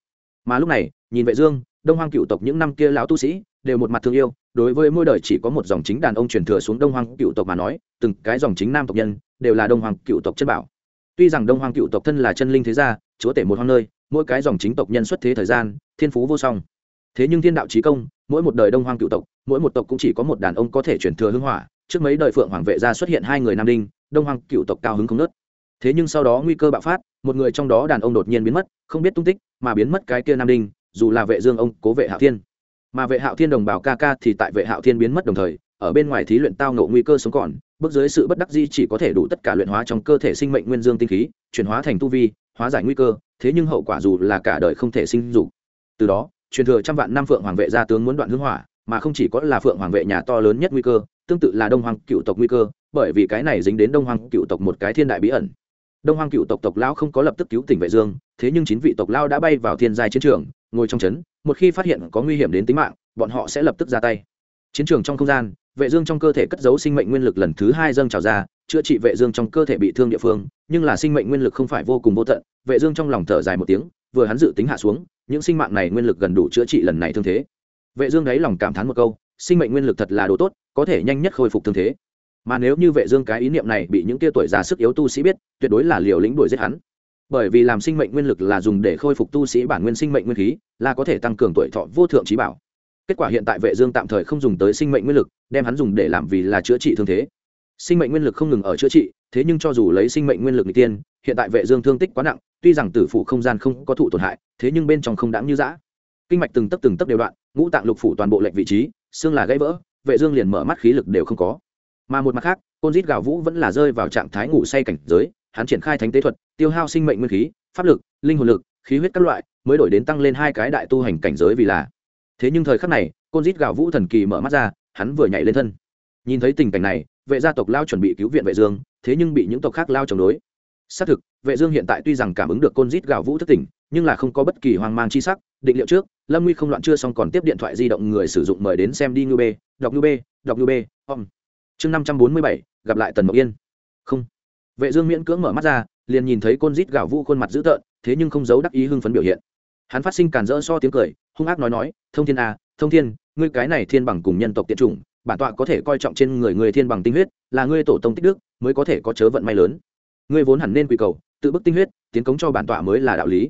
Mà lúc này, nhìn vệ dương, đông hoang cựu tộc những năm kia lão tu sĩ đều một mặt thương yêu, đối với mỗi đời chỉ có một dòng chính đàn ông truyền thừa xuống đông hoang cựu tộc mà nói, từng cái dòng chính nam tộc nhân đều là đông hoang cựu tộc chân bảo. Tuy rằng đông hoang cựu tộc thân là chân linh thế gia, chúa tể một hoang nơi, mỗi cái dòng chính tộc nhân xuất thế thời gian, thiên phú vô song. Thế nhưng thiên đạo trí công, mỗi một đời đông hoang cựu tộc, mỗi một tộc cũng chỉ có một đàn ông có thể truyền thừa hưng hỏa. Trước mấy đời phượng hoàng vệ gia xuất hiện hai người nam đinh, đông hoang cựu tộc cao hứng không nớt. Thế nhưng sau đó nguy cơ bạo phát, một người trong đó đàn ông đột nhiên biến mất, không biết tung tích, mà biến mất cái kia nam đinh, dù là vệ dương ông cố vệ hạ thiên mà vệ hạo thiên đồng bào ca ca thì tại vệ hạo thiên biến mất đồng thời, ở bên ngoài thí luyện tao ngộ nguy cơ sống còn, bước dưới sự bất đắc di chỉ có thể đủ tất cả luyện hóa trong cơ thể sinh mệnh nguyên dương tinh khí, chuyển hóa thành tu vi, hóa giải nguy cơ, thế nhưng hậu quả dù là cả đời không thể sinh dục. Từ đó, truyền thừa trăm vạn năm phượng hoàng vệ gia tướng muốn đoạn hưng hỏa, mà không chỉ có là phượng hoàng vệ nhà to lớn nhất nguy cơ, tương tự là đông hoàng cựu tộc nguy cơ, bởi vì cái này dính đến đông hoàng cựu tộc một cái thiên đại bí ẩn. Đông hoàng cựu tộc tộc lão không có lập tức cứu tỉnh vệ dương, thế nhưng chín vị tộc lao đã bay vào thiên giai chiến trường ngồi trong chấn một khi phát hiện có nguy hiểm đến tính mạng, bọn họ sẽ lập tức ra tay. Chiến trường trong không gian, vệ dương trong cơ thể cất giấu sinh mệnh nguyên lực lần thứ hai dâng trào ra, chữa trị vệ dương trong cơ thể bị thương địa phương, nhưng là sinh mệnh nguyên lực không phải vô cùng vô tận, vệ dương trong lòng thở dài một tiếng, vừa hắn dự tính hạ xuống, những sinh mạng này nguyên lực gần đủ chữa trị lần này thương thế. Vệ dương đấy lòng cảm thán một câu, sinh mệnh nguyên lực thật là đồ tốt, có thể nhanh nhất khôi phục thương thế. Mà nếu như vệ dương cái ý niệm này bị những kia tuổi già sức yếu tu sĩ biết, tuyệt đối là liều lĩnh đuổi giết hắn bởi vì làm sinh mệnh nguyên lực là dùng để khôi phục tu sĩ bản nguyên sinh mệnh nguyên khí, là có thể tăng cường tuổi thọ vô thượng trí bảo. Kết quả hiện tại vệ dương tạm thời không dùng tới sinh mệnh nguyên lực, đem hắn dùng để làm vì là chữa trị thương thế. Sinh mệnh nguyên lực không ngừng ở chữa trị, thế nhưng cho dù lấy sinh mệnh nguyên lực n tiên, hiện tại vệ dương thương tích quá nặng, tuy rằng tử phủ không gian không có thụ tổn hại, thế nhưng bên trong không đáng như dã. Kinh mạch từng tấc từng tấc đều đoạn, ngũ tạng lục phủ toàn bộ lệnh vị trí, xương là gãy vỡ, vệ dương liền mở mắt khí lực đều không có. Mà một mặt khác, côn rít gào vũ vẫn là rơi vào trạng thái ngủ say cảnh giới hắn triển khai thánh tế thuật, tiêu hao sinh mệnh nguyên khí, pháp lực, linh hồn lực, khí huyết các loại, mới đổi đến tăng lên hai cái đại tu hành cảnh giới vì là. Thế nhưng thời khắc này, côn dít gào vũ thần kỳ mở mắt ra, hắn vừa nhảy lên thân. Nhìn thấy tình cảnh này, vệ gia tộc lao chuẩn bị cứu viện vệ dương, thế nhưng bị những tộc khác lao chống đối. Xác thực, vệ dương hiện tại tuy rằng cảm ứng được côn dít gào vũ thất tỉnh nhưng là không có bất kỳ hoang mang chi sắc, định liệu trước, lâm nguy không loạn chưa xong còn tiếp điện thoại di động người sử dụng mời đến xem đi ngư b đọc ngư b đọc ngư b om. Chương năm trăm bốn mươi bảy, gặp lại tần mộng yên. Không vệ dương miễn cưỡng mở mắt ra liền nhìn thấy côn rít gào vũ khuôn mặt dữ tợn thế nhưng không giấu đắc ý hưng phấn biểu hiện. Hắn phát sinh càn rỡ so tiếng cười hung ác nói nói thông thiên à, thông thiên ngươi cái này thiên bằng cùng nhân tộc tiện chủng bản tọa có thể coi trọng trên người người thiên bằng tinh huyết là ngươi tổ tông tích đức mới có thể có chớ vận may lớn. Ngươi vốn hẳn nên quỳ cầu tự bức tinh huyết tiến cống cho bản tọa mới là đạo lý.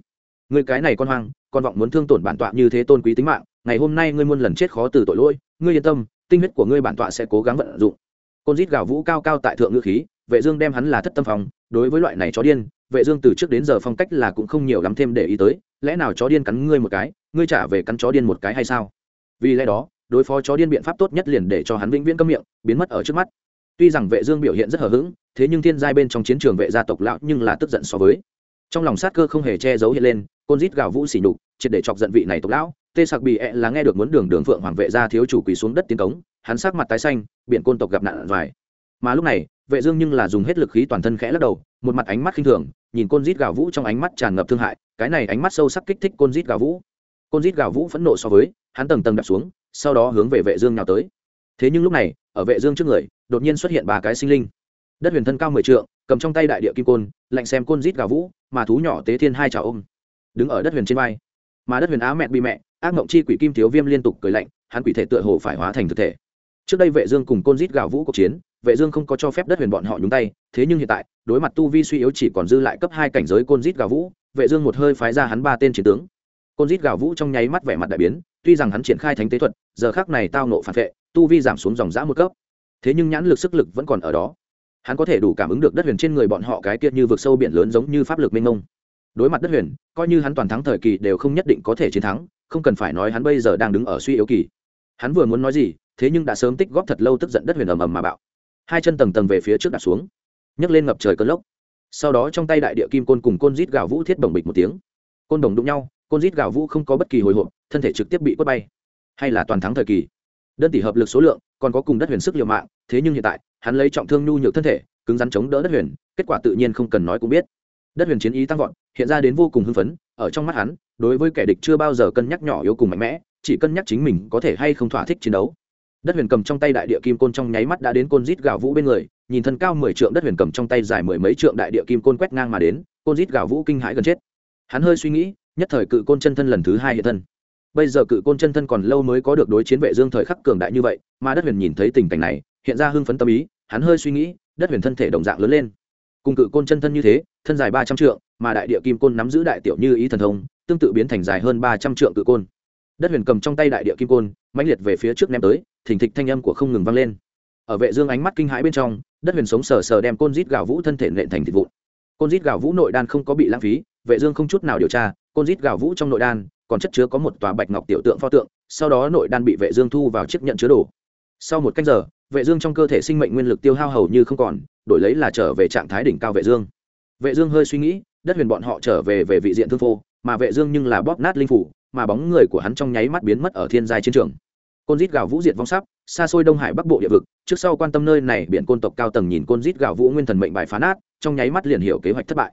Ngươi cái này con hoang con vọng muốn thương tổn bản tọa như thế tôn quý tính mạng ngày hôm nay ngươi muôn lần chết khó từ tội lỗi ngươi yên tâm tinh huyết của ngươi bản tọa sẽ cố gắng vận dụng. Côn rít gào vũ cao cao tại thượng ngữ khí vệ dương đem hắn là thất tâm phòng đối với loại này chó điên, vệ dương từ trước đến giờ phong cách là cũng không nhiều lắm thêm để ý tới, lẽ nào chó điên cắn ngươi một cái, ngươi trả về cắn chó điên một cái hay sao? Vì lẽ đó, đối phó chó điên biện pháp tốt nhất liền để cho hắn vĩnh viễn câm miệng, biến mất ở trước mắt. Tuy rằng vệ dương biểu hiện rất hờ hững, thế nhưng thiên giai bên trong chiến trường vệ gia tộc lão nhưng là tức giận so với. Trong lòng sát cơ không hề che giấu hiện lên, côn rít gào vũ xỉ nhục, triệt để chọc giận vị này tộc lão. Tê sặc bị ẹ e là nghe được muốn đường đường phượng hoàng vệ gia thiếu chủ quỳ xuống đất tiến cống, hắn sắc mặt tái xanh, biển côn tộc gặp nạn vải mà lúc này vệ dương nhưng là dùng hết lực khí toàn thân khẽ lắc đầu, một mặt ánh mắt khinh thường, nhìn côn rít gào vũ trong ánh mắt tràn ngập thương hại, cái này ánh mắt sâu sắc kích thích côn rít gào vũ. Côn rít gào vũ phẫn nộ so với, hắn tầng tầng đạp xuống, sau đó hướng về vệ dương nhào tới. Thế nhưng lúc này, ở vệ dương trước người, đột nhiên xuất hiện ba cái sinh linh. Đất huyền thân cao mười trượng, cầm trong tay đại địa kim côn, lạnh xem côn rít gào vũ, mà thú nhỏ tế thiên hai chảo ôm, đứng ở đất huyền trên vai. Mà đất huyền á mẹ bị mẹ, ác mộng chi quỷ kim thiếu viêm liên tục cười lạnh, hắn quỷ thể tựa hồ phải hóa thành thực thể. Trước đây vệ dương cùng côn rít gào vũ cuộc chiến vệ dương không có cho phép đất huyền bọn họ nhúng tay, thế nhưng hiện tại, đối mặt tu vi suy yếu chỉ còn dư lại cấp hai cảnh giới côn rít gào vũ, vệ dương một hơi phái ra hắn ba tên chiến tướng. Côn rít gào vũ trong nháy mắt vẻ mặt đại biến, tuy rằng hắn triển khai thánh tế thuật, giờ khắc này tao nộ phản vệ, tu vi giảm xuống dòng dã một cấp. Thế nhưng nhãn lực sức lực vẫn còn ở đó. Hắn có thể đủ cảm ứng được đất huyền trên người bọn họ cái kia như vực sâu biển lớn giống như pháp lực mênh mông. Đối mặt đất huyền, coi như hắn toàn thắng thời kỳ đều không nhất định có thể chiến thắng, không cần phải nói hắn bây giờ đang đứng ở suy yếu kỳ. Hắn vừa muốn nói gì, thế nhưng đã sớm tích góp thật lâu tức giận đất huyền ầm ầm mà bạo hai chân tầng tầng về phía trước đặt xuống, nhấc lên ngập trời cơn lốc. Sau đó trong tay đại địa kim côn cùng côn rít gào vũ thiết bồng bịch một tiếng. Côn đồng đụng nhau, côn rít gào vũ không có bất kỳ hồi hộp, thân thể trực tiếp bị quất bay. Hay là toàn thắng thời kỳ. Đơn tỷ hợp lực số lượng, còn có cùng đất huyền sức liều mạng, thế nhưng hiện tại, hắn lấy trọng thương nhu nhược thân thể, cứng rắn chống đỡ đất huyền, kết quả tự nhiên không cần nói cũng biết. Đất huyền chiến ý tăng vọt, hiện ra đến vô cùng hưng phấn, ở trong mắt hắn, đối với kẻ địch chưa bao giờ cân nhắc nhỏ yếu cùng mạnh mẽ, chỉ cân nhắc chính mình có thể hay không thỏa thích chiến đấu đất huyền cầm trong tay đại địa kim côn trong nháy mắt đã đến côn rít gào vũ bên người, nhìn thân cao mười trượng đất huyền cầm trong tay dài mười mấy trượng đại địa kim côn quét ngang mà đến, côn rít gào vũ kinh hãi gần chết. Hắn hơi suy nghĩ, nhất thời cự côn chân thân lần thứ hai hiện thân. Bây giờ cự côn chân thân còn lâu mới có được đối chiến vệ dương thời khắc cường đại như vậy, mà đất huyền nhìn thấy tình cảnh này, hiện ra hưng phấn tâm ý, hắn hơi suy nghĩ, đất huyền thân thể đồng dạng lớn lên. Cùng cự côn chân thân như thế, thân dài ba trăm trượng, mà đại địa kim côn nắm giữ đại tiểu như ý thần thông, tương tự biến thành dài hơn ba trăm trượng cự côn. Đất huyền cầm trong tay đại địa kim côn mãnh liệt về phía trước ném tới thỉnh thịch thanh âm của không ngừng vang lên. Ở vệ dương ánh mắt kinh hãi bên trong, đất huyền sống sờ sờ đem côn rít gạo vũ thân thể nện thành thịt vụn. Côn rít gạo vũ nội đan không có bị lãng phí, vệ dương không chút nào điều tra, côn rít gạo vũ trong nội đan, còn chất chứa có một tòa bạch ngọc tiểu tượng pho tượng, sau đó nội đan bị vệ dương thu vào chiếc nhận chứa đồ. Sau một cách giờ, vệ dương trong cơ thể sinh mệnh nguyên lực tiêu hao hầu như không còn, đổi lấy là trở về trạng thái đỉnh cao vệ dương. Vệ dương hơi suy nghĩ, đất huyền bọn họ trở về về vị diện thương phô mà vệ dương nhưng là bóp nát linh phủ, mà bóng người của hắn trong nháy mắt biến mất ở thiên giai chiến trường côn rít gạo vũ diệt vong sắp, xa xôi đông hải bắc bộ địa vực, trước sau quan tâm nơi này, biển côn tộc cao tầng nhìn côn rít gạo vũ nguyên thần mệnh bài phá nát, trong nháy mắt liền hiểu kế hoạch thất bại.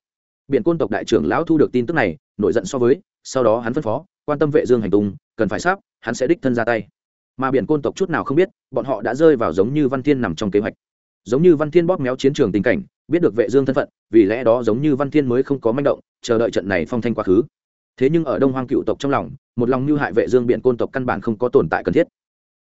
Biển côn tộc đại trưởng lão thu được tin tức này, nổi giận so với, sau đó hắn phân phó, quan tâm vệ dương hành tung, cần phải sắp, hắn sẽ đích thân ra tay. Mà biển côn tộc chút nào không biết, bọn họ đã rơi vào giống như văn thiên nằm trong kế hoạch. Giống như văn thiên bóp méo chiến trường tình cảnh, biết được vệ dương thân phận, vì lẽ đó giống như văn thiên mới không có manh động, chờ đợi trận này phong thanh quá khứ. Thế nhưng ở đông hoang cựu tộc trong lòng, một lòng như hại vệ dương biển côn tộc căn bản không có tồn tại cần thiết.